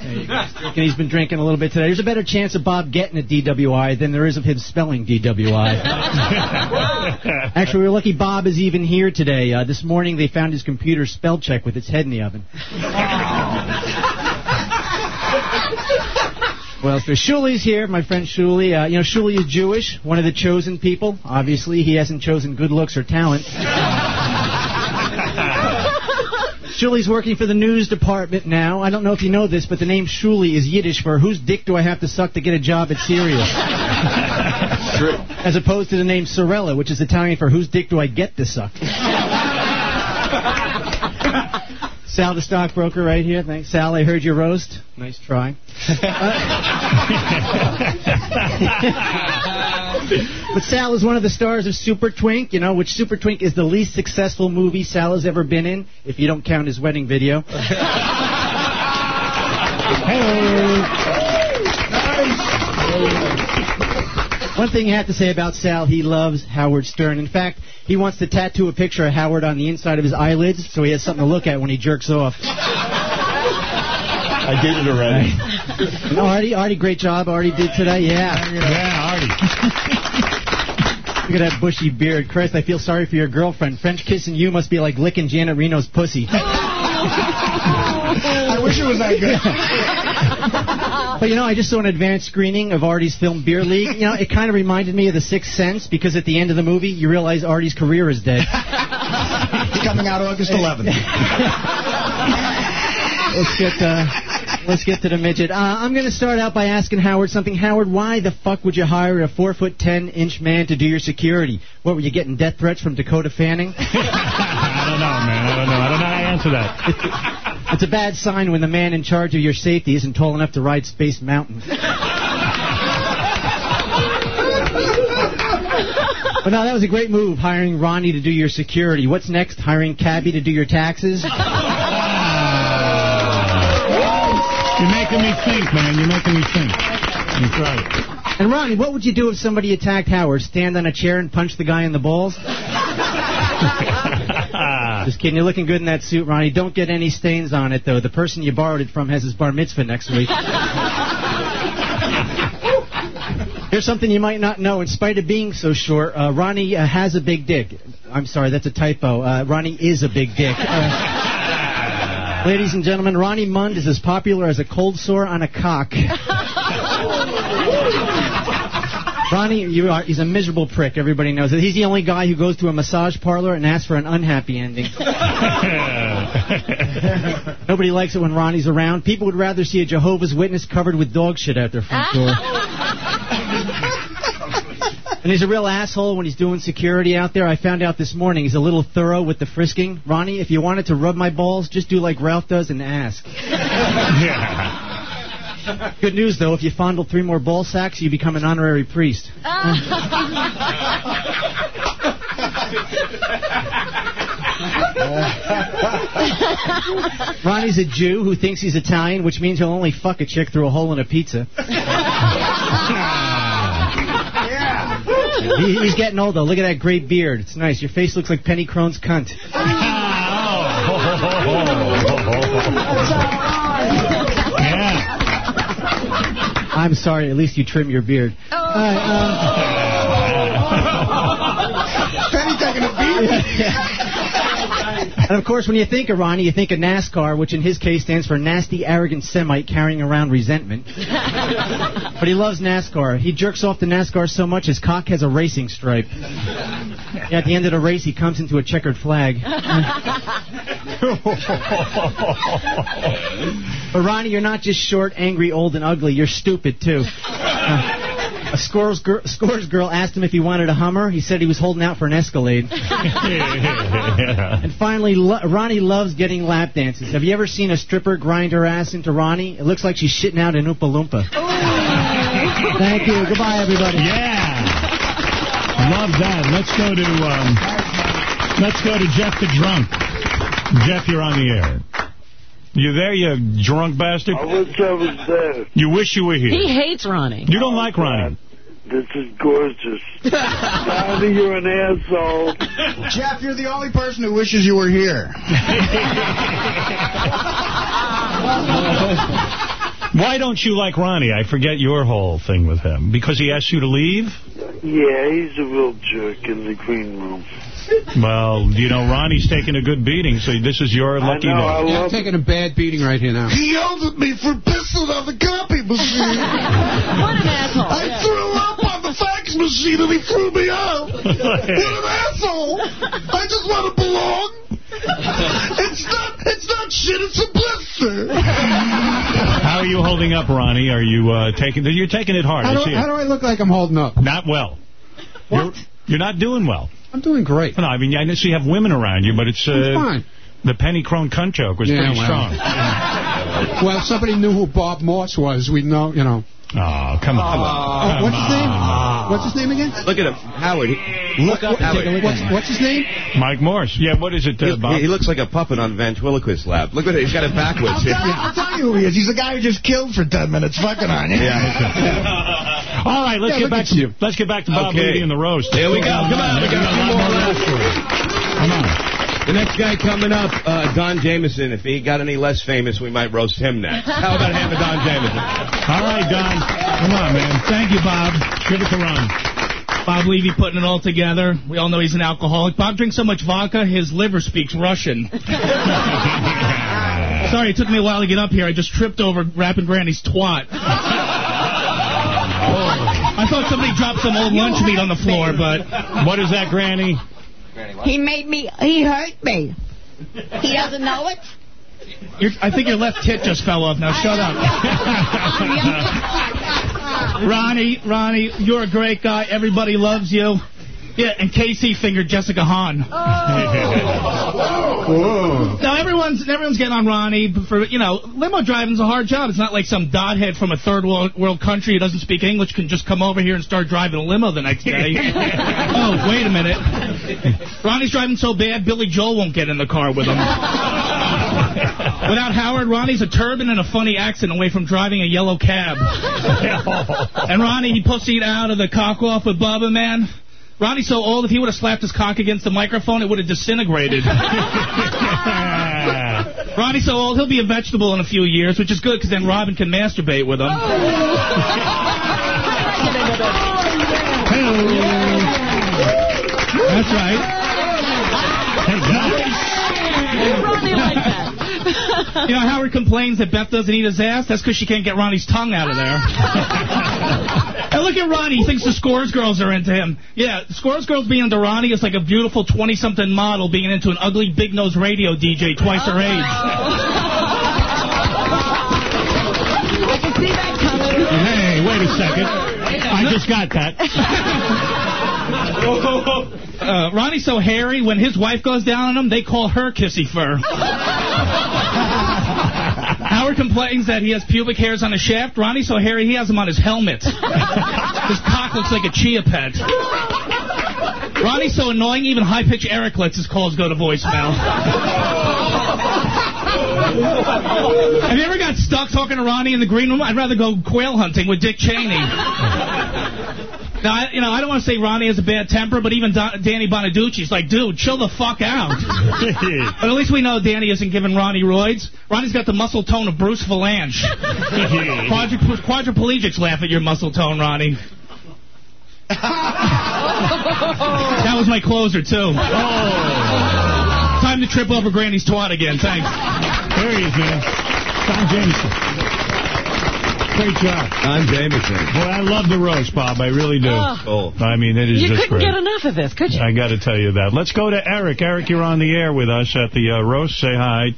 And he's been drinking a little bit today. There's a better chance of Bob getting a DWI than there is of him spelling DWI. Actually, we're lucky Bob is even here today. Uh, this morning they found his computer spell check with its head in the oven. Well, so Shuli's here, my friend Shuli. Uh, you know, Shuli is Jewish, one of the chosen people. Obviously, he hasn't chosen good looks or talent. Shuli's working for the news department now. I don't know if you know this, but the name Shuli is Yiddish for whose dick do I have to suck to get a job at Sirius? True. As opposed to the name Sorella, which is Italian for whose dick do I get to suck? Sal, the stockbroker, right here. Thanks, Sal. I heard your roast. Nice try. but Sal is one of the stars of Super Twink, you know, which Super Twink is the least successful movie Sal has ever been in, if you don't count his wedding video. One thing you have to say about Sal, he loves Howard Stern. In fact, he wants to tattoo a picture of Howard on the inside of his eyelids so he has something to look at when he jerks off. I did it already. No, Artie, Artie, great job. Artie did today. Yeah. Yeah, Artie. Look at that bushy beard. Christ, I feel sorry for your girlfriend. French kissing you must be like licking Janet Reno's pussy. Oh, I wish it was that good. But you know, I just saw an advanced screening of Artie's film Beer League. You know, it kind of reminded me of The Sixth Sense because at the end of the movie, you realize Artie's career is dead. It's coming out August 11th. let's get uh, let's get to the midget. Uh, I'm going to start out by asking Howard something. Howard, why the fuck would you hire a four foot ten inch man to do your security? What were you getting death threats from Dakota Fanning? I don't know, man. I don't know. I don't know how to answer that. It's a bad sign when the man in charge of your safety isn't tall enough to ride Space Mountain. But no, that was a great move, hiring Ronnie to do your security. What's next? Hiring Cabby to do your taxes? You're making me think, man. You're making me think. That's right. And Ronnie, what would you do if somebody attacked Howard? Stand on a chair and punch the guy in the balls? Just kidding. You're looking good in that suit, Ronnie. Don't get any stains on it, though. The person you borrowed it from has his bar mitzvah next week. Here's something you might not know. In spite of being so short, uh, Ronnie uh, has a big dick. I'm sorry, that's a typo. Uh, Ronnie is a big dick. Uh, Ladies and gentlemen, Ronnie Mund is as popular as a cold sore on a cock. Ronnie, you are, he's a miserable prick. Everybody knows it. He's the only guy who goes to a massage parlor and asks for an unhappy ending. Nobody likes it when Ronnie's around. People would rather see a Jehovah's Witness covered with dog shit out their front door. And he's a real asshole when he's doing security out there. I found out this morning he's a little thorough with the frisking. Ronnie, if you wanted to rub my balls, just do like Ralph does and ask. Good news, though. If you fondle three more ball sacks, you become an honorary priest. Uh, Ronnie's a Jew who thinks he's Italian, which means he'll only fuck a chick through a hole in a pizza. He- he's getting old, though. Look at that great beard. It's nice. Your face looks like Penny Crone's cunt. I'm sorry. At least you trim your beard. Oh. All right, um, taking a beat. And of course, when you think of Ronnie, you think of NASCAR, which in his case stands for nasty, arrogant Semite carrying around resentment. but he loves NASCAR. He jerks off the NASCAR so much his cock has a racing stripe. Yeah, at the end of the race, he comes into a checkered flag. But Ronnie, you're not just short, angry, old, and ugly. You're stupid too. Uh, a scores, gir- scores girl asked him if he wanted a Hummer. He said he was holding out for an Escalade. And finally, lo- Ronnie loves getting lap dances. Have you ever seen a stripper grind her ass into Ronnie? It looks like she's shitting out an Oompa Loompa. Thank you. Goodbye, everybody. Yeah. Love that. Let's go to um, let's go to Jeff the drunk. Jeff, you're on the air. You there, you drunk bastard? I wish I was there. You wish you were here. He hates Ronnie. You don't like Ronnie. This is gorgeous. Ronnie, you're an asshole. Jeff, you're the only person who wishes you were here. Why don't you like Ronnie? I forget your whole thing with him. Because he asked you to leave? Yeah, he's a real jerk in the green room. Well, you know, Ronnie's taking a good beating, so this is your lucky know, I day. Yeah, I'm taking a bad beating right here now. He yelled at me for pissing on the copy machine. What an asshole. I threw up on the fax machine and he threw me out. what an asshole. I just want to belong. It's not, it's not shit, it's a blister. How are you holding up, Ronnie? Are you uh, taking? You're taking it hard. How I do, see it. how do I look like I'm holding up? Not well. You're, you're not doing well. I'm doing great. No, I mean, I see you have women around you, but it's... Uh, I'm fine. The Penny Crone cunt joke was Yeah, pretty well. strong. Well, if somebody knew who Bob Morse was, we'd know, you know. Oh, come on. Oh, what's his name? What's his name again? Look at him. Howard. He, Look up and take look what's, what's his name? Mike Morse. Yeah, what is it, uh, he, Bob? he looks like a puppet on ventriloquist lab. Look at it. He's got it backwards. I'll tell, you, I'll tell you who he is. He's the guy who just killed for 10 minutes fucking on you. Yeah. All right, let's Yeah, get back to you. let's get back to Bob Okay. Levy and the roast. Here we go. Come on, we got a few more roasts for you. Come on. The next guy coming up, uh, Don Jamieson. If he got any less famous, we might roast him next. How about him and Don Jamieson? All right, Don. Come on, man. Thank you, Bob. Give us a run. Bob Levy putting it all together. We all know he's an alcoholic. Bob drinks so much vodka, his liver speaks Russian. Sorry, it took me a while to get up here. I just tripped over Rapping Granny's twat. I thought somebody dropped some old lunch meat on the floor, but... What is that, Granny? He made me, he hurt me. He doesn't know it? You're, I think your left tit just fell off. Now shut up. Ronnie, Ronnie, you're a great guy. Everybody loves you. Yeah, and Casey fingered Jessica Hahn. Oh. Now everyone's everyone's getting on Ronnie for you know limo driving's a hard job. It's not like some dodhead from a third world, world country who doesn't speak English can just come over here and start driving a limo the next day. oh, wait a minute. Ronnie's driving so bad, Billy Joel won't get in the car with him. Without Howard, Ronnie's a turban and a funny accent away from driving a yellow cab. and Ronnie, he pussied out of the cock off with Bubba, man. Ronnie's so old, if he would have slapped his cock against the microphone, it would have disintegrated. Ronnie's so old, he'll be a vegetable in a few years, which is good, because then Robin can masturbate with him. That's right. Ronnie like that. You know, Howard complains that Beth doesn't eat his ass. That's because she can't get Ronnie's tongue out of there. and look at Ronnie. He thinks the Scores girls are into him. Yeah, the Scores girls being into Ronnie is like a beautiful 20-something model being into an ugly, big-nosed radio DJ twice her age. I can see that coming. Hey, wait a second. I just got that. Uh, Ronnie's so hairy, when his wife goes down on him, they call her Kissy Fur. Howard complains that he has pubic hairs on his shaft. Ronnie's so hairy, he has them on his helmet. his cock looks like a chia pet. Ronnie's so annoying, even high-pitched Eric lets his calls go to voicemail. Have you ever got stuck talking to Ronnie in the green room? I'd rather go quail hunting with Dick Cheney. Now, I, you know, I don't want to say Ronnie has a bad temper, but even Don, Danny Bonaduce's like, dude, chill the fuck out. but at least we know Danny isn't giving Ronnie roids. Ronnie's got the muscle tone of Bruce Vilanch. Quadri- quadriplegics laugh at your muscle tone, Ronnie. that was my closer, too. Oh. Time to trip over Granny's twat again. Thanks. There he is, man. Don Jamieson. Great job. I'm Jamieson. Boy, I love the roast, Bob. I really do. Oh. I mean, it is You just couldn't great. get enough of this, could you? I got to tell you that. Let's go to Eric. Eric, you're on the air with us at the uh, roast. Say hi.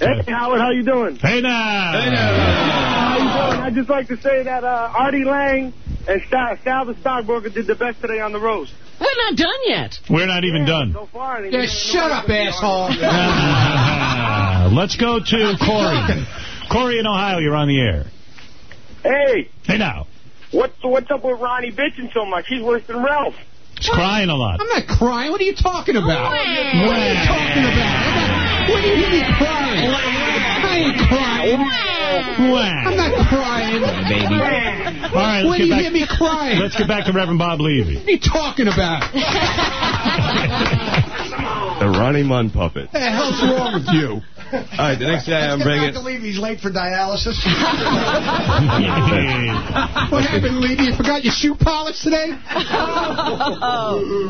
Hey, Howard, how are you doing? Hey now. Hey now. How you doing? I'd just like to say that uh, Artie Lange and Sal, Sal the Stockbroker did the best today on the roast. We're not done yet. We're not even done. So far, they- Yeah, shut up, asshole. Let's go to Corey. Corey in Ohio, you're on the air. Hey, Hey now. what's what's up with Ronnie bitching so much? He's worse than Ralph. He's crying a lot. I'm not crying. What are you talking about? What are you talking about? I'm not- What do you mean crying? I ain't crying. I'm not crying. Baby. All right, let's When do you back, hear me crying? Let's get back to Reverend Bob Levy. What are you talking about? The Ronnie Mund puppet. What the hell's wrong with you? All right, the next guy I'm bringing. believe he's late for dialysis. What happened, Levy? You forgot your shoe polish today?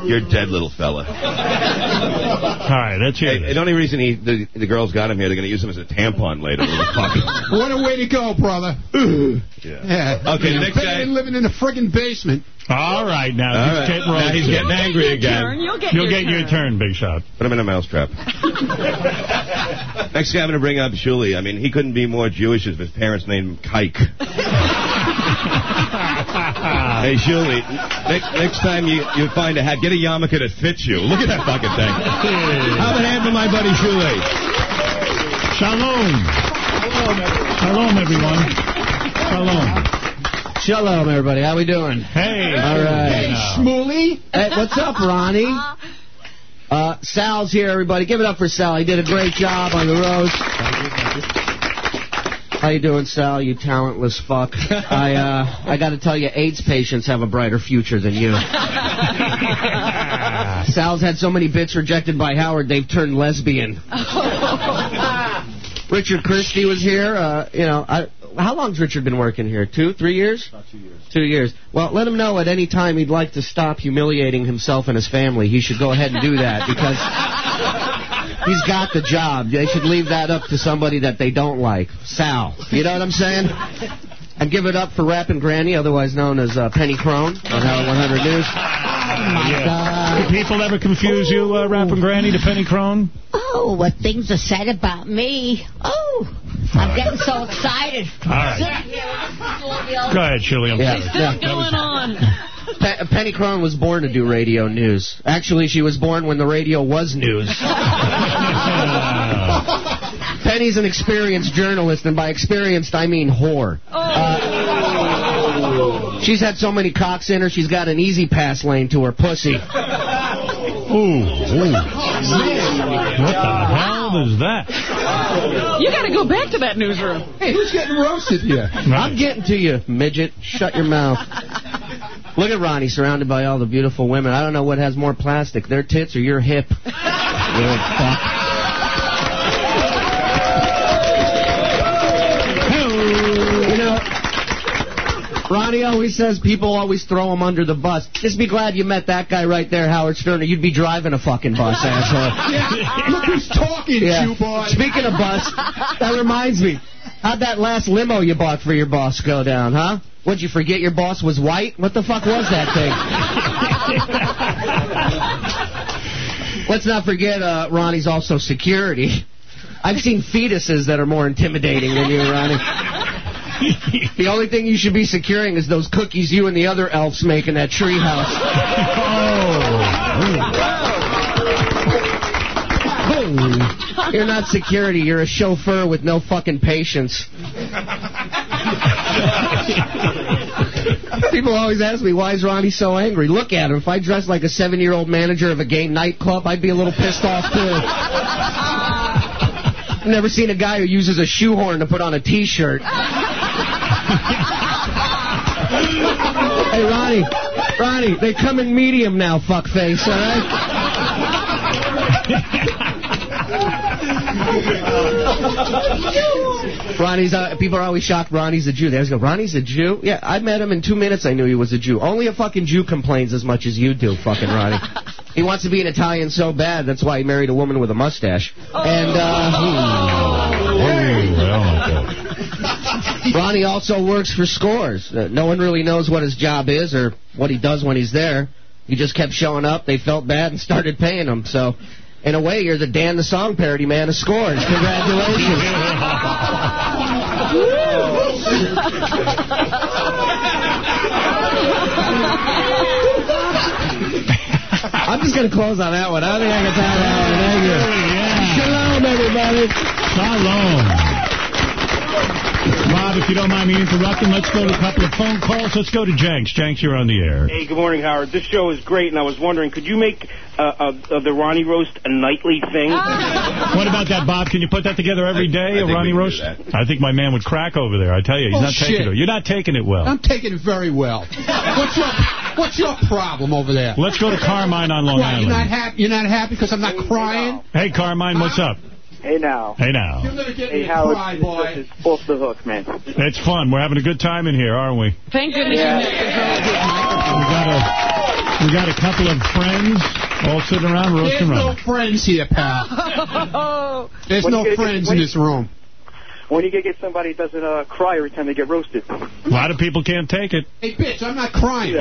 You're dead, little fella. All right, that's it. Hey, the only reason he, the, the girls got him here, they're going to use him as a tampon later. What a way to go, brother. Yeah. Okay, the next Better guy- living in a friggin' basement. All right, now All he's right. getting Now he's roasted. getting angry Your again. turn. You'll get You'll your get turn. your turn, Big Shot. Put him in a mousetrap. Next guy I'm going to bring up, Shuli. I mean, he couldn't be more Jewish if his parents named him Kike. hey, Shuli, next, next time you, you find a hat, get a yarmulke that fits you. Look at that fucking thing. How about hand for my buddy Shuli? Shalom. Shalom, everyone. Shalom. Shalom, everybody. How we doing? Hey. All right. Hey. Hey, what's up, Ronnie? Uh, Sal's here, everybody. Give it up for Sal. He did a great job on the roast. How you doing, Sal? You talentless fuck. I uh, I got to tell you, AIDS patients have a brighter future than you. Sal's had so many bits rejected by Howard, they've turned lesbian. Richard Christy was here. Uh, you know, I, how long's Richard been working here? Two, three years? About two years. Two years. Well, let him know at any time he'd like to stop humiliating himself and his family. He should go ahead and do that because he's got the job. They should leave that up to somebody that they don't like. Sal. You know what I'm saying? And give it up for Rapping Granny, otherwise known as uh, Penny Crone on Howard 100 News. My Yeah. Do people ever confuse you, uh, Rapping Granny, to Penny Crone? Oh, what things are said about me. Oh, I'm getting so excited. All right. Sitting here with this Go ahead, Shirley. I'm Yeah, sorry. yeah. What's going on? Pe- Penny Crone was born to do radio news. Actually, she was born when the radio was news. Penny's an experienced journalist, and by experienced, I mean whore. Uh, she's had so many cocks in her, she's got an easy pass lane to her pussy. Ooh, ooh. What the hell is that? You got to go back to that newsroom. Hey, who's getting roasted here? I'm getting to you, midget. Shut your mouth. Look at Ronnie surrounded by all the beautiful women. I don't know what has more plastic, their tits or your hip. You fuck. Ronnie always says people always throw him under the bus. Just be glad you met that guy right there, Howard Stern, you'd be driving a fucking bus, asshole. Yeah, look who's talking, Yeah. you boy. Speaking of bus, that reminds me. How'd that last limo you bought for your boss go down, huh? What'd you forget your boss was white? What the fuck was that thing? Let's not forget uh, Ronnie's also security. I've seen fetuses that are more intimidating than you, Ronnie. The only thing you should be securing is those cookies you and the other elves make in that treehouse. Oh. You're not security. You're a chauffeur with no fucking patience. People always ask me, why is Ronnie so angry? Look at him. If I dressed like a seven-year-old manager of a gay nightclub, I'd be a little pissed off, too. I've never seen a guy who uses a shoehorn to put on a T-shirt. Hey, Ronnie. Ronnie, they come in medium now, fuckface, all right? Ronnie's. Uh, people are always shocked. Ronnie's a Jew. They always go, Ronnie's a Jew. Yeah, I met him in two minutes. I knew he was a Jew. Only a fucking Jew complains as much as you do, fucking Ronnie. he wants to be an Italian so bad. That's why he married a woman with a mustache. And uh, Ronnie also works for Scores. Uh, no one really knows what his job is or what he does when he's there. He just kept showing up. They felt bad and started paying him. So, in a way, you're the Dan the Song parody man of Scores. Congratulations. I'm just going to close on that one. I don't think I can tie that one. Thank you. Shalom, everybody. Shalom. Bob, if you don't mind me interrupting, let's go to a couple of phone calls. Let's go to Janks. Janks, you're on the air. Hey, good morning, Howard. This show is great, and I was wondering, could you make uh, uh, uh, the Ronnie Roast a nightly thing? What about that, Bob? Can you put that together every day, a think Ronnie Roast? I think my man would crack over there. I tell you, he's Oh, not taking it. You're not taking it well. I'm taking it very well. What's your What's your problem over there? Let's go to Carmine on Long What, You're not Island. happy. You're not happy because I'm not crying. Hey, Carmine, what's up? Hey now. Hey, now. Hey Howard, this is off the hook, man. It's fun. We're having a good time in here, aren't we? Thank goodness Yeah. you have control of his microphone. We got a we got a couple of friends all sitting around There's roasting no around. friends here, pal. There's When no you get- friends in this room. When you get get somebody that doesn't uh, cry every time they get roasted. A lot of people can't take it. Hey, bitch, I'm not crying.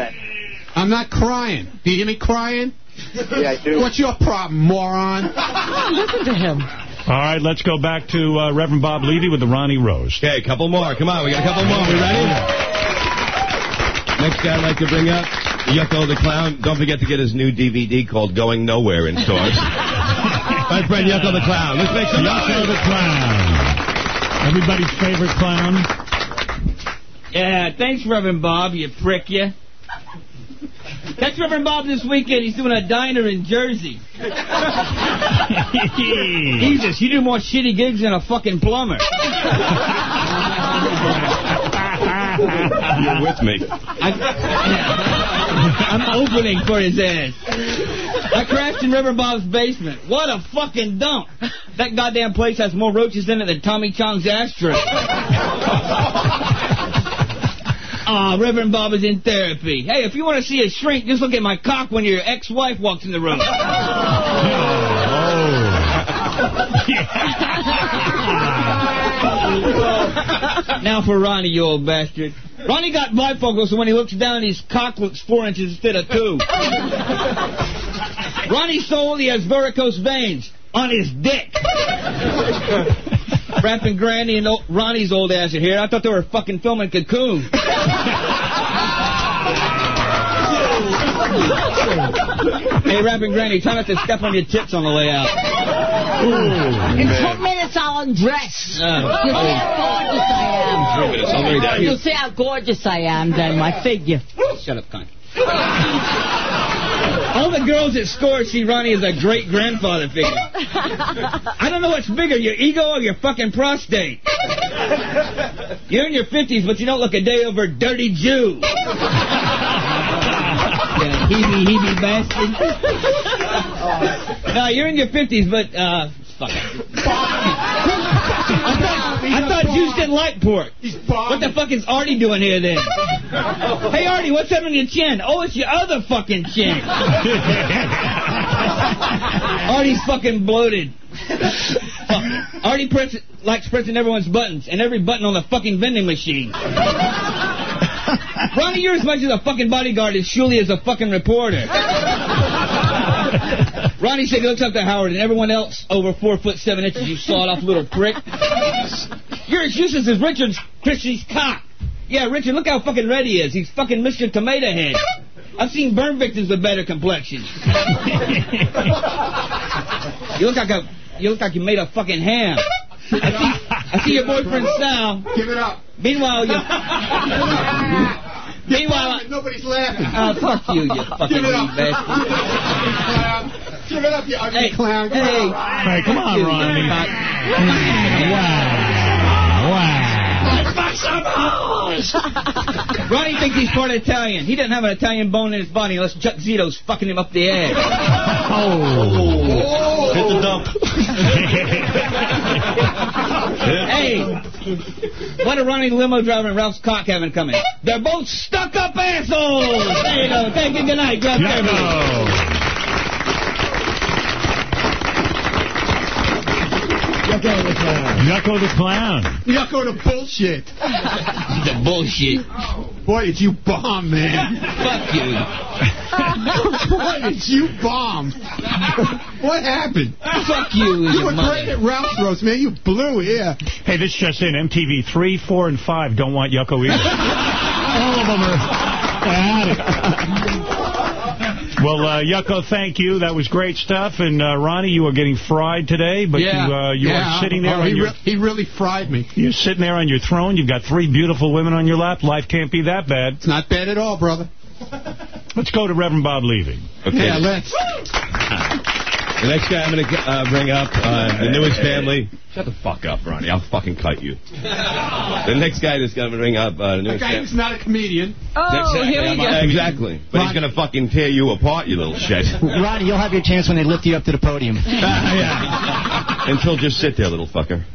I'm not crying. Do you hear me crying? Yeah, I do. What's your problem, moron? Listen to him. All right, let's go back to uh, Reverend Bob Levy with the Ronnie Rose. Okay, a couple more. Come on, we got a couple more. We ready? Next guy I'd like to bring up, Yucko the Clown. Don't forget to get his new DVD called Going Nowhere in stores. My friend Yucko the Clown. Let's make some Yucko noise. the Clown. Everybody's favorite clown. Yeah, thanks, Reverend Bob, you prick, you. That's Reverend Bob this weekend. He's doing a diner in Jersey. Jesus, you do more shitty gigs than a fucking plumber. You're with me. I'm opening for his ass. I crashed in Reverend Bob's basement. What a fucking dump. That goddamn place has more roaches in it than Tommy Chong's ashtray. Ah, Reverend Bob is in therapy. Hey, if you want to see a shrink, just look at my cock when your ex-wife walks in the room. now for Ronnie, you old bastard. Ronnie got bifocals, so when he looks down, his cock looks four inches instead of two. Ronnie sold he has varicose veins on his dick. Rapping Granny and old, Ronnie's old ass are here. I thought they were fucking filming Cocoon. hey, Rapping Granny, try not to step on your tits on the way out. In two minutes, I'll undress. Uh, You'll see how gorgeous I am. Minutes, I'll. You'll see how gorgeous I am, then, my figure. Shut up, cunt. All the girls at Score see Ronnie as a great grandfather figure. I don't know what's bigger, your ego or your fucking prostate. You're in your 50s, but you don't look a day over a dirty Jew. Yeah, heebie, heebie bastard. no, you're in your 50s, but, uh, fuck it. I thought, thought Jews didn't like pork. What the fuck is Artie doing here then? Hey, Artie, what's that on your chin? Oh, it's your other fucking chin. Artie's fucking bloated. Fuck. Artie press, likes pressing everyone's buttons and every button on the fucking vending machine. Ronnie, you're as much as a fucking bodyguard as Shuli is a fucking reporter. Ronnie said he looks up to Howard and everyone else over four foot seven inches, you sawed off little prick. You're as useless as Richard's Christy's cock. Yeah, Richard, look how fucking red he is. He's fucking Mr. Tomato Head. I've seen burn victims with better complexions. you look like a you look like you made a fucking ham. I see, I see your boyfriend Sal. Give it up. Meanwhile, you. Meanwhile, nobody's laughing. Oh, fuck you, you fucking Give it up. wee bastard. Give it up, you ugly Hey, clown. Come hey. on. Hey, come on, Ronnie. Ronnie thinks he's part Italian. He doesn't have an Italian bone in his body unless Chuck Zito's fucking him up the ass. Oh. Hit the oh. dump. hey, what do Ronnie the limo driver and Ralph's cock have in common? They're both stuck up assholes. There you go. Thank you. Good night. God bless you. Yucko the clown. Yucko the bullshit. The bullshit. Boy, it's you bomb, man. Fuck you. Boy, it's you bomb. what happened? Fuck you You were great at Ralph's roast, man. You blew here. Hey, this just in. MTV 3, 4, and 5 don't want Yucko either. All of them are at it. Well, uh, Yucko, thank you. That was great stuff. And, uh, Ronnie, you are getting fried today, but yeah. you, uh, you yeah. are sitting there Oh, on he, your... re- he really fried me. You're sitting there on your throne. You've got three beautiful women on your lap. Life can't be that bad. It's not bad at all, brother. Let's go to Reverend Bob Levy. Okay. Yeah, let's. The next guy I'm going to uh, bring up, uh, the newest family. Shut the fuck up, Ronnie. I'll fucking cut you. the next guy that's going to bring up uh, the The newest guy family. who's not a comedian. Oh, here we go. Exactly. But he's going to fucking tear you apart, you little shit. Ronnie, you'll have your chance when they lift you up to the podium. Until just sit there, little fucker.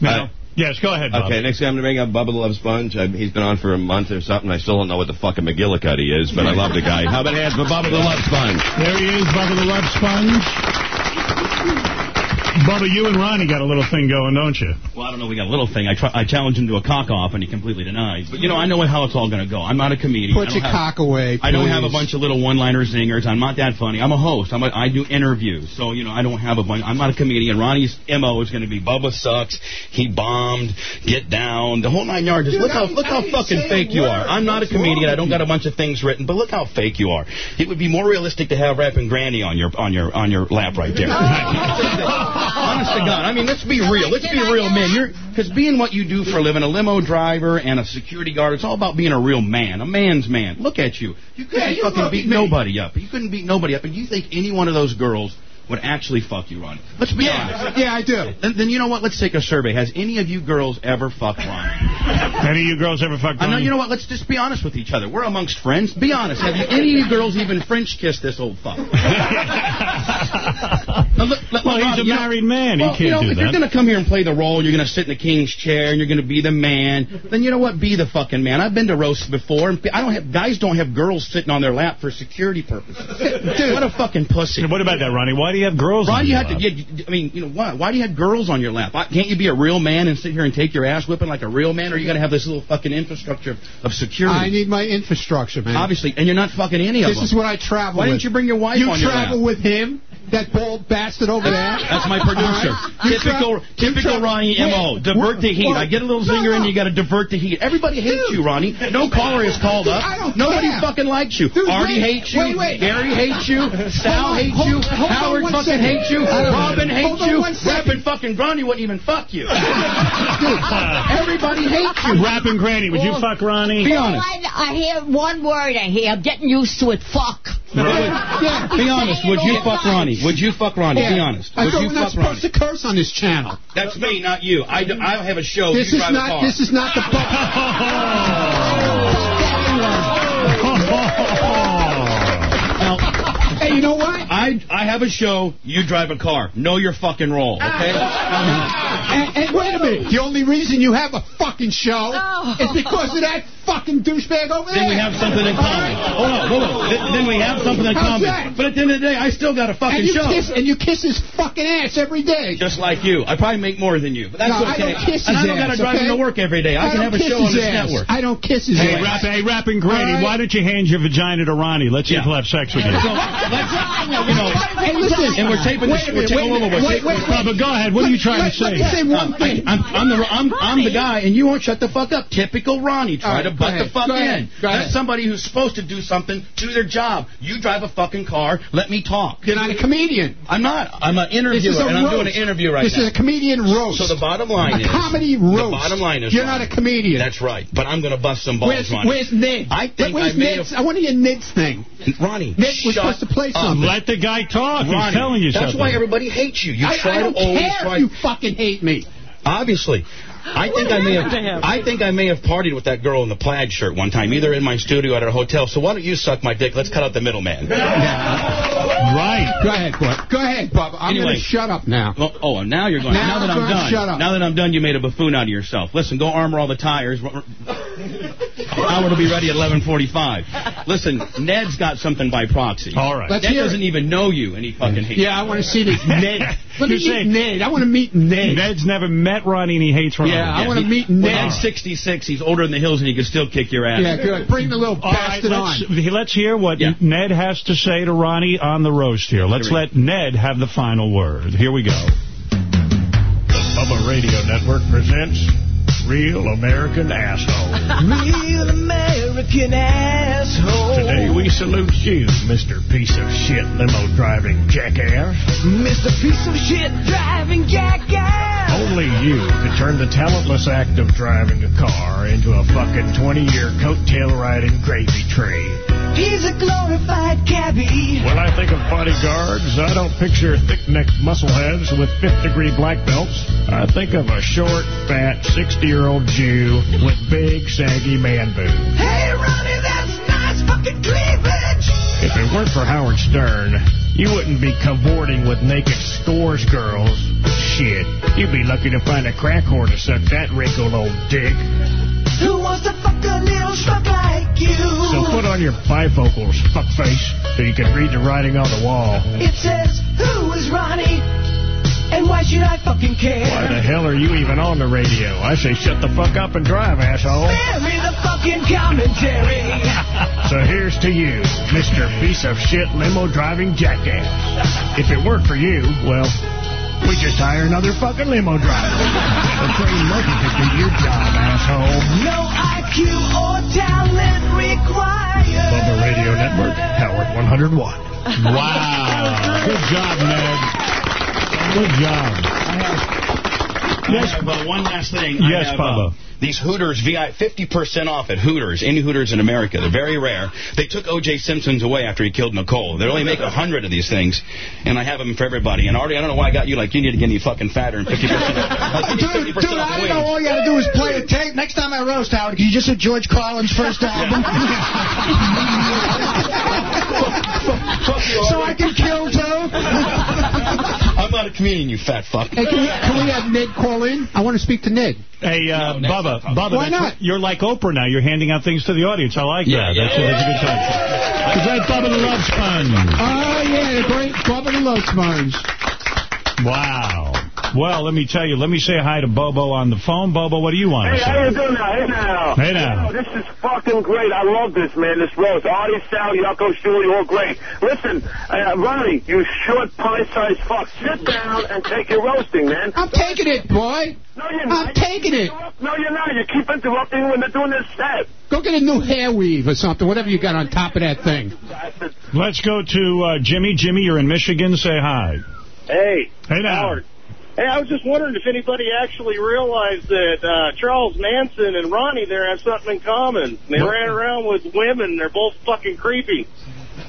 No. Yes, go ahead, Bob. Okay, next guy I'm going to bring up Bubba the Love Sponge. I, he's been on for a month or something. I still don't know what the fucking McGillicuddy he is, but I love the guy. How about hands for Bubba the Love Sponge? There he is, Bubba the Love Sponge. Bubba, you and Ronnie got a little thing going, don't you? Well, I don't know. We got a little thing. I try, I challenged him to a cock off, and he completely denies. But you know, I know how it's all going to go. I'm not a comedian. I Put don't your have- cock away, I don't have a bunch of little one-liner zingers. I'm not that funny. I'm a host. I'm a, I do interviews, so you know I don't have a bunch. I'm not a comedian. Ronnie's mo is going to be Bubba sucks. He bombed. Get down. The whole nine yards. Just Dude, look how look how fucking fake you are. I'm not a What's wrong comedian. I don't got a bunch of things written, but look how fake you are. It would be more realistic to have rapping Granny on your on your on your lap right there. Honest to God. I mean, let's be real. Let's be real men. You're because being what you do for a living, a limo driver and a security guard, it's all about being a real man, a man's man. Look at you. You couldn't Yeah, you fucking beat me. nobody up. You couldn't beat nobody up. And you think any one of those girls would actually fuck you, Ronnie? Let's be honest. Yeah, I do. Then, then you know what? Let's take a survey. Has any of you girls ever fucked Ronnie? Any of you girls ever fucked Ronnie? I know. Ronnie? You know what? Let's just be honest with each other. We're amongst friends. Be honest. Have you, any of you girls even French kissed this old fuck? Now, look- look, Well, he's a you know- married man. He can't you know, do if you're going to come here and play the role, you're going to sit in the king's chair, and you're going to be the man. Then you know what? Be the fucking man. I've been to roasts before, and I don't have guys don't have girls sitting on their lap for security purposes. Dude, what a fucking pussy. What about that, Ronnie? Why do you have girls Why on do you your have to? lap? Yeah, I mean, you know, why? Why do you have girls on your lap? Why- Can't you be a real man and sit here and take your ass whipping like a real man, or are you going to have this little fucking infrastructure of, of security? I need my infrastructure, man. Obviously, and you're not fucking any of them. This is what I travel Why with. didn't you bring your wife You on your travel lap? with him? That bald bastard over there? That's my producer. All right. Typical, tra- typical tra- Ronnie Wait, mo. Divert the heat. what? I get a little No, zinger, no. and you got to divert the heat. Everybody hates you, Ronnie. No caller is called up. I don't Nobody care. fucking likes you. Dude, Artie wait, hates you. wait, wait. Gary hates you. Sal on, hates hold- you. hold on Howard one fucking second. hates you. I don't know. Robin hates Hold you. Rapping fucking Granny wouldn't even fuck you. Everybody hates you. Rapping Granny, would you fuck Ronnie? Be honest. I, I hear one word I hear. I'm getting used to it. Fuck. Yeah. Be honest. Would you fuck Ronnie? Would you fuck Ronnie? Be honest. I Would thought you we're not fuck Ronnie? to curse on this channel. That's me, not you. I, do, I have a show. This is not. This is not the. Now, oh. You know what? I I have a show. You drive a car. Know your fucking role, ah. okay? And, and wait a minute. The only reason you have a fucking show Oh. is because of that fucking douchebag over there. Then we have something in common. Hold on, hold on. Then- Then we have something in How's common. that? But at the end of the day, I still got a fucking and you show. Kiss, and you kiss his fucking ass every day. Just like you. I probably make more than you, but that's No, I okay. don't kiss and his I don't got to drive okay? him to work every day. I, I can have a show on his this ass. network. I don't kiss his Hey, ass. rap, hey, rapping Grady, All right. why don't you hand your vagina to Ronnie? Let's see Yeah. he'll have sex with you. So, you know, Hey, listen. and we're taping Wait this. a We're minute, taping. wait a whoa, whoa, minute, whoa, wait, wait, No, but go ahead. What are you trying to say? Let me say one thing. I'm, I'm the I'm, I'm the guy, and you won't shut the fuck up. Typical Ronnie, try to butt the fuck in. That's somebody who's supposed to do something, do their job. You drive a fucking car. Let me talk. You're not a comedian. I'm not. I'm an interviewer, a and I'm doing an interview right this now. is a comedian roast. So the bottom line a is comedy The bottom line is you're not a comedian. That's right. But I'm going to bust some balls, Ronnie. where's Ned? I think I have- I want to hear Ned's thing. Ronnie, Ned was supposed to play something. Um, let the guy talk. Ronnie, He's telling you that's something. why everybody hates you. You I, try I don't to always care try. you fucking hate me. Obviously. I think I may have. happened? I think I may have partied with that girl in the plaid shirt one time, either in my studio or at a hotel. So why don't you suck my dick? Let's cut out the middleman. Right. Go ahead, Bub. Go ahead, Bob. I'm Anyway. going to shut up now. Well, oh, and now you're going. Now Now, that I'm I'm done. shut up. Now that I'm done, you made a buffoon out of yourself. Listen, go armor all the tires. Howard will be ready at 11:45. Listen, Ned's got something by proxy. All right. Let's Ned hear doesn't it. even know you, and he fucking hates. Yeah, I want to see this Ned. Let me You meet say- Ned. I want to meet Ned. Ned's never met Ronnie and he hates Ronnie. Yeah, I want to meet When Ned. Ned's 66. He's older in the hills, and he can still kick your ass. Yeah, good. Bring the little All right, bastard let's, on. let's hear what Yeah. Ned has to say to Ronnie on the roast here. Let's Here we let Ned have the final word. Here we go. The Bubba Radio Network presents Real American Asshole. Real American asshole. Today we salute you, Mr. Piece of Shit Limo Driving Jackass. Mr. Piece of Shit driving jackass. Only you could turn the talentless act of driving a car into a fucking 20-year coattail riding gravy train. He's a glorified cabbie. When I think of bodyguards, I don't picture thick-necked muscleheads with fifth-degree black belts. I think of a short, fat, 60-year-old Jew with big, saggy man boobs. Hey, Ronnie, that's nice fucking cleavage. If it weren't for Howard Stern, you wouldn't be cavorting with naked Scores girls. Shit, you'd be lucky to find a crack whore to suck that wrinkled old dick. Who wants to fuck a little schmuck like you? So put on your bifocals, fuckface, so you can read the writing on the wall. It says, who is Ronnie? And why should I fucking care? Why the hell are you even on the radio? I say shut the fuck up and drive, asshole. Spare me the fucking commentary. So here's to you, Mr. Piece of Shit Limo Driving Jackass. If it weren't for you, well, we just hire another fucking limo driver. A trained monkey could do your job, asshole. No IQ or talent required. Bubba Radio Network, Howard 101. Wow. Good job, Ned. Good job. Have, Yes, but one last thing. Yes, I have, Bubba. uh, these Hooters, VI, 50% off at Hooters, any Hooters in America. They're very rare. They took O.J. Simpson's away after he killed Nicole. They only make a 100 of these things, and I have them for everybody. And Artie, I don't know why I got you like you need to get any fucking fatter and 50% off. Like, Dude, 50% dude, off I don't know. All you got to do is play a tape. Next time I roast Howard, can you just say George Carlin's first album? so I can kill Joe? I'm not a comedian, you fat fuck. Hey, can we, can we have Ned call in? I want to speak to Ned. Hey, uh, No, Bubba. Bubba, Why not? you're like Oprah now. You're handing out things to the audience. I like Yeah, that. yeah, that's, a, that's a good time. Present Bubba the Love Sponge. Oh, yeah, the great Bubba the Love Sponge. Wow. Well, let me tell you. Let me say hi to Bobo on the phone. Bobo, what do you want Hey, to how you say? doing now? Hey now. Hey, now. Yo, this is fucking great. I love this, man. This roast. Artie, Sal, Yucko, Shuli, all great. Listen, uh, Ronnie, you short pie-sized fuck, sit down and take your roasting, man. I'm taking it, boy. No, you're not. I'm taking it. No, you're not. You keep interrupting when they're doing their set. Go get a new hair weave or something, whatever you got on top of that thing. Let's go to uh, Jimmy. Jimmy, you're in Michigan. Say hi. Hey, Hey, now. Howard. Hey, I was just wondering if anybody actually realized that uh, Charles Manson and Ronnie there have something in common. They What? ran around with women. They're both fucking creepy.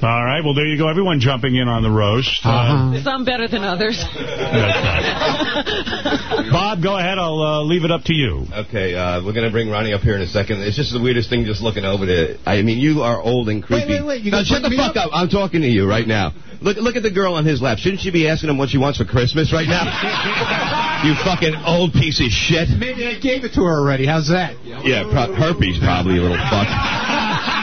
All right. Well, there you go. Everyone jumping in on the roast. Uh, Some better than others. Bob, go ahead. I'll uh, leave it up to you. Okay, uh, we're going to bring Ronnie up here in a second. It's just the weirdest thing just looking over there. I mean, you are old and creepy. wait, wait, you now, shut the fuck up. I'm talking to you right now. Look look at the girl on his lap. Shouldn't she be asking him what she wants for Christmas right now? You fucking old piece of shit. Maybe I gave it to her already. How's that? Yeah, pro- herpes probably, a little fuck.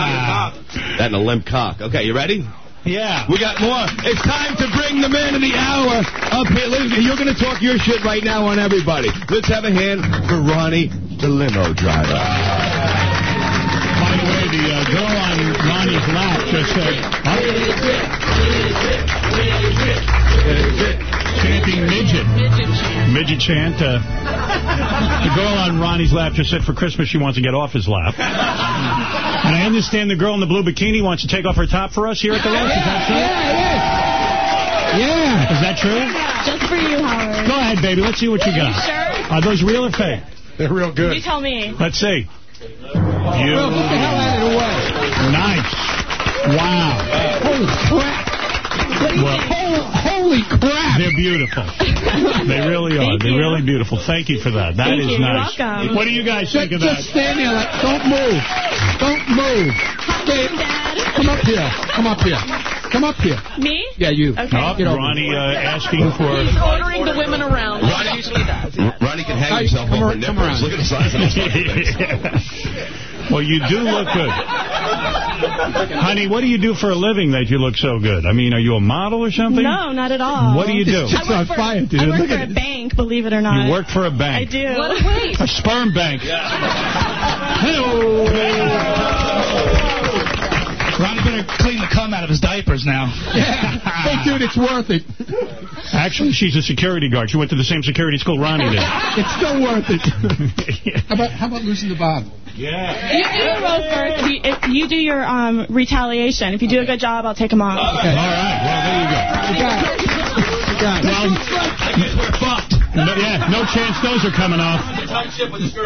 that and a limp cock. Okay, you ready? Yeah. We got more. It's time to bring the man of the hour up here. Listen, You're going to talk your shit right now on everybody. Let's have a hand for Ronnie, the limo driver. By the way, the uh, girl on Ronnie's lap just said, chanting midget. Midget chant. Uh, the girl on Ronnie's lap just said for Christmas she wants to get off his lap. And I understand the girl in the blue bikini wants to take off her top for us here at the roast. Is that true? Yeah. Is that true? Just for you, Howard. Go ahead, baby. Let's see what you got. sure? Are those real or fake? They're real good. You tell me. Let's see. You. Well, get the hell out of the way. Nice. Wow. Holy crap. Well, Holy crap. They're beautiful. They really are. Thank They're you. really beautiful. Thank you for that. That Thank is you. You're nice. welcome. What do you guys Just, think of that? just stand there. Like, don't move. Don't move. Stay, come up here. Come up here. Come up here. Me? Yeah, you. Okay. Oh, Get Ronnie uh, asking for... He's ordering the women around. like he usually does. Ronnie can hang himself come over around, come nipples. Look at the size of those fucking things. Well, you do look good. Honey, what do you do for a living that you look so good? I mean, are you a model or something? No, not at all. What do you do? I work on for, fire, dude. I work Look for at a it. bank, believe it or not. You work for a bank. I do. What a waste. A sperm bank. Ronnie's going to clean the cum out of his diapers now. Yeah. Hey, dude, it's worth it. Actually, she's a security guard. She went to the same security school Ronnie did. It's still worth it. how, about, how about losing the bob? Yeah. You do the roast first. If you, if you do your um, retaliation, if you do a good job, I'll take them off. Okay. All right. Well, there you go. You got it. You got it. Well, no, yeah, no chance those are coming off.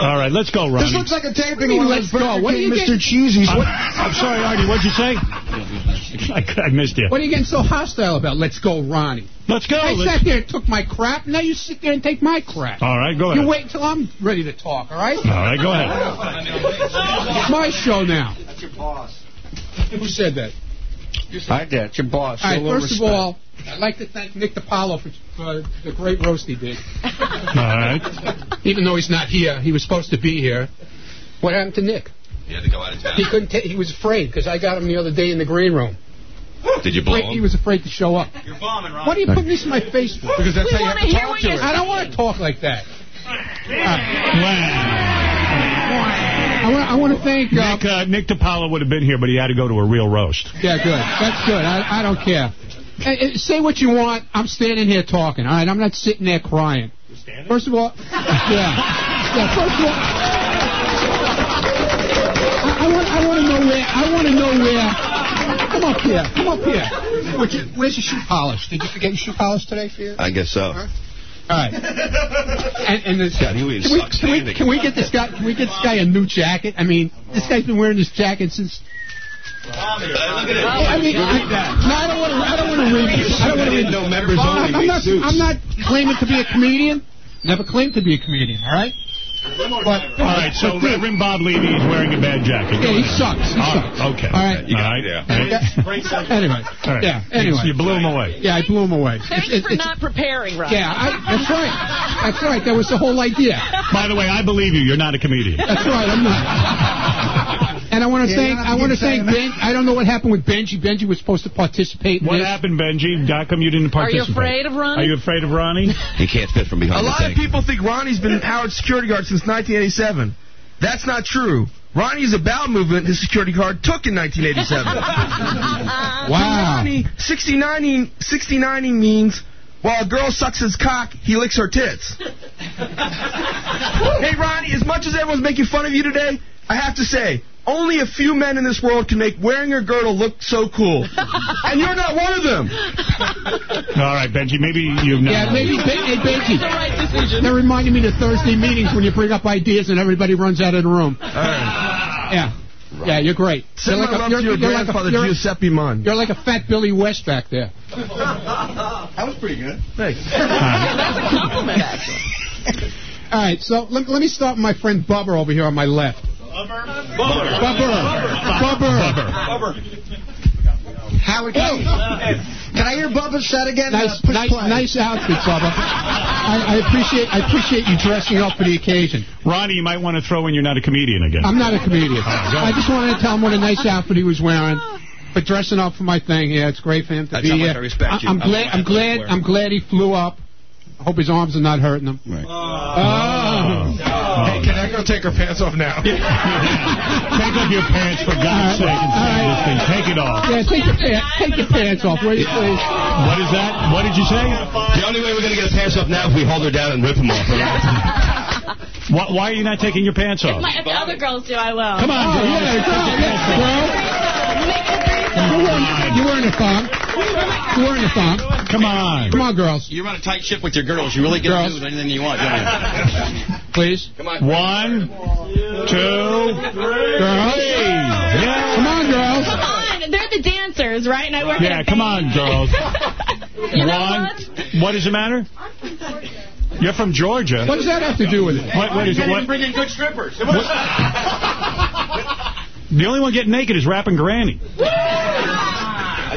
All right, let's go, Ronnie. This looks like a taping mean, let's Burger go? What are you Mr. getting- Cheesy's. I'm, I'm sorry, Artie. What'd you say? I, I missed you. What are you getting so hostile about? Let's go, Ronnie. Let's go. I Let's- sat there and took my crap. Now you sit there and take my crap. All right, go ahead. You wait until I'm ready to talk, all right? All right, go ahead. It's my show now. That's your boss. Who said that? I did. It's your boss. All right, Show a little first of all, I'd like to thank Nick DiPaolo for uh, the great roast he did. All right. Even though he's not here, he was supposed to be here. What happened to Nick? He had to go out of town. He couldn't. ta he was afraid because I got him the other day in the green room. Did you blow Afraid- He was afraid to show up. You're bombing, Ron. What are you putting this in my face for? Because that's We how you have wanna talk to you're. I don't want to talk like that. I want. I want to thank. Uh, Nick, uh, Nick DiPaolo would have been here, but he had to go to a real roast. Yeah, good. That's good. I, I don't care. Hey, hey, say what you want. I'm standing here talking. All right, I'm not sitting there crying. You're standing? First of all, yeah, yeah. First of all, I, I want. I want to know where. I want to know where. Come up here. Come up here. Where's your, where's your shoe polish? Did you forget your shoe polish today for you? I guess so. All right. And, and this, God, can, we, can, we, can we get this guy? Can we get this guy a new jacket? I mean, this guy's been wearing this jacket since. I mean, I, I don't want to. I don't want to read. this. I don't want to read. No members I'm, only. I'm not. I'm not claiming to be a comedian. Never claimed to be a comedian. All right. But All right, so Reverend Bob Levy is wearing a bad jacket. Yeah, he sucks. He Oh, sucks. okay. All right. You got All it, right. yeah. All right. Yeah. Anyway. All right. Yeah. Anyway. You blew him away. Yeah, I blew him away. Thanks It's- for it's- not preparing, Ron. Yeah, I, that's right. That's right. That was the whole idea. By the way, I believe you. You're not a comedian. That's right. I'm not. And I want to Yeah, thank. you I want to thank Ben. I don't know what happened with Benji. Benji was supposed to participate. In What this. happened, Benji? How come you didn't participate? Are you afraid of Ronnie? Are you afraid of Ronnie? He can't fit from behind A lot of people think Ronnie's been Howard's security guard since 1987. That's not true. Ronnie's a bowel movement his security guard took in 1987. Wow. Ronnie, 69 69 means while a girl sucks his cock, he licks her tits. hey, Ronnie, as much as everyone's making fun of you today, I have to say, only a few men in this world can make wearing a girdle look so cool. and you're not one of them. All right, Benji, maybe you've not. Yeah, maybe ben, hey, Benji. the right decision. That reminded me of Thursday meetings when you bring up ideas and everybody runs out of the room. Yeah. Yeah, you're great. Send you're my love to your grandfather, you're, Giuseppe Mund. you're like a fat Billy West back there. That was pretty good. Thanks. That's a compliment, actually. All right, so let, let me start with my friend Bubber over here on my left. Bubber. Bubber. Bubber. Howard, can, I, can I hear Bubba's set again? Nice, Uh, nice, nice outfit, Bubba. I, I appreciate, I appreciate you dressing up for the occasion. Ronnie, you might want to throw in you're not a comedian again. I'm not a comedian. go I just wanted to tell him what a nice outfit he was wearing. For dressing up for my thing, yeah, it's great for him to That's be how much here. I respect you. I'm I'm glad. I'm glad. glad. I'm glad he flew up. I hope his arms are not hurting him. Right. Oh. Oh. Hey, can that girl take her pants off now? Take off your pants, for God's sake, and say this thing. Take it off. Yeah, take your pants. Take your pants off, will you, please? What is that? What did you say? The only way we're going to get his pants off now is if we hold her down and rip them off. Why, why are you not taking your pants off? My, if the other girls do, I will. Come on, Oh, girl. yeah, girl, yeah, girl. You're wearing, you're wearing a thong. You're wearing a thong. Come on. Come on, girls. You run a tight ship with your girls. You really get Girls. to do anything you want, don't you? Please. Come on. One, two, Girls. Yeah. Come on, girls. Come on, they're the dancers, right? And I work Yeah, come on, girls. You know One. what? What does it matter? You're from Georgia. What does that have to do with it? What, what is it? What, bring in good strippers. the only one getting naked is rapping Granny.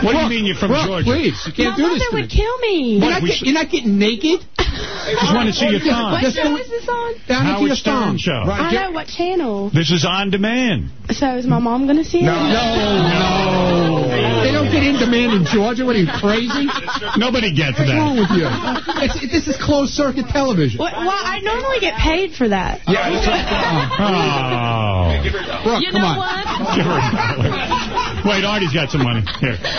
What do you mean you're from Brooke, Georgia? please. You can't My do mother this to would me. kill me. You're not, get, s- you're not getting naked? I Just want to see your thong. What Just show is this on? Down into Howard your Stern thong. show. I know what channel. This is on demand. So is my mom gonna see it? No, no. They don't get in demand in Georgia. What are you, crazy? Nobody gets What's wrong that. with you? It's, this is closed circuit television. What, well, I normally get paid for that. Yeah. Uh-huh. Oh. Brooke, You come know on. what? Give her a dollar. Wait, Artie's got some money. Here.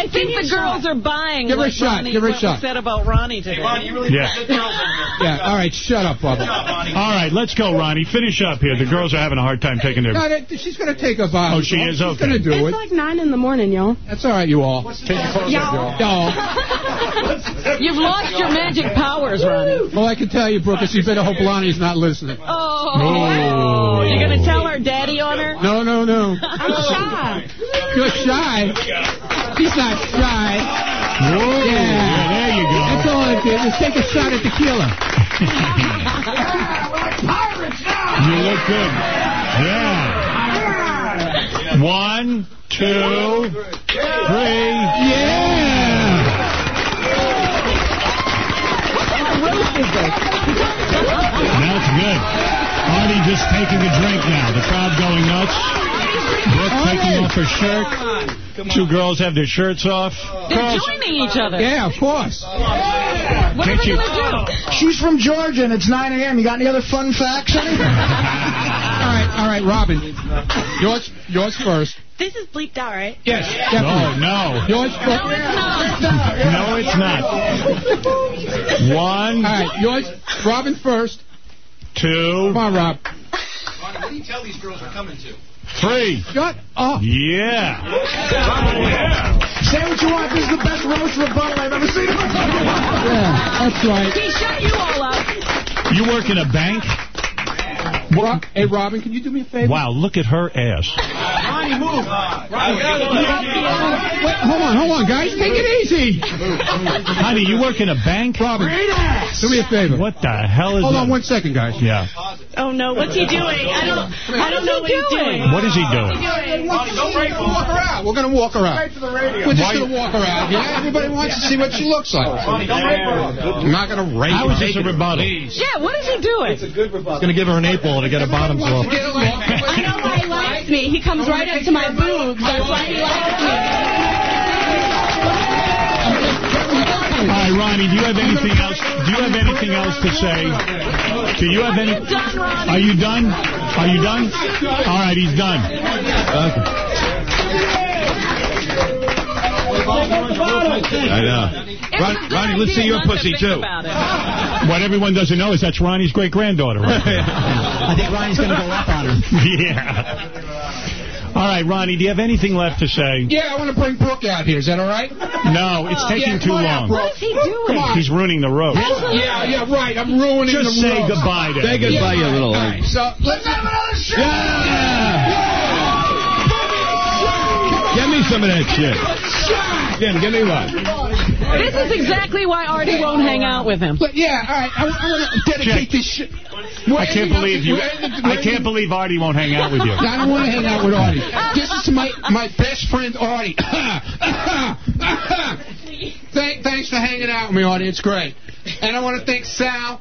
I think the girls are buying Give her a what shot, Ronnie, give her a what shot. said about Ronnie today. Ronnie, you really? Yeah. Yeah, all right, shut up, Bubba. All right, let's go, Ronnie. Finish up here. The girls are having a hard time taking their... No, she's going to take a bow. Oh, she is? She's Okay. going to do It's it. like 9 in the morning, y'all. That's all right, you all. Take your clothes off, y'all. Y'all. You've lost your magic powers, Ronnie. All I can tell you, Brooke, is you better hope Lonnie's not listening. Oh, you're going to tell her daddy on her? No, no, no. I'm shy. You're shy. He's not shy. Whoa, Yeah. there you go. That's all it did. Let's take a shot at tequila. You look good. Yeah. One, two, three. Yeah. That's good. Artie just taking a drink now. The crowd going nuts. Brooke taking off her shirt. Two girls have their shirts off. They're Girls, joining each other. Yeah, of course. What are Can't we you- going to do? She's from Georgia, and it's 9 a.m. You got any other fun facts? All right, all right, Robin. Yours, yours first. This is bleeped out, right? Yes, no, definitely. no. Yours first. No, it's not. One, All right, yours, Robin first. two, Come on, Rob. What do you tell these girls we're coming to? Three. Shut up. Yeah. Say what you want. This is the best roast rebuttal I've ever seen. Yeah, that's right. He shut you all up. You work in a bank? Ro- hey, Robin, can you do me a favor? Wow, look at her ass. Ronnie, move. Wait, hold on, hold on, guys. Take it easy. Honey, you work in a bank? Robin, Great ass. do me a favor. What the hell is Hold that? on one second, guys. Yeah. Oh, no. What's he doing? I don't, I don't know what he's doing. What is he doing? Don't break Walk around. We're going to walk around. We're just going to walk around. Yeah, everybody wants to see what she looks like. I'm not going to rape How is this a naked. rebuttal? Yeah, what is he doing? It's a good rebuttal. He's Going to give her an eight ball to get her bottoms off. I know why he likes me. He comes right up to my boobs. That's why he likes me. All right, Ronnie, do you have anything else? Do you have anything else to say? Do you have any? Are you done? Are you done? All right, he's done. I know. Ron, Ronnie, let's see your pussy, too. What everyone doesn't know is that's Ronnie's great granddaughter. Right. I think Ronnie's going to go up on her. yeah. All right, Ronnie, do you have anything left to say? Yeah, I want to bring Brooke out here. Is that all right? No, it's taking Yeah, too come on out, long. What is he doing? He's ruining the road. Yeah, yeah, right. I'm ruining Just the rope. Just say goodbye to Say him. goodbye, you little... All right, so let's have another show. Get me some of that shit. Jim, give me one. This is exactly why Artie won't hang out with him. But yeah, all right. I, I want to dedicate this shit. I can't believe you. I can't believe Artie won't hang out with you. I don't want to hang out with Artie. This is my my best friend Artie. Thank, thanks for hanging out with me, Artie. It's great. And I want to thank Sal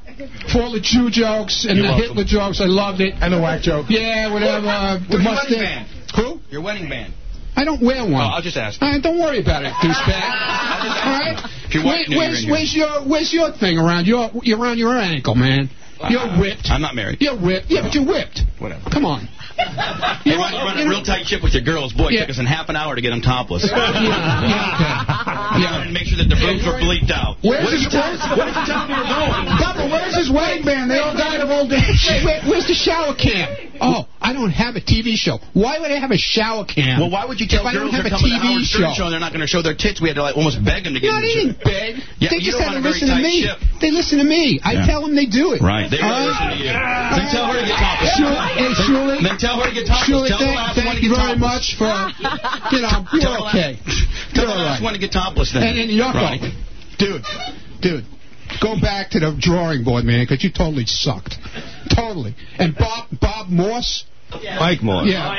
for all the Jew jokes and You're the welcome. Hitler jokes. I loved it. And the whack joke. Yeah, whatever. Uh, the Where's your wedding band? Who? Your wedding band. I don't wear one. Oh, I'll just ask. All right, don't worry about it, douchebag. All right? If your wife Where- you were where's, where's your where's your thing around your you're around your ankle, man? You're Uh, whipped. I'm not married. You're whipped. Yeah, but you're whipped. Whatever. Come on. You run, run a real tight ship with your girls. Boy, it took us in half an hour to get them topless. yeah, And make sure that the boobs were bleeped out. Where's what, his- you tell, what did you tell me you were going? Papa, where's his wedding band? They all died of old age. Wait, where's the shower cam? Oh, I don't have a TV show. Why would I have a shower cam? Well, why would you tell if I don't girls have they're a coming TV show? show and they're not going to show their tits? We had to like almost beg them to get No, they didn't beg. Yeah, they just had to run a very listen to me. ship. They listen to me. I Yeah. tell them they do it. Right. They All listen to you. Then tell her to get topless. Hey, Shirley. Then tell her to get topless. Shirley, tell thank, thank you very much for, you know, you're last- okay. Tell You're the last right. one to get topless then. And, and Yucko, Right. dude, dude, go back to the drawing board, man, because you totally sucked. Totally. And Bob Bob Morse. Mike Moore. Yeah.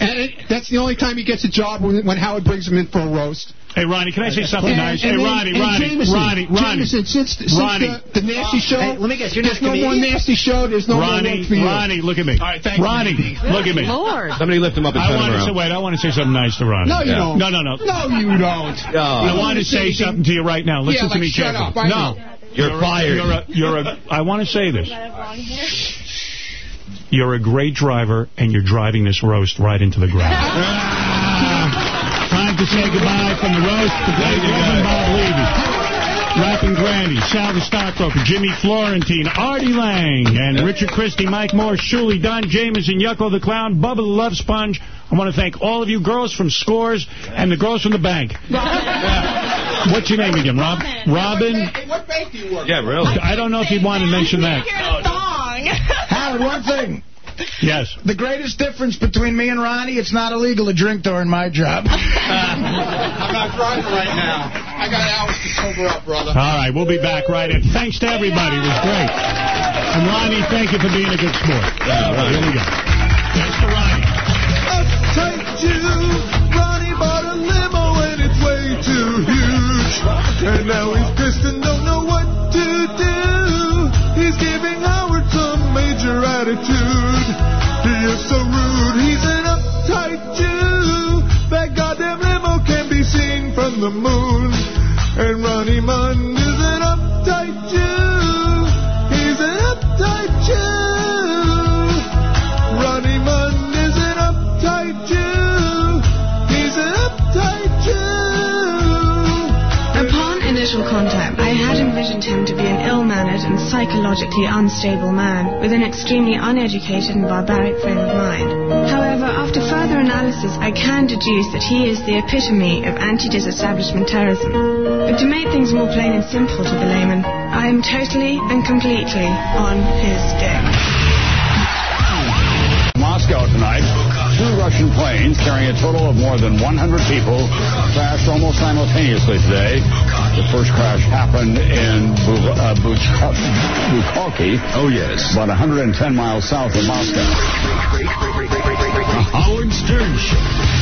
And it, that's the only time he gets a job when, when Howard brings him in for a roast. Hey, Ronnie, can I say something And- nice? and hey, then- Ronnie, and Ronnie, Jamieson, Ronnie, Ronnie. Jamieson, since, since Ronnie. the, the nasty show, Hey, let me guess, you're not there's no gonna more eat? nasty show. There's no more Ronnie, work for you. Ronnie, look at me. All right, thank you. Ronnie, look at me. Lord. Somebody lift him up and I send him want to say, around. wait, I want to say something nice to Ronnie. No, you don't. No, no, no. No, you don't. I want to say something to you right now. Listen Yeah, to like, me shut carefully. up, I no. know. You're fired. You're a, you're a, I want to say this. You're a great driver, and you're driving this roast right into the ground. Time to say goodbye from the roast to Bob Levy. Rapping Granny, Sal the Stockbroker, Jimmy Florentine, Artie Lange, and Richard Christy, Mike Moore, Shuli, Don Jamieson, Yucko the Clown, Bubba the Love Sponge. I want to thank all of you girls from Scores and the girls from the bank. What's your name again, Rob? Robin? Hey, what bank do you work Yeah, really. I don't know if you'd want to mention that. Howard, one thing. Yes. The greatest difference between me and Ronnie, it's not illegal to drink during my job. I'm not driving right now. I got hours to sober up, brother. All right, we'll be back right in. Thanks to everybody. It was great. And Ronnie, thank you for being a good sport. All right, here we go. Thanks to Ronnie. Uptight Jew, Ronnie bought a limo and it's way too huge. And now he's pissed and don't know what to do. He's giving Howard some major attitude. Is so rude, psychologically unstable man with an extremely uneducated and barbaric frame of mind. However, after further analysis, I can deduce that he is the epitome of anti-disestablishment terrorism. But to make things more plain and simple to the layman, I am totally and completely on his dick. Moscow tonight, two Russian planes carrying a total of more than 100 people crashed almost simultaneously today. The first crash happened in Bu- uh, Bukhalki. Oh, yes. About 110 miles south of Moscow. The Howard Stern Show.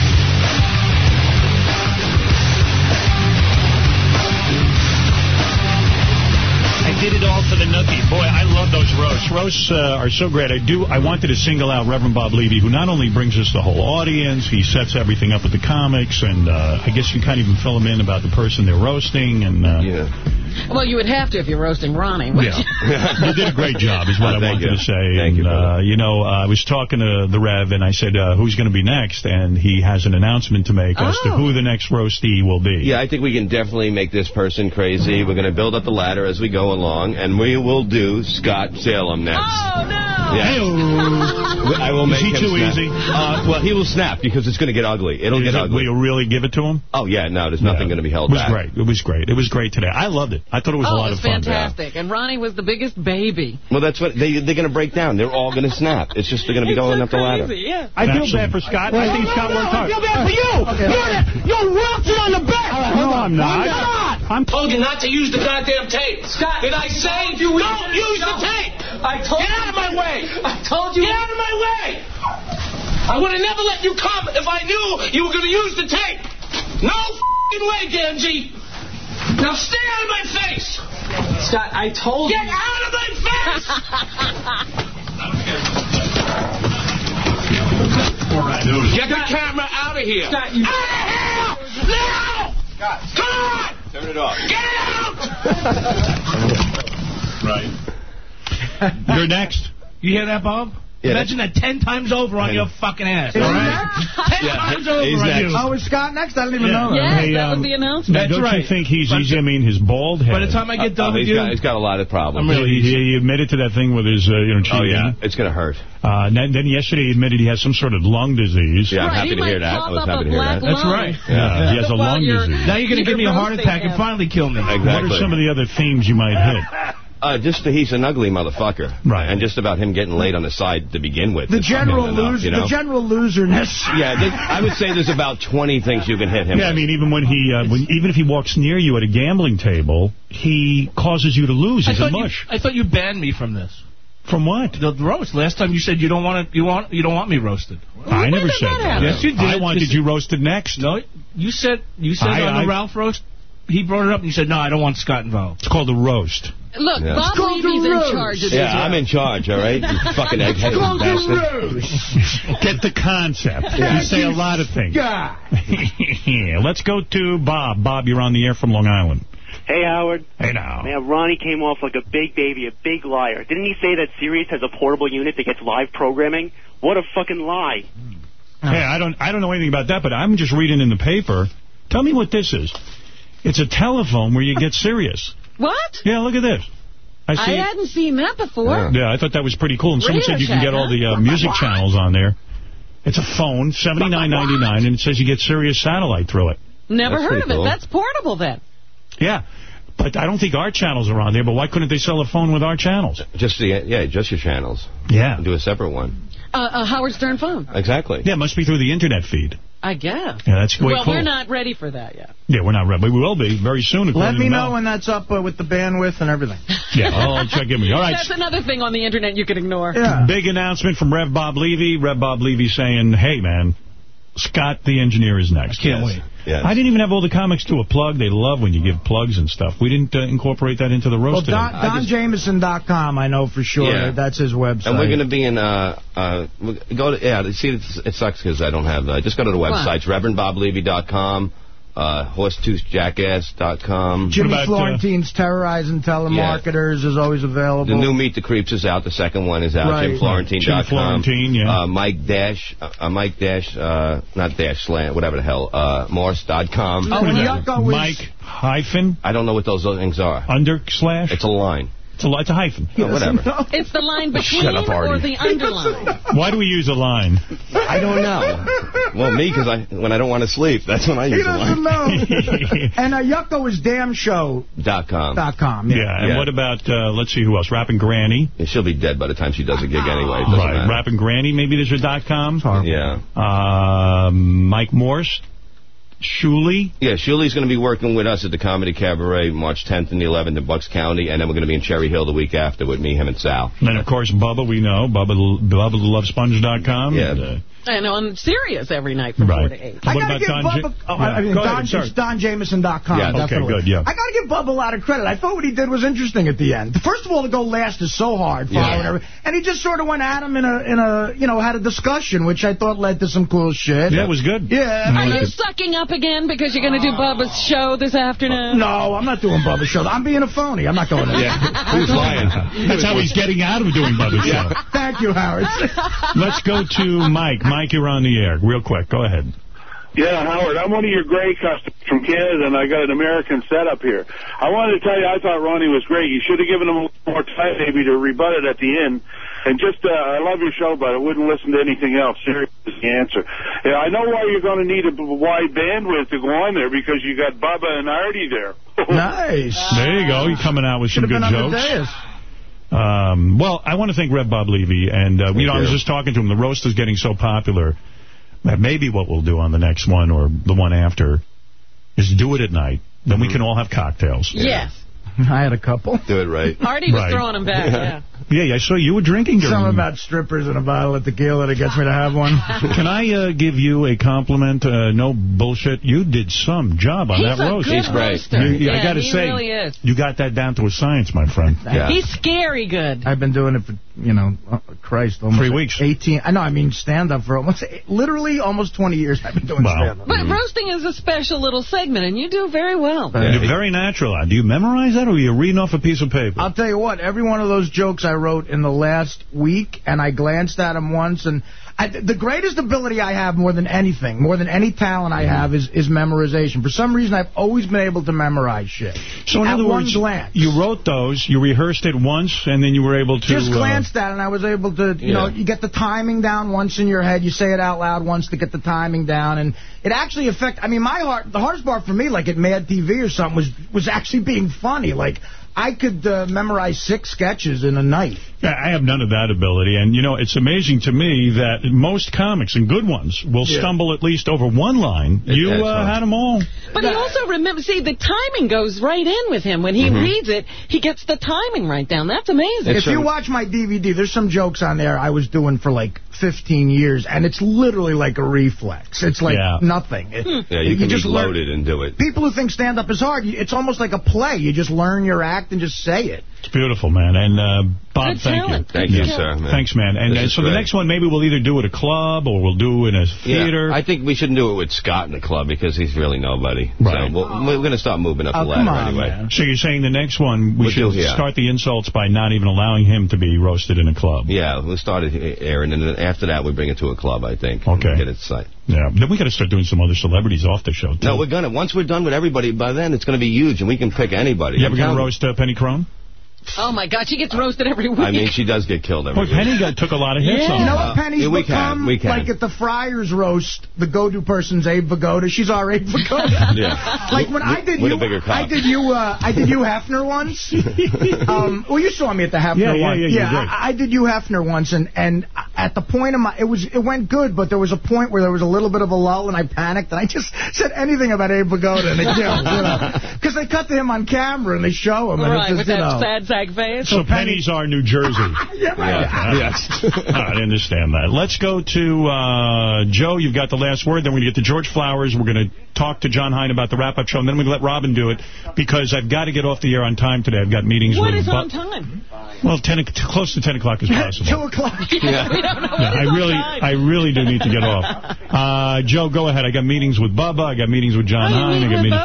Did it all for the nookie. Boy, I love those roasts. Roasts uh, are so great. I do. I wanted to single out Reverend Bob Levy, who not only brings us the whole audience, he sets everything up with the comics, and uh, I guess you can't even fill them in about the person they're roasting. And uh, Well, you would have to if you're roasting Ronnie. wouldn't Yeah. you? you did a great job, is what I Thank wanted you. to say. Thank and, you, brother. uh, you know, uh, I was talking to the Rev, and I said, uh, who's going to be next? And he has an announcement to make as to Oh. who the next roastee will be. Yeah, I think we can definitely make this person crazy. We're going to build up the ladder as we go along, and we will do Scott Salem next. Oh, no. I will Is make he him too snap. easy? Uh, well, he will snap because it's going to get ugly. It'll Is get it- ugly. Will you really give it to him? Oh, yeah, no, there's nothing going to be held It was back. great. It was great. It was great today. I loved it. I thought it was oh, a lot it was of fun. fantastic. And Ronnie was the biggest baby. Well, that's what they, they're going to break down. They're all going to snap. It's just they're going to be going up the ladder. Yeah. I feel bad for Scott. I think Scott worked hard. I feel bad for you. You're, you're wilting on the back. No, I'm not. Come on. I'm told you not to use the goddamn tape. Scott, Did I say you we don't use the tape? I told Get you out of my way. I told you Get out of my way. I would have never let you come if I knew you were going to use the tape. No f***ing way, Gamgee. Now stay out of my face. Scott, I told Get you. Get out of my face. Get the camera out of here. Scott, you- Out of here! Now! Come on! Turn it off. Get out! Right. You're next. You hear that, Bob? Yeah, Imagine that ten times over on your fucking ass, Is all he right? Ten Yeah, times he's over on next. you. Oh, is Scott next? I didn't even know that. Yes, Hey, that um, was the announcement. That's don't you think he's But- easy? I mean, his bald head. By the time I get done Oh, with he's you, got, he's got a lot of problems. I'm really he, he admitted to that thing with his, uh, you know, Oh, yeah. It's going to hurt. Uh, then, then yesterday he admitted he has some sort of lung disease. Yeah, I'm Right, happy he to hear that. I cough was up happy to hear black that. That's right. Yeah, he has a lung disease. now you're going to give me a heart attack and finally kill me. What are some of the other themes you might hit? Uh, just that he's an ugly motherfucker. Right. And just about him getting laid on the side to begin with. The general enough, loser, you know? the general loserness. Yeah, there- I would say there's about 20 things you can hit him Yeah, I mean, even when he, uh, when, even if he walks near you at a gambling table, he causes you to lose. I He's a thought, you. I thought you banned me from this. From what? The roast. Last time you said you don't want to, you want you don't want me roasted. I never said that that. happen? Yes, you did. I wanted you roasted next. No, you said you said I- on the I- Ralph roast. He brought it up and you said no, I don't want Scott involved. It's called a roast. Look, Yeah. Bob called Levy's in roast. charge of Yeah, this. I'm in charge, all right? You fucking eggheaded bastard. Get the concept. You say a lot of things. God. Let's go to Bob. Bob, you're on the air from Long Island. Hey, Howard. Hey, now. Man, Ronnie came off like a big baby, a big liar. Didn't he say that Sirius has a portable unit that gets live programming? What a fucking lie. Hey, I don't, I don't know anything about that, but I'm just reading in the paper. Tell me what this is. It's a telephone where you get Sirius. What? Yeah, look at this. I see. I hadn't seen that before. Yeah, I thought that was pretty cool. And someone Radio said you can Shack, get all the uh, music channels on there. It's a phone, seventy nine ninety nine, and it says you get Sirius satellite through it. Never That's heard of it. cool. That's portable then. Yeah, but I don't think our channels are on there. But why couldn't they sell a phone with our channels? Just the, yeah, just your channels. Yeah. Do a separate one. Uh, a Howard Stern phone. Exactly. Yeah, it must be through the internet feed. I guess. Yeah, that's way well, cool. we're not ready for that yet. Yeah, we're not ready. But we will be very soon. Let me know when that's up uh, with the bandwidth and everything. Yeah, I'll check in with you. All right. That's another thing on the internet you can ignore. Yeah. Big announcement from Rev Bob Levy. Rev Bob Levy saying, hey, man, Scott the engineer is next. Can't Yes. wait. Yes. I didn't even have all the comics to a plug. They love when you give plugs and stuff. We didn't uh, incorporate that into the Well, roast today. Don, DonJamieson.com, I know for sure. Yeah. That's his website. And we're going to be in, uh, uh, go to, yeah, see, it sucks because I don't have, uh, just go to the websites, ReverendBobLevy.com, uh, HorsetoothJackass.com. Jimmy What about, uh, Florentine's Terrorizing Telemarketers is always available. The new Meet the Creeps is out. The second one is out. Right. JimFlorentine.com. Jim Florentine, yeah. Uh, Mike Dash, uh, uh, Mike Dash, uh, not Dash Slant, whatever the hell, uh, Morse.com. Oh, and Yucko is... Mike hyphen I don't know what those things are. under slash. It's a line. It's a, li- it's a hyphen. He Oh, whatever. know. It's the line between Shut up, or the underline. Why do we use a line? I don't know. Well, me, because I, when I don't want to sleep, that's when I use a doesn't line. know. and uh, Yucko is damnshow.com. Dot com. com, Yeah, yeah. and Yeah. what about, uh, let's see who else? Rapping Granny. Yeah, She'll be dead by the time she does a gig anyway. Right, matter. Rapping Granny, maybe there's a dot com. Yeah. Um, Mike Morse. Shuli. Yeah, Shuli's going to be working with us at the Comedy Cabaret March 10th and the 11th in Bucks County, and then we're going to be in Cherry Hill the week after with me, him, and Sal. And, of course, Bubba, we know. Bubba, Bubba the Lovesponge.com. Yeah. And, uh, and on Sirius every night from 4 to 8. I gotta give Don Bubba, J- oh, Yeah, I mean, go ahead, Don, sorry. it's DonJamieson.com. Yeah, okay, good, yeah. I gotta give Bubba a lot of credit. I thought what he did was interesting at the end. First of all, to go last is so hard, Yeah. following and he just sort of went at him in a, in a, you know, had a discussion, which I thought led to some cool shit. Yeah, it was good. Yeah. Are you sucking up again because you're going to do Bubba's show this afternoon? No, I'm not doing Bubba's show. I'm being a phony. I'm not going there. Yeah. Who's lying? That's how he's getting out of doing Bubba's show. Thank you, Howard. Let's go to Mike. Mike, you're on the air. Real quick. Go ahead. Yeah, Howard, I'm one of your great customers from Canada, and I got an American setup here. I wanted to tell you, I thought Ronnie was great. You should have given him a little more time, maybe, to rebut it at the end. And just, uh, I love your show, but I wouldn't listen to anything else. Sirius is the answer. Yeah, I know why you're going to need a wide bandwidth to go on there, because you got Bubba and Artie there. nice. There you go. You're coming out with Should some have good been on the jokes. Dais. Um, well, I want to thank Red Bob Levy, and uh, you know, I was just talking to him. The roast is getting so popular that maybe what we'll do on the next one or the one after is do it at night. Then we can all have cocktails. Yes. I had a couple. Do it right. Artie was Right. throwing them back, yeah. Yeah, yeah, I saw you were drinking during... Something about strippers and a bottle of tequila that gets me to have one. Can I uh, give you a compliment? Uh, no bullshit. You did some job on He's that a roast. good He's great. roaster. You- you- I got to say, really is. you got that down to a science, my friend. He's scary good. I've been doing it for, you know, uh, Christ, almost Three weeks. 18. I know, I mean, stand up for almost, literally almost 20 years I've been doing stand up. But roasting is a special little segment, and you do very well. You're very natural. Do you memorize that, or are you reading off a piece of paper? I'll tell you what, every one of those jokes I wrote in the last week, and I glanced at them once, and I, the greatest ability I have more than anything, more than any talent I have, is, is memorization. For some reason, I've always been able to memorize shit. So in at other words, glance. you wrote those, you rehearsed it once, and then you were able to... Just uh, glanced at it, and I was able to, you Yeah. know, you get the timing down once in your head. You say it out loud once to get the timing down, and it actually affect. I mean, my heart, the hardest part for me, like at Mad TV or something, was was actually being funny. Like I could uh, memorize six sketches in a night. Yeah, I have none of that ability, and you know it's amazing to me that most comics and good ones will Yeah. stumble at least over one line. You uh, had them all. But he also remembers, see, the timing goes right in with him. When he Mhm. reads it, he gets the timing right down. That's amazing. if you watch my DVD, there's some jokes on there I was doing for like 15 years, and it's literally like a reflex. It's like Yeah. nothing. It- Yeah, you can just be learn- loaded and do it. People who think stand-up is hard, it's almost like a play. You just learn your act and just say it. It's beautiful, man. And uh, Bob, Good thank talent. you. Thank you, sir, man. Thanks, man. And This uh, is so the next one, maybe we'll either do it at a club or we'll do it in a theater. Yeah, I think we shouldn't do it with Scott in the club because he's really nobody. Right. So we'll, we're going to start moving up Oh, the ladder come on, anyway. man. So you're saying the next one, we We'll should do- yeah. start the insults by not even allowing him to be roasted in a club. Yeah, we'll start it airing, and then after that we bring it to a club, I think. Okay. Get it sight. Yeah. Then we got to start doing some other celebrities off the show, too. No, we're gonna. Once we're done with everybody, by then it's gonna be huge, and we can pick anybody. You I'm ever going to roast uh, Penny Crone? Oh, my God, she gets roasted every week. I mean, she does get killed every Boy, Penny got, took a lot of hits You on know what Penny's Yeah, we become? can, we can. Like at the Friars roast, the go-to person's Abe Vigoda. She's our Abe Vigoda. Yeah. Like when I did you, a bigger cock. I did you, uh, I did you Hefner once. um, well, you saw me at the Hefner Yeah, yeah, one. yeah, you did. I, I did you Hefner once, and and at the point of my, it was it went good, but there was a point where there was a little bit of a lull, and I panicked, and I just said anything about Abe Vigoda, and it killed, you know, because they cut to him on camera and they show him, and Right, it's with just, you that know. sad sack face. So pennies are New Jersey. yeah, Yeah. Yes. I understand that. Let's go to uh, Joe. You've got the last word. Then we're going to get to George Flowers. We're going to talk to John Hein about the wrap-up show. And then we're going to let Robin do it because I've got to get off the air on time today. I've got meetings What with... is on time? Well, 10, o- close to 10 o'clock is possible. Two o'clock. Yeah. We don't know Yeah, I really, time. I really do need to get off. Uh, Joe, go ahead. I got meetings with Bubba. I got meetings with John Oh, you Hein. I meeting got with meetings.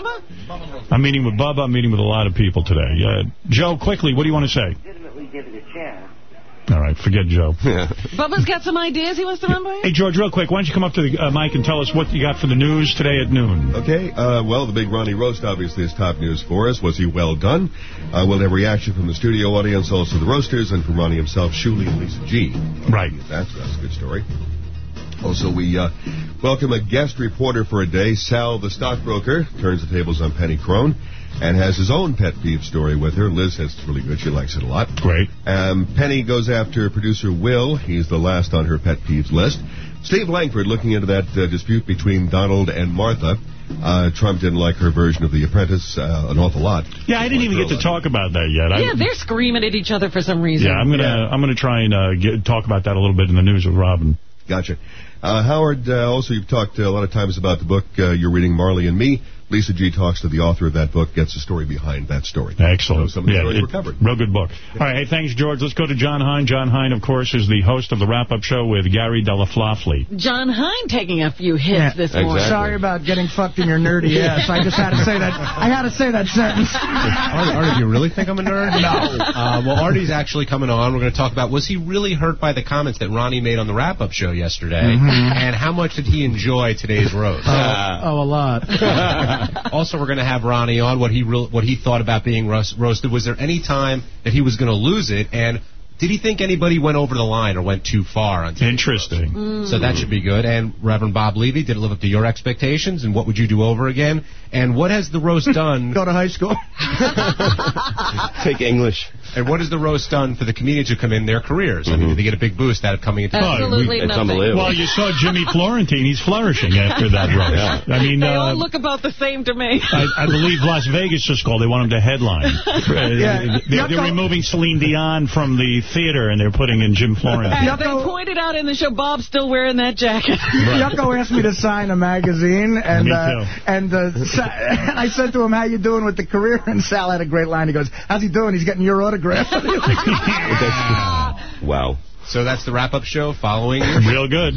Bubba? I'm meeting with Bubba. I'm meeting with a lot of people today. Uh, Joe, quickly, what do you want to say? Legitimately give it a chance. All right, forget Joe. Bubba's got some ideas he wants to run by? Hey, George, real quick, why don't you come up to the uh, mic and tell us what you got for the news today at noon? Okay, uh, well, the big Ronnie roast obviously is top news for us. Was he well done? Uh, we'll have reaction from the studio audience, also the roasters, and from Ronnie himself, Shuli and Lisa G. Right. That's, that's a good story. Also, we uh, welcome a guest reporter for a day, Sal the stockbroker, turns the tables on Penny Crone, and has his own pet peeve story with her. Liz says it's really good. She likes it a lot. Great. Um, Penny goes after producer Will. He's the last on her pet peeves list. Steve Langford looking into that uh, dispute between Donald and Martha. Uh, Trump didn't like her version of The Apprentice uh, an awful lot. Yeah, I didn't even get to talk about that yet. I, Yeah, they're screaming at each other for some reason. yeah, I'm gonna I'm gonna try and uh, get, talk about that a little bit in the news with Robin. Gotcha. Uh, Howard, uh, also you've talked uh, a lot of times about the book uh, you're reading, Marley and Me. Lisa G talks to the author of that book, gets the story behind that story. Excellent. So some of the yeah, stories it- were covered. real good book. All right, hey, thanks, George. Let's go to John Hein. John Hein, of course, is the host of the wrap-up show with Gary Delaflafley. John Hein taking a few hits this morning. Sorry about getting fucked in your nerdy ass. I just had to say that. I had to say that sentence. Artie, Artie, do you really think I'm a nerd? No. Uh, well, Artie's actually coming on. We're going to talk about was he really hurt by the comments that Ronnie made on the wrap-up show yesterday, Mhm. and how much did he enjoy today's roast? Oh, a lot. also, we're going to have Ronnie on what he what he thought about being roast, roasted. Was there any time that he was going to lose it, and Did he think anybody went over the line or went too far on Interesting. roast? So that should be good. And Reverend Bob Levy, did it live up to your expectations? And what would you do over again? And what has the roast done? Go to high school. Take English. And what has the roast done for the comedians who come in their careers? I mean, did they get a big boost out of coming into Absolutely It's nothing. unbelievable. Well, you saw Jimmy Florentine. He's flourishing after that roast. I mean, They uh, all look about the same to me. I, I believe Las Vegas just called. They want him to headline. Uh, Yeah. they're, they're removing Celine Dion from the theater, and they're putting in Jim Florentine. And they pointed out in the show, Bob's still wearing that jacket. Yucko asked me to sign a magazine, and Me uh, too. and uh, Sa- and I said to him, "How you doing with the career?" And Sal had a great line. He goes, "How's he doing? He's getting your autograph." Wow. So that's the wrap-up show following Real good.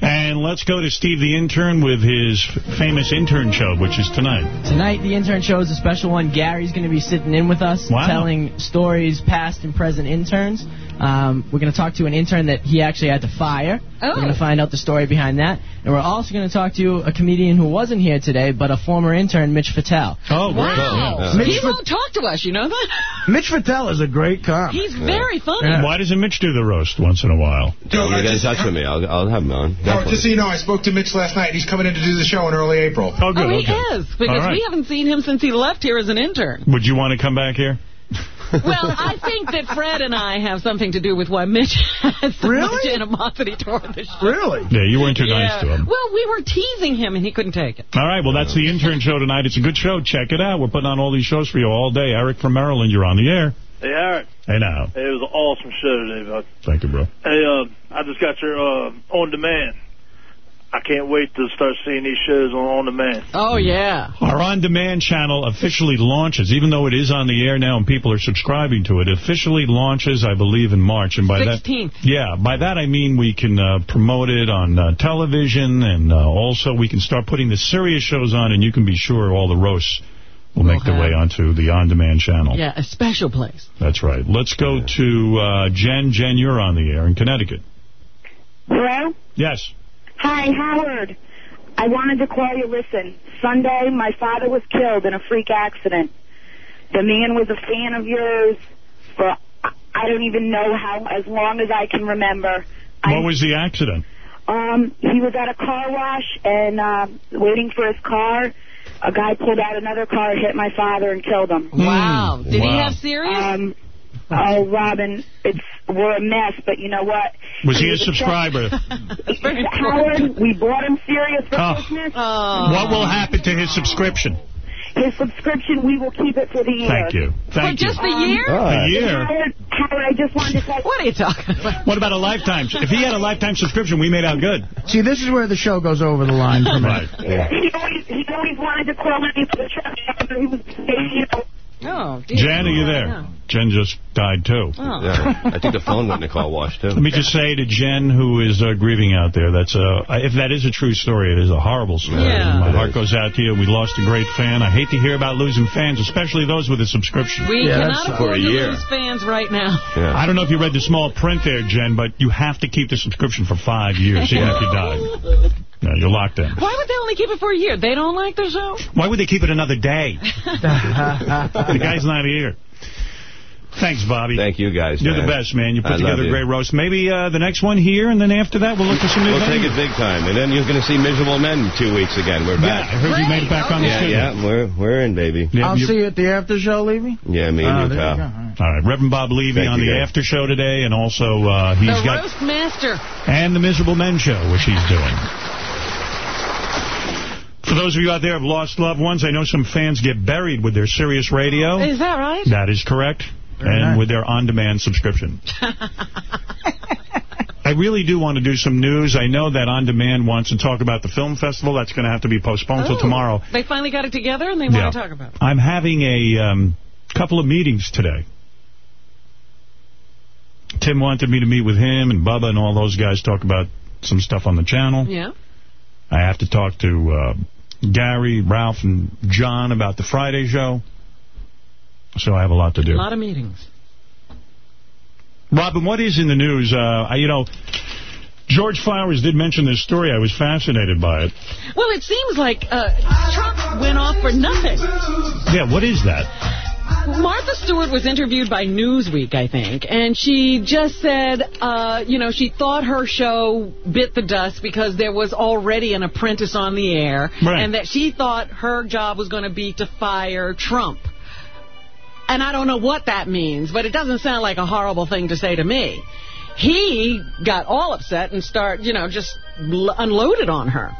And let's go to Steve the intern with his famous intern show, which is tonight. Tonight, the intern show is a special one. Gary's going to be sitting in with us, Wow. telling stories past and present interns. Um, we're going to talk to an intern that he actually had to fire. Oh. We're going to find out the story behind that. And we're also going to talk to a comedian who wasn't here today, but a former intern, Mitch Fatel. Oh, great. Wow. Mitch He won't talk to us, you know that? Mitch Fatel is a great comic. He's very funny. Why doesn't Mitch do the roast once in a while? Tell him to get in touch with me. I'll, I'll have him on. Howard, just so you know, I spoke to Mitch last night. He's coming in to do the show in early April. Oh, good. Oh, he okay. is, because All right. we haven't seen him since he left here as an intern. Would you want to come back here? Well, I think that Fred and I have something to do with why Mitch has so much Really? animosity toward the show. Really? Yeah, you weren't too nice to him. Well, we were teasing him, and he couldn't take it. All right, well, that's the intern show tonight. It's a good show. Check it out. We're putting on all these shows for you all day. Eric from Maryland, you're on the air. Hey, Eric. Hey, now. Hey, it was an awesome show today, bud. Thank you, bro. Hey, uh, I just got your uh, on demand. I can't wait to start seeing these shows on on demand. Oh, yeah. Our on-demand channel officially launches, even though it is on the air now and people are subscribing to it. Officially launches, I believe, in March, and by 16th. that, yeah, by that I mean we can uh, promote it on uh, television, and uh, also we can start putting the Sirius shows on, and you can be sure all the roasts will make their way onto the on-demand channel. Yeah, a special place. That's right. Let's go to uh, Jen. Jen, you're on the air in Connecticut. Hello? Yes. Hi, Howard. I wanted to call you. Listen, Sunday, my father was killed in a freak accident. The man was a fan of yours for I don't even know how, as long as I can remember. What was the accident? Um, he was at a car wash and uh, waiting for his car. A guy pulled out another car, hit my father, and killed him. Wow. Did he have Sirius? Um, oh, Robin, it's we're a mess, but you know what? Was he a subscriber? Howard, we bought him Sirius for Oh. Christmas. Oh. What will happen to his subscription? His subscription, we will keep it for the year. Thank you. Thank for you. just the year? The year? Howard, Howard, I just wanted to say... What are you talking about? What about a lifetime? If he had a lifetime subscription, we made out good. See, this is where the show goes over the line for me. Right. He always, he always wanted to call me for the show. He was, you know, Oh, dear. Jen, are you there? Jen just died, too. Oh. Yeah, I think the phone went in the car wash, too. Let me just say to Jen, who is uh, grieving out there, that's uh, if that is a true story, it is a horrible story. Yeah. My heart goes out to you. We lost a great fan. I hate to hear about losing fans, especially those with a subscription. We Yeah, cannot afford for a to year. lose fans right now. I don't know if you read the small print there, Jen, but you have to keep the subscription for five years, even if you die. No, you're locked in. Why would they only keep it for a year? They don't like the show? Why would they keep it another day? the guy's not here. Thanks, Bobby. Thank you, guys. You're man. the best, man. You put I together a great roast. Maybe uh, the next one here, and then after that, we'll look for some new We'll take it big time. And then you're going to see Miserable Men in two weeks again. We're back. Yeah, back. I heard you made it back on the Yeah, studio. yeah, we're, we're in, baby. I'll see you at the after show, Levy. Yeah, me and Oh, you, there you pal. go. All right, Reverend Bob Levy Thank on the guys. after show today, and also uh, he's the got roast master. and the Miserable Men show, which he's doing. For those of you out there who have lost loved ones, I know some fans get buried with their Sirius radio. Is that right? That is correct. and nice. with their on-demand subscription. I really do want to do some news. I know that On Demand wants to talk about the film festival. That's going to have to be postponed till Oh. tomorrow. They finally got it together and they Yeah. want to talk about it. I'm having a um, couple of meetings today. Tim wanted me to meet with him and Bubba and all those guys talk about some stuff on the channel. Yeah. I have to talk to uh, Gary, Ralph, and John about the Friday show. So I have a lot to do. A lot of meetings. Robin, what is in the news? Uh, I, you know, George Flowers did mention this story. I was fascinated by it. Well, it seems like uh, Trump went off for nothing. Yeah, what is that? Martha Stewart was interviewed by Newsweek, I think, and she just said, uh, you know, she thought her show bit the dust because there was already an apprentice on the air, Right. and that she thought her job was going to be to fire Trump. And I don't know what that means, but it doesn't sound like a horrible thing to say to me. He got all upset and start, you know, just unloaded on her.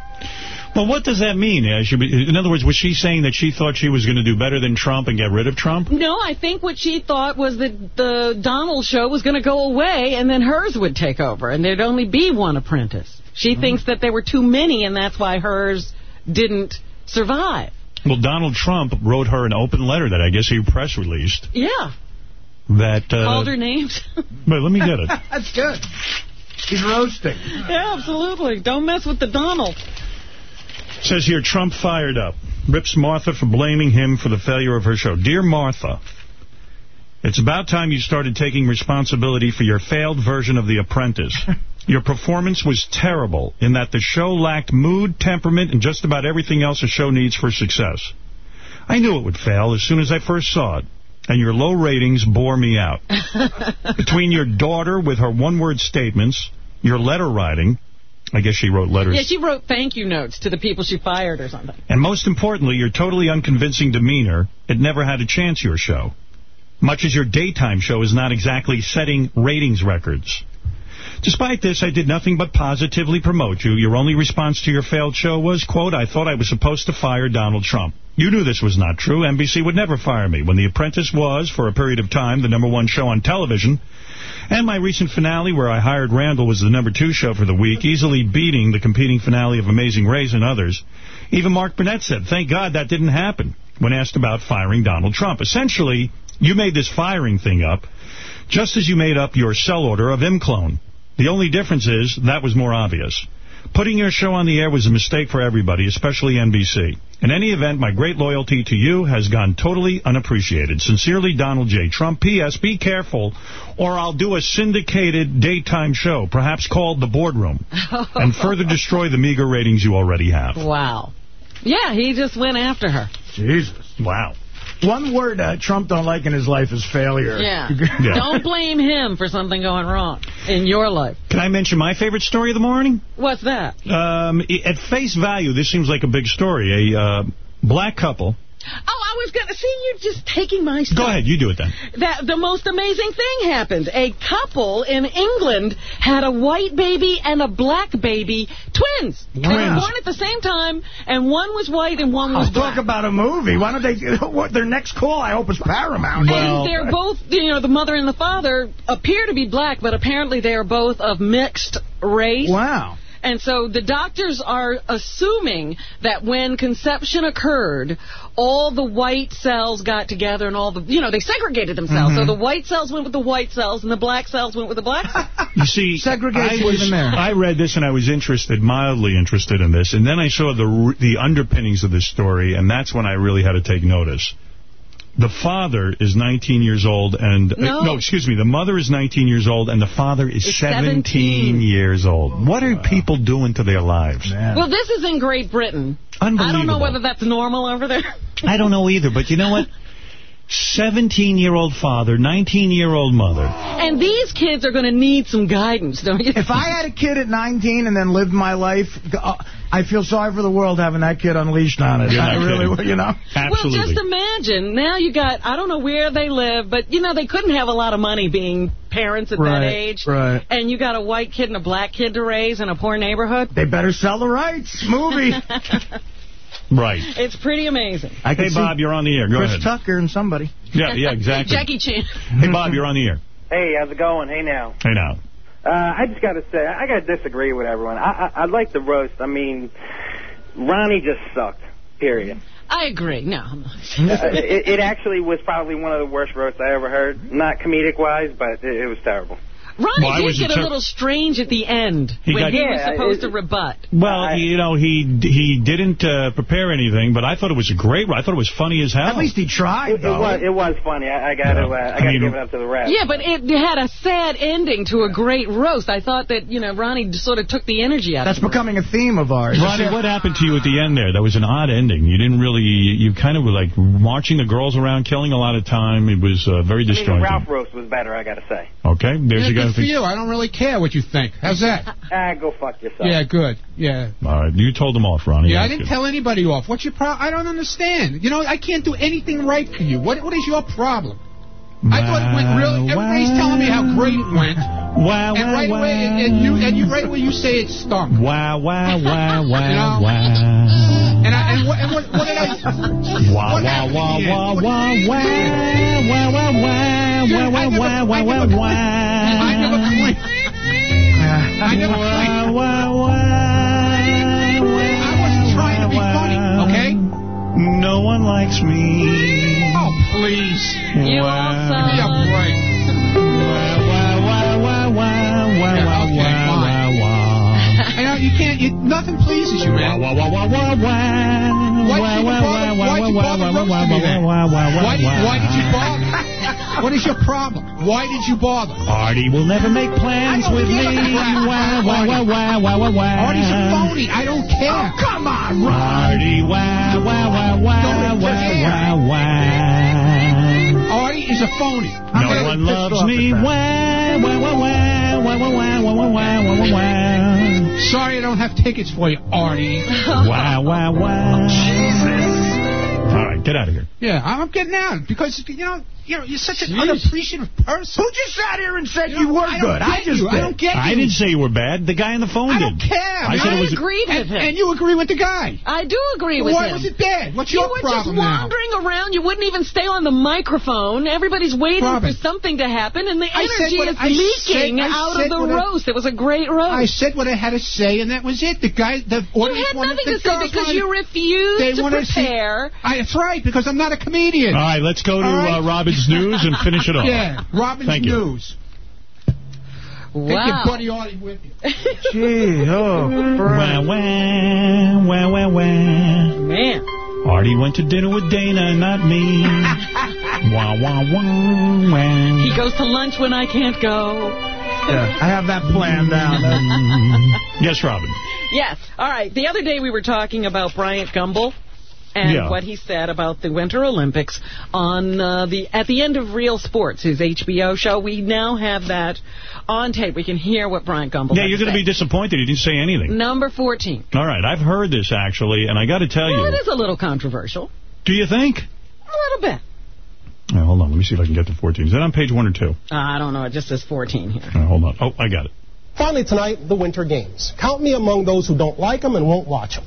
Well, what does that mean? Should we- in other words, was she saying that she thought she was going to do better than Trump and get rid of Trump? No, I think what she thought was that the Donald show was going to go away and then hers would take over and there'd only be one apprentice. She thinks that there were too many and that's why hers didn't survive. Well, Donald Trump wrote her an open letter that I guess he press released Yeah. that... Uh, Called her names. but let me get it. That's good. He's roasting. yeah, absolutely. Don't mess with the Donald. Says here, Trump fired up. Rips Martha for blaming him for the failure of her show. Dear Martha, it's about time you started taking responsibility for your failed version of The Apprentice. Your performance was terrible in that the show lacked mood, temperament, and just about everything else a show needs for success. I knew it would fail as soon as I first saw it, and your low ratings bore me out. Between your daughter with her one-word statements, your letter writing, I guess she wrote letters, Yeah, she wrote thank you notes to the people she fired or something. and most importantly, your totally unconvincing demeanor, it never had a chance, your show. Much as your daytime show is not exactly setting ratings records. Despite this, I did nothing but positively promote you. Your only response to your failed show was, quote, I thought I was supposed to fire Donald Trump. You knew this was not true. NBC would never fire me. When The Apprentice was, for a period of time, the number one show on television, and my recent finale, where I hired Randall, was the number two show for the week, easily beating the competing finale of Amazing Race and others. Even Mark Burnett said, thank God that didn't happen, when asked about firing Donald Trump. Essentially, you made this firing thing up, just as you made up your sell order of ImClone. The only difference is that was more obvious. Putting your show on the air was a mistake for everybody, especially NBC. In any event, my great loyalty to you has gone totally unappreciated. Sincerely, Donald J. Trump. P.S. Be careful, or I'll do a syndicated daytime show, perhaps called The Boardroom, and further destroy the meager ratings you already have. Wow. Yeah, he just went after her. Jesus. Wow. One word uh, Trump don't like in his life is failure. Yeah. Don't blame him for something going wrong in your life. Can I mention my favorite story of the morning? What's that? Um, at face value, this seems like a big story. A uh, black couple. Oh, I was going to see you just taking my stuff. Go ahead, you do it then. That the most amazing thing happened. A couple in England had a white baby and a black baby, twins. They were Twins. born at the same time, and one was white and one was oh, I'll black. talk about a movie. Why don't they? What, their next call, I hope, is Paramount. and they're both, you know, the mother and the father appear to be black, but apparently they are both of mixed race. Wow. And so the doctors are assuming that when conception occurred, all the white cells got together and all the, you know, they segregated themselves. Mhm. So the white cells went with the white cells and the black cells went with the black cells. You see, Segregation I, was, even there. I read this and I was interested, mildly interested in this, and then I saw the the underpinnings of this story, and that's when I really had to take notice. The father is 19 years old, and uh, No. no, excuse me, the mother is 19 years old, and the father is Is 17, 17. years old. What are people doing to their lives? Well, this is in Great Britain. I don't know whether that's normal over there. I don't know either, but you know what? 17-year-old father, 19-year-old mother. And these kids are going to need some guidance, don't you? If I had a kid at 19 and then lived my life, uh, I feel sorry for the world having that kid unleashed on it. You're I really, kidding. you know. Absolutely. Well, just imagine. Now you got, I don't know where they live, but, you know, they couldn't have a lot of money being parents at that Right, age. right. And you got a white kid and a black kid to raise in a poor neighborhood. They better sell the rights. Movie. Right. It's pretty amazing. I can Hey, Bob, you're on the air. Go Chris ahead. Tucker and somebody. Yeah, yeah, exactly. Jackie Chan. Hey, Bob, you're on the air. Hey, how's it going? Hey now. Hey, now. Uh, I just got to say, I got to disagree with everyone. I, I, I like the roast. I mean, Ronnie just sucked. Period. I agree. No. uh, it, it actually was probably one of the worst roasts I ever heard. Not comedic wise, but it, it was terrible. Ronnie Why did was get a little strange at the end He when got- he was supposed it- to rebut. Well, you know, he he didn't uh, prepare anything, but I thought it was a great. I thought it was funny as hell. At least he tried. It, it was it was funny. I, I got to uh, I got to give it up to the rest. Yeah, but it had a sad ending to a great roast. I thought that, you know, Ronnie sort of took the energy out That's of it. becoming a theme of ours. Ronnie, what happened to you at the end there? That was an odd ending. You didn't really, you kind of were like marching the girls around, killing a lot of time. It was uh, very I mean. Ralph roast was better. I got to say. Okay, there's Yeah, a guy who good for thinks. you. I don't really care what you think. How's that? Ah, go fuck yourself. Yeah, good. Yeah. All right, you told them off, Ronnie. Yeah, I didn't good. tell anybody off. What's your problem? I don't understand. You know, I can't do anything right for you. What What is your problem? I thought it went really. Everybody's telling me how great it went. Wow, and right away, and, and you and you right away you say it stunk. Wow, wow, wow, You wow, know? wow. And I and what, and what, what did I? Wow, what wow, happened wow, in the end? wow, What wow, did wow, you do? wow, wow, wow, Dude, wow, I wow, never- wow, I wow, never wow, complained. wow. I never played. I wasn't trying to be funny, okay? No one likes me. Oh, please. You also. Give me a break. You can't. You, nothing pleases you, man. Why did you bother? Why did you bother? What is your problem? Why did you bother? Artie will never make plans with me. crap. Wow, wow, wow, wow, wow, wow, wow. Artie's a phony. I don't care. Oh, come on, Ron. Artie, wow, wow, wow, wow, Don't wow, wow, wow. Artie is a phony. I'm No really one pissed loves me. at that. Wow, wow, wow, wow, wow, wow, wow, wow, wow, wow, wow. Sorry I don't have tickets for you, Artie. Wow, wow, wow. Jesus. All right, get out of here. Yeah, I'm getting out because you know, you know, you're such an unappreciative person. Who just sat here and said You you, know, were I good? don't I get just you. did. I don't get I you. didn't say you were bad. The guy on the phone I did. don't care. I man. said it was. agreed with and, him. and you agree with the guy. I do agree with Why him. was it bad? What's you your were just problem now? wandering around. You wouldn't even stay on the microphone. Everybody's waiting Robin. for something to happen, and the I energy what- is I leaking said- out of the what I- roast. It was a great roast. I said what I had to say, and that was it. The guy, the audience you audience had wanted, nothing the to say because wanted- you refused they to wanted to see- prepare. I, that's right, because I'm not a comedian. All right, let's go to All right. uh, Robin's news and finish it off. Yeah, Robin's Thank you. News. Take your buddy Artie with you. Gee, oh, Wow, wow, wow, wow, wow. Man. Artie went to dinner with Dana, not me. wow, wow, wow, wow. He goes to lunch when I can't go. Yeah, I have that planned out. yes, Robin. Yes. All right. The other day we were talking about Bryant Gumbel and Yeah. what he said about the Winter Olympics on uh, the at the end of Real Sports, his HBO show. We now have that on tape. We can hear what Bryant Gumbel. Yeah, you're going to be disappointed he didn't say anything. number 14. All right, I've heard this actually, and I got to tell Well, it you. it is a little controversial. Do you think? A little bit. All right, hold on, let me see if I can get to 14. Is that on page one or two? Uh, I don't know. It just says 14 here. All right, hold on. Oh, I got it. Finally tonight, the Winter Games. Count me among those who don't like them and won't watch them.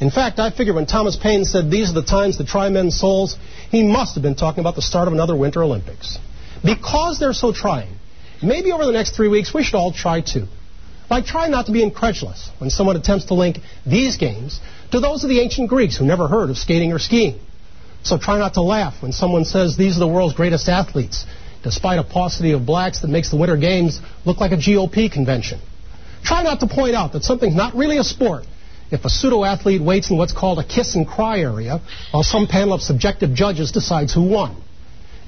In fact, I figure when Thomas Paine said these are the times to try men's souls, he must have been talking about the start of another Winter Olympics. Because they're so trying, maybe over the next three weeks we should all try too. Like try not to be incredulous when someone attempts to link these games to those of the ancient Greeks who never heard of skating or skiing. So try not to laugh when someone says these are the world's greatest athletes, despite a paucity of blacks that makes the Winter Games look like a GOP convention. Try not to point out that something's not really a sport if a pseudo-athlete waits in what's called a kiss and cry area while some panel of subjective judges decides who won.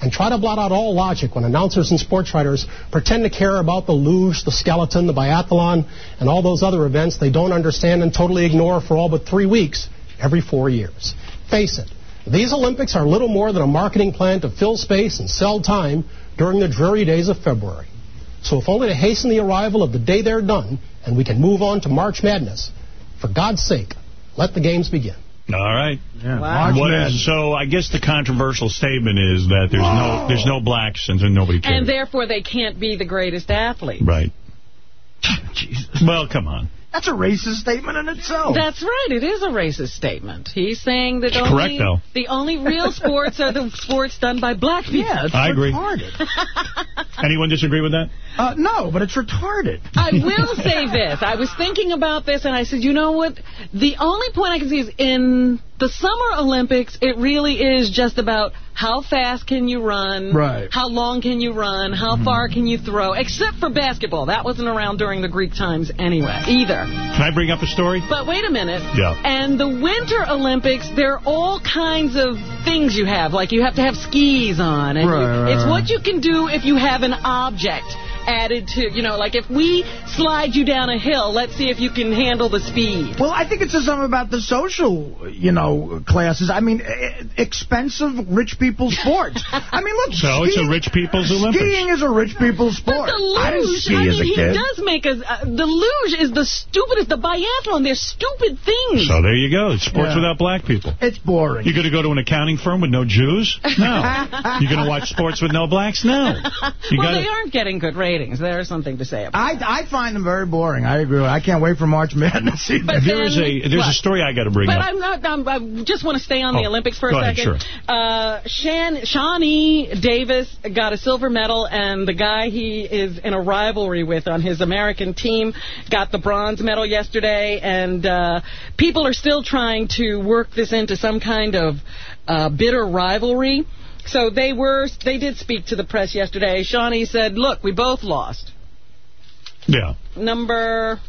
And try to blot out all logic when announcers and sports writers pretend to care about the luge, the skeleton, the biathlon, and all those other events they don't understand and totally ignore for all but three weeks every four years. Face it, these Olympics are little more than a marketing plan to fill space and sell time during the dreary days of February. So if only to hasten the arrival of the day they're done and we can move on to March Madness, for God's sake, let the games begin. All right. Wow. What is, so I guess the controversial statement is that there's no there's no blacks and nobody cares. And therefore they can't be the greatest athlete. right. Well, come on. That's a racist statement in itself. That's right. It is a racist statement. He's saying that only, correct, though. the only real sports are the sports done by black people. Yeah, it's I agree. Anyone disagree with that? Uh, no, but it's retarded. I will say this. I was thinking about this, and I said, you know what? The only point I can see is in the Summer Olympics, it really is just about how fast can you run, Right. how long can you run, how mm-hmm. far can you throw, except for basketball. That wasn't around during the Greek times anyway, either. Can I bring up a story? But wait a minute. Yeah. And the Winter Olympics, there are all kinds of things you have. Like you have to have skis on. And Right, you- right, it's what you can do if you have an object added to, you know, like if we slide you down a hill, let's see if you can handle the speed. Well, I think it says something about the social, you know, classes. I mean, expensive rich people sports. I mean, look, So it's a rich people's Olympics. Skiing is a rich people's sport. But the luge, I didn't ski I as a mean, he kid. does make us. Uh, the luge is the stupidest. The biathlon, they're stupid things. So there you go. It's sports Yeah. without black people. It's boring. You're going to go to an accounting firm with no Jews? No. You're going to watch sports with no blacks? No. You well, gotta- they aren't getting good ratings. There's something to say about I I find them very boring. I agree. I can't wait for March Madness. But there is then- a there's a story I got to bring But up. I'm not. I'm, I just want to stay on the Oh, Olympics for a go ahead, second. Uh, Shan, Shani Davis got a silver medal, and the guy he is in a rivalry with on his American team got the bronze medal yesterday. And uh, people are still trying to work this into some kind of uh, bitter rivalry. So they were. They did speak to the press yesterday. Shani said, "Look, we both lost. Yeah. Number."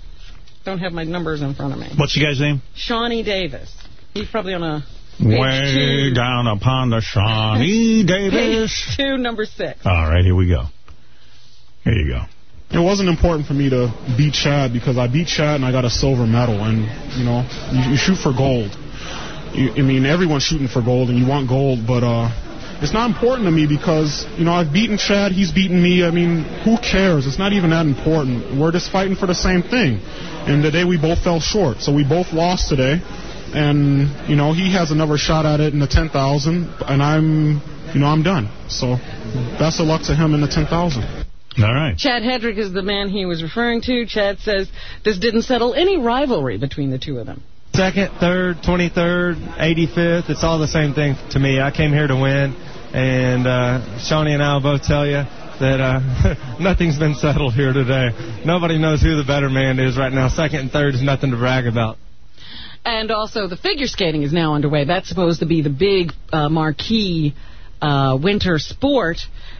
Don't have my numbers in front of me. What's the guy's name? Shani Davis. He's probably on a Way two. down upon the Shawnee Davis. page two, number six. All right, here we go. Here you go. It wasn't important for me to beat Chad because I beat Chad and I got a silver medal. And, you know, you, you shoot for gold. You, I mean, everyone's shooting for gold and you want gold, but uh, it's not important to me because, you know, I've beaten Chad, he's beaten me. I mean, who cares? It's not even that important. We're just fighting for the same thing. And today we both fell short. So we both lost today. And, you know, he has another shot at it in the 10,000, and I'm, you know, I'm done. So best of luck to him in the 10,000. All right. Chad Hedrick is the man he was referring to. Chad says this didn't settle any rivalry between the two of them. Second, third, 23rd, 85th, it's all the same thing to me. I came here to win, and uh, Shani and I will both tell you that uh, nothing's been settled here today. Nobody knows who the better man is right now. Second and third is nothing to brag about. And also, the figure skating is now underway. That's supposed to be the big uh, marquee uh, winter sport.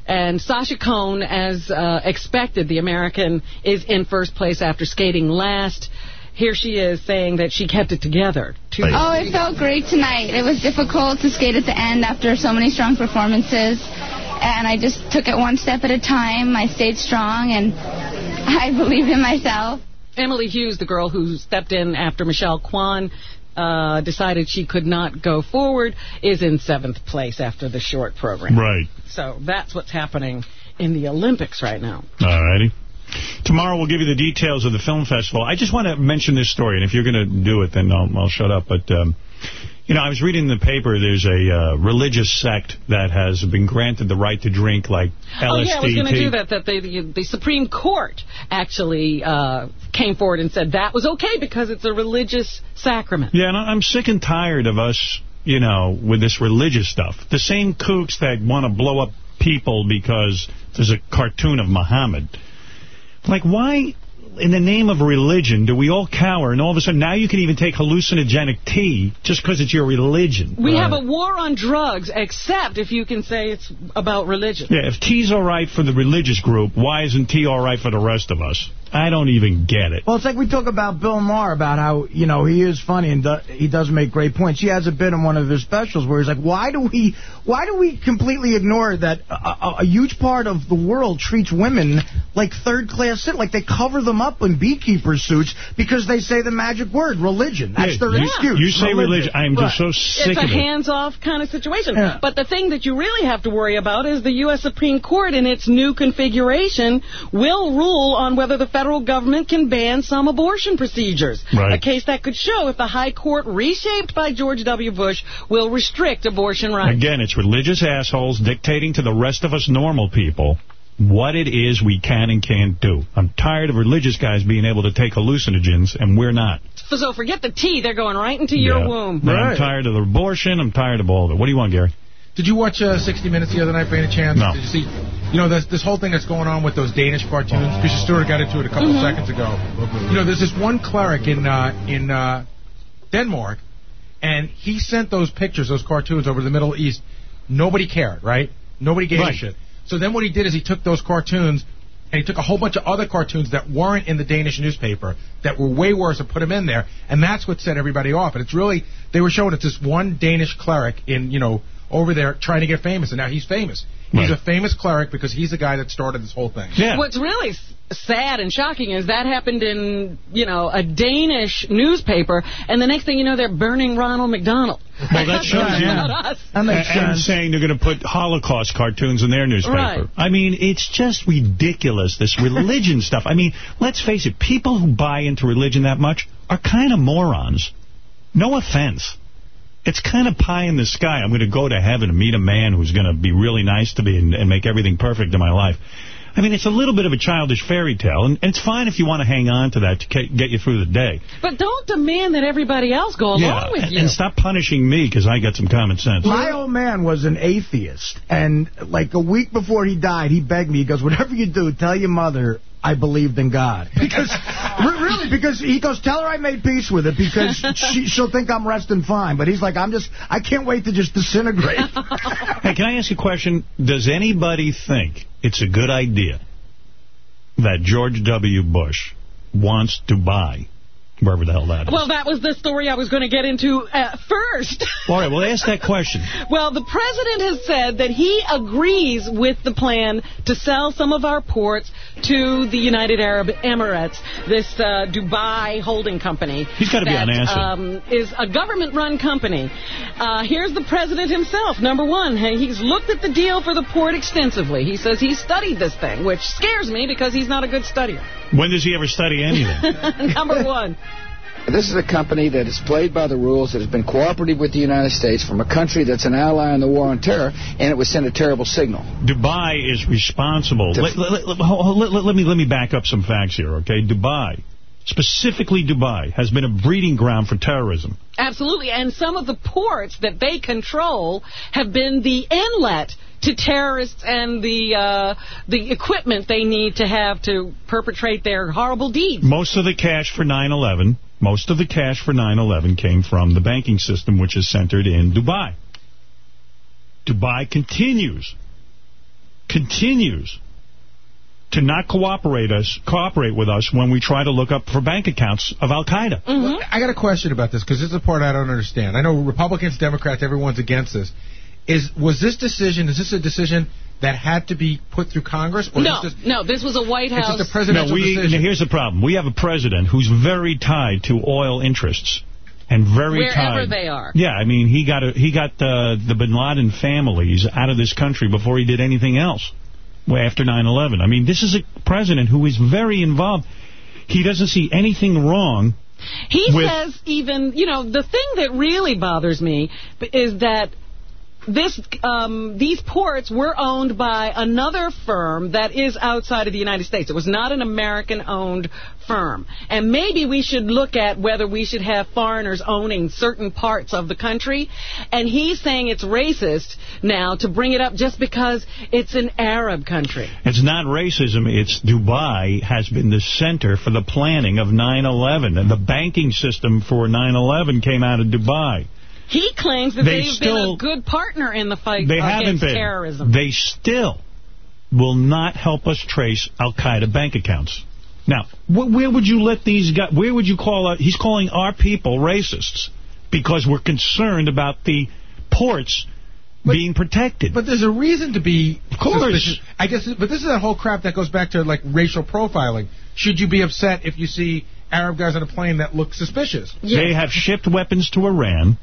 And Sasha Cohen, as uh, expected, the American, is in first place after skating last. Here she is saying that she kept it together. Two- Oh, it felt great tonight. It was difficult to skate at the end after so many strong performances. And I just took it one step at a time. I stayed strong and I believe in myself. Emily Hughes, the girl who stepped in after Michelle Kwan uh, decided she could not go forward, is in seventh place after the short program. Right. So that's what's happening in the Olympics right now. All righty. Tomorrow we'll give you the details of the film festival. I just want to mention this story, and if you're going to do it, then I'll, I'll shut up. But, um, you know, I was reading in the paper there's a uh, religious sect that has been granted the right to drink, like LSD. oh, yeah, I was going to do that. That they, the, the Supreme Court actually uh, came forward and said that was okay because it's a religious sacrament. Yeah, and I'm sick and tired of us, you know, with this religious stuff. The same kooks that want to blow up people because there's a cartoon of Muhammad. Like, why, in the name of religion, do we all cower and all of a sudden now you can even take hallucinogenic tea just because it's your religion? We have a war on drugs, except if you can say it's about religion. Yeah, if tea's all right for the religious group, why isn't tea all right for the rest of us? I don't even get it. Well, it's like we talk about Bill Maher, about how, you know, he is funny and do, he does make great points. He has a bit in one of his specials where he's like, why do we why do we completely ignore that a, a, a huge part of the world treats women like third-class citizens? Like they cover them up in beekeeper suits because they say the magic word, religion. That's Yeah, their you- excuse. you say religion. I am just so sick it's a of it. hands-off kind of situation. Yeah. But the thing that you really have to worry about is the U.S. Supreme Court in its new configuration will rule on whether the federal government can ban some abortion procedures. Right. A case that could show if the high court, reshaped by George W. Bush, will restrict abortion rights. Again, it's religious assholes dictating to the rest of us normal people what it is we can and can't do. I'm tired of religious guys being able to take hallucinogens, and we're not. So forget the tea. They're going right into your Yeah. womb. And I'm tired of the abortion. I'm tired of all of it. What do you want, Gary? Did you watch uh, 60 Minutes the other night by any chance? No. Did you see, you know, this, this whole thing that's going on with those Danish cartoons? Bishop Stewart got into it a couple Mhm. seconds ago. You know, there's this one cleric in uh, in uh, Denmark, And he sent those pictures, those cartoons, over to the Middle East. Nobody cared, right? Nobody gave Right. a shit. So then what he did is he took those cartoons and he took a whole bunch of other cartoons that weren't in the Danish newspaper that were way worse and put them in there, and that's what set everybody off. And it's really they were showing it's this one Danish cleric in you know over there trying to get famous, and now he's famous. He's a famous cleric because he's the guy that started this whole thing. What's really sad and shocking is that happened in, you know, a Danish newspaper, and the next thing you know, they're burning Ronald McDonald. Well, that shows That's you. not us. and, and saying they're going to put Holocaust cartoons in their newspaper. Right. I mean, it's just ridiculous, this religion stuff. I mean, let's face it, people who buy into religion that much are kind of morons. No offense. It's kind of pie in the sky. I'm going to go to heaven and meet a man who's going to be really nice to me and, and make everything perfect in my life. I mean, it's a little bit of a childish fairy tale, and, and it's fine if you want to hang on to that to ke- get you through the day. But don't demand that everybody else go along yeah, with and, you. and stop punishing me because I got some common sense. My old man was an atheist, and like a week before he died, he begged me, he goes, whatever you do, tell your mother I believed in God. Because, really, because he goes, tell her I made peace with it, because she, she'll think I'm resting fine. But he's like, I'm just, I can't wait to just disintegrate. Hey, can I ask you a question? Does anybody think it's a good idea that George W. Bush wants to buy wherever the hell that is? Well, that was the story I was going to get into uh, first. All right, well, ask that question. Well, the president has said that he agrees with the plan to sell some of our ports to the United Arab Emirates, this uh, Dubai holding company. He's gotta be that, on acid. Um, is a government-run company. Uh, here's the president himself. Number one, he's looked at the deal for the port extensively. He says he studied this thing, which scares me because he's not a good studier. When does he ever study anything? Number one. This is a company that has played by the rules, that has been cooperative with the United States from a country that's an ally in the war on terror, and it would send a terrible signal. Dubai is responsible. Let, let- let- let- let- let- let me let me back up some facts here, okay? Dubai, specifically Dubai, has been a breeding ground for terrorism. Absolutely, and some of the ports that they control have been the inlet to terrorists and the uh, the equipment they need to have to perpetrate their horrible deeds. Most of the cash for 9/11, most of the cash for 9/11 came from the banking system, which is centered in Dubai. Dubai continues, continues to not cooperate us, cooperate with us when we try to look up for bank accounts of Al Qaeda. Well, I got a question about this because this is the part I don't understand. I know Republicans, Democrats, everyone's against this. Is was this decision? Is this a decision that had to be put through Congress? Or No, this no, this was a White It's House. just a presidential no, we, decision. Here's the problem. We have a president who's very tied to oil interests. And very Wherever tied. they are. Yeah, I mean, he got a, he got uh, the Bin Laden families out of this country before he did anything else. After 9/11. I mean, this is a president who is very involved. He doesn't see anything wrong. He with- says even, you know, the thing that really bothers me is that this um, these ports were owned by another firm that is outside of the United States. It was not an American-owned firm. And maybe we should look at whether we should have foreigners owning certain parts of the country. And he's saying it's racist now to bring it up just because it's an Arab country. It's not racism. It's Dubai has been the center for the planning of 9/11, and the banking system for 9/11 came out of Dubai. He claims that They they've still- been a good partner in the fight They against been. terrorism. They still will not help us trace Al Qaeda bank accounts. Now, wh where would you let these guys? Where would you call? Uh, he's calling our people racists because we're concerned about the ports being protected. But there's a reason to be Of course. suspicious. I guess, but this is that whole crap that goes back to like racial profiling. Should you be upset if you see Arab guys on a plane that look suspicious? They have shipped weapons to Iran.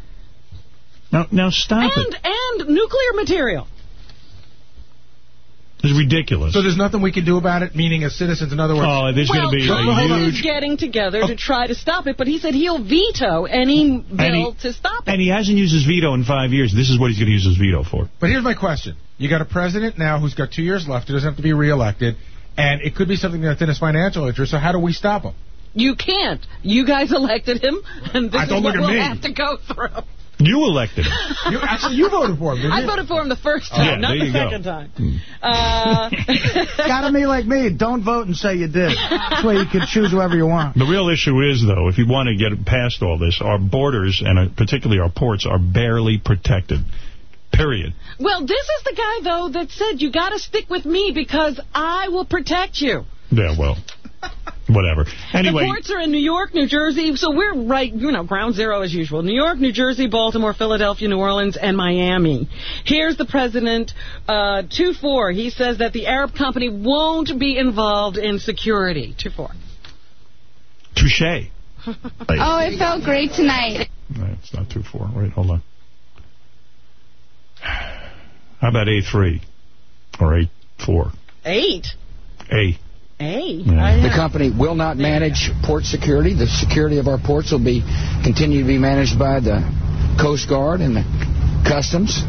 Now, now stop and it. and nuclear material. It's ridiculous. So there's nothing we can do about it, meaning as citizens, in other words. Oh, there's well, going to be Congress a is getting together to oh. try to stop it, but he said he'll veto any bill to stop it. And he hasn't used his veto in five years. This is what he's going to use his veto for. But here's my question. You got a president now who's got two years left, who doesn't have to be reelected, and it could be something that's in his financial interest, so how do we stop him? You can't. You guys elected him, and this I is don't what look at we'll me. have to go through. You elected him. You, actually, you voted for him, didn't I voted for him the first time, Yeah, not the you go. second time. Uh, Gotta be like me. Don't vote and say you did. That's why you can choose whoever you want. The real issue is, though, if you want to get past all this, our borders, and uh, particularly our ports, are barely protected. Period. well, this is the guy, though, that said you got to stick with me because I will protect you. Yeah, well, whatever. Anyway, The ports are in New York, New Jersey, so we're right, you know, ground zero as usual. New York, New Jersey, Baltimore, Philadelphia, New Orleans, and Miami. Here's the president, uh, 2-4. He says that the Arab company won't be involved in security. 2-4. touche. Oh, it felt great tonight. No, it's not 2-4. Wait, hold on. How about A3? Or A4? Eight. A. A. The company will not manage port security. The security of our ports will be continue to be managed by the Coast Guard and the Customs.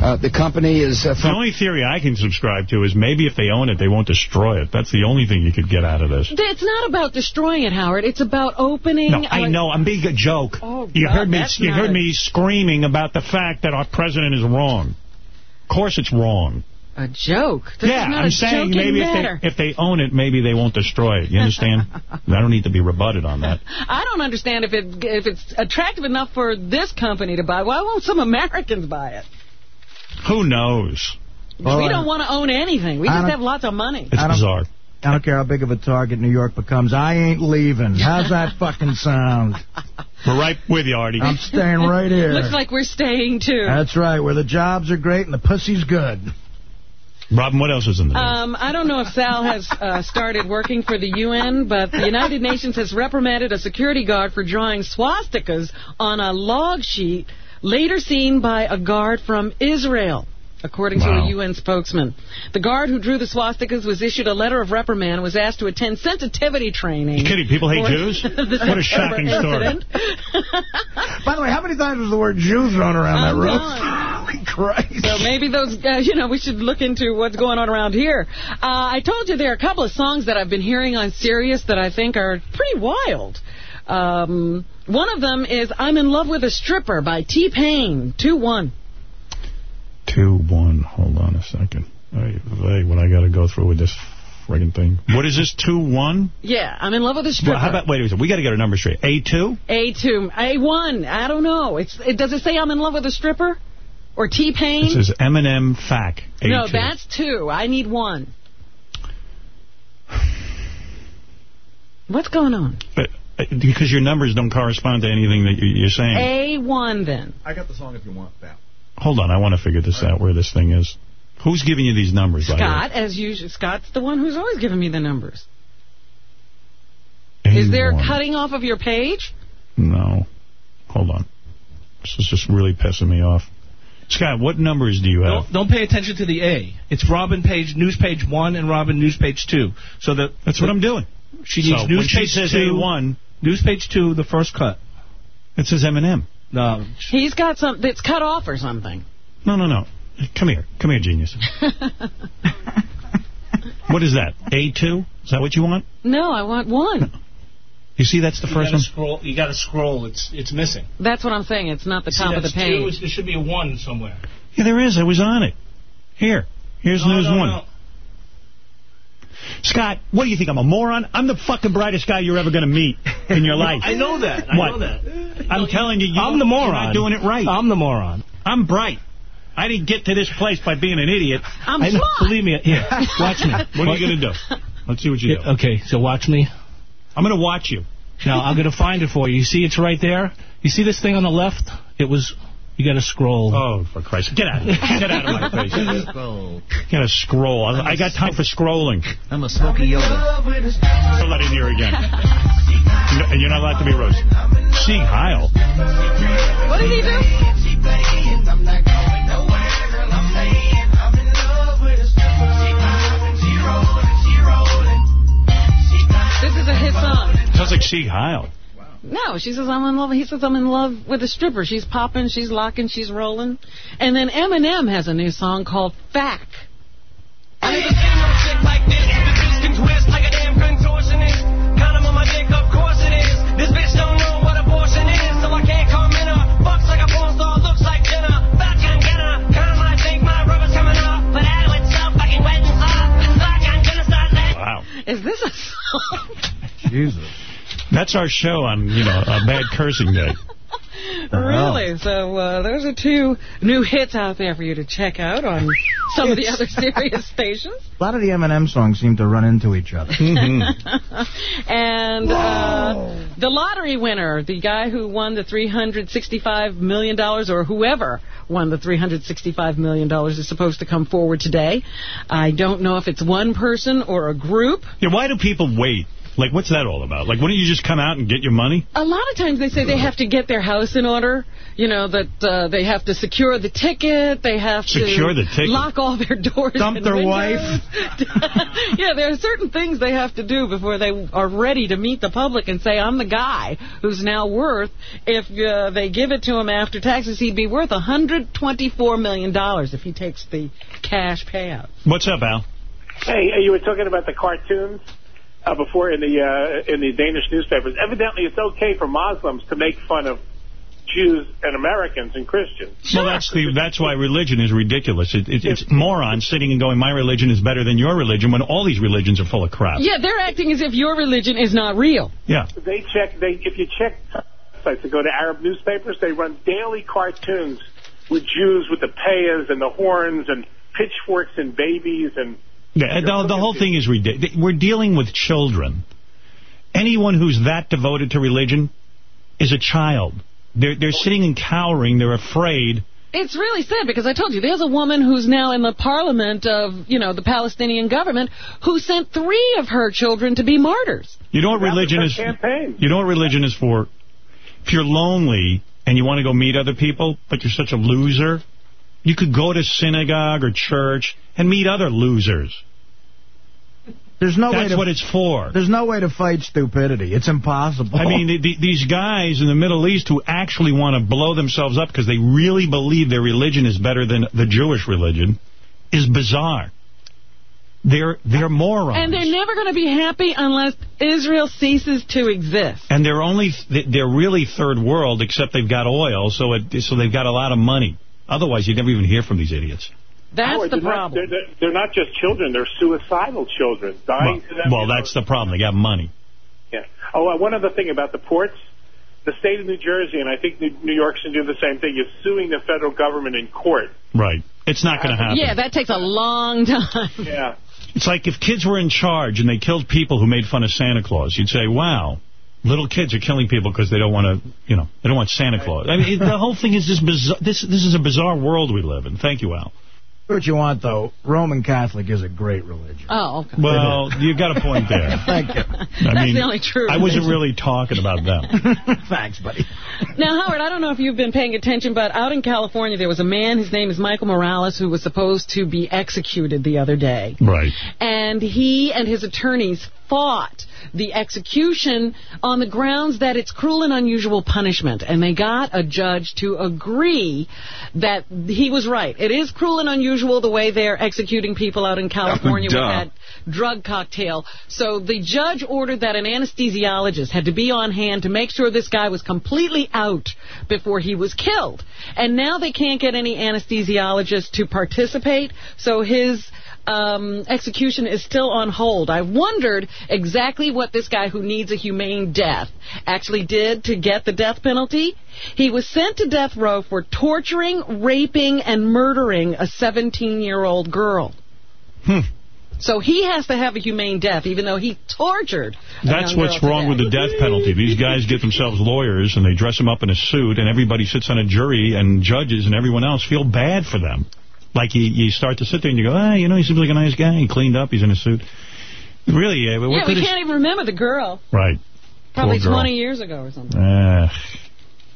Uh, the company is uh, The only theory I can subscribe to is maybe if they own it, they won't destroy it. That's the only thing you could get out of this. It's not about destroying it, Howard. It's about opening... No, I know. I'm being a joke. Oh, you God, heard me. You heard a- me screaming about the fact that our president is wrong. Of course, it's wrong. A joke. This yeah, is not I'm a saying maybe if they, if they own it, maybe they won't destroy it. You understand? I don't need to be rebutted on that. I don't understand if it if it's attractive enough for this company to buy. Why won't some Americans buy it? Who knows? we don't want to own anything. We I just have lots of money. It's bizarre. I don't care how big of a target New York becomes. I ain't leaving. How's that fucking sound? We're right with you, Artie. I'm staying right here. Looks like we're staying too. That's right, where the jobs are great and the pussy's good. Robin, what else is in the news? Um, I don't know if Sal has uh, started working for the UN, but the United Nations has reprimanded a security guard for drawing swastikas on a log sheet later seen by a guard from Israel. According to a UN spokesman. The guard who drew the swastikas was issued a letter of reprimand and was asked to attend sensitivity training. You kidding? People hate Jews? What a September shocking story. By the way, how many times was the word Jew thrown around I'm that room? telling Holy Christ. So maybe those guys, you know, we should look into what's going on around here. Uh, I told you there are a couple of songs that I've been hearing on Sirius that I think are pretty wild. Um, one of them is I'm in Love with a Stripper by T-Pain, 2-1. Two, one. Hold on a second. Ay, vey, what I got to go through with this friggin' thing. What is this, two, one? Yeah, I'm in Love with a Stripper. Well, how about, wait a minute. We got to get our number straight. A2? A2, A1, I don't know. It's it, Does it say I'm in love with a stripper? Or T-Pain? This is Eminem FAC. A2. No, that's two. I need one. What's going on? But, uh, because your numbers don't correspond to anything that you're saying. A1 then. I got the song if you want that. Hold on, I want to figure this out, where this thing is. Who's giving you these numbers, by the way? Scott, as usual. Scott's the one who's always giving me the numbers. Is there a cutting off of your page? No. Hold on. This is just really pissing me off. Scott, what numbers do you have? Don't, don't pay attention to the A. It's Robin page, news page 1 and Robin news page 2. So that That's what I'm doing. She needs when news she page says 2. A1, News page 2, the first cut. it says Eminem. No. He's got something that's cut off or something. No, no, no. Come here. Come here, genius. What is that? A2? Is that what you want? no, I want one. You see that's the You first gotta one? Scroll, you got to scroll. It's it's missing. That's what I'm saying. It's not the See, top of the that's two. There should be a 1 somewhere. Yeah, there is. I was on it. Here. Here's No, News no, 1. No. Scott, what do you think? I'm a moron? I'm the fucking brightest guy you're ever going to meet in your life. I know that. I What? know that. I'm telling you, you I'm the you're moron. not doing it right. I'm the moron. I'm bright. I didn't get to this place by being an idiot. I'm I smart. Believe me. Here, watch me. What are you going to do? Let's see what you do. Okay, so watch me. I'm going to watch you. Now, I'm going to find it for you. You see it's right there? You see this thing on the left? It was... You got to scroll. Oh, for Christ's sake! Get out of here. Get out of my face. Got to scroll. I I got time for scrolling. I'm a Smokey Yoda. Don't let in here again. You know- And you're not allowed to be roasted. Sieg Heil. What did he do? This is a hit song. Sounds like Sieg Heil. No, she says, I'm in love. He says, I'm in love with a stripper. She's popping, she's locking, she's rolling. And then Eminem has a new song called Fack. Wow. Is this a song? Jesus. That's our show on, you know, a bad cursing day. Really? So uh, those are two new hits out there for you to check out on some of the other serious stations. A lot of the Eminem songs seem to run into each other. and uh, the lottery winner, the guy who won the $365 million, or whoever won the $365 million, is supposed to come forward today. I don't know if it's one person or a group. Yeah, why do people wait? Like, what's that all about? Like, why don't you just come out and get your money? A lot of times they say they have to get their house in order. You know, that uh, they have to secure the ticket. They have Secure to the ticket? lock all their doors Dump and their windows. wife? yeah, there are certain things they have to do before they are ready to meet the public and say, I'm the guy who's now worth, if uh, they give it to him after taxes, he'd be worth $124 million if he takes the cash payout. What's up, Al? Hey, you were talking about the cartoons uh, before in the uh, in the Danish newspapers. Evidently, it's okay for Muslims to make fun of Jews and Americans and Christians. Well, that's the that's why religion is ridiculous. It, it, it's morons sitting and going, my religion is better than your religion, when all these religions are full of crap. Yeah, they're acting as if your religion is not real. Yeah. They check. They if you check sites to go to Arab newspapers, they run daily cartoons with Jews with the payas and the horns and pitchforks and babies and Yeah, the, the whole thing is ridiculous. We're dealing with children. Anyone who's that devoted to religion is a child. They're, they're sitting and cowering. They're afraid. It's really sad because I told you there's a woman who's now in the parliament of, you know, the Palestinian government who sent three of her children to be martyrs. You know what religion is? You know what religion is for? If you're lonely and you want to go meet other people, but you're such a loser, you could go to synagogue or church and meet other losers. There's no way That's to, what it's for. There's no way to fight stupidity. It's impossible. I mean, the, the, these guys in the Middle East who actually want to blow themselves up because they really believe their religion is better than the Jewish religion is bizarre. They're they're morons. And they're never going to be happy unless Israel ceases to exist. And they're only they're really third world, except they've got oil, so it so they've got a lot of money. Otherwise, you'd never even hear from these idiots. That's Howard, the they're not- problem. they're, they're, they're not just children; they're suicidal children dying to them. Well, that's the problem. They got money. Yeah. Oh, uh, one other thing about the ports. The state of New Jersey, and I think New New York should do the same thing, is suing the federal government in court. Right. It's not going to happen. Yeah, that takes a long time. Yeah. It's like if kids were in charge and they killed people who made fun of Santa Claus, you'd say, wow, little kids are killing people because they don't want to, you know, they don't want Santa Claus. I mean, the whole thing is just bizarre. This, this is a bizarre world we live in. Thank you, Al. what you want, though. Roman Catholic is a great religion. Oh, okay. Well, you got a point there. Thank you. I That's mean, the only true I wasn't really talking about them. Thanks, buddy. Now, Howard, I don't know if you've been paying attention, but out in California, there was a man, his name is Michael Morales, who was supposed to be executed the other day. Right. And he and his attorneys fought the execution on the grounds that it's cruel and unusual punishment. And they got a judge to agree that he was right. It is cruel and unusual the way they're executing people out in California with that drug cocktail. So the judge ordered that an anesthesiologist had to be on hand to make sure this guy was completely out before he was killed. And now they can't get any anesthesiologist to participate, so his um, execution is still on hold. I wondered exactly what this guy who needs a humane death actually did to get the death penalty. He was sent to death row for torturing, raping, and murdering a 17-year-old girl. Hmm. So he has to have a humane death, even though he tortured. That's what's wrong with the death penalty. These guys get themselves lawyers, and they dress them up in a suit, and everybody sits on a jury, and judges and everyone else feel bad for them. Like you, you start to sit there and you go, ah, you know, he seems like a nice guy. He cleaned up. He's in a suit. Really, uh, what Yeah, we can't even remember the girl. Right. Probably Poor girl. 20 years ago or something. Uh,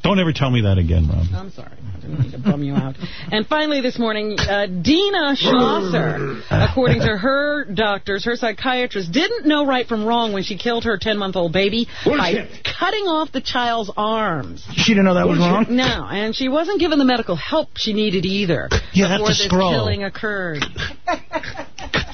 don't ever tell me that again, Rob. I'm sorry. I didn't mean to bum you out. And finally this morning, uh, Dina Schlosser, according to her doctors, her psychiatrist, didn't know right from wrong when she killed her 10-month-old baby by cutting off the child's arms. She didn't know that was wrong? No, and she wasn't given the medical help she needed either Yeah, that's before a this scroll. killing occurred.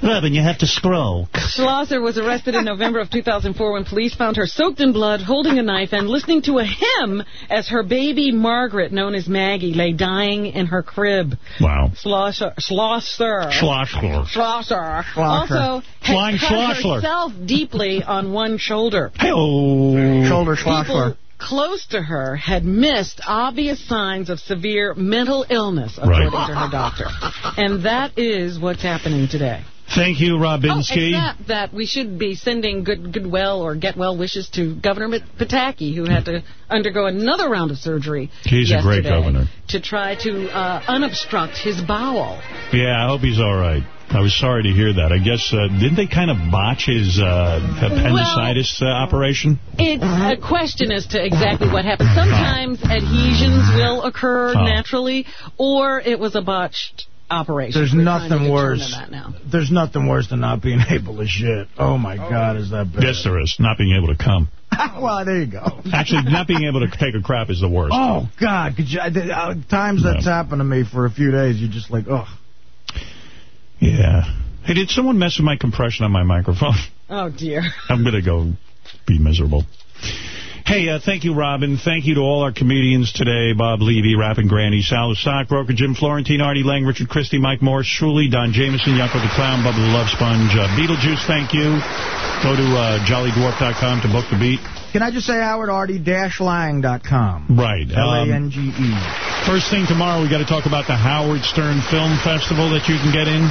Robin, you have to scroll. Schlosser was arrested in November of 2004 when police found her soaked in blood, holding a knife, and listening to a hymn as her baby Margaret, known as Maggie, lay dying in her crib. Wow. Schlosser. Schlosser. Schlosser. Schlosser. Also, had Flying cut Schlossler. herself deeply on one shoulder. Hello. Shoulder People close to her had missed obvious signs of severe mental illness, according Right. to her doctor. And that is what's happening today. Thank you, Oh, Robinski. except that we should be sending good goodwill or get well wishes to Governor Pataki, who had to undergo another round of surgery He's a great governor. to try to uh, unobstruct his bowel. Yeah, I hope he's all right. I was sorry to hear that. I guess, uh, didn't they kind of botch his uh, appendicitis uh, operation? It's a question as to exactly what happened. Sometimes adhesions will occur Oh. naturally, or it was a botched operation. There's We're nothing worse. There's nothing worse than not being able to shit. Oh my God, is that bad? Yes, there is. Not being able to come. well, there you go. Actually, not being able to take a crap is the worst. Oh God, could you, uh, times that's happened to me for a few days, you're just like, oh. Yeah. Hey, did someone mess with my compression on my microphone? Oh, dear. I'm going to go be miserable. Hey, uh, thank you, Robin. Thank you to all our comedians today. Bob Levy, Rapping Granny, Sal Stockbroker, Jim Florentine, Artie Lange, Richard Christy, Mike Morris, Shuli, Don Jamieson, Yucko the Clown, Bubba the Love Sponge, uh, Beetlejuice, thank you. Go to uh, jollydwarf.com to book the beat. Can I just say Howard ArtieLange.com? Right. um, L-A-N-G-E. First thing tomorrow, we got to talk about the Howard Stern Film Festival that you can get in.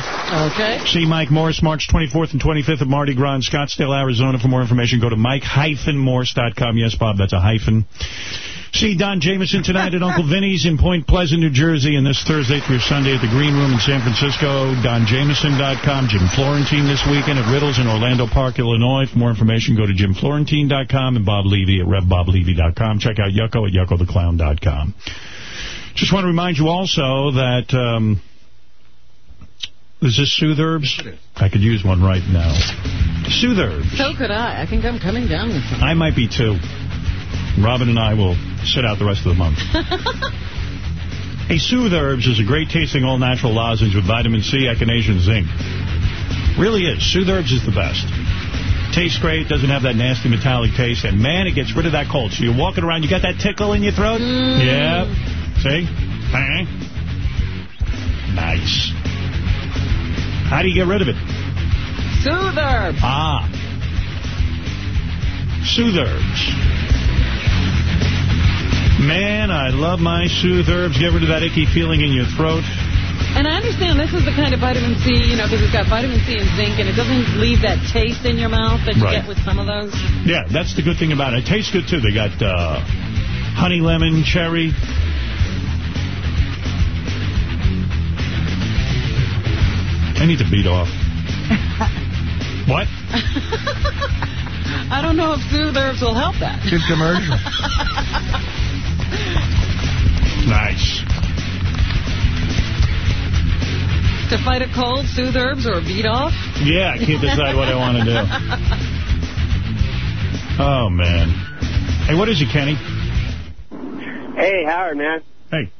Okay. See Mike Morris March 24th and 25th at Mardi Gras in Scottsdale, Arizona. For more information, go to mike-morse.com. Yes, Bob, that's a hyphen. See Don Jamieson tonight at Uncle Vinny's in Point Pleasant, New Jersey, and this Thursday through Sunday at the Green Room in San Francisco. DonJamieson.com. Jim Florentine this weekend at Riddles in Orland Park, Illinois. For more information, go to JimFlorentine.com and Bob Levy at RevBobLevy.com. Check out Yucko at YuckoTheClown.com. Just want to remind you also that... Um, is this Sootherbs? I could use one right now. Sootherbs. So could I. I think I'm coming down with some. I might be too. Robin and I will sit out the rest of the month. A Soothe Herbs is a great tasting all natural lozenge with vitamin C, echinacea, and zinc. Really is. Soothe Herbs is the best. Tastes great, doesn't have that nasty metallic taste, and man, it gets rid of that cold. So you're walking around, you got that tickle in your throat? Yeah. See? Huh? Nice. How do you get rid of it? Soothe Herbs. Ah. Sootherbs. Man, I love my Sootherbs. Get rid of that icky feeling in your throat. And I understand this is the kind of vitamin C, you know, because it's got vitamin C and zinc, and it doesn't leave that taste in your mouth that you Right. get with some of those. Yeah, that's the good thing about it. It tastes good, too. They got uh, honey lemon, cherry. I need to beat off. what? I don't know if Sootherbs will help that. Good commercial. Nice. to fight a cold, soothe herbs, or beat off? Yeah, I can't decide what I want to do. Oh, man. Hey, what is it, Kenny? Hey, Howard, man. Hey.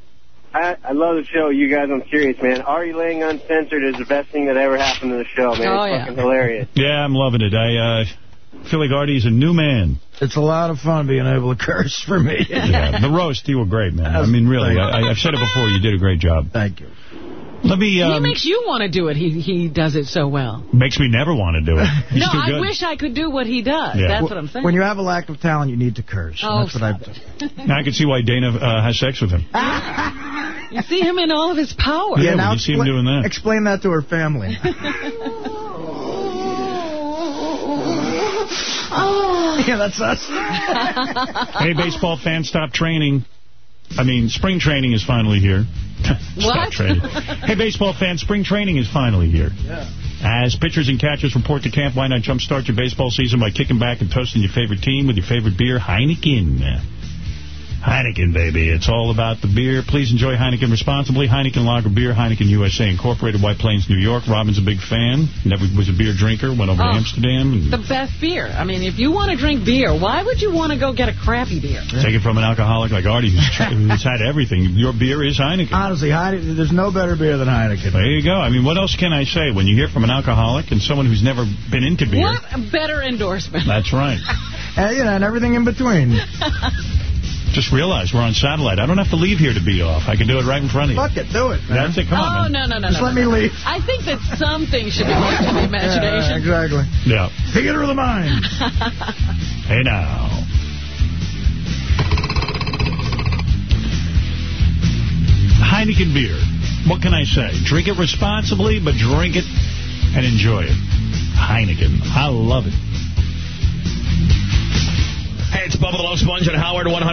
I, I love the show. You guys, I'm serious, man. Artie Lange Uncensored is the best thing that ever happened to the show, man. Oh, it's yeah. fucking hilarious. Yeah, I'm loving it. I uh, feel like Artie's a new man. It's a lot of fun being able to curse for me. Yeah, the roast, you were great, man. I mean, really, I, I've said it before. You did a great job. Thank you. Let me... he Um, makes you want to do it. He he does it so well. makes me never want to do it. He's no, too I wish I could do what he does. Yeah. That's Wh- what I'm saying. When you have a lack of talent, you need to curse. Oh, That's what I Now I can see why Dana uh, has sex with him. You see him in all of his power. Yeah, when you see him doing that. Explain that to her family. Oh. yeah, that's us. hey, baseball fans, stop training. I mean, spring training is finally here. stop What? training. Hey, baseball fans, spring training is finally here. As pitchers and catchers report to camp, why not jumpstart your baseball season by kicking back and toasting your favorite team with your favorite beer, Heineken. Heineken, baby. It's all about the beer. Please enjoy Heineken responsibly. Heineken Lager Beer, Heineken USA Incorporated, White Plains, New York. Robin's a big fan. Never was a beer drinker. Went over Oh. to Amsterdam. And The best beer. I mean, if you want to drink beer, why would you want to go get a crappy beer? Take it from an alcoholic like Artie, who's, who's had everything. Your beer is Heineken. Honestly, Heineken, there's no better beer than Heineken. There you go. I mean, what else can I say? When you hear from an alcoholic and someone who's never been into beer, What a better endorsement. that's right. And, you know, and everything in between. Just realize we're on satellite. I don't have to leave here to be off. I can do it right in front of you. Fuck it, do it, man. That's it. Come oh, on, man. no, no, no, Just no. let no, me no. leave. I think that something should be left to the imagination. Yeah, exactly. Yeah. Theater of the mind. Hey now. Heineken beer. What can I say? Drink it responsibly, but drink it and enjoy it. Heineken. I love it. Hey, it's Bubba the Love Sponge and Howard 100.